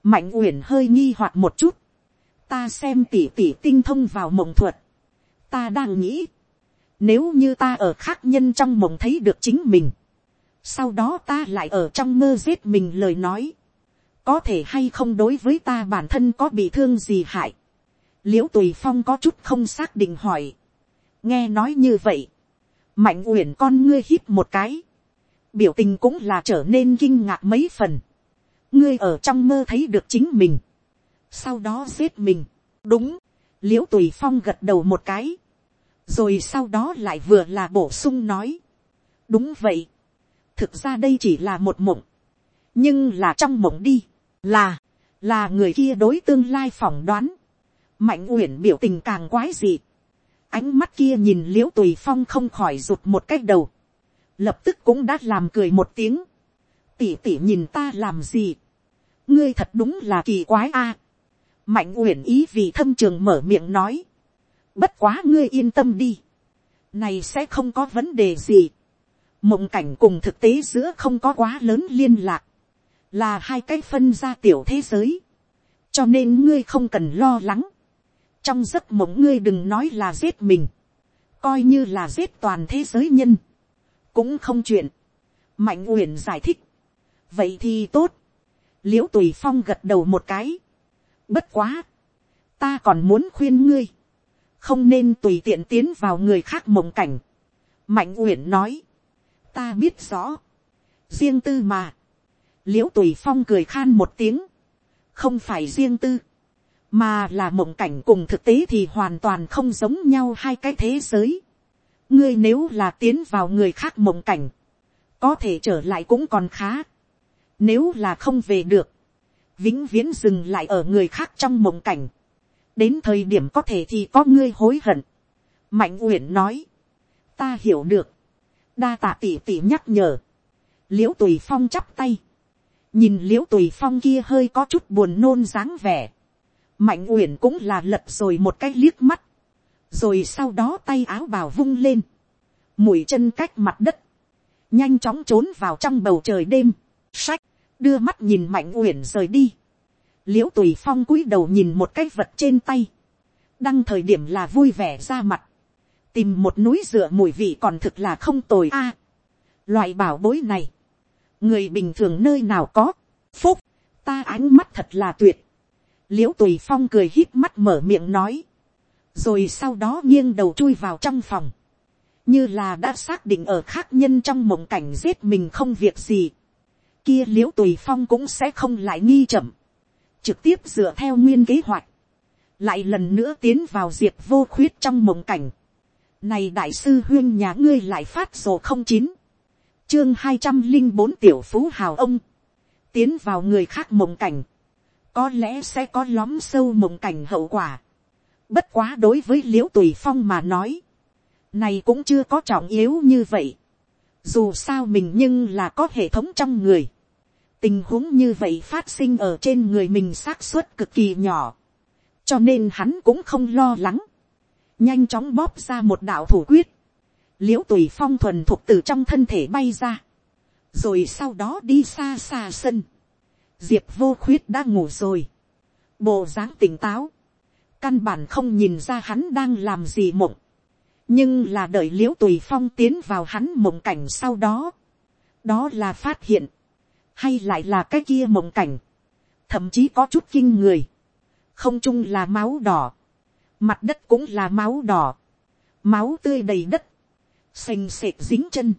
Speaker 1: mạnh uyển hơi nghi hoặc một chút, ta xem tỉ tỉ tinh thông vào mộng thuật, ta đang nghĩ, nếu như ta ở khác nhân trong mộng thấy được chính mình, sau đó ta lại ở trong mơ giết mình lời nói, có thể hay không đối với ta bản thân có bị thương gì hại. l i ễ u tùy phong có chút không xác định hỏi. nghe nói như vậy, mạnh uyển con ngươi hít một cái, biểu tình cũng là trở nên kinh ngạc mấy phần. ngươi ở trong mơ thấy được chính mình, sau đó giết mình, đúng, l i ễ u tùy phong gật đầu một cái, rồi sau đó lại vừa là bổ sung nói, đúng vậy, thực ra đây chỉ là một mộng, nhưng là trong mộng đi, là, là người kia đối tương lai phỏng đoán, mạnh uyển biểu tình càng quái dị, ánh mắt kia nhìn l i ễ u tùy phong không khỏi rụt một cách đầu, lập tức cũng đã làm cười một tiếng, tỉ tỉ nhìn ta làm gì, ngươi thật đúng là kỳ quái a, mạnh uyển ý vì thâm trường mở miệng nói, bất quá ngươi yên tâm đi, này sẽ không có vấn đề gì, mộng cảnh cùng thực tế giữa không có quá lớn liên lạc, là hai cái phân ra tiểu thế giới, cho nên ngươi không cần lo lắng, trong giấc mộng ngươi đừng nói là giết mình, coi như là giết toàn thế giới nhân, cũng không chuyện, mạnh uyển giải thích, vậy thì tốt, l i ễ u tùy phong gật đầu một cái, Bất quá. Ta còn muốn khuyên ngươi. Không nên tùy tiện tiến vào người khác mộng cảnh. Mạnh uyển nói. Ta biết rõ. Riêng tư mà. Liễu tùy phong cười khan một tiếng. Không phải riêng tư. Mà là mộng cảnh cùng thực tế thì hoàn toàn không giống nhau hai cái thế giới. Ngươi nếu là tiến vào người khác mộng cảnh. Có thể trở lại cũng còn khá. Nếu là không về được vĩnh viễn dừng lại ở người khác trong mộng cảnh. đến thời điểm có thể thì có ngươi hối hận. mạnh uyển nói, ta hiểu được, đa tạ tỉ tỉ nhắc nhở, l i ễ u tùy phong chắp tay, nhìn l i ễ u tùy phong kia hơi có chút buồn nôn dáng vẻ, mạnh uyển cũng là lật rồi một cái liếc mắt, rồi sau đó tay áo bào vung lên, mũi chân cách mặt đất, nhanh chóng trốn vào trong bầu trời đêm, sách, đưa mắt nhìn mạnh uyển rời đi, l i ễ u tùy phong cúi đầu nhìn một cái vật trên tay, đăng thời điểm là vui vẻ ra mặt, tìm một núi dựa mùi vị còn thực là không tồi a. loại bảo bối này, người bình thường nơi nào có, phúc, ta ánh mắt thật là tuyệt, l i ễ u tùy phong cười hít mắt mở miệng nói, rồi sau đó nghiêng đầu chui vào trong phòng, như là đã xác định ở khác nhân trong mộng cảnh giết mình không việc gì, kia l i ễ u tùy phong cũng sẽ không lại nghi chậm, trực tiếp dựa theo nguyên kế hoạch, lại lần nữa tiến vào diệt vô khuyết trong mộng cảnh. Này đại sư huyên nhà ngươi lại phát sổ không chín, chương hai trăm linh bốn tiểu phú hào ông, tiến vào người khác mộng cảnh, có lẽ sẽ có lóm sâu mộng cảnh hậu quả. Bất quá đối với l i ễ u tùy phong mà nói, này cũng chưa có trọng yếu như vậy. Dù sao mình nhưng là có hệ thống trong người. Tình huống như vậy phát sinh ở trên người mình xác suất cực kỳ nhỏ. Cho nên hắn cũng không lo lắng. Nhanh chóng bóp ra một đạo thủ quyết. l i ễ u tùy phong thuần thuộc từ trong thân thể bay ra. Rồi sau đó đi xa xa sân. Diệp vô khuyết đã ngủ rồi, bộ dáng tỉnh táo, căn bản không nhìn ra hắn đang làm gì mộng, nhưng là đợi l i ễ u tùy phong tiến vào hắn mộng cảnh sau đó, đó là phát hiện, hay lại là cái kia mộng cảnh, thậm chí có chút kinh người, không chung là máu đỏ, mặt đất cũng là máu đỏ, máu tươi đầy đất, xanh xệt dính chân,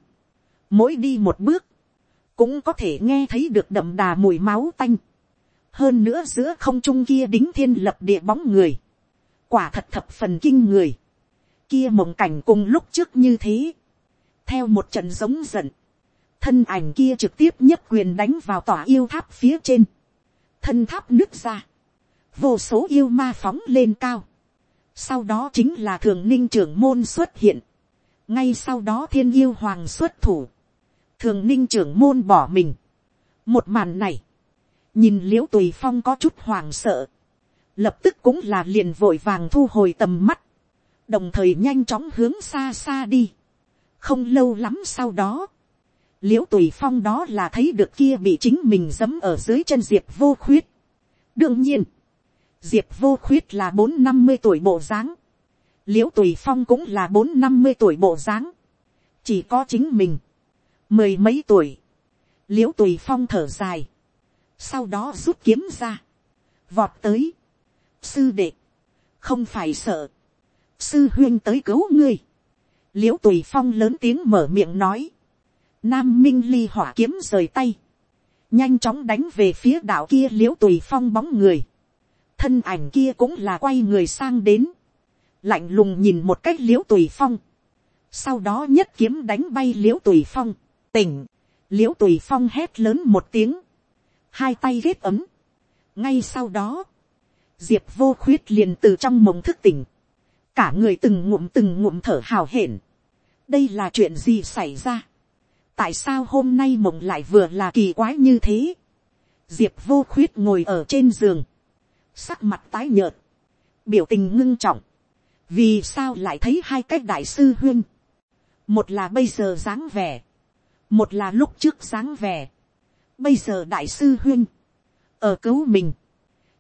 Speaker 1: mỗi đi một bước, cũng có thể nghe thấy được đậm đà mùi máu tanh. hơn nữa giữa không trung kia đính thiên lập địa bóng người, quả thật thập phần kinh người, kia mộng cảnh cùng lúc trước như thế, theo một trận giống giận, thân ảnh kia trực tiếp nhất quyền đánh vào tòa yêu tháp phía trên, thân tháp nứt ra, vô số yêu ma phóng lên cao, sau đó chính là thường ninh trưởng môn xuất hiện, ngay sau đó thiên yêu hoàng xuất thủ, thường ninh trưởng môn bỏ mình. một màn này, nhìn l i ễ u tùy phong có chút hoàng sợ, lập tức cũng là liền vội vàng thu hồi tầm mắt, đồng thời nhanh chóng hướng xa xa đi. không lâu lắm sau đó, l i ễ u tùy phong đó là thấy được kia bị chính mình dẫm ở dưới chân diệp vô khuyết. đương nhiên, diệp vô khuyết là bốn năm mươi tuổi bộ dáng, l i ễ u tùy phong cũng là bốn năm mươi tuổi bộ dáng, chỉ có chính mình, mười mấy tuổi, l i ễ u tùy phong thở dài, sau đó rút kiếm ra, vọt tới, sư đệ, không phải sợ, sư huyên tới cứu ngươi, l i ễ u tùy phong lớn tiếng mở miệng nói, nam minh ly hỏa kiếm rời tay, nhanh chóng đánh về phía đảo kia l i ễ u tùy phong bóng người, thân ảnh kia cũng là quay người sang đến, lạnh lùng nhìn một cách l i ễ u tùy phong, sau đó nhất kiếm đánh bay l i ễ u tùy phong, tỉnh, l i ễ u tùy phong hét lớn một tiếng, hai tay ghét ấm. ngay sau đó, diệp vô khuyết liền từ trong mộng thức tỉnh, cả người từng ngụm từng ngụm thở hào hển. đây là chuyện gì xảy ra. tại sao hôm nay mộng lại vừa là kỳ quái như thế. diệp vô khuyết ngồi ở trên giường, sắc mặt tái nhợt, biểu tình ngưng trọng, vì sao lại thấy hai cái đại sư huyên, một là bây giờ dáng vẻ, một là lúc trước dáng vẻ, bây giờ đại sư huyên, ở cứu mình,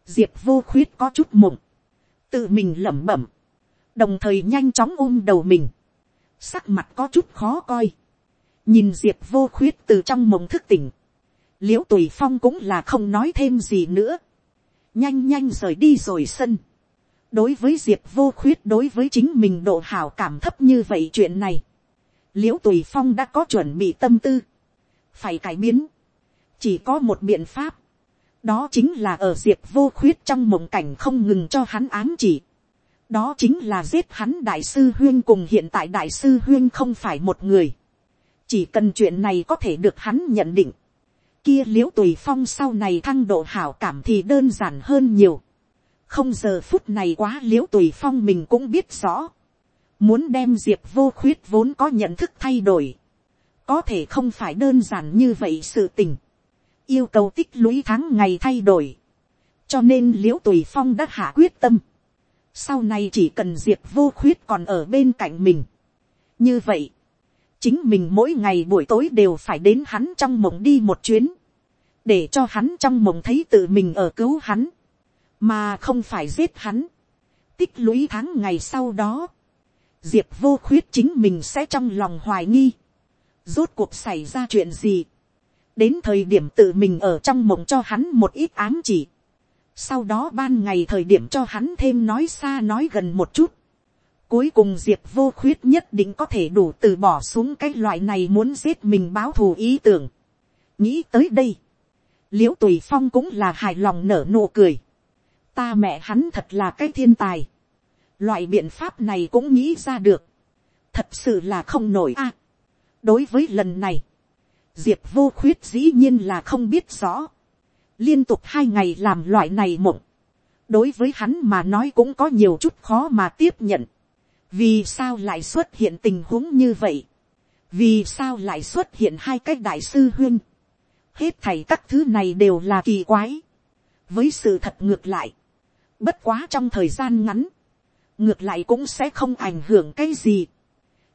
Speaker 1: diệp vô khuyết có chút mộng, tự mình lẩm bẩm, đồng thời nhanh chóng ôm đầu mình, sắc mặt có chút khó coi, nhìn diệp vô khuyết từ trong mộng thức tỉnh, l i ễ u tùy phong cũng là không nói thêm gì nữa, nhanh nhanh rời đi rồi sân, đối với diệp vô khuyết đối với chính mình độ hào cảm thấp như vậy chuyện này, l i ễ u tùy phong đã có chuẩn bị tâm tư, phải cải biến, chỉ có một biện pháp, đó chính là ở diệp vô khuyết trong mộng cảnh không ngừng cho hắn ám chỉ, đó chính là giết hắn đại sư huyên cùng hiện tại đại sư huyên không phải một người, chỉ cần chuyện này có thể được hắn nhận định, kia l i ễ u tùy phong sau này thăng độ hảo cảm thì đơn giản hơn nhiều, không giờ phút này quá l i ễ u tùy phong mình cũng biết rõ, Muốn đem diệp vô khuyết vốn có nhận thức thay đổi. Có thể không phải đơn giản như vậy sự tình. Yêu cầu tích lũy tháng ngày thay đổi. Cho nên liễu tùy phong đã hạ quyết tâm. Sau này chỉ cần diệp vô khuyết còn ở bên cạnh mình. Như vậy. Chính mình mỗi ngày buổi tối đều phải đến hắn trong mộng đi một chuyến. Để cho hắn trong mộng thấy tự mình ở cứu hắn. Mà không phải giết hắn tích lũy tháng ngày sau đó, diệp vô khuyết chính mình sẽ trong lòng hoài nghi, rốt cuộc xảy ra chuyện gì, đến thời điểm tự mình ở trong mộng cho hắn một ít ám chỉ, sau đó ban ngày thời điểm cho hắn thêm nói xa nói gần một chút, cuối cùng diệp vô khuyết nhất định có thể đủ từ bỏ xuống cái loại này muốn giết mình báo thù ý tưởng. nghĩ tới đây, Liễu tùy phong cũng là hài lòng nở nụ cười. ta mẹ hắn thật là cái thiên tài loại biện pháp này cũng nghĩ ra được, thật sự là không nổi a. đối với lần này, diệp vô khuyết dĩ nhiên là không biết rõ, liên tục hai ngày làm loại này mộng, đối với hắn mà nói cũng có nhiều chút khó mà tiếp nhận, vì sao lại xuất hiện tình huống như vậy, vì sao lại xuất hiện hai cái đại sư huyên, hết thầy các thứ này đều là kỳ quái, với sự thật ngược lại, bất quá trong thời gian ngắn, ngược lại cũng sẽ không ảnh hưởng cái gì,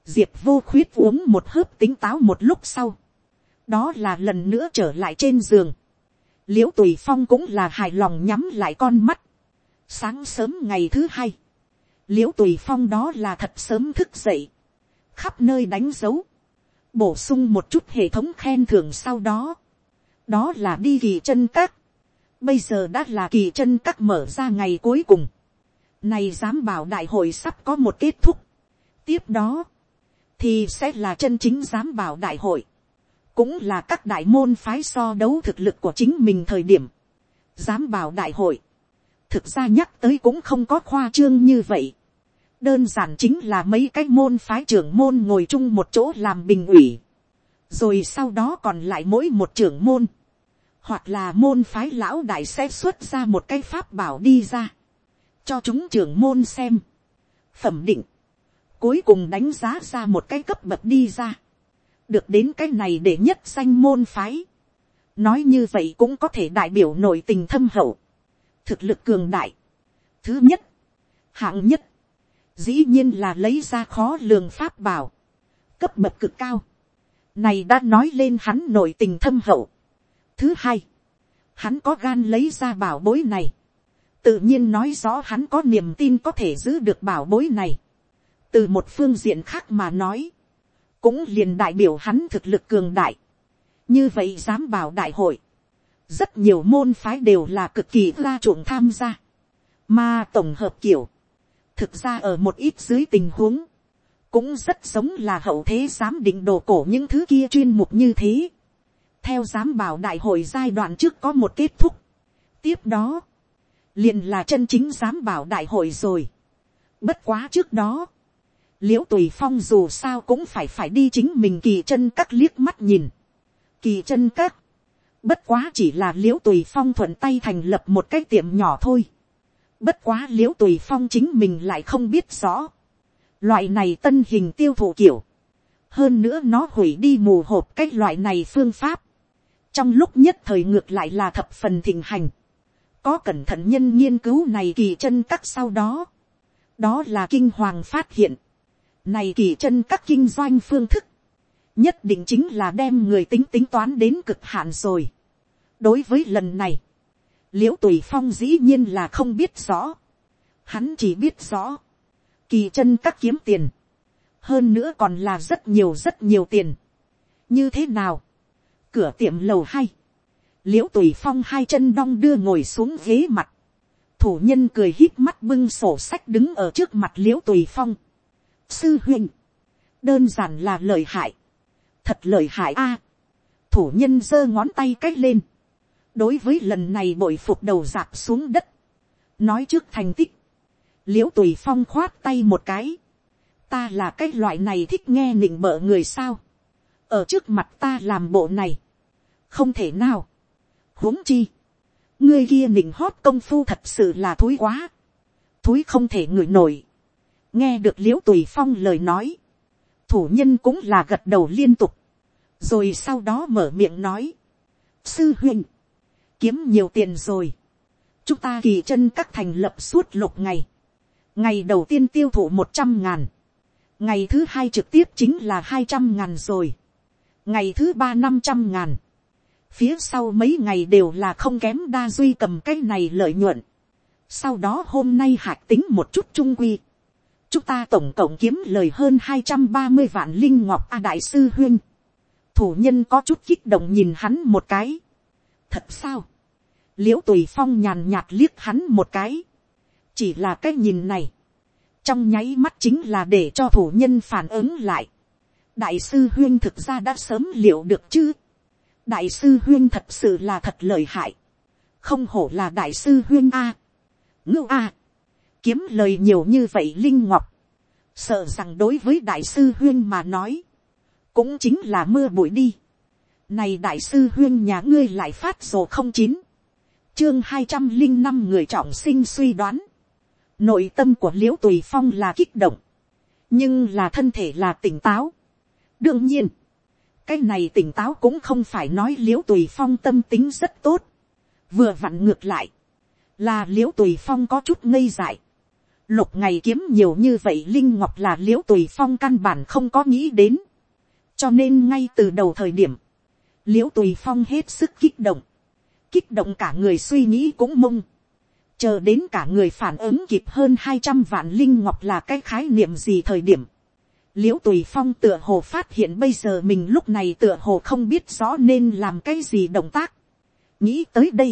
Speaker 1: diệp vô khuyết uống một hớp tính táo một lúc sau, đó là lần nữa trở lại trên giường, l i ễ u tùy phong cũng là hài lòng nhắm lại con mắt, sáng sớm ngày thứ hai, l i ễ u tùy phong đó là thật sớm thức dậy, khắp nơi đánh dấu, bổ sung một chút hệ thống khen thưởng sau đó, đó là đi kỳ chân các, bây giờ đã là kỳ chân các mở ra ngày cuối cùng, này dám bảo đại hội sắp có một kết thúc, tiếp đó, thì sẽ là chân chính giám bảo đại hội, cũng là các đại môn phái so đấu thực lực của chính mình thời điểm, giám bảo đại hội, thực ra nhắc tới cũng không có khoa trương như vậy, đơn giản chính là mấy cái môn phái trưởng môn ngồi chung một chỗ làm bình ủy, rồi sau đó còn lại mỗi một trưởng môn, hoặc là môn phái lão đại sẽ xuất ra một cái pháp bảo đi ra, cho chúng trưởng môn xem, phẩm định, cuối cùng đánh giá ra một cái cấp bậc đi ra, được đến cái này để nhất danh môn phái, nói như vậy cũng có thể đại biểu nội tình thâm hậu, thực lực cường đại. Thứ nhất, hạng nhất, dĩ nhiên là lấy ra khó lường pháp bảo, cấp bậc cực cao, này đã nói lên hắn nội tình thâm hậu. Thứ hai, hắn có gan lấy ra bảo bối này, tự nhiên nói rõ hắn có niềm tin có thể giữ được bảo bối này. Từ một phương diện khác mà nói, cũng liền đại biểu hắn thực lực cường đại. như vậy dám bảo đại hội, rất nhiều môn phái đều là cực kỳ la chuộng tham gia, mà tổng hợp kiểu, thực ra ở một ít dưới tình huống, cũng rất giống là hậu thế giám định đồ cổ những thứ kia chuyên mục như thế. theo giám bảo đại hội giai đoạn trước có một kết thúc, tiếp đó, liền là chân chính giám bảo đại hội rồi. bất quá trước đó, l i ễ u tùy phong dù sao cũng phải phải đi chính mình kỳ chân các liếc mắt nhìn. kỳ chân các, bất quá chỉ là l i ễ u tùy phong thuận tay thành lập một cái tiệm nhỏ thôi bất quá l i ễ u tùy phong chính mình lại không biết rõ. loại này tân hình tiêu thụ kiểu. hơn nữa nó hủy đi mù hộp cái loại này phương pháp. trong lúc nhất thời ngược lại là thập phần thịnh hành. có cẩn thận nhân nghiên cứu này kỳ chân các sau đó. đó là kinh hoàng phát hiện này kỳ chân các kinh doanh phương thức. Nhất định chính là đem người tính tính toán đến cực hạn rồi. Đối với lần này. Liễu tùy phong dĩ nhiên là không biết rõ. Hắn chỉ biết rõ. Kỳ chân các kiếm tiền. Hơn nữa còn là rất nhiều rất nhiều tiền. Như thế nào? Cửa tiệm lầu hai liễu tùy phong hai chân đong đưa ngồi xuống ghế mặt. thủ nhân cười hít mắt bưng sổ sách đứng ở trước mặt liễu tùy phong sư huynh, đơn giản là lời hại, thật lời hại a, thủ nhân giơ ngón tay c á c h lên, đối với lần này bội phục đầu dạp xuống đất, nói trước thành tích, l i ễ u tùy phong khoát tay một cái, ta là cái loại này thích nghe nịnh bợ người sao, ở trước mặt ta làm bộ này, không thể nào, huống chi, ngươi kia nịnh hót công phu thật sự là thúi quá, thúi không thể ngửi nổi, nghe được l i ễ u tùy phong lời nói, thủ nhân cũng là gật đầu liên tục, rồi sau đó mở miệng nói, sư huynh, kiếm nhiều tiền rồi, chúng ta kỳ chân các thành lập suốt lục ngày, ngày đầu tiên tiêu thụ một trăm ngàn, ngày thứ hai trực tiếp chính là hai trăm ngàn rồi, ngày thứ ba năm trăm ngàn, phía sau mấy ngày đều là không kém đa duy cầm cái này lợi nhuận, sau đó hôm nay hạc tính một chút trung quy, chúng ta tổng cộng kiếm lời hơn hai trăm ba mươi vạn linh ngọc a đại sư huyên. thủ nhân có chút kích động nhìn hắn một cái. thật sao l i ễ u tùy phong nhàn nhạt liếc hắn một cái. chỉ là cái nhìn này. trong nháy mắt chính là để cho thủ nhân phản ứng lại. đại sư huyên thực ra đã sớm liệu được chứ. đại sư huyên thật sự là thật lợi hại. không hổ là đại sư huyên a. ngưu a kiếm lời nhiều như vậy linh ngọc, sợ rằng đối với đại sư huyên mà nói, cũng chính là mưa bụi đi. Này đại sư huyên nhà ngươi lại phát rồ không chín, chương hai trăm linh năm người trọng sinh suy đoán. nội tâm của l i ễ u tùy phong là kích động, nhưng là thân thể là tỉnh táo. đương nhiên, cái này tỉnh táo cũng không phải nói l i ễ u tùy phong tâm tính rất tốt, vừa vặn ngược lại, là l i ễ u tùy phong có chút ngây dại. lục ngày kiếm nhiều như vậy linh ngọc là l i ễ u tùy phong căn bản không có nghĩ đến, cho nên ngay từ đầu thời điểm, l i ễ u tùy phong hết sức kích động, kích động cả người suy nghĩ cũng mông, chờ đến cả người phản ứng kịp hơn hai trăm vạn linh ngọc là cái khái niệm gì thời điểm, l i ễ u tùy phong tựa hồ phát hiện bây giờ mình lúc này tựa hồ không biết rõ nên làm cái gì động tác. nghĩ tới đây,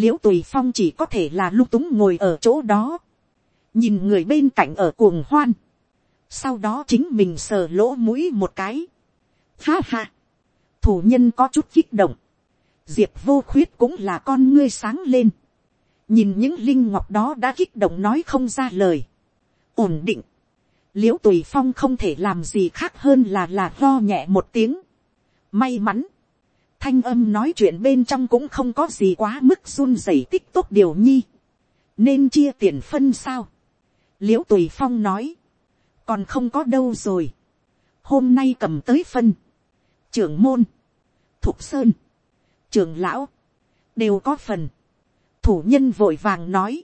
Speaker 1: l i ễ u tùy phong chỉ có thể là lung túng ngồi ở chỗ đó, nhìn người bên cạnh ở cuồng hoan, sau đó chính mình sờ lỗ mũi một cái. Ha ha, thủ nhân có chút kích động, diệp vô khuyết cũng là con ngươi sáng lên, nhìn những linh ngọc đó đã kích động nói không ra lời, ổn định, l i ễ u tùy phong không thể làm gì khác hơn là là lo nhẹ một tiếng, may mắn, thanh âm nói chuyện bên trong cũng không có gì quá mức run rẩy tích tốt điều nhi, nên chia tiền phân sao, l i ễ u tùy phong nói, còn không có đâu rồi, hôm nay cầm tới phân, trưởng môn, thục sơn, trường lão, đều có phần. thủ nhân vội vàng nói,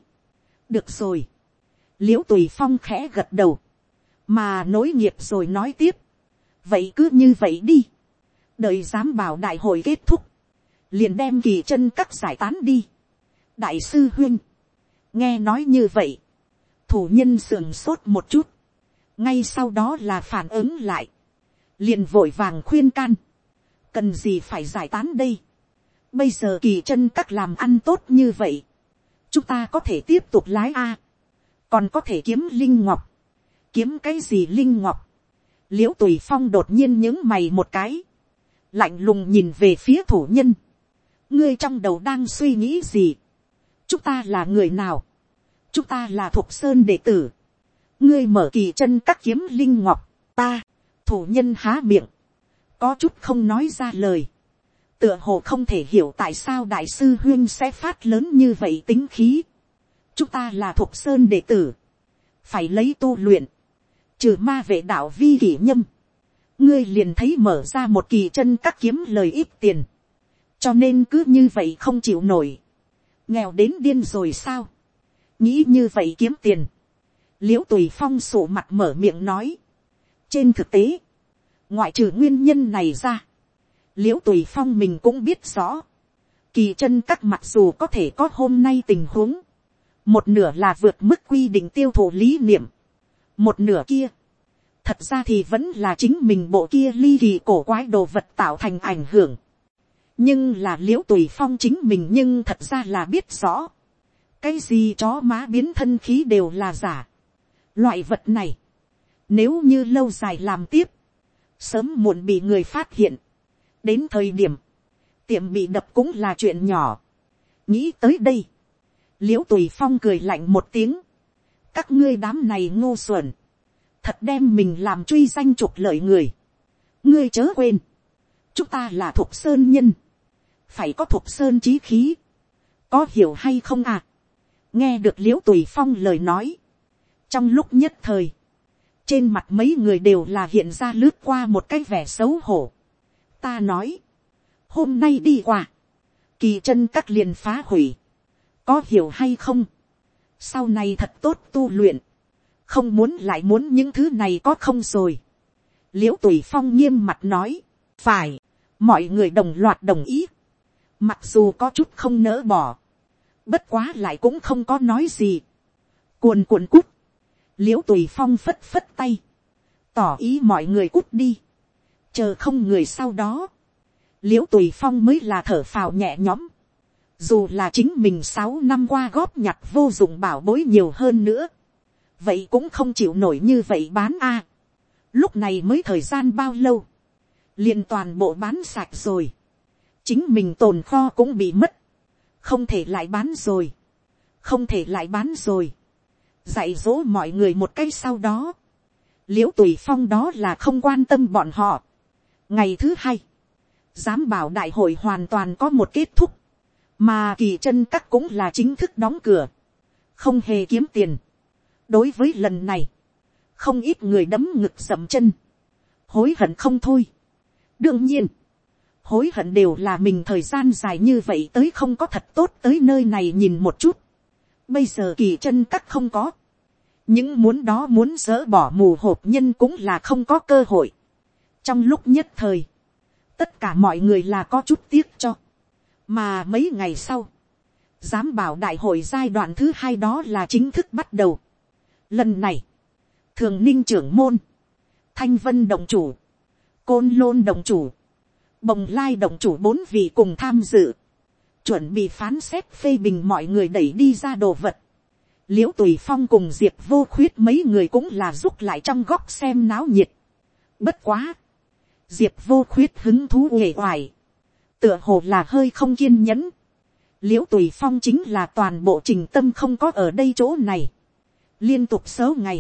Speaker 1: được rồi, l i ễ u tùy phong khẽ gật đầu, mà nối nghiệp rồi nói tiếp, vậy cứ như vậy đi, đợi giám bảo đại hội kết thúc, liền đem kỳ chân các giải tán đi. đại sư huyên, nghe nói như vậy, thủ nhân sườn sốt một chút, ngay sau đó là phản ứng lại, liền vội vàng khuyên can, cần gì phải giải tán đây bây giờ kỳ chân các làm ăn tốt như vậy, chúng ta có thể tiếp tục lái a, còn có thể kiếm linh ngọc, kiếm cái gì linh ngọc, l i ễ u tùy phong đột nhiên những mày một cái, lạnh lùng nhìn về phía thủ nhân, ngươi trong đầu đang suy nghĩ gì, chúng ta là người nào, chúng ta là thuộc sơn đệ tử, ngươi mở kỳ chân các kiếm linh ngọc, ta, thủ nhân há miệng, có chút không nói ra lời, tựa hồ không thể hiểu tại sao đại sư huyên sẽ phát lớn như vậy tính khí. chúng ta là thuộc sơn đệ tử, phải lấy tu luyện, trừ ma vệ đạo vi kỷ nhâm, ngươi liền thấy mở ra một kỳ chân các kiếm lời ít tiền, cho nên cứ như vậy không chịu nổi, nghèo đến điên rồi sao, nghĩ như vậy kiếm tiền, l i ễ u tùy phong sổ mặt mở miệng nói, trên thực tế, ngoại trừ nguyên nhân này ra, l i ễ u tùy phong mình cũng biết rõ, kỳ chân các mặc dù có thể có hôm nay tình huống, một nửa là vượt mức quy định tiêu thụ lý niệm, một nửa kia, thật ra thì vẫn là chính mình bộ kia ly kỳ cổ quái đồ vật tạo thành ảnh hưởng, nhưng là l i ễ u tùy phong chính mình nhưng thật ra là biết rõ, cái gì chó má biến thân khí đều là giả. Loại vật này, nếu như lâu dài làm tiếp, sớm muộn bị người phát hiện đến thời điểm, tiệm bị đập cũng là chuyện nhỏ. nghĩ tới đây, l i ễ u tùy phong cười lạnh một tiếng, các ngươi đám này ngô xuẩn, thật đem mình làm truy danh trục lợi người. ngươi chớ quên, chúng ta là thuộc sơn nhân, phải có thuộc sơn trí khí, có hiểu hay không à. nghe được l i ễ u tùy phong lời nói, trong lúc nhất thời, trên mặt mấy người đều là hiện ra lướt qua một cái vẻ xấu hổ ta nói, hôm nay đi qua, kỳ chân các liền phá hủy, có hiểu hay không, sau này thật tốt tu luyện, không muốn lại muốn những thứ này có không rồi. l i ễ u tùy phong nghiêm mặt nói, phải, mọi người đồng loạt đồng ý, mặc dù có chút không nỡ bỏ, bất quá lại cũng không có nói gì, cuồn cuộn cút, l i ễ u tùy phong phất phất tay, tỏ ý mọi người cút đi, chờ không người sau đó, l i ễ u tùy phong mới là thở phào nhẹ nhõm, dù là chính mình sáu năm qua góp nhặt vô dụng bảo bối nhiều hơn nữa, vậy cũng không chịu nổi như vậy bán a. lúc này mới thời gian bao lâu, liền toàn bộ bán sạch rồi, chính mình tồn kho cũng bị mất, không thể lại bán rồi, không thể lại bán rồi, dạy dỗ mọi người một cái sau đó, l i ễ u tùy phong đó là không quan tâm bọn họ ngày thứ hai, dám bảo đại hội hoàn toàn có một kết thúc, mà kỳ chân các cũng là chính thức đóng cửa, không hề kiếm tiền. đối với lần này, không ít người đấm ngực sầm chân, hối hận không thôi. đương nhiên, hối hận đều là mình thời gian dài như vậy tới không có thật tốt tới nơi này nhìn một chút. bây giờ kỳ chân các không có, những muốn đó muốn dỡ bỏ mù hộp nhân cũng là không có cơ hội trong lúc nhất thời, tất cả mọi người là có chút tiếc cho. mà mấy ngày sau, dám bảo đại hội giai đoạn thứ hai đó là chính thức bắt đầu. lần này, thường ninh trưởng môn, thanh vân đồng chủ, côn lôn đồng chủ, bồng lai đồng chủ bốn vị cùng tham dự, chuẩn bị phán xét phê bình mọi người đẩy đi ra đồ vật. l i ễ u tùy phong cùng diệp vô khuyết mấy người cũng là rút lại trong góc xem náo nhiệt. bất quá, diệp vô khuyết hứng thú uể oải, tựa hồ là hơi không kiên nhẫn. l i ễ u tùy phong chính là toàn bộ trình tâm không có ở đây chỗ này. liên tục sớ ngày,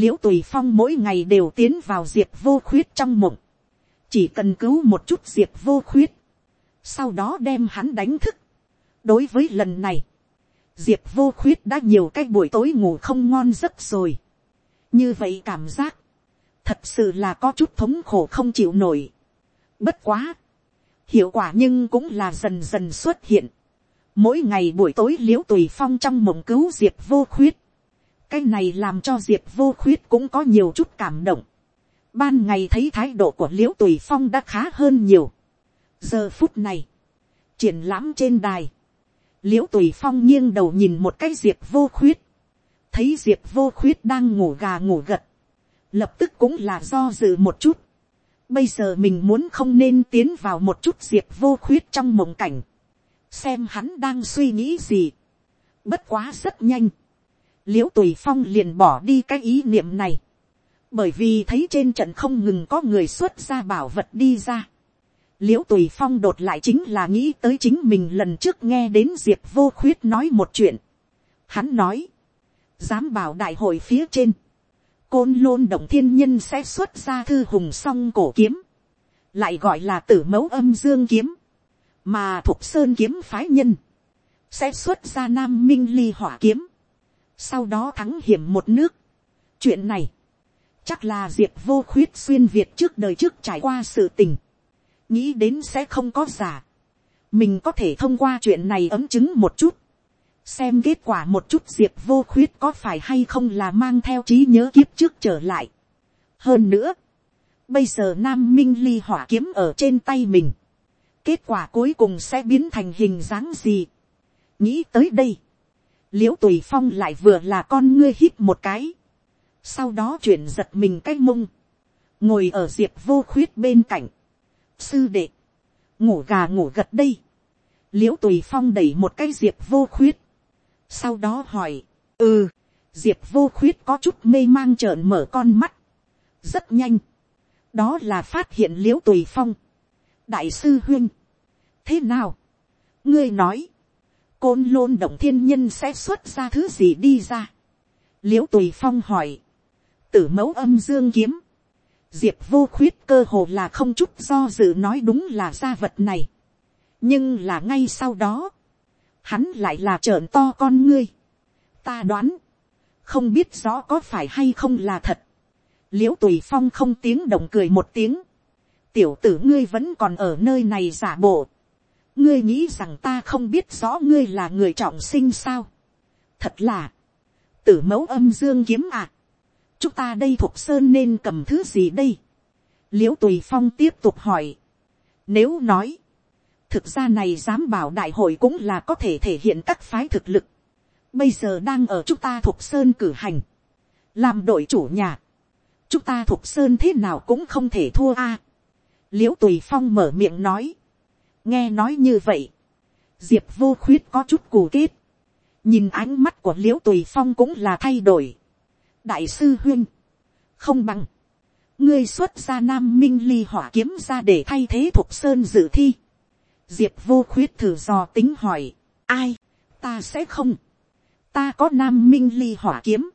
Speaker 1: l i ễ u tùy phong mỗi ngày đều tiến vào diệp vô khuyết trong mộng chỉ cần cứu một chút diệp vô khuyết, sau đó đem hắn đánh thức. đối với lần này, diệp vô khuyết đã nhiều cái buổi tối ngủ không ngon giấc rồi. như vậy cảm giác, thật sự là có chút thống khổ không chịu nổi. bất quá, hiệu quả nhưng cũng là dần dần xuất hiện. mỗi ngày buổi tối liễu tùy phong trong mộng cứu diệp vô khuyết. cái này làm cho diệp vô khuyết cũng có nhiều chút cảm động ban ngày thấy thái độ của liễu tùy phong đã khá hơn nhiều. giờ phút này, triển lãm trên đài, liễu tùy phong nghiêng đầu nhìn một cái diệp vô khuyết, thấy diệp vô khuyết đang ngủ gà ngủ gật, lập tức cũng là do dự một chút. bây giờ mình muốn không nên tiến vào một chút diệp vô khuyết trong mộng cảnh, xem hắn đang suy nghĩ gì. bất quá rất nhanh, l i ễ u tùy phong liền bỏ đi cái ý niệm này, bởi vì thấy trên trận không ngừng có người xuất ra bảo vật đi ra. l i ễ u tùy phong đột lại chính là nghĩ tới chính mình lần trước nghe đến diệp vô khuyết nói một chuyện. hắn nói, dám bảo đại hội phía trên, côn lôn động thiên nhân sẽ xuất ra thư hùng song cổ kiếm, lại gọi là tử mẫu âm dương kiếm, mà thuộc sơn kiếm phái nhân, sẽ xuất ra nam minh ly hỏa kiếm, sau đó thắng hiểm một nước. chuyện này, Chắc là diệp vô khuyết xuyên Việt trước đời trước trải qua sự tình. Nghĩ đến sẽ không có giả. Mình có thể thông qua chuyện này ấm chứng một chút. Xem kết quả một chút diệp vô khuyết có phải hay không là mang theo trí nhớ kiếp trước trở lại. Hơn nữa. Bây giờ Nam Minh ly hỏa kiếm ở trên tay mình. Kết quả cuối cùng sẽ biến thành hình dáng gì. Nghĩ tới đây. Liễu tùy phong lại vừa là con ngươi hít một cái sau đó chuyển giật mình cái mông, ngồi ở diệp vô khuyết bên cạnh, sư đệ, ngủ gà ngủ gật đây, l i ễ u tùy phong đẩy một cái diệp vô khuyết, sau đó hỏi, ừ, diệp vô khuyết có chút mê mang trợn mở con mắt, rất nhanh, đó là phát hiện l i ễ u tùy phong, đại sư huyên, thế nào, ngươi nói, côn lôn động thiên nhân sẽ xuất ra thứ gì đi ra, l i ễ u tùy phong hỏi, tử mẫu âm dương kiếm. Diệp vô khuyết cơ hồ là không chút do dự nói đúng là gia vật này. Nhưng là ngay sau đó, hắn lại là trợn to con ngươi. Ta đoán, không biết rõ có phải hay không là thật. Liễu tùy phong không tiếng động cười một tiếng. Tiểu tử ngươi vẫn còn ở nơi này giả bộ. Ngươi nghĩ rằng ta không biết rõ ngươi là người trọng sinh sao. Thật là, tử mẫu âm dương kiếm ạ. À chúng ta đây thuộc sơn nên cầm thứ gì đây. l i ễ u tùy phong tiếp tục hỏi. nếu nói, thực ra này dám bảo đại hội cũng là có thể thể hiện các phái thực lực. bây giờ đang ở chúng ta thuộc sơn cử hành, làm đội chủ nhà. chúng ta thuộc sơn thế nào cũng không thể thua a. l i ễ u tùy phong mở miệng nói. nghe nói như vậy, diệp vô khuyết có chút cù kết. nhìn ánh mắt của l i ễ u tùy phong cũng là thay đổi đại sư huyên, không bằng, ngươi xuất ra nam minh ly hỏa kiếm ra để thay thế thục sơn dự thi diệp vô khuyết thử dò tính hỏi, ai, ta sẽ không, ta có nam minh ly hỏa kiếm,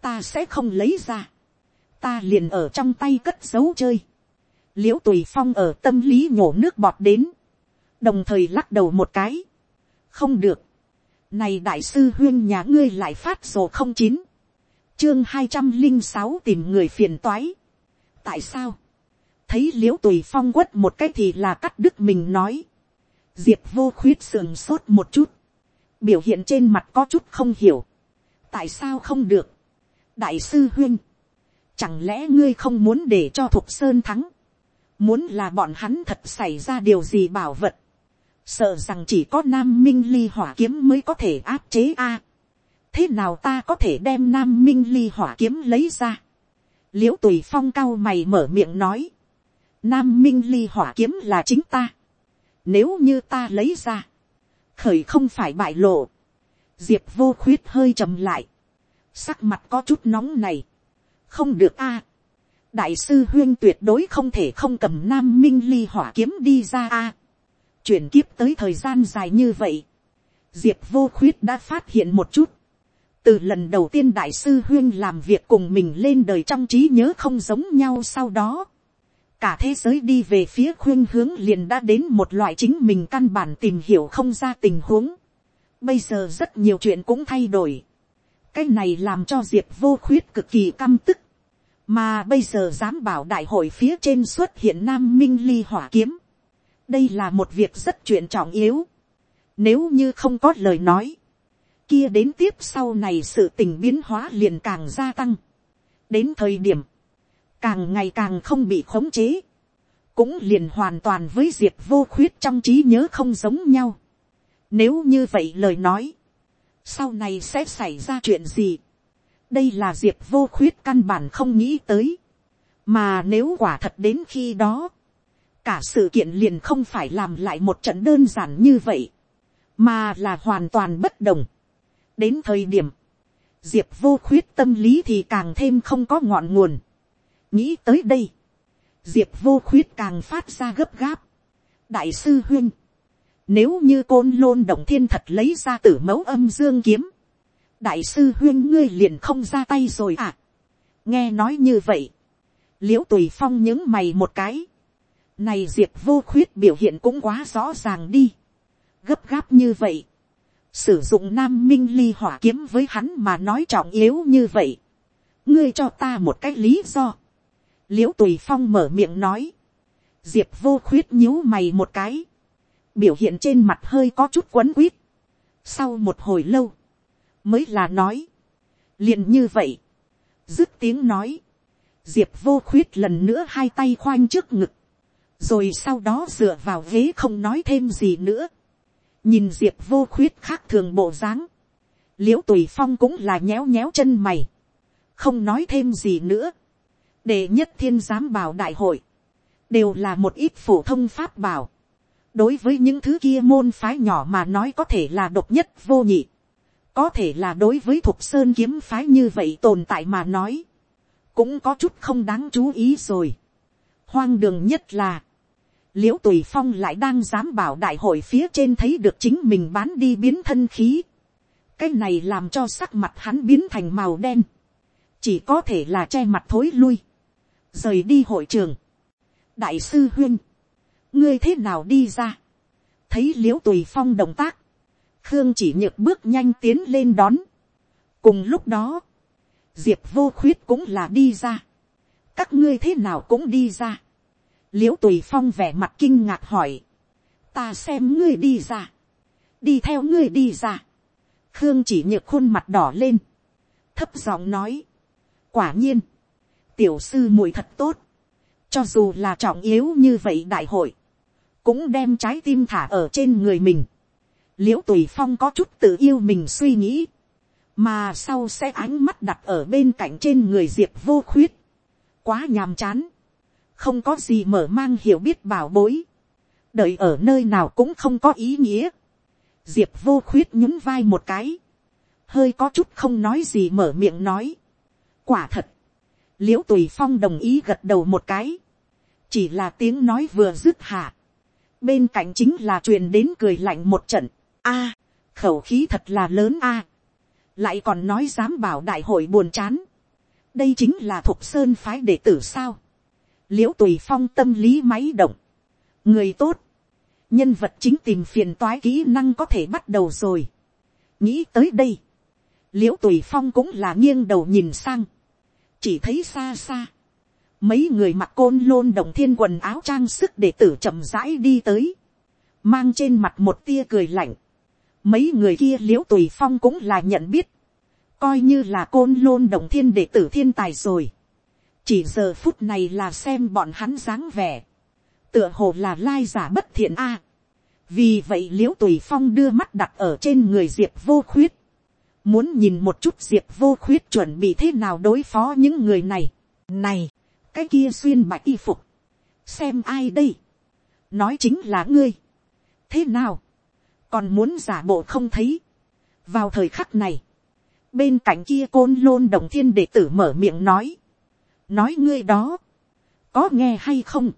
Speaker 1: ta sẽ không lấy ra, ta liền ở trong tay cất dấu chơi, l i ễ u tùy phong ở tâm lý nhổ nước bọt đến, đồng thời lắc đầu một cái, không được, này đại sư huyên nhà ngươi lại phát sổ không chín, chương hai trăm linh sáu tìm người phiền toái. tại sao, thấy l i ễ u tùy phong quất một cái thì là cắt đứt mình nói, diệp vô khuyết sườn sốt một chút, biểu hiện trên mặt có chút không hiểu, tại sao không được, đại sư huyên, chẳng lẽ ngươi không muốn để cho thục sơn thắng, muốn là bọn hắn thật xảy ra điều gì bảo vật, sợ rằng chỉ có nam minh ly hỏa kiếm mới có thể áp chế a. thế nào ta có thể đem nam minh ly hỏa kiếm lấy ra. l i ễ u tùy phong cao mày mở miệng nói. nam minh ly hỏa kiếm là chính ta nếu như ta lấy ra, khởi không phải bại lộ. diệp vô khuyết hơi trầm lại. sắc mặt có chút nóng này. không được a. đại sư huyên tuyệt đối không thể không cầm nam minh ly hỏa kiếm đi ra a chuyển kiếp tới thời gian dài như vậy, diệp vô khuyết đã phát hiện một chút, từ lần đầu tiên đại sư huyên làm việc cùng mình lên đời trong trí nhớ không giống nhau sau đó, cả thế giới đi về phía khuyên hướng liền đã đến một loại chính mình căn bản tìm hiểu không ra tình huống. Bây giờ rất nhiều chuyện cũng thay đổi. cái này làm cho diệp vô khuyết cực kỳ căm tức. mà bây giờ dám bảo đại hội phía trên xuất hiện nam minh ly hỏa kiếm đây là một việc rất chuyện trọng yếu. Nếu như không có lời nói, kia đến tiếp sau này sự tình biến hóa liền càng gia tăng. đến thời điểm, càng ngày càng không bị khống chế, cũng liền hoàn toàn với diệp vô khuyết trong trí nhớ không giống nhau. nếu như vậy lời nói, sau này sẽ xảy ra chuyện gì. đây là diệp vô khuyết căn bản không nghĩ tới. mà nếu quả thật đến khi đó, cả sự kiện liền không phải làm lại một trận đơn giản như vậy, mà là hoàn toàn bất đồng. đến thời điểm, diệp vô khuyết tâm lý thì càng thêm không có ngọn nguồn nghĩ tới đây, diệp vô khuyết càng phát ra gấp gáp. đại sư huyên, nếu như côn lôn động thiên thật lấy ra tử mẫu âm dương kiếm, đại sư huyên ngươi liền không ra tay rồi à. nghe nói như vậy, l i ễ u tùy phong những mày một cái, này diệp vô khuyết biểu hiện cũng quá rõ ràng đi. Gấp gáp như vậy. Sử dụng nam minh ly hỏa kiếm với hắn mà nói trọng yếu như vậy. Ngươi cho ta một cái lý do. Liễu tùy phong mở miệng nói. Diệp vô khuyết nhíu mày một cái. Biểu hiện trên mặt hơi có chút quấn quýt. Sau một hồi lâu. Mới là nói. liền như vậy. Dứt tiếng nói. Diệp vô khuyết lần nữa hai tay khoanh trước ngực rồi sau đó dựa vào ghế không nói thêm gì nữa, nhìn diệp vô khuyết khác thường bộ dáng, l i ễ u tùy phong cũng là nhéo nhéo chân mày, không nói thêm gì nữa, để nhất thiên giám bảo đại hội, đều là một ít phổ thông pháp bảo, đối với những thứ kia môn phái nhỏ mà nói có thể là độc nhất vô nhị, có thể là đối với thục sơn kiếm phái như vậy tồn tại mà nói, cũng có chút không đáng chú ý rồi. hoang đường nhất là, l i ễ u tùy phong lại đang dám bảo đại hội phía trên thấy được chính mình bán đi biến thân khí. cái này làm cho sắc mặt hắn biến thành màu đen. chỉ có thể là che mặt thối lui rời đi hội trường. đại sư huyên, ngươi thế nào đi ra. thấy l i ễ u tùy phong động tác. khương chỉ nhược bước nhanh tiến lên đón. cùng lúc đó, diệp vô khuyết cũng là đi ra. các ngươi thế nào cũng đi ra l i ễ u tùy phong vẻ mặt kinh ngạc hỏi, ta xem ngươi đi ra, đi theo ngươi đi ra, khương chỉ nhược khuôn mặt đỏ lên, thấp giọng nói, quả nhiên, tiểu sư mùi thật tốt, cho dù là trọng yếu như vậy đại hội, cũng đem trái tim thả ở trên người mình, l i ễ u tùy phong có chút tự yêu mình suy nghĩ, mà sau sẽ ánh mắt đặt ở bên cạnh trên người diệp vô khuyết, quá nhàm chán, không có gì mở mang hiểu biết bảo bối, đợi ở nơi nào cũng không có ý nghĩa. diệp vô khuyết nhún vai một cái, hơi có chút không nói gì mở miệng nói. quả thật, l i ễ u tùy phong đồng ý gật đầu một cái, chỉ là tiếng nói vừa dứt hạ, bên cạnh chính là truyền đến cười lạnh một trận, a, khẩu khí thật là lớn a, lại còn nói dám bảo đại hội buồn chán, đây chính là thục sơn phái đệ tử sao, l i ễ u tùy phong tâm lý máy động, người tốt, nhân vật chính tìm phiền toái kỹ năng có thể bắt đầu rồi. nghĩ tới đây, l i ễ u tùy phong cũng là nghiêng đầu nhìn sang, chỉ thấy xa xa, mấy người mặc côn lôn đồng thiên quần áo trang sức để tử chậm rãi đi tới, mang trên mặt một tia cười lạnh, mấy người kia liễu tùy phong cũng là nhận biết, coi như là côn lôn đồng thiên đệ tử thiên tài rồi, chỉ giờ phút này là xem bọn hắn dáng vẻ, tựa hồ là lai giả bất thiện a, vì vậy l i ễ u tùy phong đưa mắt đặt ở trên người diệp vô khuyết, muốn nhìn một chút diệp vô khuyết chuẩn bị thế nào đối phó những người này. này, cái kia xuyên bạch y phục, xem ai đây, nói chính là ngươi, thế nào, còn muốn giả bộ không thấy, vào thời khắc này, bên cạnh kia côn lôn đồng thiên đệ tử mở miệng nói, nói ngươi đó, có nghe hay không,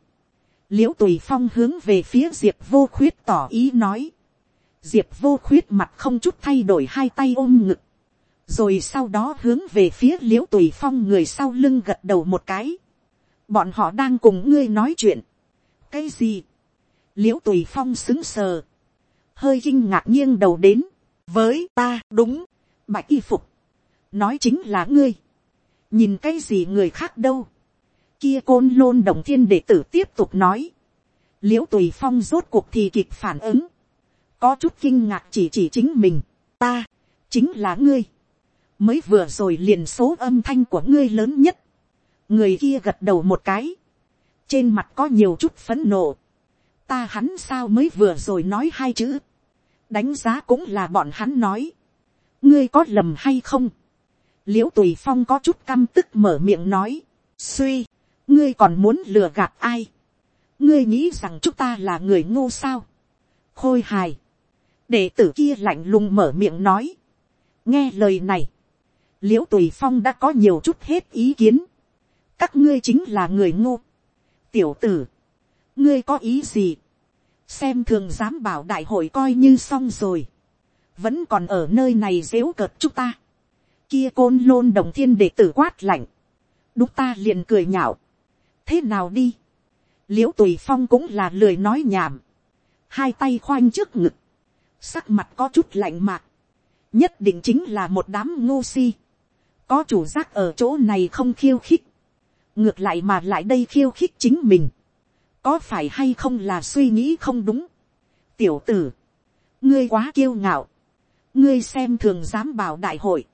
Speaker 1: l i ễ u tùy phong hướng về phía diệp vô khuyết tỏ ý nói diệp vô khuyết mặt không chút thay đổi hai tay ôm ngực. rồi sau đó hướng về phía l i ễ u tùy phong người sau lưng gật đầu một cái. bọn họ đang cùng ngươi nói chuyện. cái gì. l i ễ u tùy phong xứng sờ. hơi kinh ngạc nghiêng đầu đến. với ta, đúng. bạch y phục. nói chính là ngươi. nhìn cái gì người khác đâu kia côn lôn đồng thiên đệ tử tiếp tục nói. l i ễ u tùy phong rốt cuộc thì kịp phản ứng có chút kinh ngạc chỉ chỉ chính mình. ta, chính là ngươi. mới vừa rồi liền số âm thanh của ngươi lớn nhất. người kia gật đầu một cái. trên mặt có nhiều chút phấn nộ. ta hắn sao mới vừa rồi nói hai chữ. đánh giá cũng là bọn hắn nói. ngươi có lầm hay không. l i ễ u tùy phong có chút căm tức mở miệng nói. suy, ngươi còn muốn lừa gạt ai, ngươi nghĩ rằng chúng ta là người ngô sao, khôi hài, đệ tử kia lạnh lùng mở miệng nói, nghe lời này, l i ễ u tùy phong đã có nhiều chút hết ý kiến, các ngươi chính là người ngu. tiểu tử, ngươi có ý gì, xem thường dám bảo đại hội coi như xong rồi, vẫn còn ở nơi này dếu cợt chúng ta, kia côn lôn đồng thiên đệ tử quát lạnh, đúng ta liền cười nhạo, thế nào đi, l i ễ u tùy phong cũng là lười nói nhảm, hai tay khoanh trước ngực, sắc mặt có chút lạnh mạc, nhất định chính là một đám ngô si, có chủ giác ở chỗ này không khiêu khích, ngược lại mà lại đây khiêu khích chính mình, có phải hay không là suy nghĩ không đúng, tiểu tử, ngươi quá kiêu ngạo, ngươi xem thường dám bảo đại hội,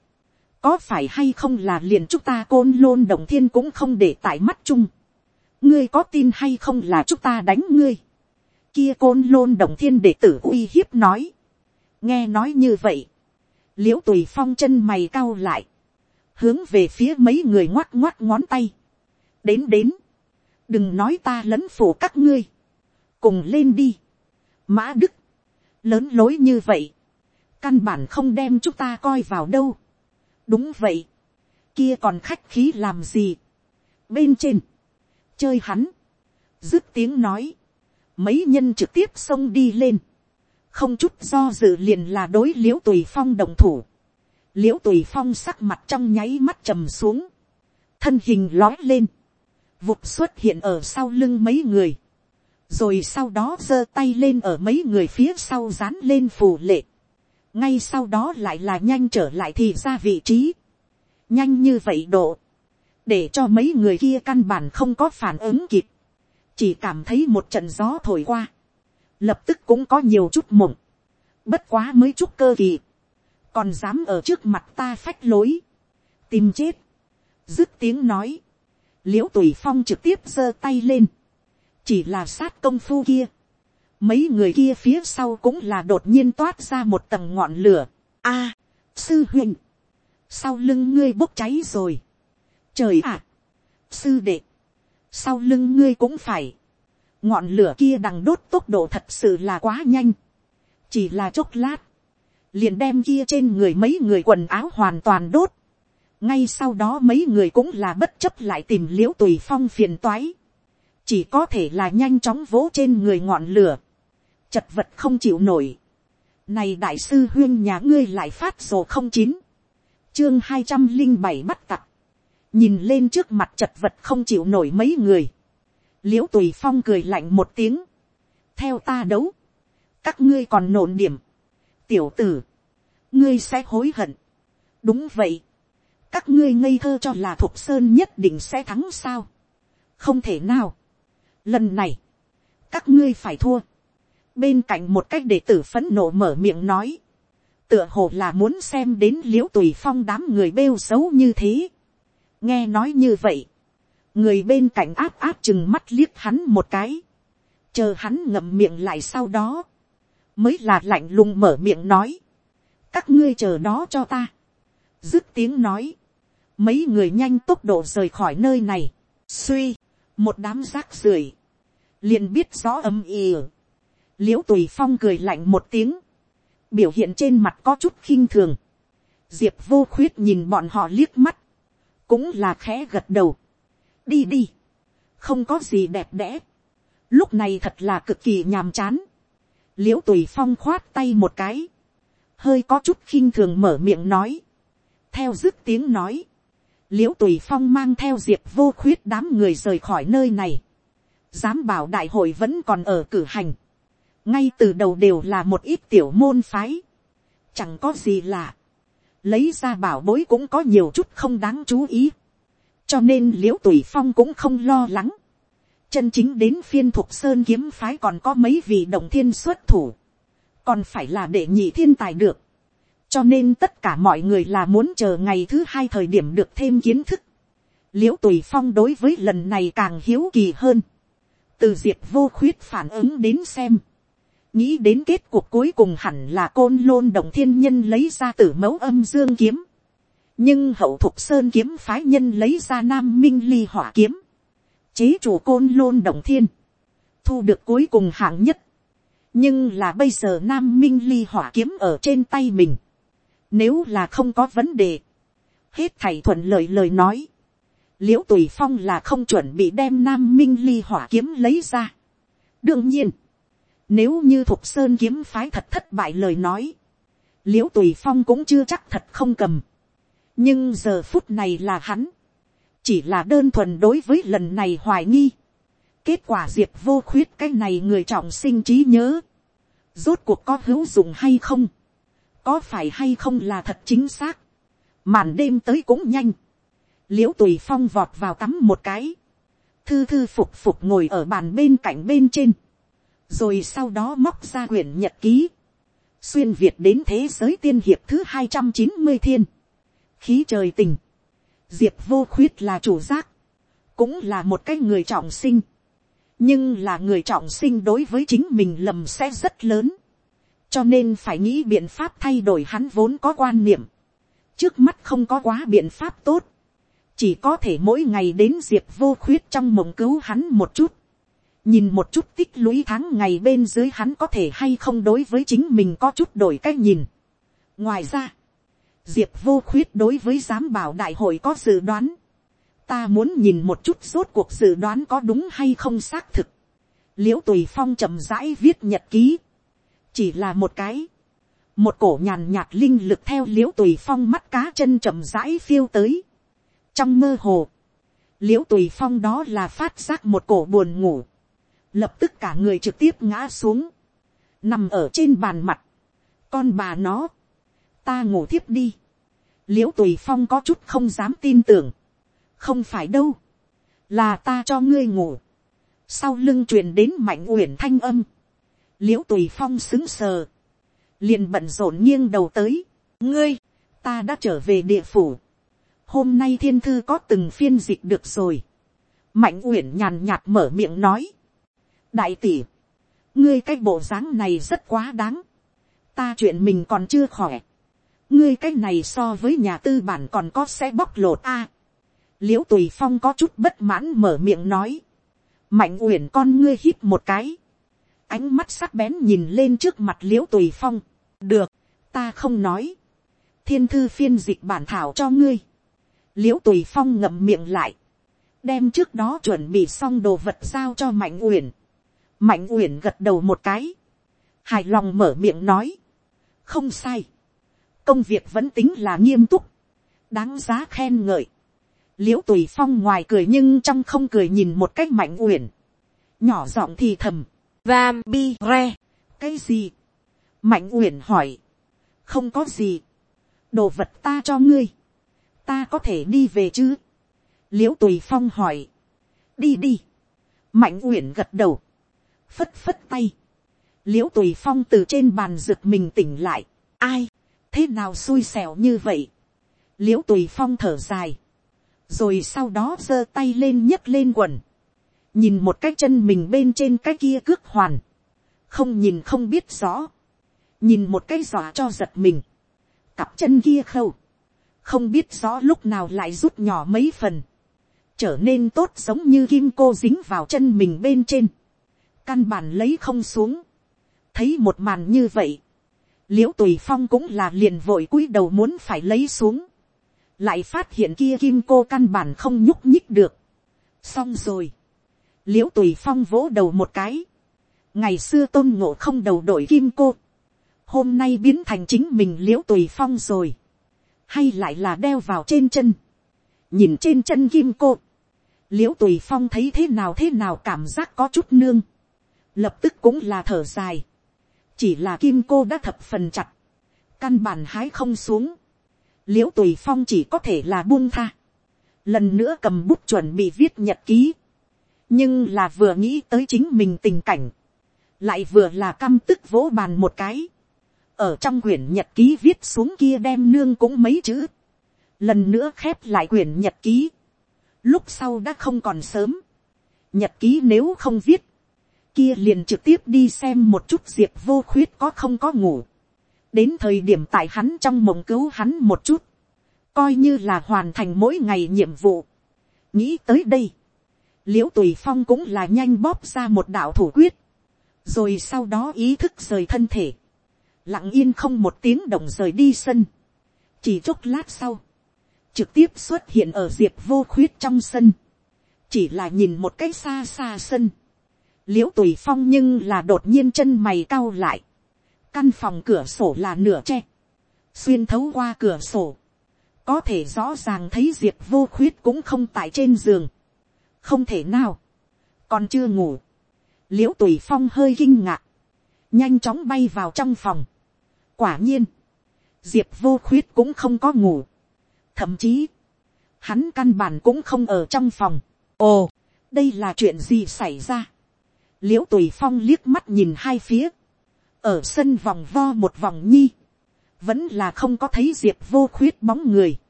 Speaker 1: có phải hay không là liền chúng ta côn lôn đồng thiên cũng không để tại mắt chung, ngươi có tin hay không là chúng ta đánh ngươi kia côn lôn đồng thiên đệ tử uy hiếp nói. nghe nói như vậy. l i ễ u tùy phong chân mày cau lại. hướng về phía mấy người ngoắt ngoắt ngón tay. đến đến. đừng nói ta lấn phủ các ngươi. cùng lên đi. mã đức. lớn lối như vậy. căn bản không đem chúng ta coi vào đâu. đúng vậy. kia còn khách khí làm gì. bên trên chơi hắn, dứt tiếng nói, mấy nhân trực tiếp xông đi lên, không chút do dự liền là đối l i ễ u tùy phong đồng thủ, l i ễ u tùy phong sắc mặt trong nháy mắt trầm xuống, thân hình lói lên, vụt xuất hiện ở sau lưng mấy người, rồi sau đó giơ tay lên ở mấy người phía sau dán lên phù lệ, ngay sau đó lại là nhanh trở lại thì ra vị trí, nhanh như vậy độ, để cho mấy người kia căn bản không có phản ứng kịp, chỉ cảm thấy một trận gió thổi qua, lập tức cũng có nhiều chút mộng, bất quá mới chút cơ kỳ, còn dám ở trước mặt ta phách lối, tìm chết, dứt tiếng nói, l i ễ u tùy phong trực tiếp giơ tay lên, chỉ là sát công phu kia, mấy người kia phía sau cũng là đột nhiên toát ra một tầng ngọn lửa, a, sư huynh, sau lưng ngươi bốc cháy rồi, trời ạ, sư đệ, sau lưng ngươi cũng phải, ngọn lửa kia đằng đốt tốc độ thật sự là quá nhanh, chỉ là chốc lát, liền đem kia trên người mấy người quần áo hoàn toàn đốt, ngay sau đó mấy người cũng là bất chấp lại tìm l i ễ u tùy phong phiền toái, chỉ có thể là nhanh chóng vỗ trên người ngọn lửa, chật vật không chịu nổi. Này đại sư huyên nhà ngươi lại phát sổ không chín, chương hai trăm linh bảy bắt tặc, nhìn lên trước mặt chật vật không chịu nổi mấy người, l i ễ u tùy phong cười lạnh một tiếng, theo ta đấu, các ngươi còn nổn điểm, tiểu tử, ngươi sẽ hối hận, đúng vậy, các ngươi ngây thơ cho là thục sơn nhất định sẽ thắng sao, không thể nào, lần này, các ngươi phải thua, bên cạnh một cách đệ tử phấn nộ mở miệng nói, tựa hồ là muốn xem đến l i ễ u tùy phong đám người bêu xấu như thế nghe nói như vậy, người bên cạnh áp áp chừng mắt liếc hắn một cái, chờ hắn ngậm miệng lại sau đó, mới là lạnh lùng mở miệng nói, các ngươi chờ đó cho ta, dứt tiếng nói, mấy người nhanh tốc độ rời khỏi nơi này, suy, một đám rác rưởi, liền biết rõ âm ỉ, l i ễ u tùy phong cười lạnh một tiếng, biểu hiện trên mặt có chút khinh thường. diệp vô khuyết nhìn bọn họ liếc mắt, cũng là khẽ gật đầu. đi đi, không có gì đẹp đẽ. lúc này thật là cực kỳ nhàm chán. l i ễ u tùy phong khoát tay một cái, hơi có chút khinh thường mở miệng nói. theo dứt tiếng nói, l i ễ u tùy phong mang theo diệp vô khuyết đám người rời khỏi nơi này. dám bảo đại hội vẫn còn ở cử hành ngay từ đầu đều là một ít tiểu môn phái, chẳng có gì lạ, lấy ra bảo bối cũng có nhiều chút không đáng chú ý, cho nên l i ễ u tùy phong cũng không lo lắng, chân chính đến phiên thục sơn kiếm phái còn có mấy vị đồng thiên xuất thủ, còn phải là để nhị thiên tài được, cho nên tất cả mọi người là muốn chờ ngày thứ hai thời điểm được thêm kiến thức, l i ễ u tùy phong đối với lần này càng hiếu kỳ hơn, từ diệp vô khuyết phản ứng đến xem, nghĩ đến kết cuộc cuối cùng hẳn là côn lôn đồng thiên nhân lấy ra tử mẫu âm dương kiếm. nhưng hậu thục sơn kiếm phái nhân lấy ra nam minh ly hỏa kiếm. chế chủ côn lôn đồng thiên. thu được cuối cùng hạng nhất. nhưng là bây giờ nam minh ly hỏa kiếm ở trên tay mình. nếu là không có vấn đề. hết thầy thuận lợi lời nói. l i ễ u tùy phong là không chuẩn bị đem nam minh ly hỏa kiếm lấy ra. đương nhiên nếu như Thục Sơn kiếm phái thật thất bại lời nói. Liễu Tùy Phong cũng chưa chắc thật không cầm. Nhưng giờ phút này là hắn. Chỉ là đơn thuần đối với lần này hoài nghi. Kết quả diệp vô khuyết cái này người trọng sinh trí nhớ. Rốt cuộc có hữu dụng hay không? Có phải hay không là thật chính xác? Màn đêm tới cũng nhanh. Liễu Tùy Phong vọt vào tắm một cái. Thư thư phục phục ngồi ở bàn bên cạnh bên trên rồi sau đó móc ra quyển nhật ký, xuyên việt đến thế giới tiên hiệp thứ hai trăm chín mươi thiên, khí trời tình, diệp vô khuyết là chủ giác, cũng là một cái người trọng sinh, nhưng là người trọng sinh đối với chính mình lầm sẽ rất lớn, cho nên phải nghĩ biện pháp thay đổi hắn vốn có quan niệm, trước mắt không có quá biện pháp tốt, chỉ có thể mỗi ngày đến diệp vô khuyết trong mộng cứu hắn một chút, nhìn một chút tích lũy tháng ngày bên dưới hắn có thể hay không đối với chính mình có chút đổi cách nhìn. ngoài ra, diệp vô khuyết đối với giám bảo đại hội có dự đoán. ta muốn nhìn một chút rốt cuộc dự đoán có đúng hay không xác thực. l i ễ u tùy phong chậm rãi viết nhật ký. chỉ là một cái. một cổ nhàn nhạt linh lực theo l i ễ u tùy phong mắt cá chân chậm rãi phiêu tới. trong mơ hồ, l i ễ u tùy phong đó là phát giác một cổ buồn ngủ lập tức cả người trực tiếp ngã xuống, nằm ở trên bàn mặt, con bà nó, ta ngủ thiếp đi, l i ễ u tùy phong có chút không dám tin tưởng, không phải đâu, là ta cho ngươi ngủ, sau lưng truyền đến mạnh uyển thanh âm, l i ễ u tùy phong xứng sờ, liền bận rộn nghiêng đầu tới, ngươi, ta đã trở về địa phủ, hôm nay thiên thư có từng phiên dịch được rồi, mạnh uyển nhàn nhạt mở miệng nói, đại tỷ, ngươi cái bộ dáng này rất quá đáng, ta chuyện mình còn chưa khỏe, ngươi cái này so với nhà tư bản còn có sẽ bóc lột a. À, l i ễ u tùy phong có chút bất mãn mở miệng nói, mạnh uyển con ngươi hít một cái, ánh mắt sắc bén nhìn lên trước mặt l i ễ u tùy phong, được, ta không nói, thiên thư phiên dịch bản thảo cho ngươi, l i ễ u tùy phong ngậm miệng lại, đem trước đó chuẩn bị xong đồ vật giao cho mạnh uyển, mạnh uyển gật đầu một cái, hài lòng mở miệng nói, không sai, công việc vẫn tính là nghiêm túc, đáng giá khen ngợi, l i ễ u tùy phong ngoài cười nhưng trong không cười nhìn một cách mạnh uyển, nhỏ giọng thì thầm, vam bi re, cái gì, mạnh uyển hỏi, không có gì, đồ vật ta cho ngươi, ta có thể đi về chứ, l i ễ u tùy phong hỏi, đi đi, mạnh uyển gật đầu, phất phất tay, l i ễ u tùy phong từ trên bàn rực mình tỉnh lại, ai, thế nào xui xẻo như vậy, l i ễ u tùy phong thở dài, rồi sau đó giơ tay lên nhấc lên quần, nhìn một cái chân mình bên trên cái kia cước hoàn, không nhìn không biết rõ, nhìn một cái dọa cho giật mình, cặp chân kia khâu, không biết rõ lúc nào lại rút nhỏ mấy phần, trở nên tốt giống như kim cô dính vào chân mình bên trên, căn bản lấy không xuống, thấy một màn như vậy, l i ễ u tùy phong cũng là liền vội cúi đầu muốn phải lấy xuống, lại phát hiện kia kim cô căn bản không nhúc nhích được, xong rồi, l i ễ u tùy phong vỗ đầu một cái, ngày xưa tôn ngộ không đầu đội kim cô, hôm nay biến thành chính mình l i ễ u tùy phong rồi, hay lại là đeo vào trên chân, nhìn trên chân kim cô, l i ễ u tùy phong thấy thế nào thế nào cảm giác có chút nương, lập tức cũng là thở dài, chỉ là kim cô đã thập phần chặt, căn bản hái không xuống, l i ễ u tùy phong chỉ có thể là buông tha, lần nữa cầm bút chuẩn bị viết nhật ký, nhưng là vừa nghĩ tới chính mình tình cảnh, lại vừa là căm tức vỗ bàn một cái, ở trong quyển nhật ký viết xuống kia đem nương cũng mấy chữ, lần nữa khép lại quyển nhật ký, lúc sau đã không còn sớm, nhật ký nếu không viết, kia liền trực tiếp đi xem một chút diệp vô khuyết có không có ngủ, đến thời điểm tại hắn trong mộng cứu hắn một chút, coi như là hoàn thành mỗi ngày nhiệm vụ. nghĩ tới đây, l i ễ u tùy phong cũng là nhanh bóp ra một đạo thủ quyết, rồi sau đó ý thức rời thân thể, lặng yên không một tiếng động rời đi sân, chỉ chốc lát sau, trực tiếp xuất hiện ở diệp vô khuyết trong sân, chỉ là nhìn một cái xa xa sân, l i ễ u tùy phong nhưng là đột nhiên chân mày cao lại, căn phòng cửa sổ là nửa tre, xuyên thấu qua cửa sổ, có thể rõ ràng thấy diệp vô khuyết cũng không tại trên giường, không thể nào, còn chưa ngủ, l i ễ u tùy phong hơi kinh ngạc, nhanh chóng bay vào trong phòng, quả nhiên, diệp vô khuyết cũng không có ngủ. thậm chí, hắn căn bản cũng không ở trong phòng. ồ, đây là chuyện gì xảy ra l i ễ u tùy phong liếc mắt nhìn hai phía, ở sân vòng vo một vòng nhi, vẫn là không có thấy diệp vô khuyết bóng người.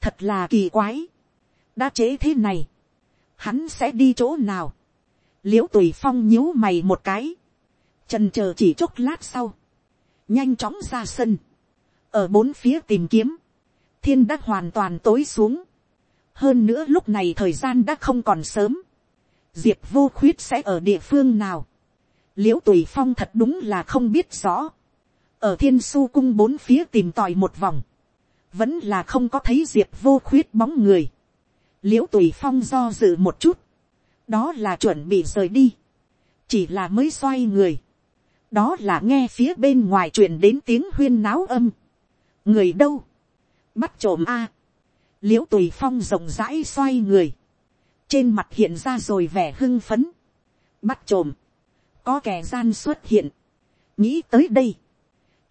Speaker 1: thật là kỳ quái. đã chế thế này, hắn sẽ đi chỗ nào. l i ễ u tùy phong nhíu mày một cái, trần c h ờ chỉ chốc lát sau, nhanh chóng ra sân, ở bốn phía tìm kiếm, thiên đã hoàn toàn tối xuống, hơn nữa lúc này thời gian đã không còn sớm, diệp vô khuyết sẽ ở địa phương nào, l i ễ u tùy phong thật đúng là không biết rõ, ở thiên su cung bốn phía tìm tòi một vòng, vẫn là không có thấy diệp vô khuyết bóng người, l i ễ u tùy phong do dự một chút, đó là chuẩn bị rời đi, chỉ là mới xoay người, đó là nghe phía bên ngoài truyền đến tiếng huyên náo âm. người đâu, bắt trộm a, l i ễ u tùy phong rộng rãi xoay người, trên mặt hiện ra rồi vẻ hưng phấn, bắt trộm, có kẻ gian xuất hiện, nghĩ tới đây,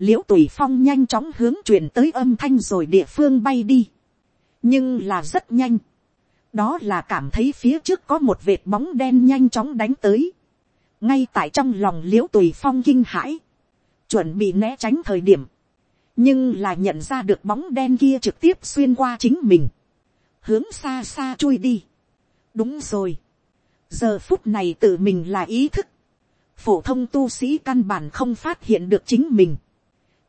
Speaker 1: l i ễ u tùy phong nhanh chóng hướng chuyển tới âm thanh rồi địa phương bay đi, nhưng là rất nhanh, đó là cảm thấy phía trước có một vệt bóng đen nhanh chóng đánh tới, ngay tại trong lòng l i ễ u tùy phong kinh hãi, chuẩn bị né tránh thời điểm, nhưng là nhận ra được bóng đen kia trực tiếp xuyên qua chính mình, hướng xa xa chui đi đúng rồi, giờ phút này tự mình là ý thức, phổ thông tu sĩ căn bản không phát hiện được chính mình,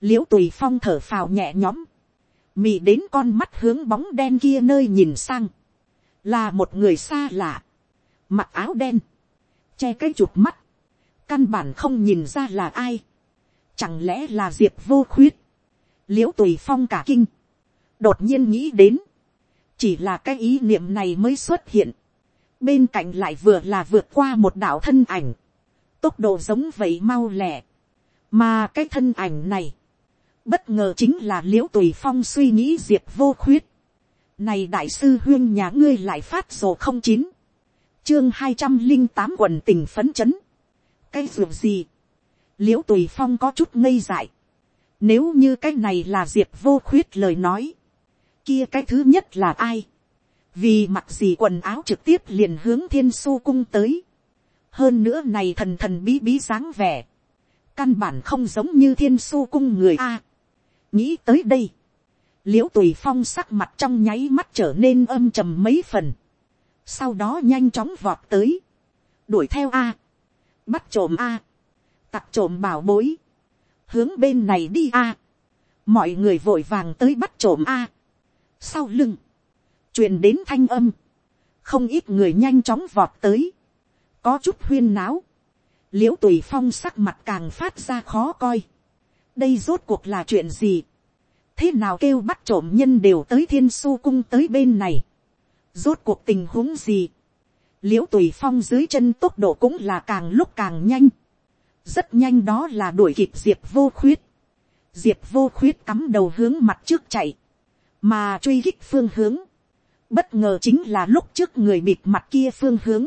Speaker 1: l i ễ u tùy phong thở phào nhẹ nhõm, mì đến con mắt hướng bóng đen kia nơi nhìn sang, là một người xa lạ, mặc áo đen, che cái chụp mắt, căn bản không nhìn ra là ai, chẳng lẽ là diệp vô khuyết, l i ễ u tùy phong cả kinh, đột nhiên nghĩ đến, chỉ là cái ý niệm này mới xuất hiện, bên cạnh lại vừa là vượt qua một đạo thân ảnh, tốc độ giống vậy mau lẹ, mà cái thân ảnh này, bất ngờ chính là l i ễ u tùy phong suy nghĩ diệp vô khuyết, này đại sư huyên nhà ngươi lại phát sổ không chín, chương hai trăm linh tám quần tình phấn chấn, cái ruột gì, l i ễ u tùy phong có chút ngây dại, nếu như cái này là diệp vô khuyết lời nói, kia cái thứ nhất là ai, vì mặc gì quần áo trực tiếp liền hướng thiên su cung tới, hơn nữa này thần thần bí bí dáng vẻ, căn bản không giống như thiên su cung người a. nghĩ tới đây, l i ễ u tùy phong sắc mặt trong nháy mắt trở nên âm trầm mấy phần, sau đó nhanh chóng vọt tới, đuổi theo a, bắt trộm a, tặc trộm bảo bối, hướng bên này đi a, mọi người vội vàng tới bắt trộm a, sau lưng, truyền đến thanh âm, không ít người nhanh chóng vọt tới, có chút huyên náo, l i ễ u tùy phong sắc mặt càng phát ra khó coi, đây rốt cuộc là chuyện gì, thế nào kêu bắt trộm nhân đều tới thiên su cung tới bên này, rốt cuộc tình huống gì, l i ễ u tùy phong dưới chân tốc độ cũng là càng lúc càng nhanh, rất nhanh đó là đuổi kịp diệp vô khuyết, diệp vô khuyết cắm đầu hướng mặt trước chạy, mà truy kích phương hướng, bất ngờ chính là lúc trước người bịt mặt kia phương hướng,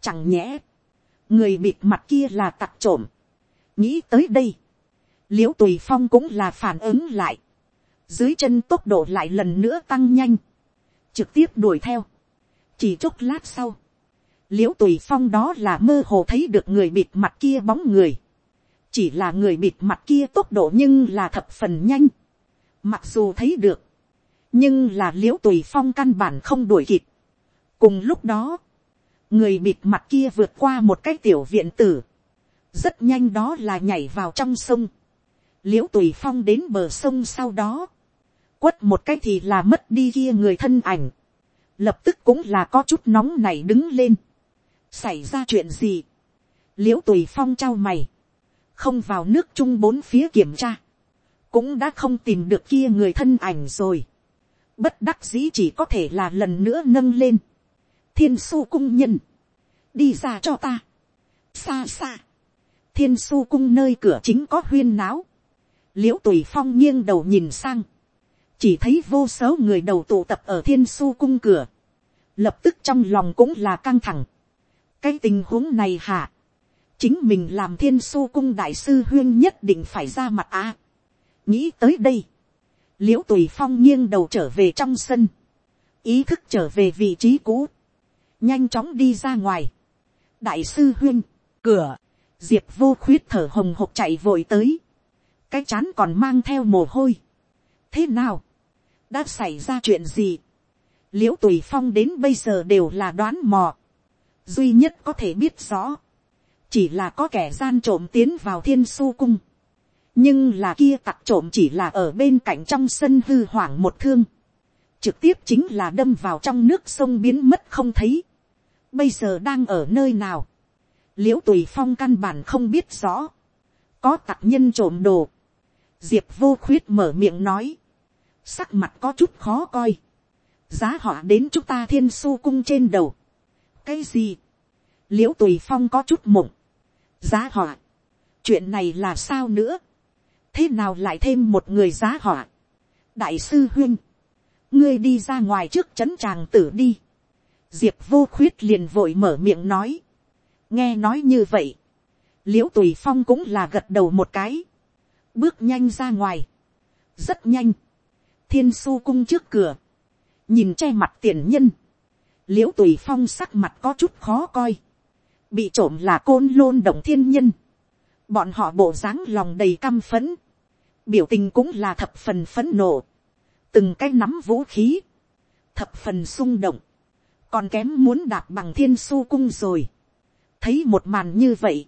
Speaker 1: chẳng nhẽ, người bịt mặt kia là tặc trộm, nghĩ tới đây, l i ễ u tùy phong cũng là phản ứng lại, dưới chân tốc độ lại lần nữa tăng nhanh, trực tiếp đuổi theo, chỉ chốc lát sau, l i ễ u tùy phong đó là mơ hồ thấy được người bịt mặt kia bóng người. chỉ là người bịt mặt kia tốc độ nhưng là thập phần nhanh. mặc dù thấy được, nhưng là l i ễ u tùy phong căn bản không đuổi kịp. cùng lúc đó, người bịt mặt kia vượt qua một cái tiểu viện tử. rất nhanh đó là nhảy vào trong sông. l i ễ u tùy phong đến bờ sông sau đó, quất một cái thì là mất đi kia người thân ảnh. Lập tức cũng là có chút nóng này đứng lên. Xảy ra chuyện gì, l i ễ u tùy phong trao mày, không vào nước chung bốn phía kiểm tra, cũng đã không tìm được kia người thân ảnh rồi, bất đắc dĩ chỉ có thể là lần nữa nâng lên, thiên su cung nhân, đi ra cho ta, xa xa, thiên su cung nơi cửa chính có huyên náo, l i ễ u tùy phong nghiêng đầu nhìn sang, chỉ thấy vô số người đầu tụ tập ở thiên su cung cửa, lập tức trong lòng cũng là căng thẳng, cái tình huống này hả, chính mình làm thiên su cung đại sư huyên nhất định phải ra mặt à. nghĩ tới đây, l i ễ u tùy phong nghiêng đầu trở về trong sân, ý thức trở về vị trí cũ, nhanh chóng đi ra ngoài. đại sư huyên, cửa, diệp vô khuyết thở hồng hộc chạy vội tới, cái chán còn mang theo mồ hôi. thế nào, đã xảy ra chuyện gì, l i ễ u tùy phong đến bây giờ đều là đoán mò, duy nhất có thể biết rõ, chỉ là có kẻ gian trộm tiến vào thiên su cung, nhưng là kia tặc trộm chỉ là ở bên cạnh trong sân hư hoảng một thương, trực tiếp chính là đâm vào trong nước sông biến mất không thấy, bây giờ đang ở nơi nào, l i ễ u tùy phong căn bản không biết rõ, có tặc nhân trộm đồ, diệp vô khuyết mở miệng nói, sắc mặt có chút khó coi, giá họ đến chúng ta thiên su cung trên đầu, cái gì, l i ễ u tùy phong có chút mộng, giá họ chuyện này là sao nữa, thế nào lại thêm một người giá họa, đại sư huyên, ngươi đi ra ngoài trước c h ấ n tràng tử đi, diệp vô khuyết liền vội mở miệng nói, nghe nói như vậy, l i ễ u tùy phong cũng là gật đầu một cái, bước nhanh ra ngoài, rất nhanh, thiên su cung trước cửa, nhìn che mặt tiền nhân, l i ễ u tùy phong sắc mặt có chút khó coi, bị trộm là côn lôn động thiên nhân, bọn họ bộ dáng lòng đầy căm phấn, biểu tình cũng là thập phần phấn nộ, từng cái nắm vũ khí, thập phần xung động, còn kém muốn đạp bằng thiên su cung rồi. thấy một màn như vậy,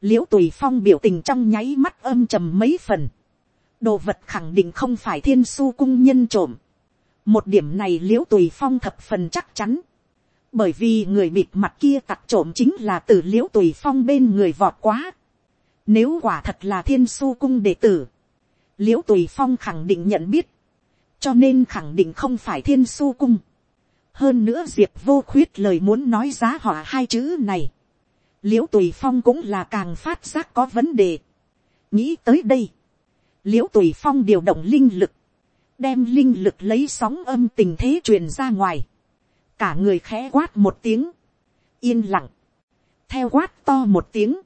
Speaker 1: l i ễ u tùy phong biểu tình trong nháy mắt âm trầm mấy phần, đồ vật khẳng định không phải thiên su cung nhân trộm, một điểm này l i ễ u tùy phong thập phần chắc chắn, bởi vì người bịt mặt kia tặc trộm chính là từ l i ễ u tùy phong bên người vọt quá nếu quả thật là thiên su cung đệ tử, l i ễ u tùy phong khẳng định nhận biết, cho nên khẳng định không phải thiên su cung. hơn nữa diệp vô khuyết lời muốn nói giá họa hai chữ này. l i ễ u tùy phong cũng là càng phát giác có vấn đề. nghĩ tới đây, l i ễ u tùy phong điều động linh lực, đem linh lực lấy sóng âm tình thế truyền ra ngoài cả người khẽ quát một tiếng, yên lặng, theo quát to một tiếng,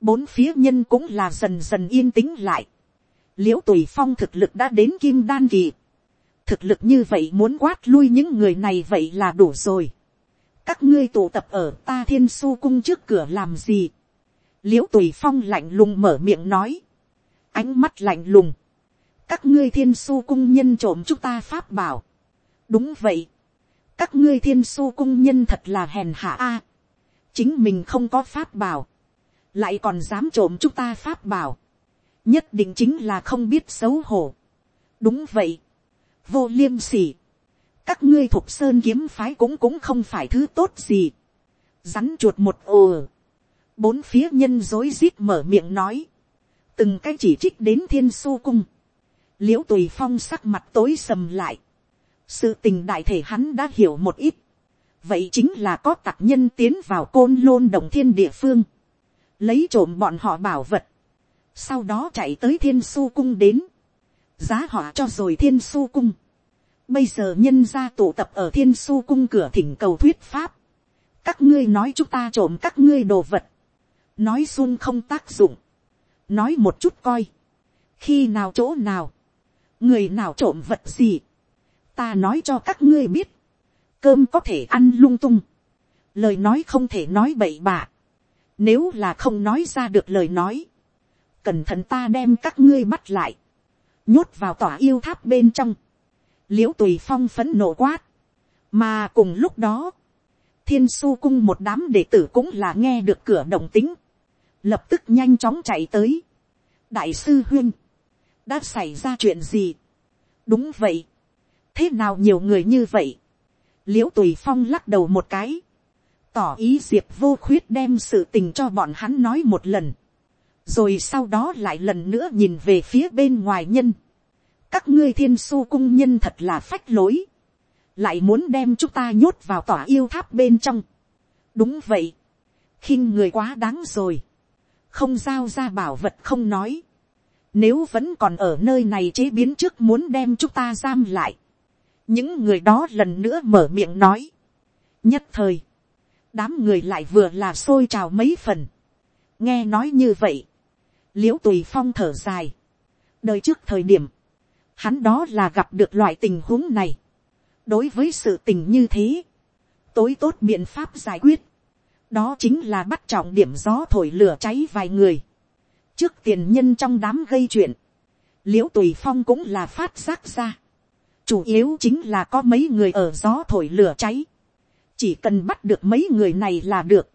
Speaker 1: bốn phía nhân cũng là dần dần yên tĩnh lại. l i ễ u tùy phong thực lực đã đến kim đan kỳ. thực lực như vậy muốn quát lui những người này vậy là đủ rồi. các ngươi tụ tập ở ta thiên su cung trước cửa làm gì. l i ễ u tùy phong lạnh lùng mở miệng nói. ánh mắt lạnh lùng. các ngươi thiên su cung nhân trộm chúng ta pháp bảo. đúng vậy. các ngươi thiên su cung nhân thật là hèn hạ a. chính mình không có pháp bảo lại còn dám trộm chúng ta pháp bảo, nhất định chính là không biết xấu hổ. đúng vậy, vô liêm sỉ, các ngươi thuộc sơn kiếm phái cũng cũng không phải thứ tốt gì, rắn chuột một ồ, bốn phía nhân dối rít mở miệng nói, từng cái chỉ trích đến thiên su cung, l i ễ u tùy phong sắc mặt tối sầm lại, sự tình đại thể hắn đã hiểu một ít, vậy chính là có tặc nhân tiến vào côn lôn đồng thiên địa phương, lấy trộm bọn họ bảo vật, sau đó chạy tới thiên su cung đến, giá họ cho rồi thiên su cung, bây giờ nhân ra tụ tập ở thiên su cung cửa thỉnh cầu thuyết pháp, các ngươi nói chúng ta trộm các ngươi đồ vật, nói xuân không tác dụng, nói một chút coi, khi nào chỗ nào, người nào trộm vật gì, ta nói cho các ngươi biết, cơm có thể ăn lung tung, lời nói không thể nói bậy bạ, nếu là không nói ra được lời nói. Cẩn thận ta đem các ngươi bắt lại. Nhốt vào tòa yêu tháp bên trong. Liễu tùy phong phấn nộ quát. Mà cùng lúc đó. Thiên su cung một đám đệ tử cũng là nghe được cửa động tính. Lập tức nhanh chóng chạy tới. Đại sư huyên. Đã xảy ra chuyện gì? Đúng vậy. Thế nào nhiều người như vậy? Liễu tùy phong lắc đầu một cái tỏ ý diệp vô khuyết đem sự tình cho bọn hắn nói một lần, rồi sau đó lại lần nữa nhìn về phía bên ngoài nhân. các ngươi thiên su cung nhân thật là phách lối, lại muốn đem chúng ta nhốt vào tòa yêu tháp bên trong. đúng vậy, khinh người quá đáng rồi, không giao ra bảo vật không nói, nếu vẫn còn ở nơi này chế biến trước muốn đem chúng ta giam lại, những người đó lần nữa mở miệng nói, nhất thời, đám người lại vừa là xôi trào mấy phần. nghe nói như vậy, l i ễ u tùy phong thở dài. đời trước thời điểm, hắn đó là gặp được loại tình huống này. đối với sự tình như thế, tối tốt biện pháp giải quyết, đó chính là bắt trọng điểm gió thổi lửa cháy vài người. trước tiền nhân trong đám gây chuyện, l i ễ u tùy phong cũng là phát giác ra. chủ yếu chính là có mấy người ở gió thổi lửa cháy chỉ cần bắt được mấy người này là được.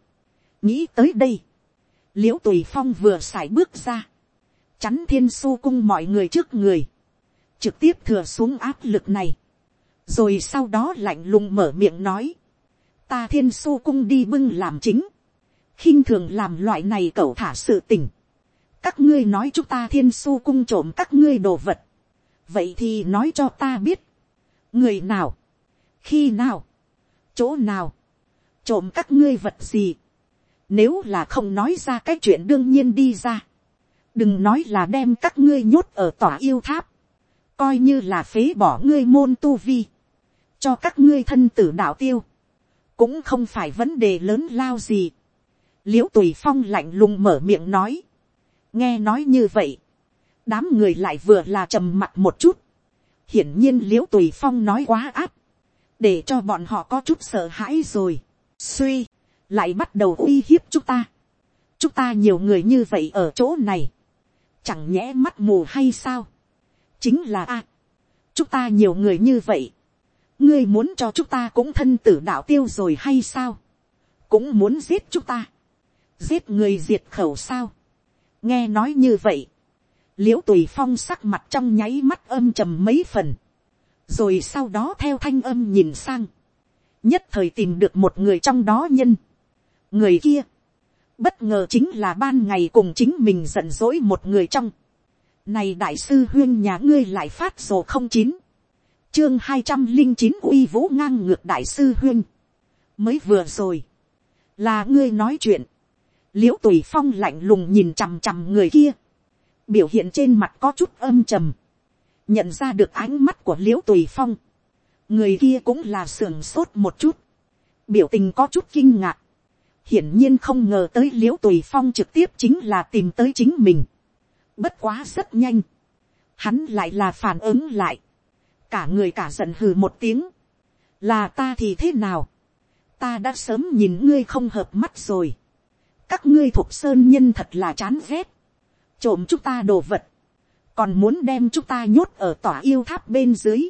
Speaker 1: nghĩ tới đây, l i ễ u tùy phong vừa x à i bước ra, chắn thiên su cung mọi người trước người, trực tiếp thừa xuống áp lực này, rồi sau đó lạnh lùng mở miệng nói, ta thiên su cung đi bưng làm chính, khinh thường làm loại này cậu thả sự tình, các ngươi nói chúng ta thiên su cung trộm các ngươi đồ vật, vậy thì nói cho ta biết, người nào, khi nào, chỗ nào, trộm các ngươi vật gì, nếu là không nói ra cái chuyện đương nhiên đi ra, đừng nói là đem các ngươi nhốt ở tòa yêu tháp, coi như là phế bỏ ngươi môn tu vi, cho các ngươi thân tử đạo tiêu, cũng không phải vấn đề lớn lao gì. l i ễ u tùy phong lạnh lùng mở miệng nói, nghe nói như vậy, đám người lại vừa là trầm mặt một chút, hiển nhiên l i ễ u tùy phong nói quá áp, để cho bọn họ có chút sợ hãi rồi, suy, lại bắt đầu uy hiếp chúng ta. chúng ta nhiều người như vậy ở chỗ này, chẳng nhẽ mắt mù hay sao, chính là a, chúng ta nhiều người như vậy, ngươi muốn cho chúng ta cũng thân tử đạo tiêu rồi hay sao, cũng muốn giết chúng ta, giết người diệt khẩu sao, nghe nói như vậy, l i ễ u tùy phong sắc mặt trong nháy mắt âm trầm mấy phần, rồi sau đó theo thanh âm nhìn sang, nhất thời tìm được một người trong đó nhân. người kia, bất ngờ chính là ban ngày cùng chính mình giận dỗi một người trong. này đại sư huyên nhà ngươi lại phát sổ không chín, chương hai trăm linh chín uy vũ ngang ngược đại sư huyên. mới vừa rồi, là ngươi nói chuyện, l i ễ u tùy phong lạnh lùng nhìn chằm chằm người kia, biểu hiện trên mặt có chút âm trầm, nhận ra được ánh mắt của l i ễ u tùy phong, người kia cũng là sưởng sốt một chút, biểu tình có chút kinh ngạc, hiển nhiên không ngờ tới l i ễ u tùy phong trực tiếp chính là tìm tới chính mình. bất quá rất nhanh, hắn lại là phản ứng lại, cả người cả giận hừ một tiếng, là ta thì thế nào, ta đã sớm nhìn ngươi không hợp mắt rồi, các ngươi thuộc sơn nhân thật là chán ghét, trộm chúng ta đồ vật, còn muốn đem chúng ta nhốt ở tòa yêu tháp bên dưới,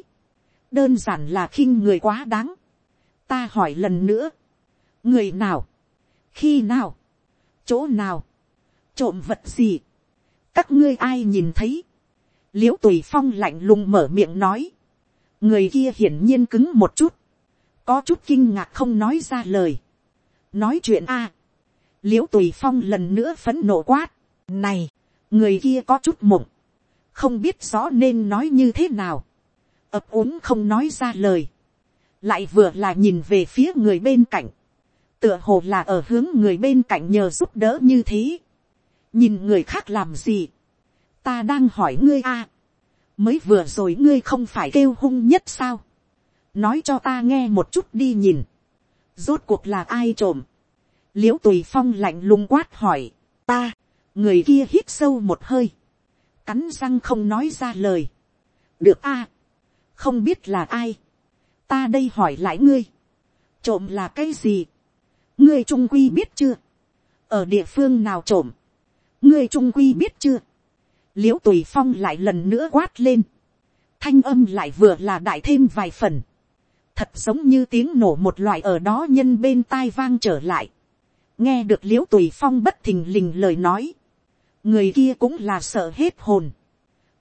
Speaker 1: đơn giản là khinh người quá đáng, ta hỏi lần nữa, người nào, khi nào, chỗ nào, trộm vật gì, các ngươi ai nhìn thấy, l i ễ u tùy phong lạnh lùng mở miệng nói, người kia hiển nhiên cứng một chút, có chút kinh ngạc không nói ra lời, nói chuyện a, l i ễ u tùy phong lần nữa phấn nộ quát, này, người kia có chút mộng, không biết rõ nên nói như thế nào, ập úng không nói ra lời, lại vừa là nhìn về phía người bên cạnh, tựa hồ là ở hướng người bên cạnh nhờ giúp đỡ như thế. nhìn người khác làm gì. ta đang hỏi ngươi a. mới vừa rồi ngươi không phải kêu hung nhất sao. nói cho ta nghe một chút đi nhìn. rốt cuộc là ai trộm. l i ễ u tùy phong lạnh lùng quát hỏi. ta, người kia hít sâu một hơi cắn răng không nói ra lời. được a. không biết là ai. ta đây hỏi lại ngươi. trộm là cái gì ngươi trung quy biết chưa, ở địa phương nào trộm, ngươi trung quy biết chưa, l i ễ u tùy phong lại lần nữa quát lên, thanh âm lại vừa là đại thêm vài phần, thật giống như tiếng nổ một loại ở đó nhân bên tai vang trở lại, nghe được l i ễ u tùy phong bất thình lình lời nói, người kia cũng là sợ hết hồn,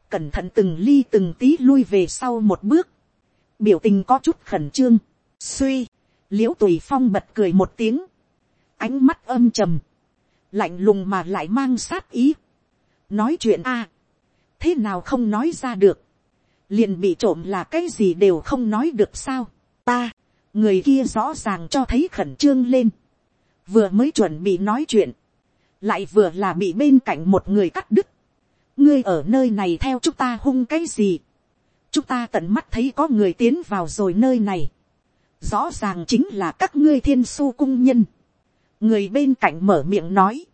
Speaker 1: cẩn thận từng ly từng tí lui về sau một bước, biểu tình có chút khẩn trương, suy, l i ễ u tùy phong bật cười một tiếng, ánh mắt âm trầm, lạnh lùng mà lại mang sát ý. nói chuyện a, thế nào không nói ra được, liền bị trộm là cái gì đều không nói được sao. ta, người kia rõ ràng cho thấy khẩn trương lên, vừa mới chuẩn bị nói chuyện, lại vừa là bị bên cạnh một người cắt đứt. ngươi ở nơi này theo chúng ta hung cái gì. chúng ta tận mắt thấy có người tiến vào rồi nơi này. rõ ràng chính là các ngươi thiên su cung nhân. Người bên cạnh mở miệng nói,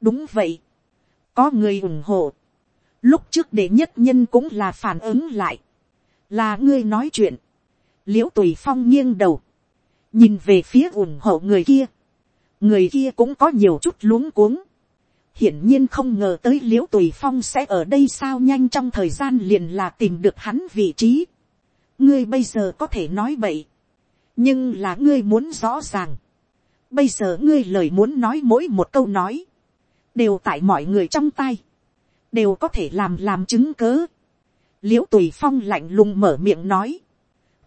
Speaker 1: đúng vậy, có người ủng hộ, lúc trước đệ nhất nhân cũng là phản ứng lại, là ngươi nói chuyện, l i ễ u tùy phong nghiêng đầu, nhìn về phía ủng hộ người kia, người kia cũng có nhiều chút luống cuống, hiển nhiên không ngờ tới l i ễ u tùy phong sẽ ở đây sao nhanh trong thời gian liền là tìm được hắn vị trí, ngươi bây giờ có thể nói vậy, nhưng là ngươi muốn rõ ràng, Bây giờ ngươi lời muốn nói mỗi một câu nói. Đều tại mọi người trong tay. Đều có thể làm làm chứng cớ. Liễu tùy phong lạnh lùng mở miệng nói.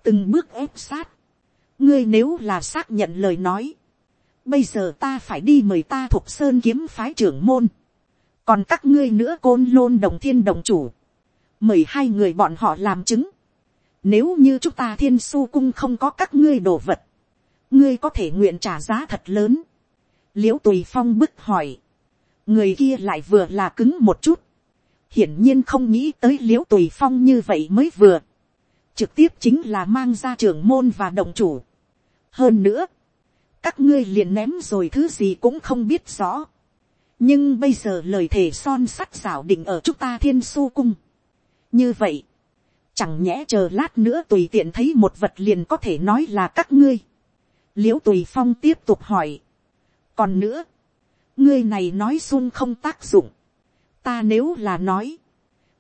Speaker 1: Từng bước ép sát. Ngươi nếu là xác nhận lời nói. Bây giờ ta phải đi mời ta thuộc sơn kiếm phái trưởng môn. Còn các ngươi nữa côn lôn đồng thiên đồng chủ. Mời hai người bọn họ làm chứng. Nếu như chúng ta thiên su cung không có các ngươi đồ vật ngươi có thể nguyện trả giá thật lớn. l i ễ u tùy phong bức hỏi, người kia lại vừa là cứng một chút, hiển nhiên không nghĩ tới l i ễ u tùy phong như vậy mới vừa, trực tiếp chính là mang ra trưởng môn và đồng chủ. hơn nữa, các ngươi liền ném rồi thứ gì cũng không biết rõ. nhưng bây giờ lời thề son sắt xảo định ở chúng ta thiên su cung. như vậy, chẳng nhẽ chờ lát nữa tùy tiện thấy một vật liền có thể nói là các ngươi l i ễ u tùy phong tiếp tục hỏi. còn nữa, ngươi này nói xung không tác dụng. ta nếu là nói,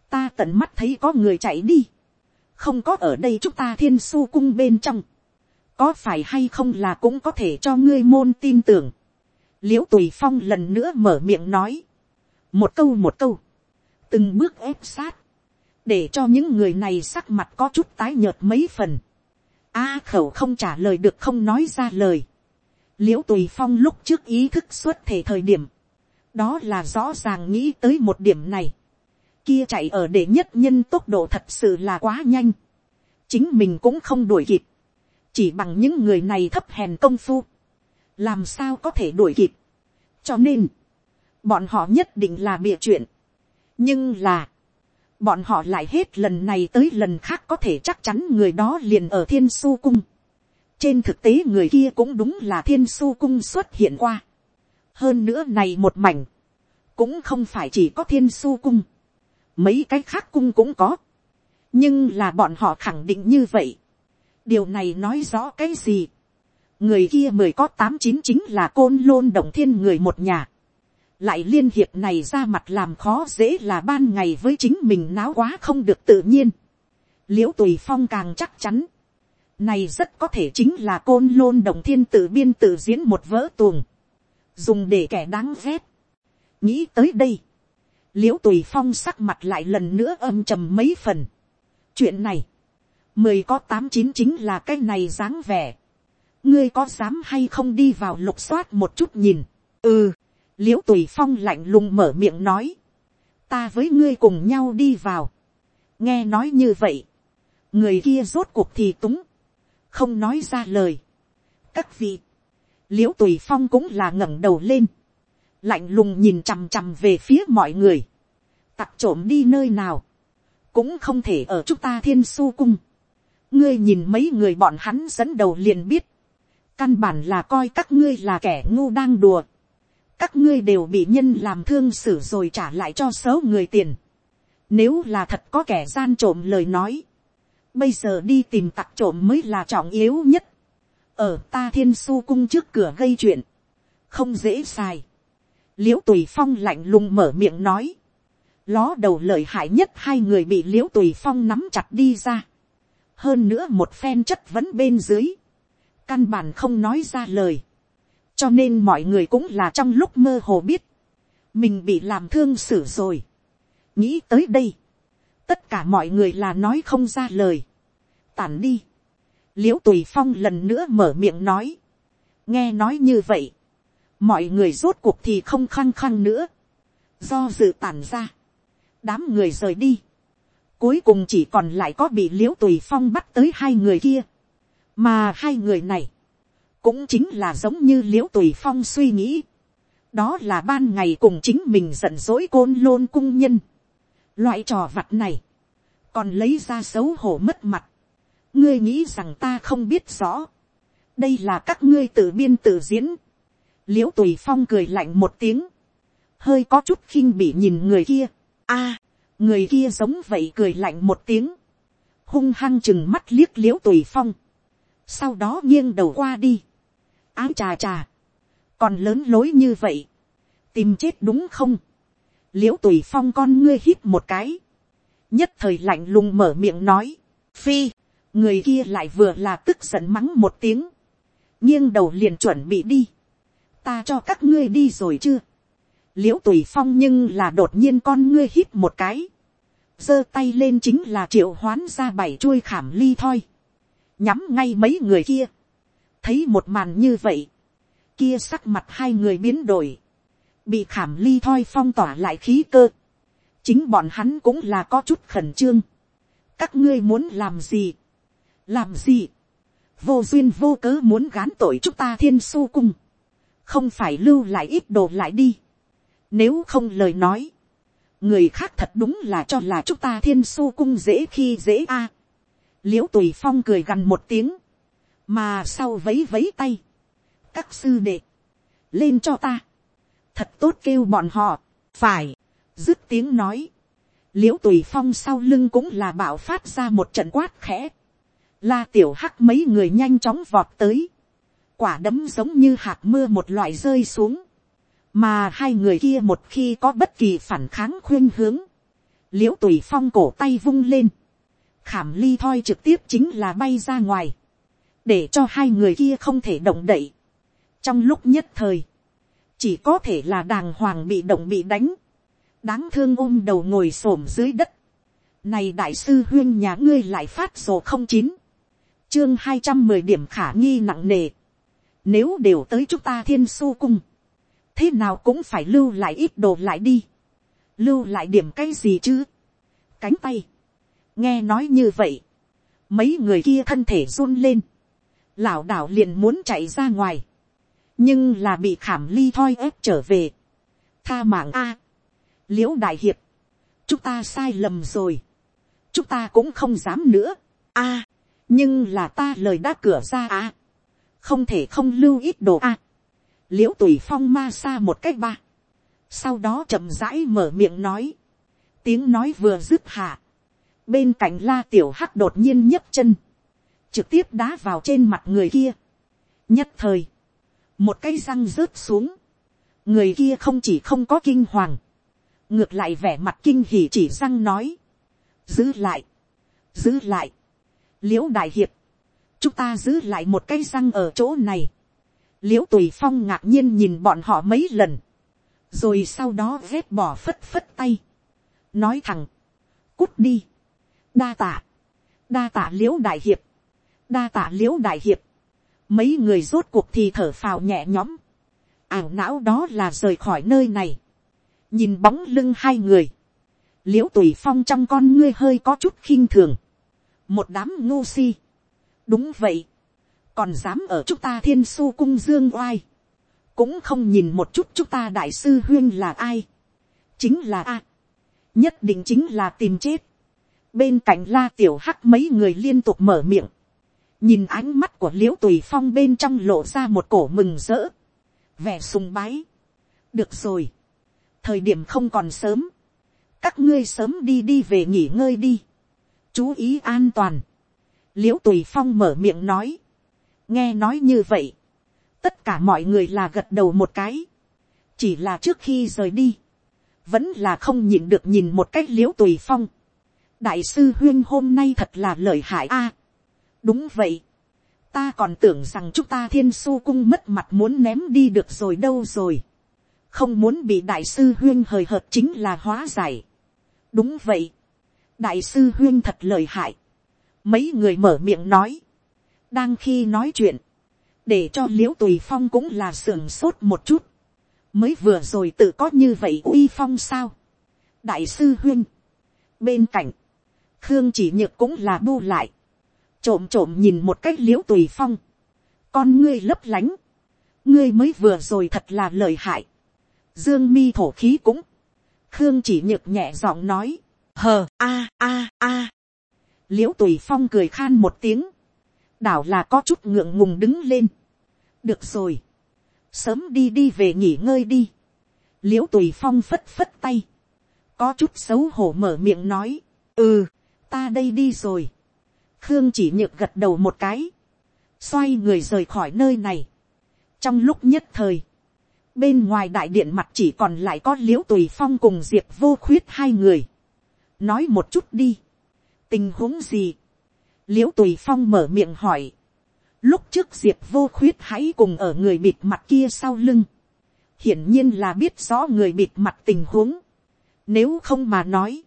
Speaker 1: ta tận mắt thấy có người chạy đi. không có ở đây chúng ta thiên su cung bên trong có phải hay không là cũng có thể cho ngươi môn tin tưởng. l i ễ u tùy phong lần nữa mở miệng nói. một câu một câu. từng bước ép sát. để cho những người này sắc mặt có chút tái nhợt mấy phần A khẩu không trả lời được không nói ra lời. l i ễ u tùy phong lúc trước ý thức xuất thể thời điểm, đó là rõ ràng nghĩ tới một điểm này. kia chạy ở để nhất nhân tốc độ thật sự là quá nhanh. chính mình cũng không đuổi kịp chỉ bằng những người này thấp hèn công phu. làm sao có thể đuổi kịp. cho nên, bọn họ nhất định là bịa chuyện. nhưng là, bọn họ lại hết lần này tới lần khác có thể chắc chắn người đó liền ở thiên su cung. trên thực tế người kia cũng đúng là thiên su cung xuất hiện qua. hơn nữa này một mảnh, cũng không phải chỉ có thiên su cung, mấy cái khác cung cũng có, nhưng là bọn họ khẳng định như vậy điều này nói rõ cái gì. người kia mười có tám chín chính là côn lôn động thiên người một nhà. lại liên hiệp này ra mặt làm khó dễ là ban ngày với chính mình náo quá không được tự nhiên. l i ễ u tùy phong càng chắc chắn. này rất có thể chính là côn lôn động thiên tự biên tự diễn một vỡ tuồng. dùng để kẻ đáng ghét. nghĩ tới đây. l i ễ u tùy phong sắc mặt lại lần nữa âm trầm mấy phần chuyện này, mười có tám chín chính là cái này dáng vẻ. ngươi có dám hay không đi vào lục soát một chút nhìn. ừ, l i ễ u tùy phong lạnh lùng mở miệng nói. ta với ngươi cùng nhau đi vào. nghe nói như vậy. người kia rốt cuộc thì túng. không nói ra lời. các vị, l i ễ u tùy phong cũng là ngẩng đầu lên. lạnh lùng nhìn chằm chằm về phía mọi người. tặc trộm đi nơi nào cũng không thể ở chúng ta thiên su cung ngươi nhìn mấy người bọn hắn dẫn đầu liền biết, căn bản là coi các ngươi là kẻ ngu đang đùa. các ngươi đều bị nhân làm thương xử rồi trả lại cho số người tiền. nếu là thật có kẻ gian trộm lời nói, bây giờ đi tìm tặc trộm mới là trọng yếu nhất. ở ta thiên su cung trước cửa gây chuyện, không dễ xài. l i ễ u tùy phong lạnh lùng mở miệng nói, ló đầu lợi hại nhất hai người bị l i ễ u tùy phong nắm chặt đi ra hơn nữa một phen chất vấn bên dưới. căn bản không nói ra lời. cho nên mọi người cũng là trong lúc mơ hồ biết. mình bị làm thương xử rồi. nghĩ tới đây. tất cả mọi người là nói không ra lời. tản đi. l i ễ u tùy phong lần nữa mở miệng nói. nghe nói như vậy. mọi người rốt cuộc thì không khăng khăng nữa. do dự tản ra đám người rời đi, cuối cùng chỉ còn lại có bị l i ễ u tùy phong bắt tới hai người kia, mà hai người này, cũng chính là giống như l i ễ u tùy phong suy nghĩ, đó là ban ngày cùng chính mình giận dỗi côn lôn cung nhân, loại trò vặt này, còn lấy ra xấu hổ mất mặt, ngươi nghĩ rằng ta không biết rõ, đây là các ngươi tự biên tự diễn, l i ễ u tùy phong cười lạnh một tiếng, hơi có chút khinh bị nhìn người kia, a, người kia giống vậy cười lạnh một tiếng, hung hăng chừng mắt liếc l i ễ u tùy phong, sau đó nghiêng đầu qua đi, áo trà trà, còn lớn lối như vậy, tìm chết đúng không, l i ễ u tùy phong con ngươi hít một cái, nhất thời lạnh lùng mở miệng nói, phi, người kia lại vừa là tức giận mắng một tiếng, nghiêng đầu liền chuẩn bị đi, ta cho các ngươi đi rồi chưa, l i ễ u tùy phong nhưng là đột nhiên con ngươi hít một cái, giơ tay lên chính là triệu hoán ra bảy chuôi khảm ly thoi, nhắm ngay mấy người kia, thấy một màn như vậy, kia sắc mặt hai người biến đổi, bị khảm ly thoi phong tỏa lại khí cơ, chính bọn hắn cũng là có chút khẩn trương, các ngươi muốn làm gì, làm gì, vô duyên vô cớ muốn gán tội chúng ta thiên su cung, không phải lưu lại ít đồ lại đi, nếu không lời nói, người khác thật đúng là cho là chúng ta thiên su cung dễ khi dễ a. À. l i ễ u tùy phong cười gần một tiếng, mà sau vấy vấy tay, các sư đệ, lên cho ta, thật tốt kêu bọn họ, phải, dứt tiếng nói, l i ễ u tùy phong sau lưng cũng là bảo phát ra một trận quát khẽ, la tiểu hắc mấy người nhanh chóng vọt tới, quả đấm giống như hạt mưa một loại rơi xuống, mà hai người kia một khi có bất kỳ phản kháng khuyên hướng, l i ễ u tùy phong cổ tay vung lên, khảm ly thoi trực tiếp chính là bay ra ngoài, để cho hai người kia không thể động đậy. trong lúc nhất thời, chỉ có thể là đàng hoàng bị động bị đánh, đáng thương ôm đầu ngồi s ổ m dưới đất. này đại sư huyên nhà ngươi lại phát sổ không chín, chương hai trăm mười điểm khả nghi nặng nề, nếu đều tới chúng ta thiên su cung, thế nào cũng phải lưu lại ít đồ lại đi, lưu lại điểm cái gì chứ, cánh tay, nghe nói như vậy, mấy người kia thân thể run lên, lảo đảo liền muốn chạy ra ngoài, nhưng là bị khảm ly thoi ép trở về, tha mạng a, l i ễ u đại hiệp, chúng ta sai lầm rồi, chúng ta cũng không dám nữa, a, nhưng là ta lời đã cửa ra a, không thể không lưu ít đồ a l i ễ u tùy phong ma xa một cách ba, sau đó chậm rãi mở miệng nói, tiếng nói vừa dứt hạ, bên cạnh la tiểu hắc đột nhiên nhấc chân, trực tiếp đá vào trên mặt người kia, nhất thời, một cây răng rớt xuống, người kia không chỉ không có kinh hoàng, ngược lại vẻ mặt kinh hỉ chỉ răng nói, giữ lại, giữ lại, l i ễ u đại hiệp, chúng ta giữ lại một cây răng ở chỗ này l i ễ u tùy phong ngạc nhiên nhìn bọn họ mấy lần, rồi sau đó vét bỏ phất phất tay, nói thẳng, cút đi, đa tạ, đa tạ l i ễ u đại hiệp, đa tạ l i ễ u đại hiệp, mấy người rốt cuộc thì thở phào nhẹ nhõm, ảo não đó là rời khỏi nơi này, nhìn bóng lưng hai người, l i ễ u tùy phong trong con ngươi hơi có chút khinh thường, một đám ngu si, đúng vậy, còn dám ở chúng ta thiên su cung dương oai, cũng không nhìn một chút chúng ta đại sư huyên là ai, chính là a, nhất định chính là tìm chết, bên cạnh la tiểu hắc mấy người liên tục mở miệng, nhìn ánh mắt của l i ễ u tùy phong bên trong lộ ra một cổ mừng rỡ, vẻ sùng bái, được rồi, thời điểm không còn sớm, các ngươi sớm đi đi về nghỉ ngơi đi, chú ý an toàn, l i ễ u tùy phong mở miệng nói, nghe nói như vậy, tất cả mọi người là gật đầu một cái, chỉ là trước khi rời đi, vẫn là không nhìn được nhìn một cách l i ễ u tùy phong, đại sư huyên hôm nay thật là lời hại a, đúng vậy, ta còn tưởng rằng chúng ta thiên su cung mất mặt muốn ném đi được rồi đâu rồi, không muốn bị đại sư huyên hời hợt chính là hóa giải, đúng vậy, đại sư huyên thật lời hại, mấy người mở miệng nói, đang khi nói chuyện, để cho l i ễ u tùy phong cũng là sưởng sốt một chút, mới vừa rồi tự có như vậy uy phong sao, đại sư huyên, bên cạnh, khương chỉ nhược cũng là bu lại, trộm trộm nhìn một cách l i ễ u tùy phong, con ngươi lấp lánh, ngươi mới vừa rồi thật là lời hại, dương mi thổ khí cũng, khương chỉ nhược nhẹ giọng nói, hờ a a a. L i ễ u tùy phong cười khan một tiếng, đảo là có chút ngượng ngùng đứng lên. được rồi, sớm đi đi về nghỉ ngơi đi. l i ễ u tùy phong phất phất tay, có chút xấu hổ mở miệng nói, ừ, ta đây đi rồi. khương chỉ nhựt gật đầu một cái, xoay người rời khỏi nơi này. trong lúc nhất thời, bên ngoài đại điện mặt chỉ còn lại có l i ễ u tùy phong cùng diệp vô khuyết hai người. nói một chút đi tình huống gì, l i ễ u tùy phong mở miệng hỏi, lúc trước diệp vô khuyết hãy cùng ở người bịt mặt kia sau lưng, hiển nhiên là biết rõ người bịt mặt tình huống, nếu không mà nói,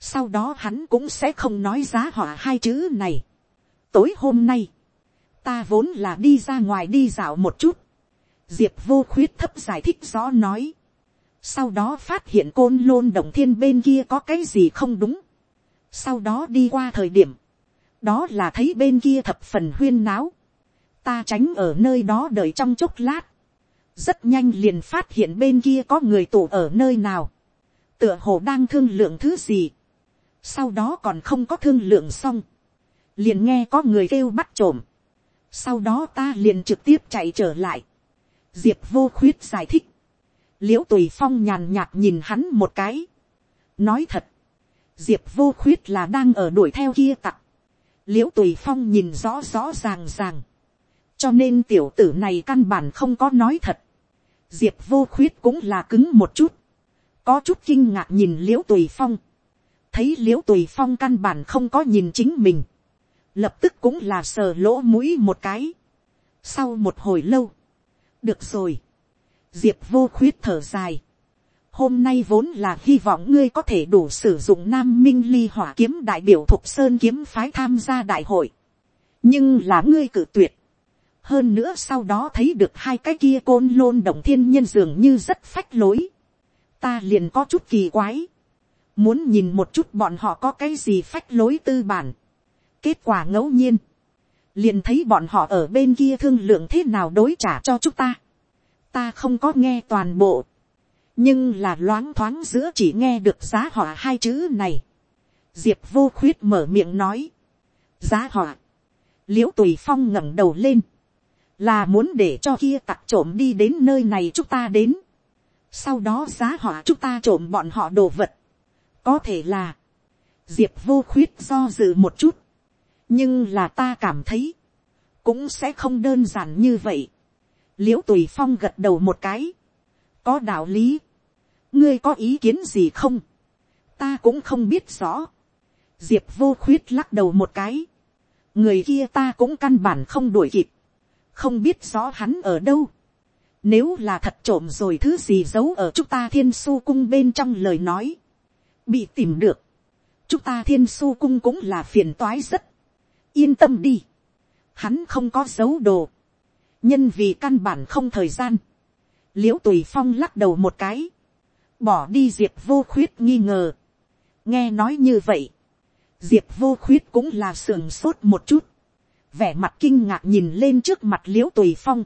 Speaker 1: sau đó hắn cũng sẽ không nói giá họa hai chữ này. tối hôm nay, ta vốn là đi ra ngoài đi dạo một chút, diệp vô khuyết thấp giải thích rõ nói, sau đó phát hiện côn lôn động thiên bên kia có cái gì không đúng, sau đó đi qua thời điểm, đó là thấy bên kia thập phần huyên náo, ta tránh ở nơi đó đợi trong chốc lát, rất nhanh liền phát hiện bên kia có người tụ ở nơi nào, tựa hồ đang thương lượng thứ gì, sau đó còn không có thương lượng xong, liền nghe có người kêu bắt trộm, sau đó ta liền trực tiếp chạy trở lại, diệp vô khuyết giải thích, l i ễ u tùy phong nhàn nhạt nhìn hắn một cái, nói thật, diệp vô khuyết là đang ở đuổi theo kia tặc, l i ễ u tùy phong nhìn rõ rõ ràng ràng, cho nên tiểu tử này căn bản không có nói thật, diệp vô khuyết cũng là cứng một chút, có chút kinh ngạc nhìn l i ễ u tùy phong, thấy l i ễ u tùy phong căn bản không có nhìn chính mình, lập tức cũng là sờ lỗ mũi một cái. sau một hồi lâu, được rồi, diệp vô khuyết thở dài, hôm nay vốn là hy vọng ngươi có thể đủ sử dụng nam minh ly hỏa kiếm đại biểu thục sơn kiếm phái tham gia đại hội. nhưng là ngươi cử tuyệt. hơn nữa sau đó thấy được hai cái kia côn lôn đồng thiên nhân dường như rất phách lối. ta liền có chút kỳ quái. muốn nhìn một chút bọn họ có cái gì phách lối tư bản. kết quả ngẫu nhiên. liền thấy bọn họ ở bên kia thương lượng thế nào đối trả cho chúng ta. ta không có nghe toàn bộ nhưng là loáng thoáng giữa chỉ nghe được giá họa hai chữ này. diệp vô khuyết mở miệng nói. giá họa. l i ễ u tùy phong ngẩng đầu lên. là muốn để cho kia tặc trộm đi đến nơi này chúng ta đến, sau đó giá họ chúng ta trộm bọn họ đồ vật, có thể là, diệp vô khuyết do dự một chút, nhưng là ta cảm thấy, cũng sẽ không đơn giản như vậy. l i ễ u tùy phong gật đầu một cái, có đạo lý, ngươi có ý kiến gì không, ta cũng không biết rõ, diệp vô khuyết lắc đầu một cái, người kia ta cũng căn bản không đuổi kịp, không biết rõ hắn ở đâu, nếu là thật trộm rồi thứ gì giấu ở chúng ta thiên su cung bên trong lời nói, bị tìm được, chúng ta thiên su cung cũng là phiền toái rất, yên tâm đi, hắn không có giấu đồ, nhân vì căn bản không thời gian, l i ễ u tùy phong lắc đầu một cái, bỏ đi diệp vô khuyết nghi ngờ, nghe nói như vậy, diệp vô khuyết cũng là sườn sốt một chút, vẻ mặt kinh ngạc nhìn lên trước mặt l i ễ u tùy phong,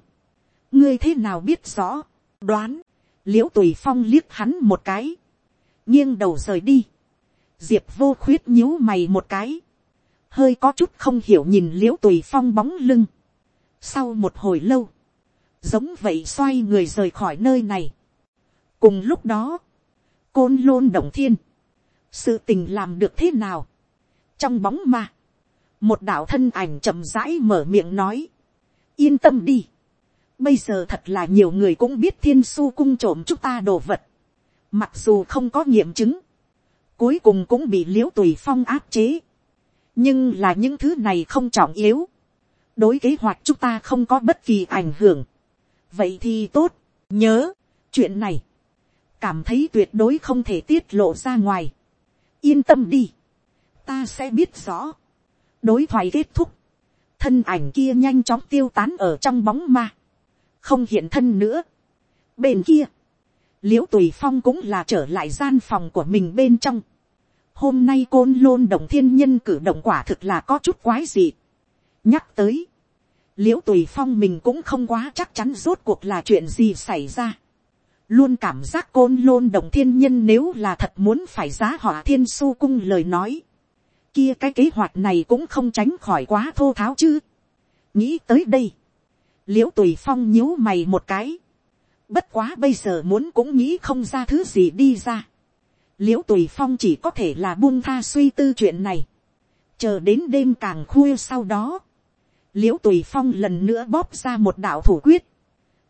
Speaker 1: ngươi thế nào biết rõ, đoán, l i ễ u tùy phong liếc hắn một cái, nghiêng đầu rời đi, diệp vô khuyết nhíu mày một cái, hơi có chút không hiểu nhìn l i ễ u tùy phong bóng lưng. sau một hồi lâu, giống vậy xoay người rời khỏi nơi này cùng lúc đó, côn lôn động thiên, sự tình làm được thế nào, trong bóng ma, một đạo thân ảnh chậm rãi mở miệng nói, yên tâm đi, bây giờ thật là nhiều người cũng biết thiên su cung trộm chúng ta đồ vật, mặc dù không có nghiệm chứng, cuối cùng cũng bị l i ễ u tùy phong áp chế, nhưng là những thứ này không trọng yếu, đối kế hoạch chúng ta không có bất kỳ ảnh hưởng, vậy thì tốt, nhớ, chuyện này, cảm thấy tuyệt đối không thể tiết lộ ra ngoài, yên tâm đi, ta sẽ biết rõ, đối thoại kết thúc, thân ảnh kia nhanh chóng tiêu tán ở trong bóng ma, không hiện thân nữa. bên kia, l i ễ u tùy phong cũng là trở lại gian phòng của mình bên trong, hôm nay côn lôn đồng thiên nhân cử động quả thực là có chút quái gì. nhắc tới, l i ễ u tùy phong mình cũng không quá chắc chắn rốt cuộc là chuyện gì xảy ra luôn cảm giác côn lôn đồng thiên nhân nếu là thật muốn phải giá họ thiên su cung lời nói. kia cái kế hoạch này cũng không tránh khỏi quá thô tháo chứ. nghĩ tới đây, liễu tùy phong nhíu mày một cái. bất quá bây giờ muốn cũng nghĩ không ra thứ gì đi ra liễu tùy phong chỉ có thể là buông tha suy tư chuyện này, chờ đến đêm càng khuya sau đó, liễu tùy phong lần nữa bóp ra một đạo thủ quyết,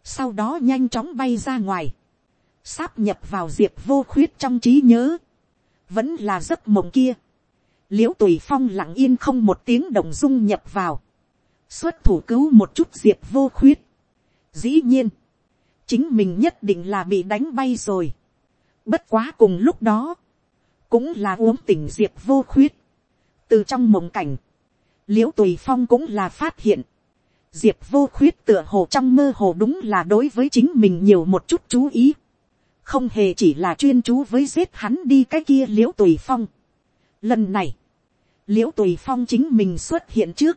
Speaker 1: sau đó nhanh chóng bay ra ngoài, sáp nhập vào diệp vô khuyết trong trí nhớ, vẫn là giấc mộng kia, l i ễ u tùy phong lặng yên không một tiếng đồng dung nhập vào, xuất thủ cứu một chút diệp vô khuyết. dĩ nhiên, chính mình nhất định là bị đánh bay rồi. Bất quá cùng lúc đó, cũng là uống tỉnh diệp vô khuyết. Từ trong mộng cảnh, l i ễ u tùy phong cũng là phát hiện, diệp vô khuyết tựa hồ trong mơ hồ đúng là đối với chính mình nhiều một chút chú ý. Không hề chỉ là chuyên chú với giết hắn đi cái kia l i ễ u tùy phong. Lần này, l i ễ u tùy phong chính mình xuất hiện trước.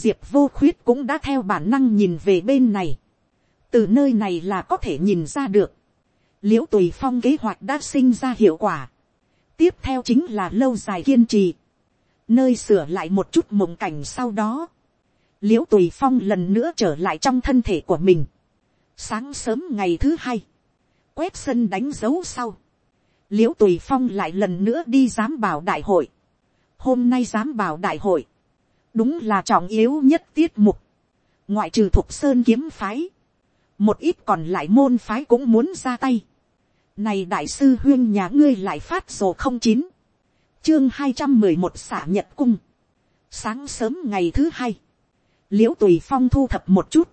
Speaker 1: Diệp vô khuyết cũng đã theo bản năng nhìn về bên này. Từ nơi này là có thể nhìn ra được l i ễ u tùy phong kế hoạch đã sinh ra hiệu quả. tiếp theo chính là lâu dài kiên trì. nơi sửa lại một chút mộng cảnh sau đó. l i ễ u tùy phong lần nữa trở lại trong thân thể của mình. sáng sớm ngày thứ hai, quét sân đánh dấu sau. l i ễ u tùy phong lại lần nữa đi giám bảo đại hội. hôm nay giám bảo đại hội, đúng là trọng yếu nhất tiết mục. ngoại trừ thục sơn kiếm phái, một ít còn lại môn phái cũng muốn ra tay. Này đại sư huyên nhà ngươi lại phát sổ không chín. Chương hai trăm mười một xả nhật cung. Sáng sớm ngày thứ hai. Liễu tùy phong thu thập một chút.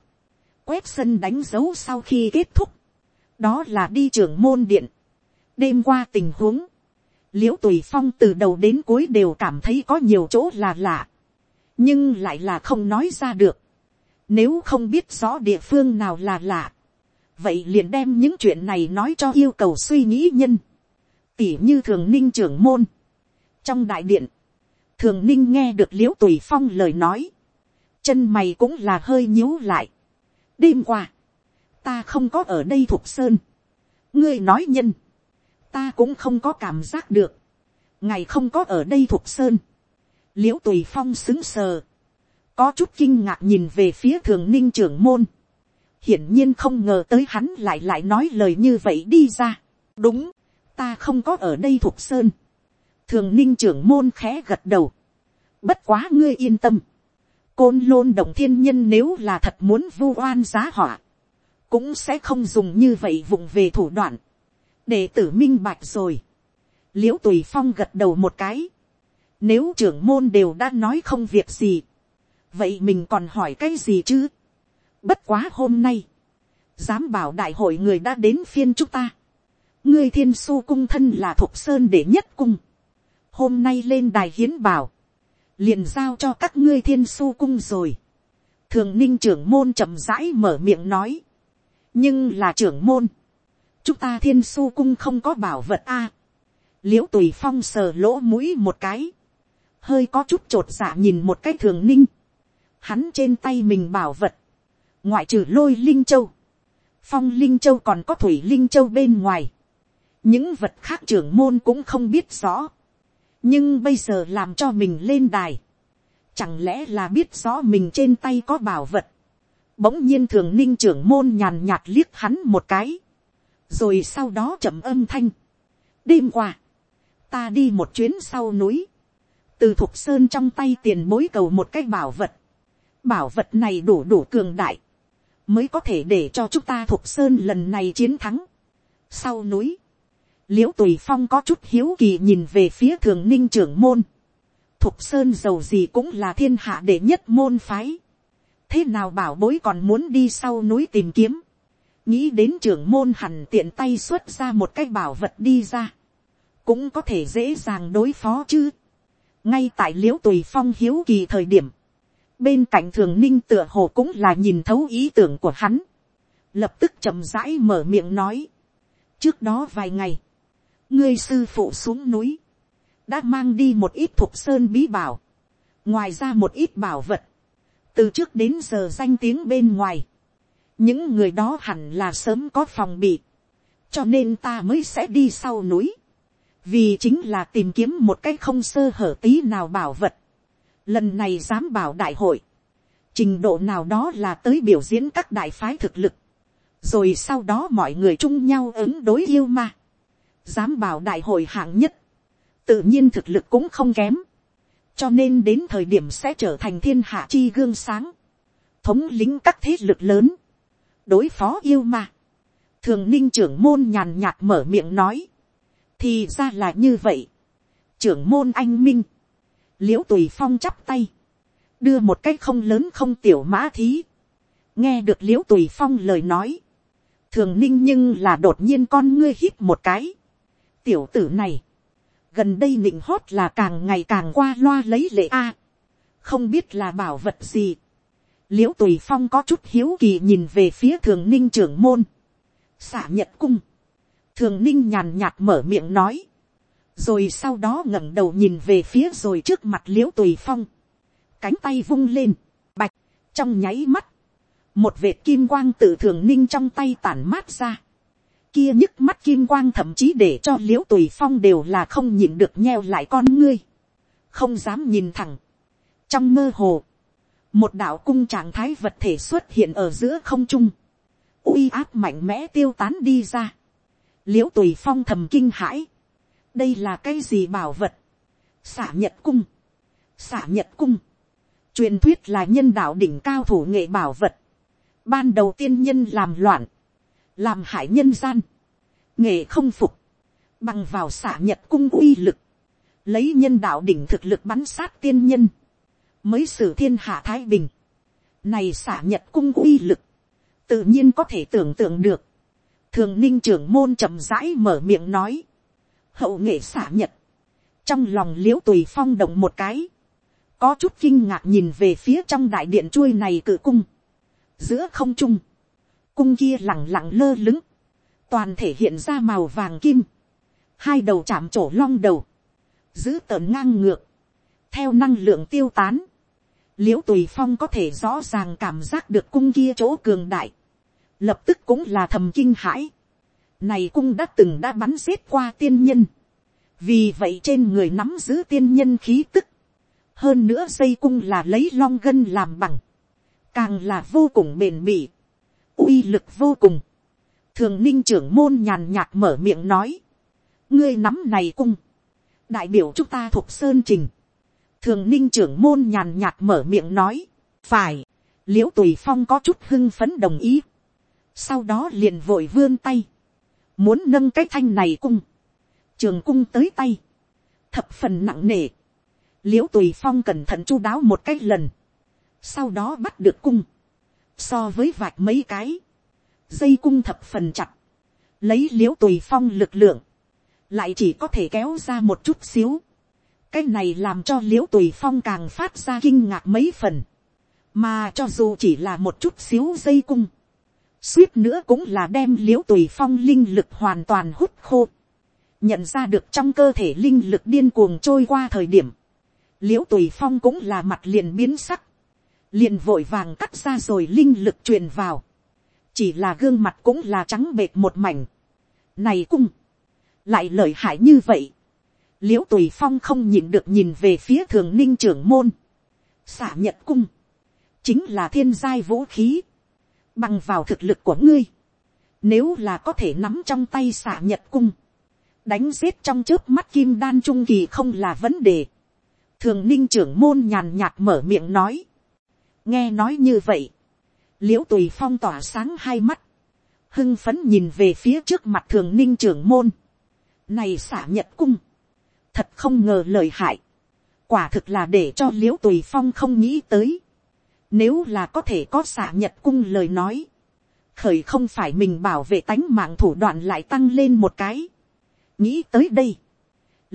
Speaker 1: Quét sân đánh dấu sau khi kết thúc. Đó là đi trưởng môn điện. Đêm qua tình huống. Liễu tùy phong từ đầu đến cuối đều cảm thấy có nhiều chỗ là lạ. Nhưng lại là không nói ra được. Nếu không biết rõ địa phương nào là lạ vậy liền đem những chuyện này nói cho yêu cầu suy nghĩ nhân, tỉ như thường ninh trưởng môn. trong đại điện, thường ninh nghe được l i ễ u tùy phong lời nói, chân mày cũng là hơi nhíu lại. đêm qua, ta không có ở đây thuộc sơn, ngươi nói nhân, ta cũng không có cảm giác được, ngày không có ở đây thuộc sơn, l i ễ u tùy phong xứng sờ, có chút kinh ngạc nhìn về phía thường ninh trưởng môn, hiển nhiên không ngờ tới hắn lại lại nói lời như vậy đi ra. đúng, ta không có ở đây thuộc sơn. thường ninh trưởng môn khẽ gật đầu. bất quá ngươi yên tâm. côn lôn động thiên nhân nếu là thật muốn vu oan giá họa, cũng sẽ không dùng như vậy vụng về thủ đoạn. để tử minh bạch rồi. l i ễ u tùy phong gật đầu một cái. nếu trưởng môn đều đã nói không việc gì, vậy mình còn hỏi cái gì chứ Bất quá hôm nay, dám bảo đại hội người đã đến phiên chúng ta. Ngươi thiên su cung thân là thục sơn để nhất cung. Hôm nay lên đài hiến bảo. Liền giao cho các ngươi thiên su cung rồi. Thường ninh trưởng môn chậm rãi mở miệng nói. Nhưng là trưởng môn. Chúng ta thiên su cung không có bảo vật a. liễu tùy phong sờ lỗ mũi một cái. Hơi có chút trột dạ nhìn một cái thường ninh. Hắn trên tay mình bảo vật ngoại trừ lôi linh châu, phong linh châu còn có thủy linh châu bên ngoài, những vật khác trưởng môn cũng không biết rõ, nhưng bây giờ làm cho mình lên đài, chẳng lẽ là biết rõ mình trên tay có bảo vật, bỗng nhiên thường ninh trưởng môn nhàn nhạt liếc hắn một cái, rồi sau đó chậm âm thanh, đêm qua, ta đi một chuyến sau núi, từ thục sơn trong tay tiền bối cầu một cái bảo vật, bảo vật này đủ đủ cường đại, mới có thể để cho chúng ta thục sơn lần này chiến thắng. Sau núi, l i ễ u tùy phong có chút hiếu kỳ nhìn về phía thường ninh trưởng môn. Thục sơn giàu gì cũng là thiên hạ đệ nhất môn phái thế nào bảo bối còn muốn đi sau núi tìm kiếm. nghĩ đến trưởng môn hẳn tiện tay xuất ra một cái bảo vật đi ra. cũng có thể dễ dàng đối phó chứ. ngay tại l i ễ u tùy phong hiếu kỳ thời điểm, bên cạnh thường ninh tựa hồ cũng là nhìn thấu ý tưởng của hắn, lập tức chậm rãi mở miệng nói. trước đó vài ngày, ngươi sư phụ xuống núi, đã mang đi một ít thuộc sơn bí bảo, ngoài ra một ít bảo vật, từ trước đến giờ danh tiếng bên ngoài, những người đó hẳn là sớm có phòng bị, cho nên ta mới sẽ đi sau núi, vì chính là tìm kiếm một cái không sơ hở tí nào bảo vật, lần này dám bảo đại hội, trình độ nào đó là tới biểu diễn các đại phái thực lực, rồi sau đó mọi người chung nhau ứng đối yêu ma, dám bảo đại hội hạng nhất, tự nhiên thực lực cũng không kém, cho nên đến thời điểm sẽ trở thành thiên hạ chi gương sáng, thống lĩnh các thế lực lớn, đối phó yêu ma, thường ninh trưởng môn nhàn nhạt mở miệng nói, thì ra là như vậy, trưởng môn anh minh, l i ễ u tùy phong chắp tay, đưa một cái không lớn không tiểu mã thí, nghe được l i ễ u tùy phong lời nói, thường ninh nhưng là đột nhiên con ngươi hít một cái, tiểu tử này, gần đây nịnh hót là càng ngày càng qua loa lấy lệ a, không biết là bảo vật gì, l i ễ u tùy phong có chút hiếu kỳ nhìn về phía thường ninh trưởng môn, xả nhật cung, thường ninh nhàn nhạt mở miệng nói, rồi sau đó ngẩng đầu nhìn về phía rồi trước mặt l i ễ u tùy phong, cánh tay vung lên, bạch, trong nháy mắt, một vệt kim quang tự thường ninh trong tay tản mát ra, kia nhức mắt kim quang thậm chí để cho l i ễ u tùy phong đều là không nhìn được nheo lại con ngươi, không dám nhìn thẳng, trong mơ hồ, một đạo cung trạng thái vật thể xuất hiện ở giữa không trung, uy áp mạnh mẽ tiêu tán đi ra, l i ễ u tùy phong thầm kinh hãi, đây là cái gì bảo vật, xả nhật cung, xả nhật cung, truyền thuyết là nhân đạo đỉnh cao thủ nghệ bảo vật, ban đầu tiên nhân làm loạn, làm hại nhân gian, nghệ không phục, bằng vào xả nhật cung uy lực, lấy nhân đạo đỉnh thực lực bắn sát tiên nhân, mới xử thiên hạ thái bình, này xả nhật cung uy lực, tự nhiên có thể tưởng tượng được, thường ninh trưởng môn chậm rãi mở miệng nói, hậu nghệ xả nhật, trong lòng l i ễ u tùy phong động một cái, có chút kinh ngạc nhìn về phía trong đại điện chuôi này cự cung, giữa không trung, cung kia lẳng lặng lơ lứng, toàn thể hiện ra màu vàng kim, hai đầu chạm trổ long đầu, giữ tợn ngang ngược, theo năng lượng tiêu tán, l i ễ u tùy phong có thể rõ ràng cảm giác được cung kia chỗ cường đại, lập tức cũng là thầm kinh hãi, này cung đã từng đã bắn giết qua tiên nhân. Vì vậy trên người nắm giữ tiên nhân khí tức. hơn nữa xây cung là lấy long gân làm bằng, càng là vô cùng bền bỉ, uy lực vô cùng. thường ninh trưởng môn nhàn nhạt mở miệng nói, ngươi nắm này cung, đại biểu chúng ta thuộc sơn trình, thường ninh trưởng môn nhàn nhạt mở miệng nói, phải, Liễu tùy phong có chút hưng phấn đồng ý, sau đó liền vội vươn tay, muốn nâng cái thanh này cung, trường cung tới tay, thập phần nặng nề, Liễu tùy phong cẩn thận chu đáo một cái lần, sau đó bắt được cung, so với vạch mấy cái, dây cung thập phần chặt, lấy l i ễ u tùy phong lực lượng, lại chỉ có thể kéo ra một chút xíu, cái này làm cho l i ễ u tùy phong càng phát ra kinh ngạc mấy phần, mà cho dù chỉ là một chút xíu dây cung, suýt nữa cũng là đem l i ễ u tùy phong linh lực hoàn toàn hút khô, nhận ra được trong cơ thể linh lực điên cuồng trôi qua thời điểm, l i ễ u tùy phong cũng là mặt liền biến sắc, liền vội vàng cắt ra rồi linh lực truyền vào, chỉ là gương mặt cũng là trắng bệt một mảnh, này cung, lại lợi hại như vậy, l i ễ u tùy phong không nhìn được nhìn về phía thường ninh trưởng môn, xả nhật cung, chính là thiên giai vũ khí, bằng vào thực lực của ngươi, nếu là có thể nắm trong tay xả nhật cung, đánh giết trong trước mắt kim đan trung kỳ không là vấn đề. thường ninh trưởng môn nhàn nhạt mở miệng nói nghe nói như vậy, l i ễ u tùy phong tỏa sáng hai mắt, hưng phấn nhìn về phía trước mặt thường ninh trưởng môn. này xả nhật cung, thật không ngờ lời hại, quả thực là để cho l i ễ u tùy phong không nghĩ tới, nếu là có thể có xả nhật cung lời nói, khởi không phải mình bảo vệ tánh mạng thủ đoạn lại tăng lên một cái, nghĩ tới đây,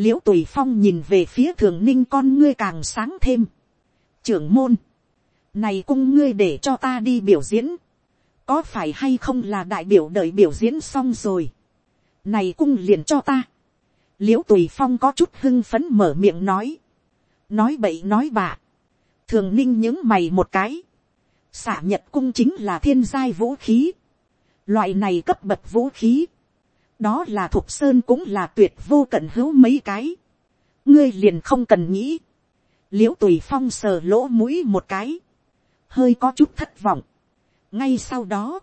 Speaker 1: l i ễ u tùy phong nhìn về phía thường ninh con ngươi càng sáng thêm, trưởng môn, này cung ngươi để cho ta đi biểu diễn, có phải hay không là đại biểu đợi biểu diễn xong rồi, này cung liền cho ta, l i ễ u tùy phong có chút hưng phấn mở miệng nói, nói bậy nói bạ, thường ninh những mày một cái, xả nhật cung chính là thiên giai vũ khí, loại này cấp bậc vũ khí, đó là thục sơn cũng là tuyệt vô cận hữu mấy cái, ngươi liền không cần nghĩ, l i ễ u tùy phong sờ lỗ mũi một cái, hơi có chút thất vọng, ngay sau đó,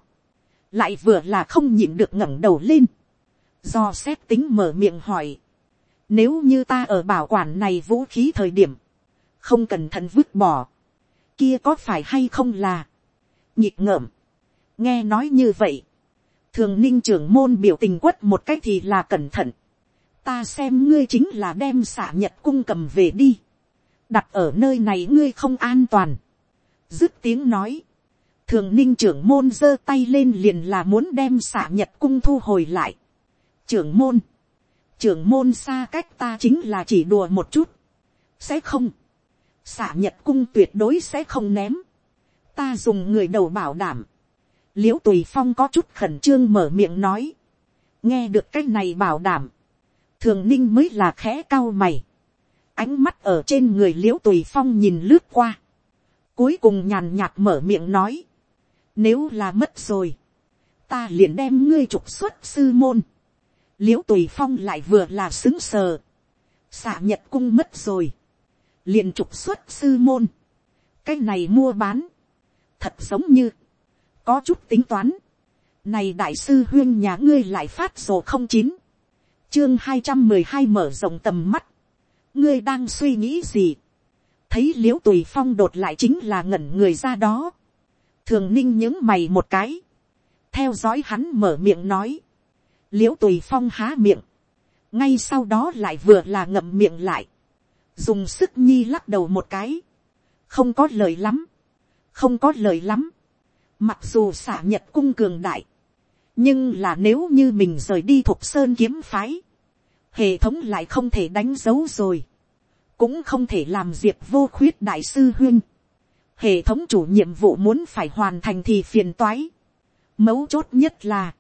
Speaker 1: lại vừa là không nhịn được ngẩng đầu lên, do xét tính mở miệng hỏi, nếu như ta ở bảo quản này vũ khí thời điểm. Không cẩn thận vứt bỏ. Kia có phải hay không là. Nhịp ngợm. Nghe nói như vậy. Thường ninh trưởng môn biểu tình quất một cách thì là cẩn thận. Ta xem ngươi chính là đem xả nhật cung cầm về đi. Đặt ở nơi này ngươi không an toàn. Dứt tiếng nói. Thường ninh trưởng môn giơ tay lên liền là muốn đem xả nhật cung thu hồi lại. Trưởng môn trưởng môn xa cách ta chính là chỉ đùa một chút. sẽ không. xả nhật cung tuyệt đối sẽ không ném. ta dùng người đầu bảo đảm. liễu tùy phong có chút khẩn trương mở miệng nói. nghe được cái này bảo đảm. thường ninh mới là khẽ cao mày. ánh mắt ở trên người l i ễ u tùy phong nhìn lướt qua cuối cùng nhàn nhạt mở miệng nói. nếu là mất rồi, ta liền đem ngươi trục xuất sư môn. L i ễ u tùy phong lại vừa là xứng sờ, xạ nhật cung mất rồi, liền trục xuất sư môn, cái này mua bán, thật giống như, có chút tính toán, này đại sư huyên nhà ngươi lại phát sổ không chín, chương hai trăm mười hai mở rộng tầm mắt, ngươi đang suy nghĩ gì, thấy l i ễ u tùy phong đột lại chính là ngẩn người ra đó, thường ninh những mày một cái, theo dõi hắn mở miệng nói, l i ễ u tùy phong há miệng, ngay sau đó lại vừa là ngậm miệng lại, dùng sức nhi lắc đầu một cái, không có lời lắm, không có lời lắm, mặc dù xả nhật cung cường đại, nhưng là nếu như mình rời đi thuộc sơn kiếm phái, hệ thống lại không thể đánh dấu rồi, cũng không thể làm diệp vô khuyết đại sư huyên, hệ thống chủ nhiệm vụ muốn phải hoàn thành thì phiền toái, mấu chốt nhất là,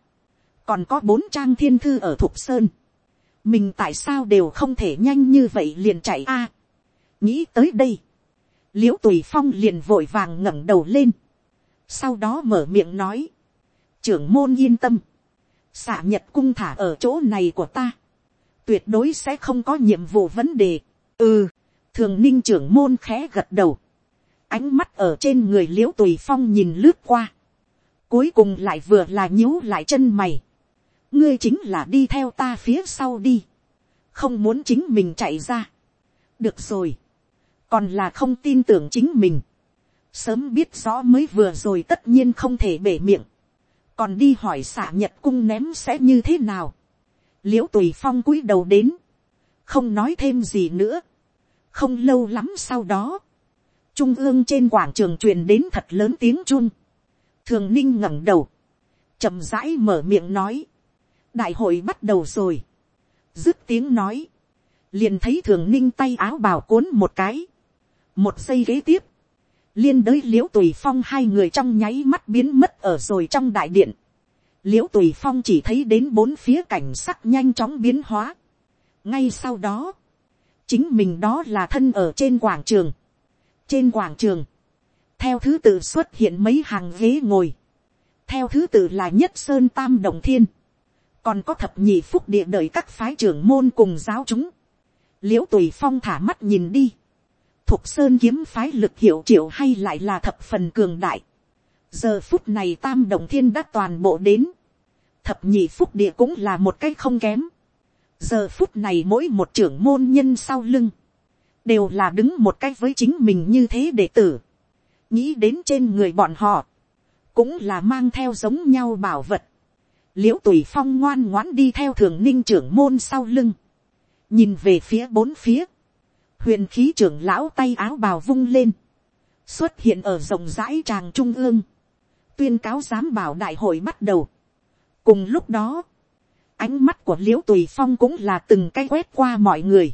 Speaker 1: còn có bốn trang thiên thư ở thục sơn, mình tại sao đều không thể nhanh như vậy liền chạy a. nghĩ tới đây, l i ễ u tùy phong liền vội vàng ngẩng đầu lên, sau đó mở miệng nói, trưởng môn yên tâm, xạ nhật cung thả ở chỗ này của ta, tuyệt đối sẽ không có nhiệm vụ vấn đề, ừ, thường ninh trưởng môn khẽ gật đầu, ánh mắt ở trên người l i ễ u tùy phong nhìn lướt qua, cuối cùng lại vừa là nhíu lại chân mày, ngươi chính là đi theo ta phía sau đi, không muốn chính mình chạy ra, được rồi, còn là không tin tưởng chính mình, sớm biết rõ mới vừa rồi tất nhiên không thể bể miệng, còn đi hỏi xả nhật cung ném sẽ như thế nào, l i ễ u tùy phong cúi đầu đến, không nói thêm gì nữa, không lâu lắm sau đó, trung ương trên quảng trường truyền đến thật lớn tiếng chun. thường ninh ngẩng đầu, chậm rãi mở miệng nói, đại hội bắt đầu rồi, dứt tiếng nói, liền thấy thường ninh tay áo bào cuốn một cái, một giây kế tiếp, liên đới l i ễ u tùy phong hai người trong nháy mắt biến mất ở rồi trong đại điện, l i ễ u tùy phong chỉ thấy đến bốn phía cảnh sắc nhanh chóng biến hóa. ngay sau đó, chính mình đó là thân ở trên quảng trường, trên quảng trường, theo thứ tự xuất hiện mấy hàng ghế ngồi, theo thứ tự là nhất sơn tam đồng thiên, còn có thập nhị phúc địa đợi các phái trưởng môn cùng giáo chúng, l i ễ u tùy phong thả mắt nhìn đi, thuộc sơn kiếm phái lực hiệu triệu hay lại là thập phần cường đại, giờ phút này tam đồng thiên đã toàn bộ đến, thập nhị phúc địa cũng là một cái không kém, giờ phút này mỗi một trưởng môn nhân sau lưng, đều là đứng một cách với chính mình như thế để tử, nghĩ đến trên người bọn họ, cũng là mang theo giống nhau bảo vật, l i ễ u tùy phong ngoan ngoãn đi theo thường ninh trưởng môn sau lưng, nhìn về phía bốn phía, huyền khí trưởng lão tay áo bào vung lên, xuất hiện ở rộng rãi tràng trung ương, tuyên cáo giám bảo đại hội bắt đầu. cùng lúc đó, ánh mắt của l i ễ u tùy phong cũng là từng cái quét qua mọi người,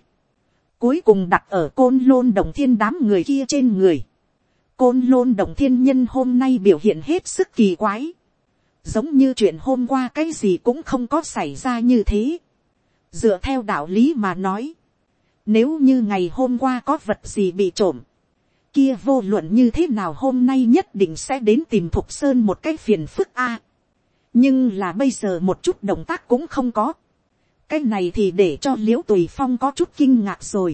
Speaker 1: cuối cùng đặt ở côn lôn đồng thiên đám người kia trên người. côn lôn đồng thiên nhân hôm nay biểu hiện hết sức kỳ quái. giống như chuyện hôm qua cái gì cũng không có xảy ra như thế. dựa theo đạo lý mà nói, nếu như ngày hôm qua có vật gì bị trộm, kia vô luận như thế nào hôm nay nhất định sẽ đến tìm thục sơn một cái phiền phức a nhưng là bây giờ một chút động tác cũng không có cái này thì để cho l i ễ u tùy phong có chút kinh ngạc rồi.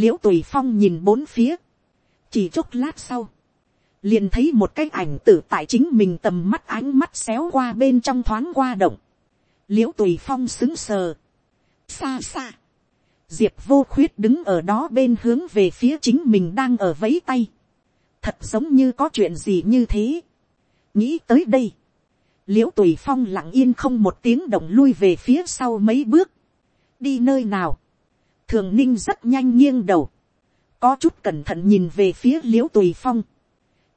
Speaker 1: l i ễ u tùy phong nhìn bốn phía, chỉ chốc lát sau, liền thấy một cái ảnh tử tại chính mình tầm mắt ánh mắt xéo qua bên trong thoáng qua động. l i ễ u tùy phong xứng sờ. xa xa, diệp vô khuyết đứng ở đó bên hướng về phía chính mình đang ở vấy tay. thật giống như có chuyện gì như thế. nghĩ tới đây, l i ễ u tùy phong lặng yên không một tiếng động lui về phía sau mấy bước, đi nơi nào, thường ninh rất nhanh nghiêng đầu, có chút cẩn thận nhìn về phía l i ễ u tùy phong,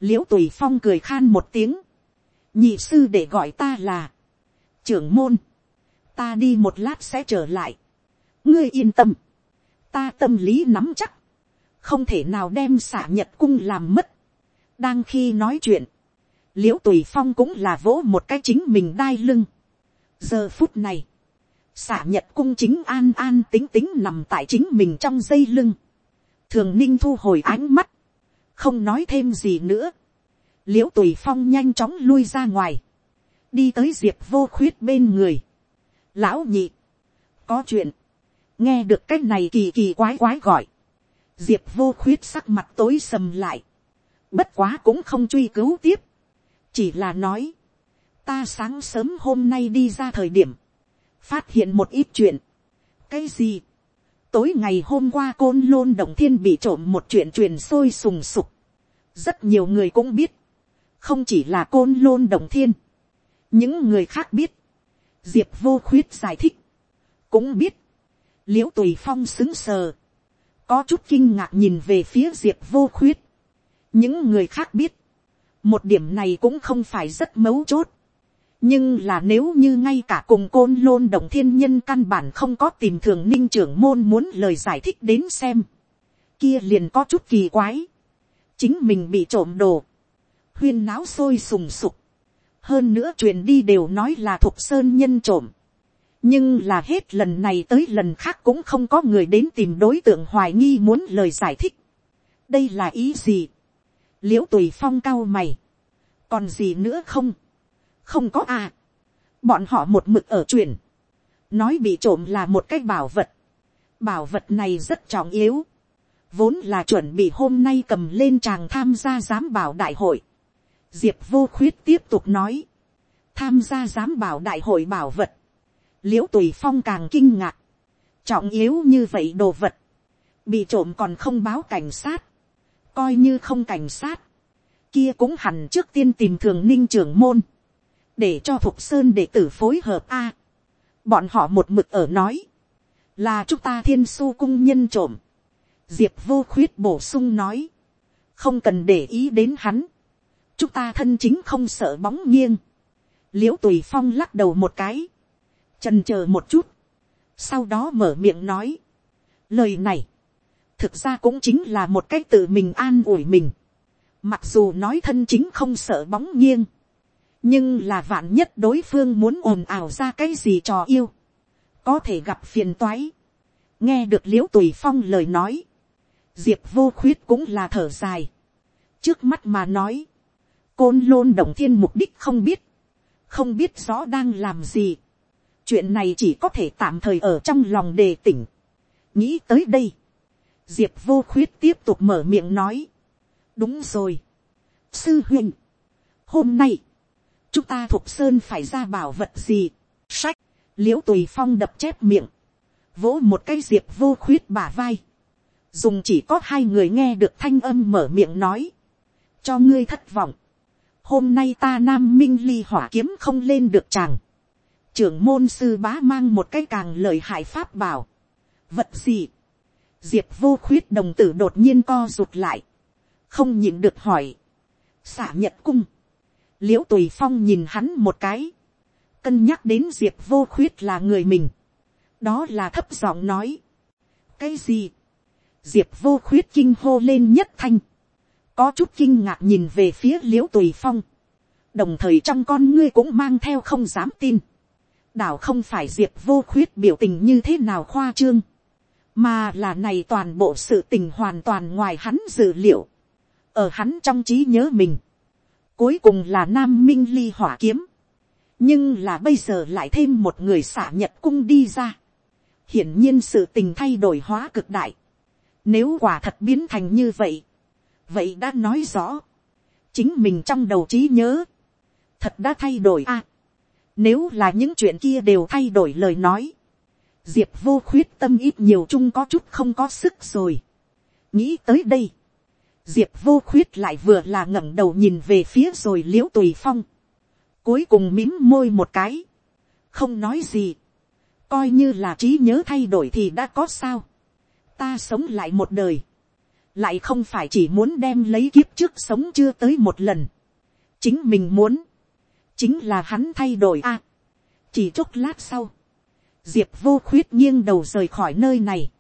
Speaker 1: l i ễ u tùy phong cười khan một tiếng, nhị sư để gọi ta là, trưởng môn, ta đi một lát sẽ trở lại, ngươi yên tâm, ta tâm lý nắm chắc, không thể nào đem xả nhật cung làm mất, đang khi nói chuyện, l i ễ u tùy phong cũng là vỗ một cái chính mình đai lưng. giờ phút này, xả nhật cung chính an an tính tính nằm tại chính mình trong dây lưng. thường ninh thu hồi ánh mắt, không nói thêm gì nữa. l i ễ u tùy phong nhanh chóng lui ra ngoài, đi tới diệp vô khuyết bên người. lão nhị, có chuyện, nghe được cái này kỳ kỳ quái quái gọi. diệp vô khuyết sắc mặt tối sầm lại, bất quá cũng không truy cứu tiếp chỉ là nói, ta sáng sớm hôm nay đi ra thời điểm, phát hiện một ít chuyện. cái gì, tối ngày hôm qua côn lôn đồng thiên bị trộm một chuyện truyền sôi sùng sục. rất nhiều người cũng biết, không chỉ là côn lôn đồng thiên, những người khác biết, diệp vô khuyết giải thích, cũng biết, l i ễ u tùy phong xứng sờ, có chút kinh ngạc nhìn về phía diệp vô khuyết, những người khác biết, một điểm này cũng không phải rất mấu chốt. nhưng là nếu như ngay cả cùng côn lôn đồng thiên nhân căn bản không có tìm thường ninh trưởng môn muốn lời giải thích đến xem, kia liền có chút kỳ quái. chính mình bị trộm đồ, huyên náo sôi sùng sục, hơn nữa truyền đi đều nói là thục sơn nhân trộm. nhưng là hết lần này tới lần khác cũng không có người đến tìm đối tượng hoài nghi muốn lời giải thích. đây là ý gì l i ễ u tùy phong cao mày, còn gì nữa không, không có à, bọn họ một mực ở truyền, nói bị trộm là một cái bảo vật, bảo vật này rất trọng yếu, vốn là chuẩn bị hôm nay cầm lên tràng tham gia giám bảo đại hội. diệp vô khuyết tiếp tục nói, tham gia giám bảo đại hội bảo vật, l i ễ u tùy phong càng kinh ngạc, trọng yếu như vậy đồ vật, bị trộm còn không báo cảnh sát, coi như không cảnh sát, kia cũng hẳn trước tiên tìm thường ninh trưởng môn, để cho phục sơn đệ tử phối hợp a. bọn họ một mực ở nói, là chúng ta thiên su cung nhân trộm, diệp vô khuyết bổ sung nói, không cần để ý đến hắn, chúng ta thân chính không sợ bóng nghiêng, l i ễ u tùy phong lắc đầu một cái, trần c h ờ một chút, sau đó mở miệng nói, lời này, thực ra cũng chính là một cách tự mình an ủi mình, mặc dù nói thân chính không sợ bóng nghiêng, nhưng là vạn nhất đối phương muốn ồn ào ra cái gì trò yêu, có thể gặp phiền toái, nghe được liễu tùy phong lời nói, diệp vô khuyết cũng là thở dài. trước mắt mà nói, côn lôn động thiên mục đích không biết, không biết rõ đang làm gì. chuyện này chỉ có thể tạm thời ở trong lòng đề tỉnh. nghĩ tới đây, diệp vô khuyết tiếp tục mở miệng nói. đúng rồi. sư huynh, hôm nay, chúng ta thuộc sơn phải ra bảo vật gì. sách, l i ễ u tùy phong đập chép miệng, vỗ một cái diệp vô khuyết bả vai. Dùng chỉ có hai người nghe được thanh âm mở miệng nói, cho ngươi thất vọng, hôm nay ta nam minh ly hỏa kiếm không lên được chàng, trưởng môn sư bá mang một cái càng lời hại pháp bảo, vật gì, diệp vô khuyết đồng tử đột nhiên co rụt lại, không nhịn được hỏi, xả nhật cung, l i ễ u tùy phong nhìn hắn một cái, cân nhắc đến diệp vô khuyết là người mình, đó là thấp giọng nói, cái gì, diệp vô khuyết kinh hô lên nhất thanh, có chút kinh ngạc nhìn về phía l i ễ u tùy phong, đồng thời trong con ngươi cũng mang theo không dám tin, đảo không phải diệp vô khuyết biểu tình như thế nào khoa trương, mà là này toàn bộ sự tình hoàn toàn ngoài hắn dự liệu, ở hắn trong trí nhớ mình, cuối cùng là nam minh ly hỏa kiếm, nhưng là bây giờ lại thêm một người xả nhật cung đi ra, hiển nhiên sự tình thay đổi hóa cực đại, nếu quả thật biến thành như vậy, vậy đã nói rõ, chính mình trong đầu trí nhớ, thật đã thay đổi a. nếu là những chuyện kia đều thay đổi lời nói, diệp vô khuyết tâm ít nhiều chung có chút không có sức rồi. nghĩ tới đây, diệp vô khuyết lại vừa là ngẩng đầu nhìn về phía rồi l i ễ u tùy phong, cuối cùng mím môi một cái, không nói gì, coi như là trí nhớ thay đổi thì đã có sao, ta sống lại một đời, lại không phải chỉ muốn đem lấy kiếp trước sống chưa tới một lần. chính mình muốn, chính là hắn thay đổi a. chỉ chốc lát sau, diệp vô khuyết nghiêng đầu rời khỏi nơi này,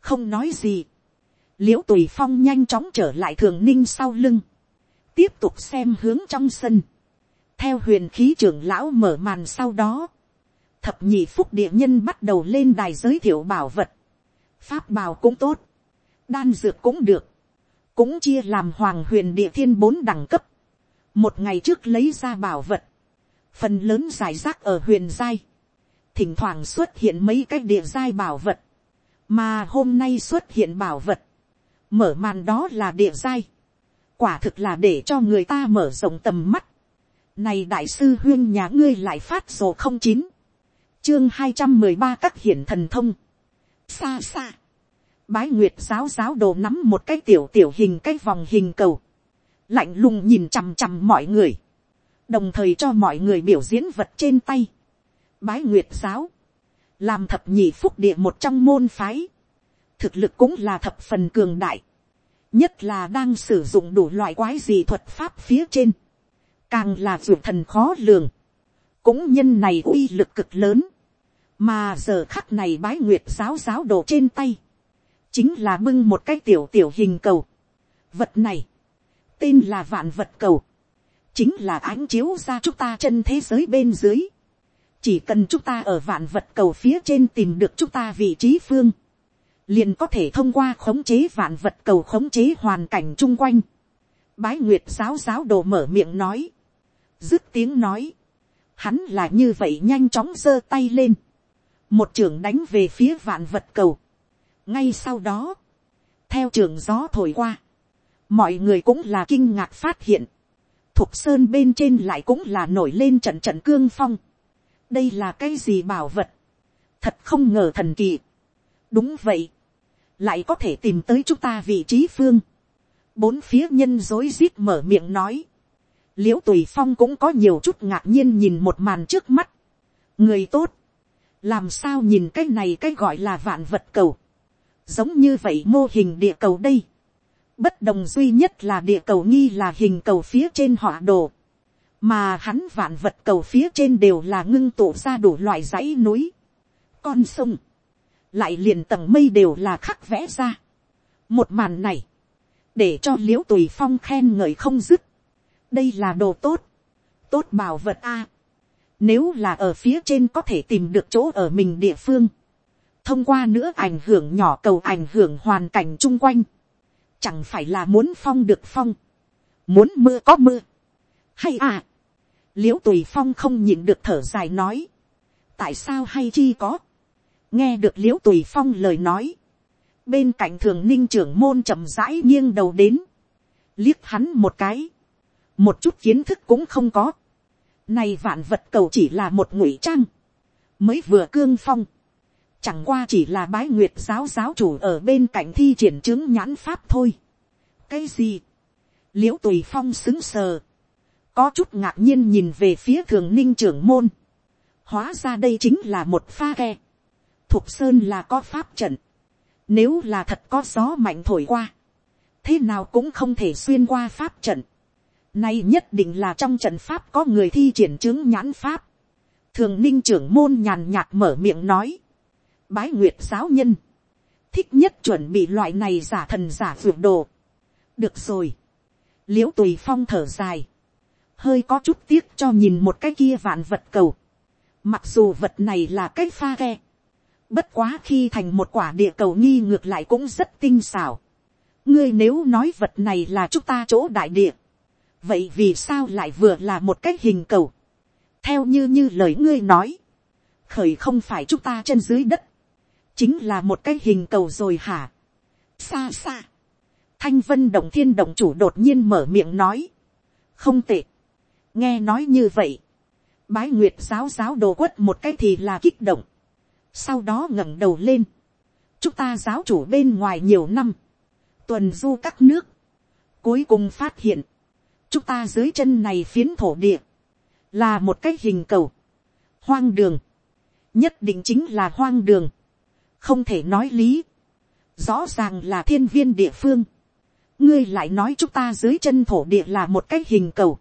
Speaker 1: không nói gì. l i ễ u tùy phong nhanh chóng trở lại thường ninh sau lưng, tiếp tục xem hướng trong sân, theo huyền khí trưởng lão mở màn sau đó, thập nhị phúc địa nhân bắt đầu lên đài giới thiệu bảo vật, pháp bào cũng tốt, đan dược cũng được, cũng chia làm hoàng huyền địa thiên bốn đẳng cấp, một ngày trước lấy ra bảo vật, phần lớn giải rác ở huyền giai, thỉnh thoảng xuất hiện mấy cái địa giai bảo vật, mà hôm nay xuất hiện bảo vật, mở màn đó là địa giai, quả thực là để cho người ta mở rộng tầm mắt, này đại sư huyên nhà ngươi lại phát sổ không chín, chương hai trăm mười ba các hiển thần thông, xa xa, bái nguyệt giáo giáo đồ nắm một cái tiểu tiểu hình cái vòng hình cầu, lạnh lùng nhìn chằm chằm mọi người, đồng thời cho mọi người biểu diễn vật trên tay bái nguyệt giáo, làm thập nhị phúc địa một trong môn phái, thực lực cũng là thập phần cường đại, nhất là đang sử dụng đủ loại quái gì thuật pháp phía trên, càng là ruột thần khó lường, cũng nhân này uy lực cực lớn, mà giờ khắc này bái nguyệt giáo giáo đồ trên tay, chính là bưng một cái tiểu tiểu hình cầu. vật này, tên là vạn vật cầu, chính là ánh chiếu ra chúng ta chân thế giới bên dưới chỉ cần chúng ta ở vạn vật cầu phía trên tìm được chúng ta vị trí phương, liền có thể thông qua khống chế vạn vật cầu khống chế hoàn cảnh chung quanh. bái nguyệt giáo giáo đồ mở miệng nói, dứt tiếng nói, hắn là như vậy nhanh chóng giơ tay lên, một trưởng đánh về phía vạn vật cầu. ngay sau đó, theo trường gió thổi qua, mọi người cũng là kinh ngạc phát hiện, thục sơn bên trên lại cũng là nổi lên trận trận cương phong đây là cái gì bảo vật, thật không ngờ thần kỳ. đúng vậy, lại có thể tìm tới chúng ta vị trí phương. bốn phía nhân dối rít mở miệng nói, l i ễ u tùy phong cũng có nhiều chút ngạc nhiên nhìn một màn trước mắt. người tốt, làm sao nhìn cái này cái gọi là vạn vật cầu, giống như vậy mô hình địa cầu đây Bất đồng duy nhất là địa cầu nghi là hình cầu phía trên họa đồ. Mà hắn vạn vật cầu phía trên đều là ngưng tụ ra đủ loại dãy núi. Con sông. Lại liền tầng mây đều là khắc vẽ ra. Một màn này. Để cho liễu tùy phong khen ngợi không dứt. Đây là đồ tốt. Tốt bảo vật A. Nếu là ở phía trên có thể tìm được chỗ ở mình địa phương. Thông qua nữa ảnh hưởng nhỏ cầu ảnh hưởng hoàn cảnh chung quanh chẳng phải là muốn phong được phong, muốn mưa có mưa, hay à, l i ễ u tùy phong không nhịn được thở dài nói, tại sao hay chi có, nghe được l i ễ u tùy phong lời nói, bên cạnh thường ninh trưởng môn chậm rãi nghiêng đầu đến, liếc hắn một cái, một chút kiến thức cũng không có, này vạn vật cầu chỉ là một ngụy trang, mới vừa cương phong, Chẳng qua chỉ là bái nguyệt giáo giáo chủ ở bên cạnh thi triển chứng nhãn pháp thôi. Cái gì? Liễu tùy phong xứng sờ. Có chút ngạc nhiên nhìn về phía thường ninh trưởng môn. Hóa ra đây chính là một pha ghe. Thục sơn là có pháp trận. Nếu là thật có gió mạnh thổi qua. Thế nào cũng không thể xuyên qua pháp trận. Nay nhất định là trong trận pháp có người thi triển chứng nhãn pháp. Thường ninh trưởng môn nhàn nhạt mở miệng nói bái nguyệt giáo nhân, thích nhất chuẩn bị loại này giả thần giả vượt đồ. được rồi, l i ễ u tùy phong thở dài, hơi có chút tiếc cho nhìn một cái kia vạn vật cầu, mặc dù vật này là cái pha ghe, bất quá khi thành một quả địa cầu nghi ngược lại cũng rất tinh xảo. ngươi nếu nói vật này là chúng ta chỗ đại địa, vậy vì sao lại vừa là một cái hình cầu, theo như như lời ngươi nói, khởi không phải chúng ta chân dưới đất, chính là một cái hình cầu rồi hả. xa xa, thanh vân động thiên động chủ đột nhiên mở miệng nói, không tệ, nghe nói như vậy, bái nguyệt giáo giáo đồ quất một cái thì là kích động, sau đó ngẩng đầu lên, chúng ta giáo chủ bên ngoài nhiều năm, tuần du các nước, cuối cùng phát hiện, chúng ta dưới chân này phiến thổ địa, là một cái hình cầu, hoang đường, nhất định chính là hoang đường, không thể nói lý, rõ ràng là thiên viên địa phương, ngươi lại nói chúng ta dưới chân thổ địa là một cái hình cầu,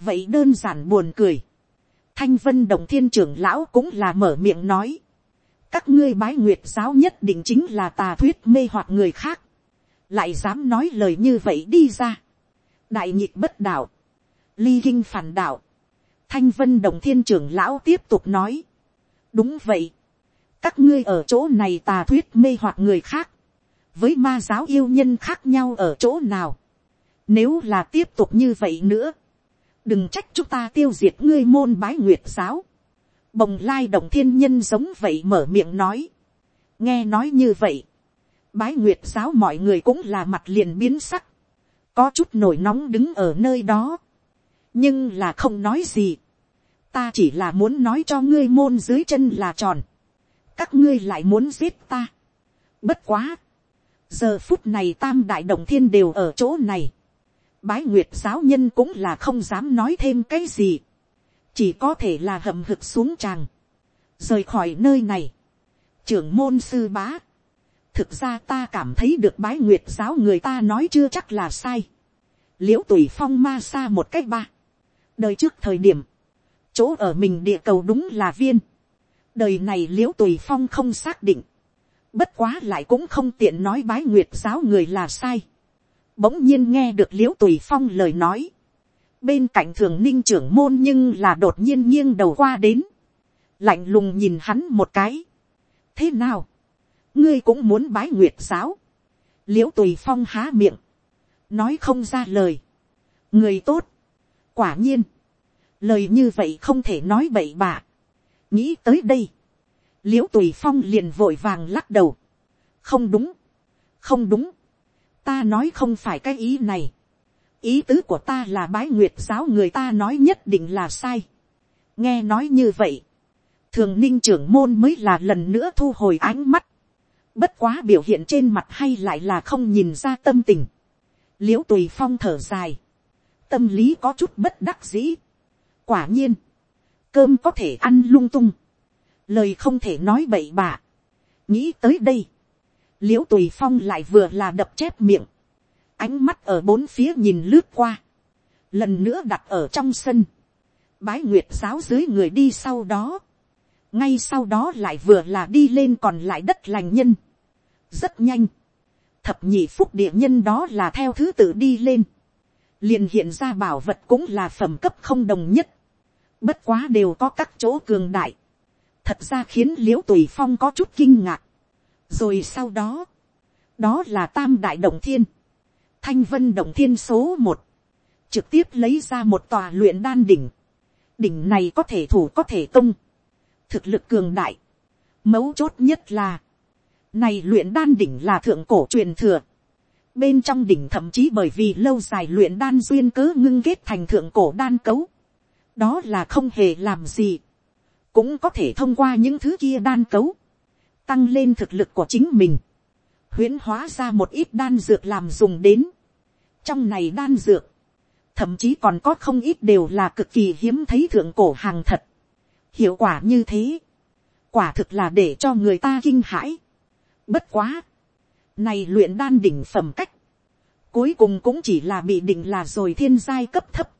Speaker 1: vậy đơn giản buồn cười, thanh vân đồng thiên trưởng lão cũng là mở miệng nói, các ngươi bái nguyệt giáo nhất định chính là tà thuyết mê hoặc người khác, lại dám nói lời như vậy đi ra, đại nhịp bất đạo, ly kinh phản đạo, thanh vân đồng thiên trưởng lão tiếp tục nói, đúng vậy, các ngươi ở chỗ này tà thuyết mê hoặc người khác, với ma giáo yêu nhân khác nhau ở chỗ nào. Nếu là tiếp tục như vậy nữa, đừng trách chúng ta tiêu diệt ngươi môn bái nguyệt giáo. Bồng lai động thiên nhân giống vậy mở miệng nói. nghe nói như vậy, bái nguyệt giáo mọi người cũng là mặt liền biến sắc, có chút nổi nóng đứng ở nơi đó, nhưng là không nói gì. ta chỉ là muốn nói cho ngươi môn dưới chân là tròn, các ngươi lại muốn giết ta. Bất quá. Giờ phút này tam đại động thiên đều ở chỗ này. Bái nguyệt giáo nhân cũng là không dám nói thêm cái gì. Chỉ có thể là hậm hực xuống tràng. Rời khỏi nơi này. Trưởng môn sư bá. Thực ra ta cảm thấy được bái nguyệt giáo người ta nói chưa chắc là sai. Liễu tùy phong ma xa một cách ba. Đời trước thời điểm. Chỗ ở mình địa cầu đúng là viên đời này l i ễ u tùy phong không xác định, bất quá lại cũng không tiện nói bái nguyệt giáo người là sai, bỗng nhiên nghe được l i ễ u tùy phong lời nói, bên cạnh thường ninh trưởng môn nhưng là đột nhiên nghiêng đầu qua đến, lạnh lùng nhìn hắn một cái, thế nào, ngươi cũng muốn bái nguyệt giáo, l i ễ u tùy phong há miệng, nói không ra lời, người tốt, quả nhiên, lời như vậy không thể nói bậy bạ, nghĩ tới đây, l i ễ u tùy phong liền vội vàng lắc đầu, không đúng, không đúng, ta nói không phải cái ý này. ý tứ của ta là bái nguyệt giáo người ta nói nhất định là sai. nghe nói như vậy, thường ninh trưởng môn mới là lần nữa thu hồi ánh mắt. bất quá biểu hiện trên mặt hay lại là không nhìn ra tâm tình. l i ễ u tùy phong thở dài, tâm lý có chút bất đắc dĩ. quả nhiên, cơm có thể ăn lung tung, lời không thể nói bậy bạ. nghĩ tới đây, l i ễ u tùy phong lại vừa là đập chép miệng, ánh mắt ở bốn phía nhìn lướt qua, lần nữa đặt ở trong sân, bái nguyệt giáo dưới người đi sau đó, ngay sau đó lại vừa là đi lên còn lại đất lành nhân. rất nhanh, thập nhị phúc địa nhân đó là theo thứ tự đi lên. liền hiện ra bảo vật cũng là phẩm cấp không đồng nhất. bất quá đều có các chỗ cường đại. thật ra khiến l i ễ u tùy phong có chút kinh ngạc rồi sau đó, đó là tam đại động thiên, thanh vân động thiên số một, trực tiếp lấy ra một tòa luyện đan đỉnh. đỉnh này có thể thủ có thể tung thực lực cường đại. Mấu chốt nhất là, này luyện đan đỉnh là thượng cổ truyền thừa. Bên trong đỉnh thậm chí bởi vì lâu dài luyện đan duyên cớ ngưng kết thành thượng cổ đan cấu. Đó là không hề làm gì. Cũng có thể thông qua những thứ kia đan cấu. Tăng lên thực lực của chính mình. huyễn hóa ra một ít đan dược làm dùng đến. Trong này đan dược. Thậm chí còn có không ít đều là cực kỳ hiếm thấy thượng cổ hàng thật hiệu quả như thế, quả thực là để cho người ta kinh hãi. Bất quá, này luyện đan đỉnh phẩm cách, cuối cùng cũng chỉ là bị định là rồi thiên giai cấp thấp,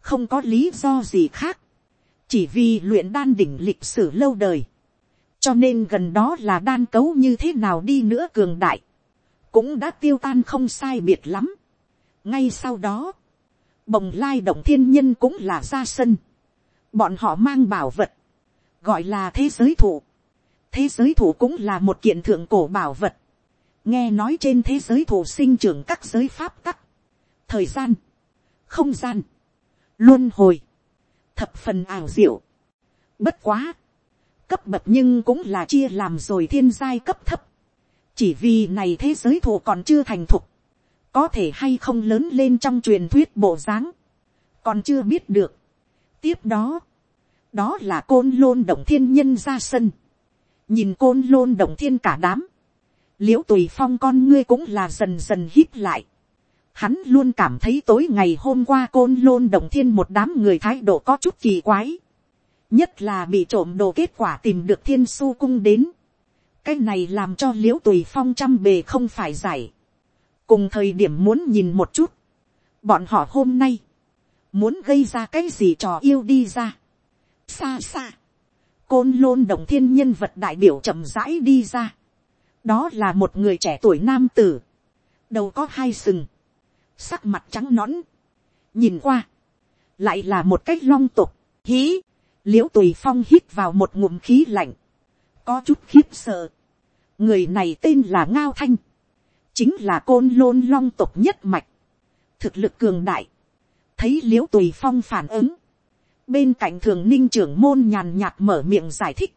Speaker 1: không có lý do gì khác, chỉ vì luyện đan đỉnh lịch sử lâu đời, cho nên gần đó là đan cấu như thế nào đi nữa cường đại, cũng đã tiêu tan không sai biệt lắm. ngay sau đó, bồng lai động thiên nhân cũng là ra sân, bọn họ mang bảo vật, gọi là thế giới thủ. thế giới thủ cũng là một kiện thượng cổ bảo vật, nghe nói trên thế giới thủ sinh trưởng các giới pháp tắc, thời gian, không gian, luôn hồi, thập phần ảo diệu, bất quá, cấp bậc nhưng cũng là chia làm rồi thiên giai cấp thấp, chỉ vì này thế giới thù còn chưa thành thục, có thể hay không lớn lên trong truyền thuyết bộ dáng, còn chưa biết được. tiếp đó, đó là côn lôn động thiên nhân ra sân, nhìn côn lôn động thiên cả đám, l i ễ u tùy phong con ngươi cũng là dần dần hít lại, hắn luôn cảm thấy tối ngày hôm qua côn lôn động thiên một đám người thái độ có chút kỳ quái, nhất là bị trộm đồ kết quả tìm được thiên su cung đến, cái này làm cho l i ễ u tùy phong trăm bề không phải giải, cùng thời điểm muốn nhìn một chút, bọn họ hôm nay, muốn gây ra cái gì trò yêu đi ra, xa xa, côn lôn động thiên nhân vật đại biểu chậm rãi đi ra. đó là một người trẻ tuổi nam tử, đầu có hai sừng, sắc mặt trắng nõn, nhìn qua, lại là một cách long tục, hí, l i ễ u tùy phong hít vào một ngụm khí lạnh, có chút khiếp sợ, người này tên là ngao thanh, chính là côn lôn long tục nhất mạch, thực lực cường đại, thấy l i ễ u tùy phong phản ứng, bên cạnh thường ninh trưởng môn nhàn nhạt mở miệng giải thích,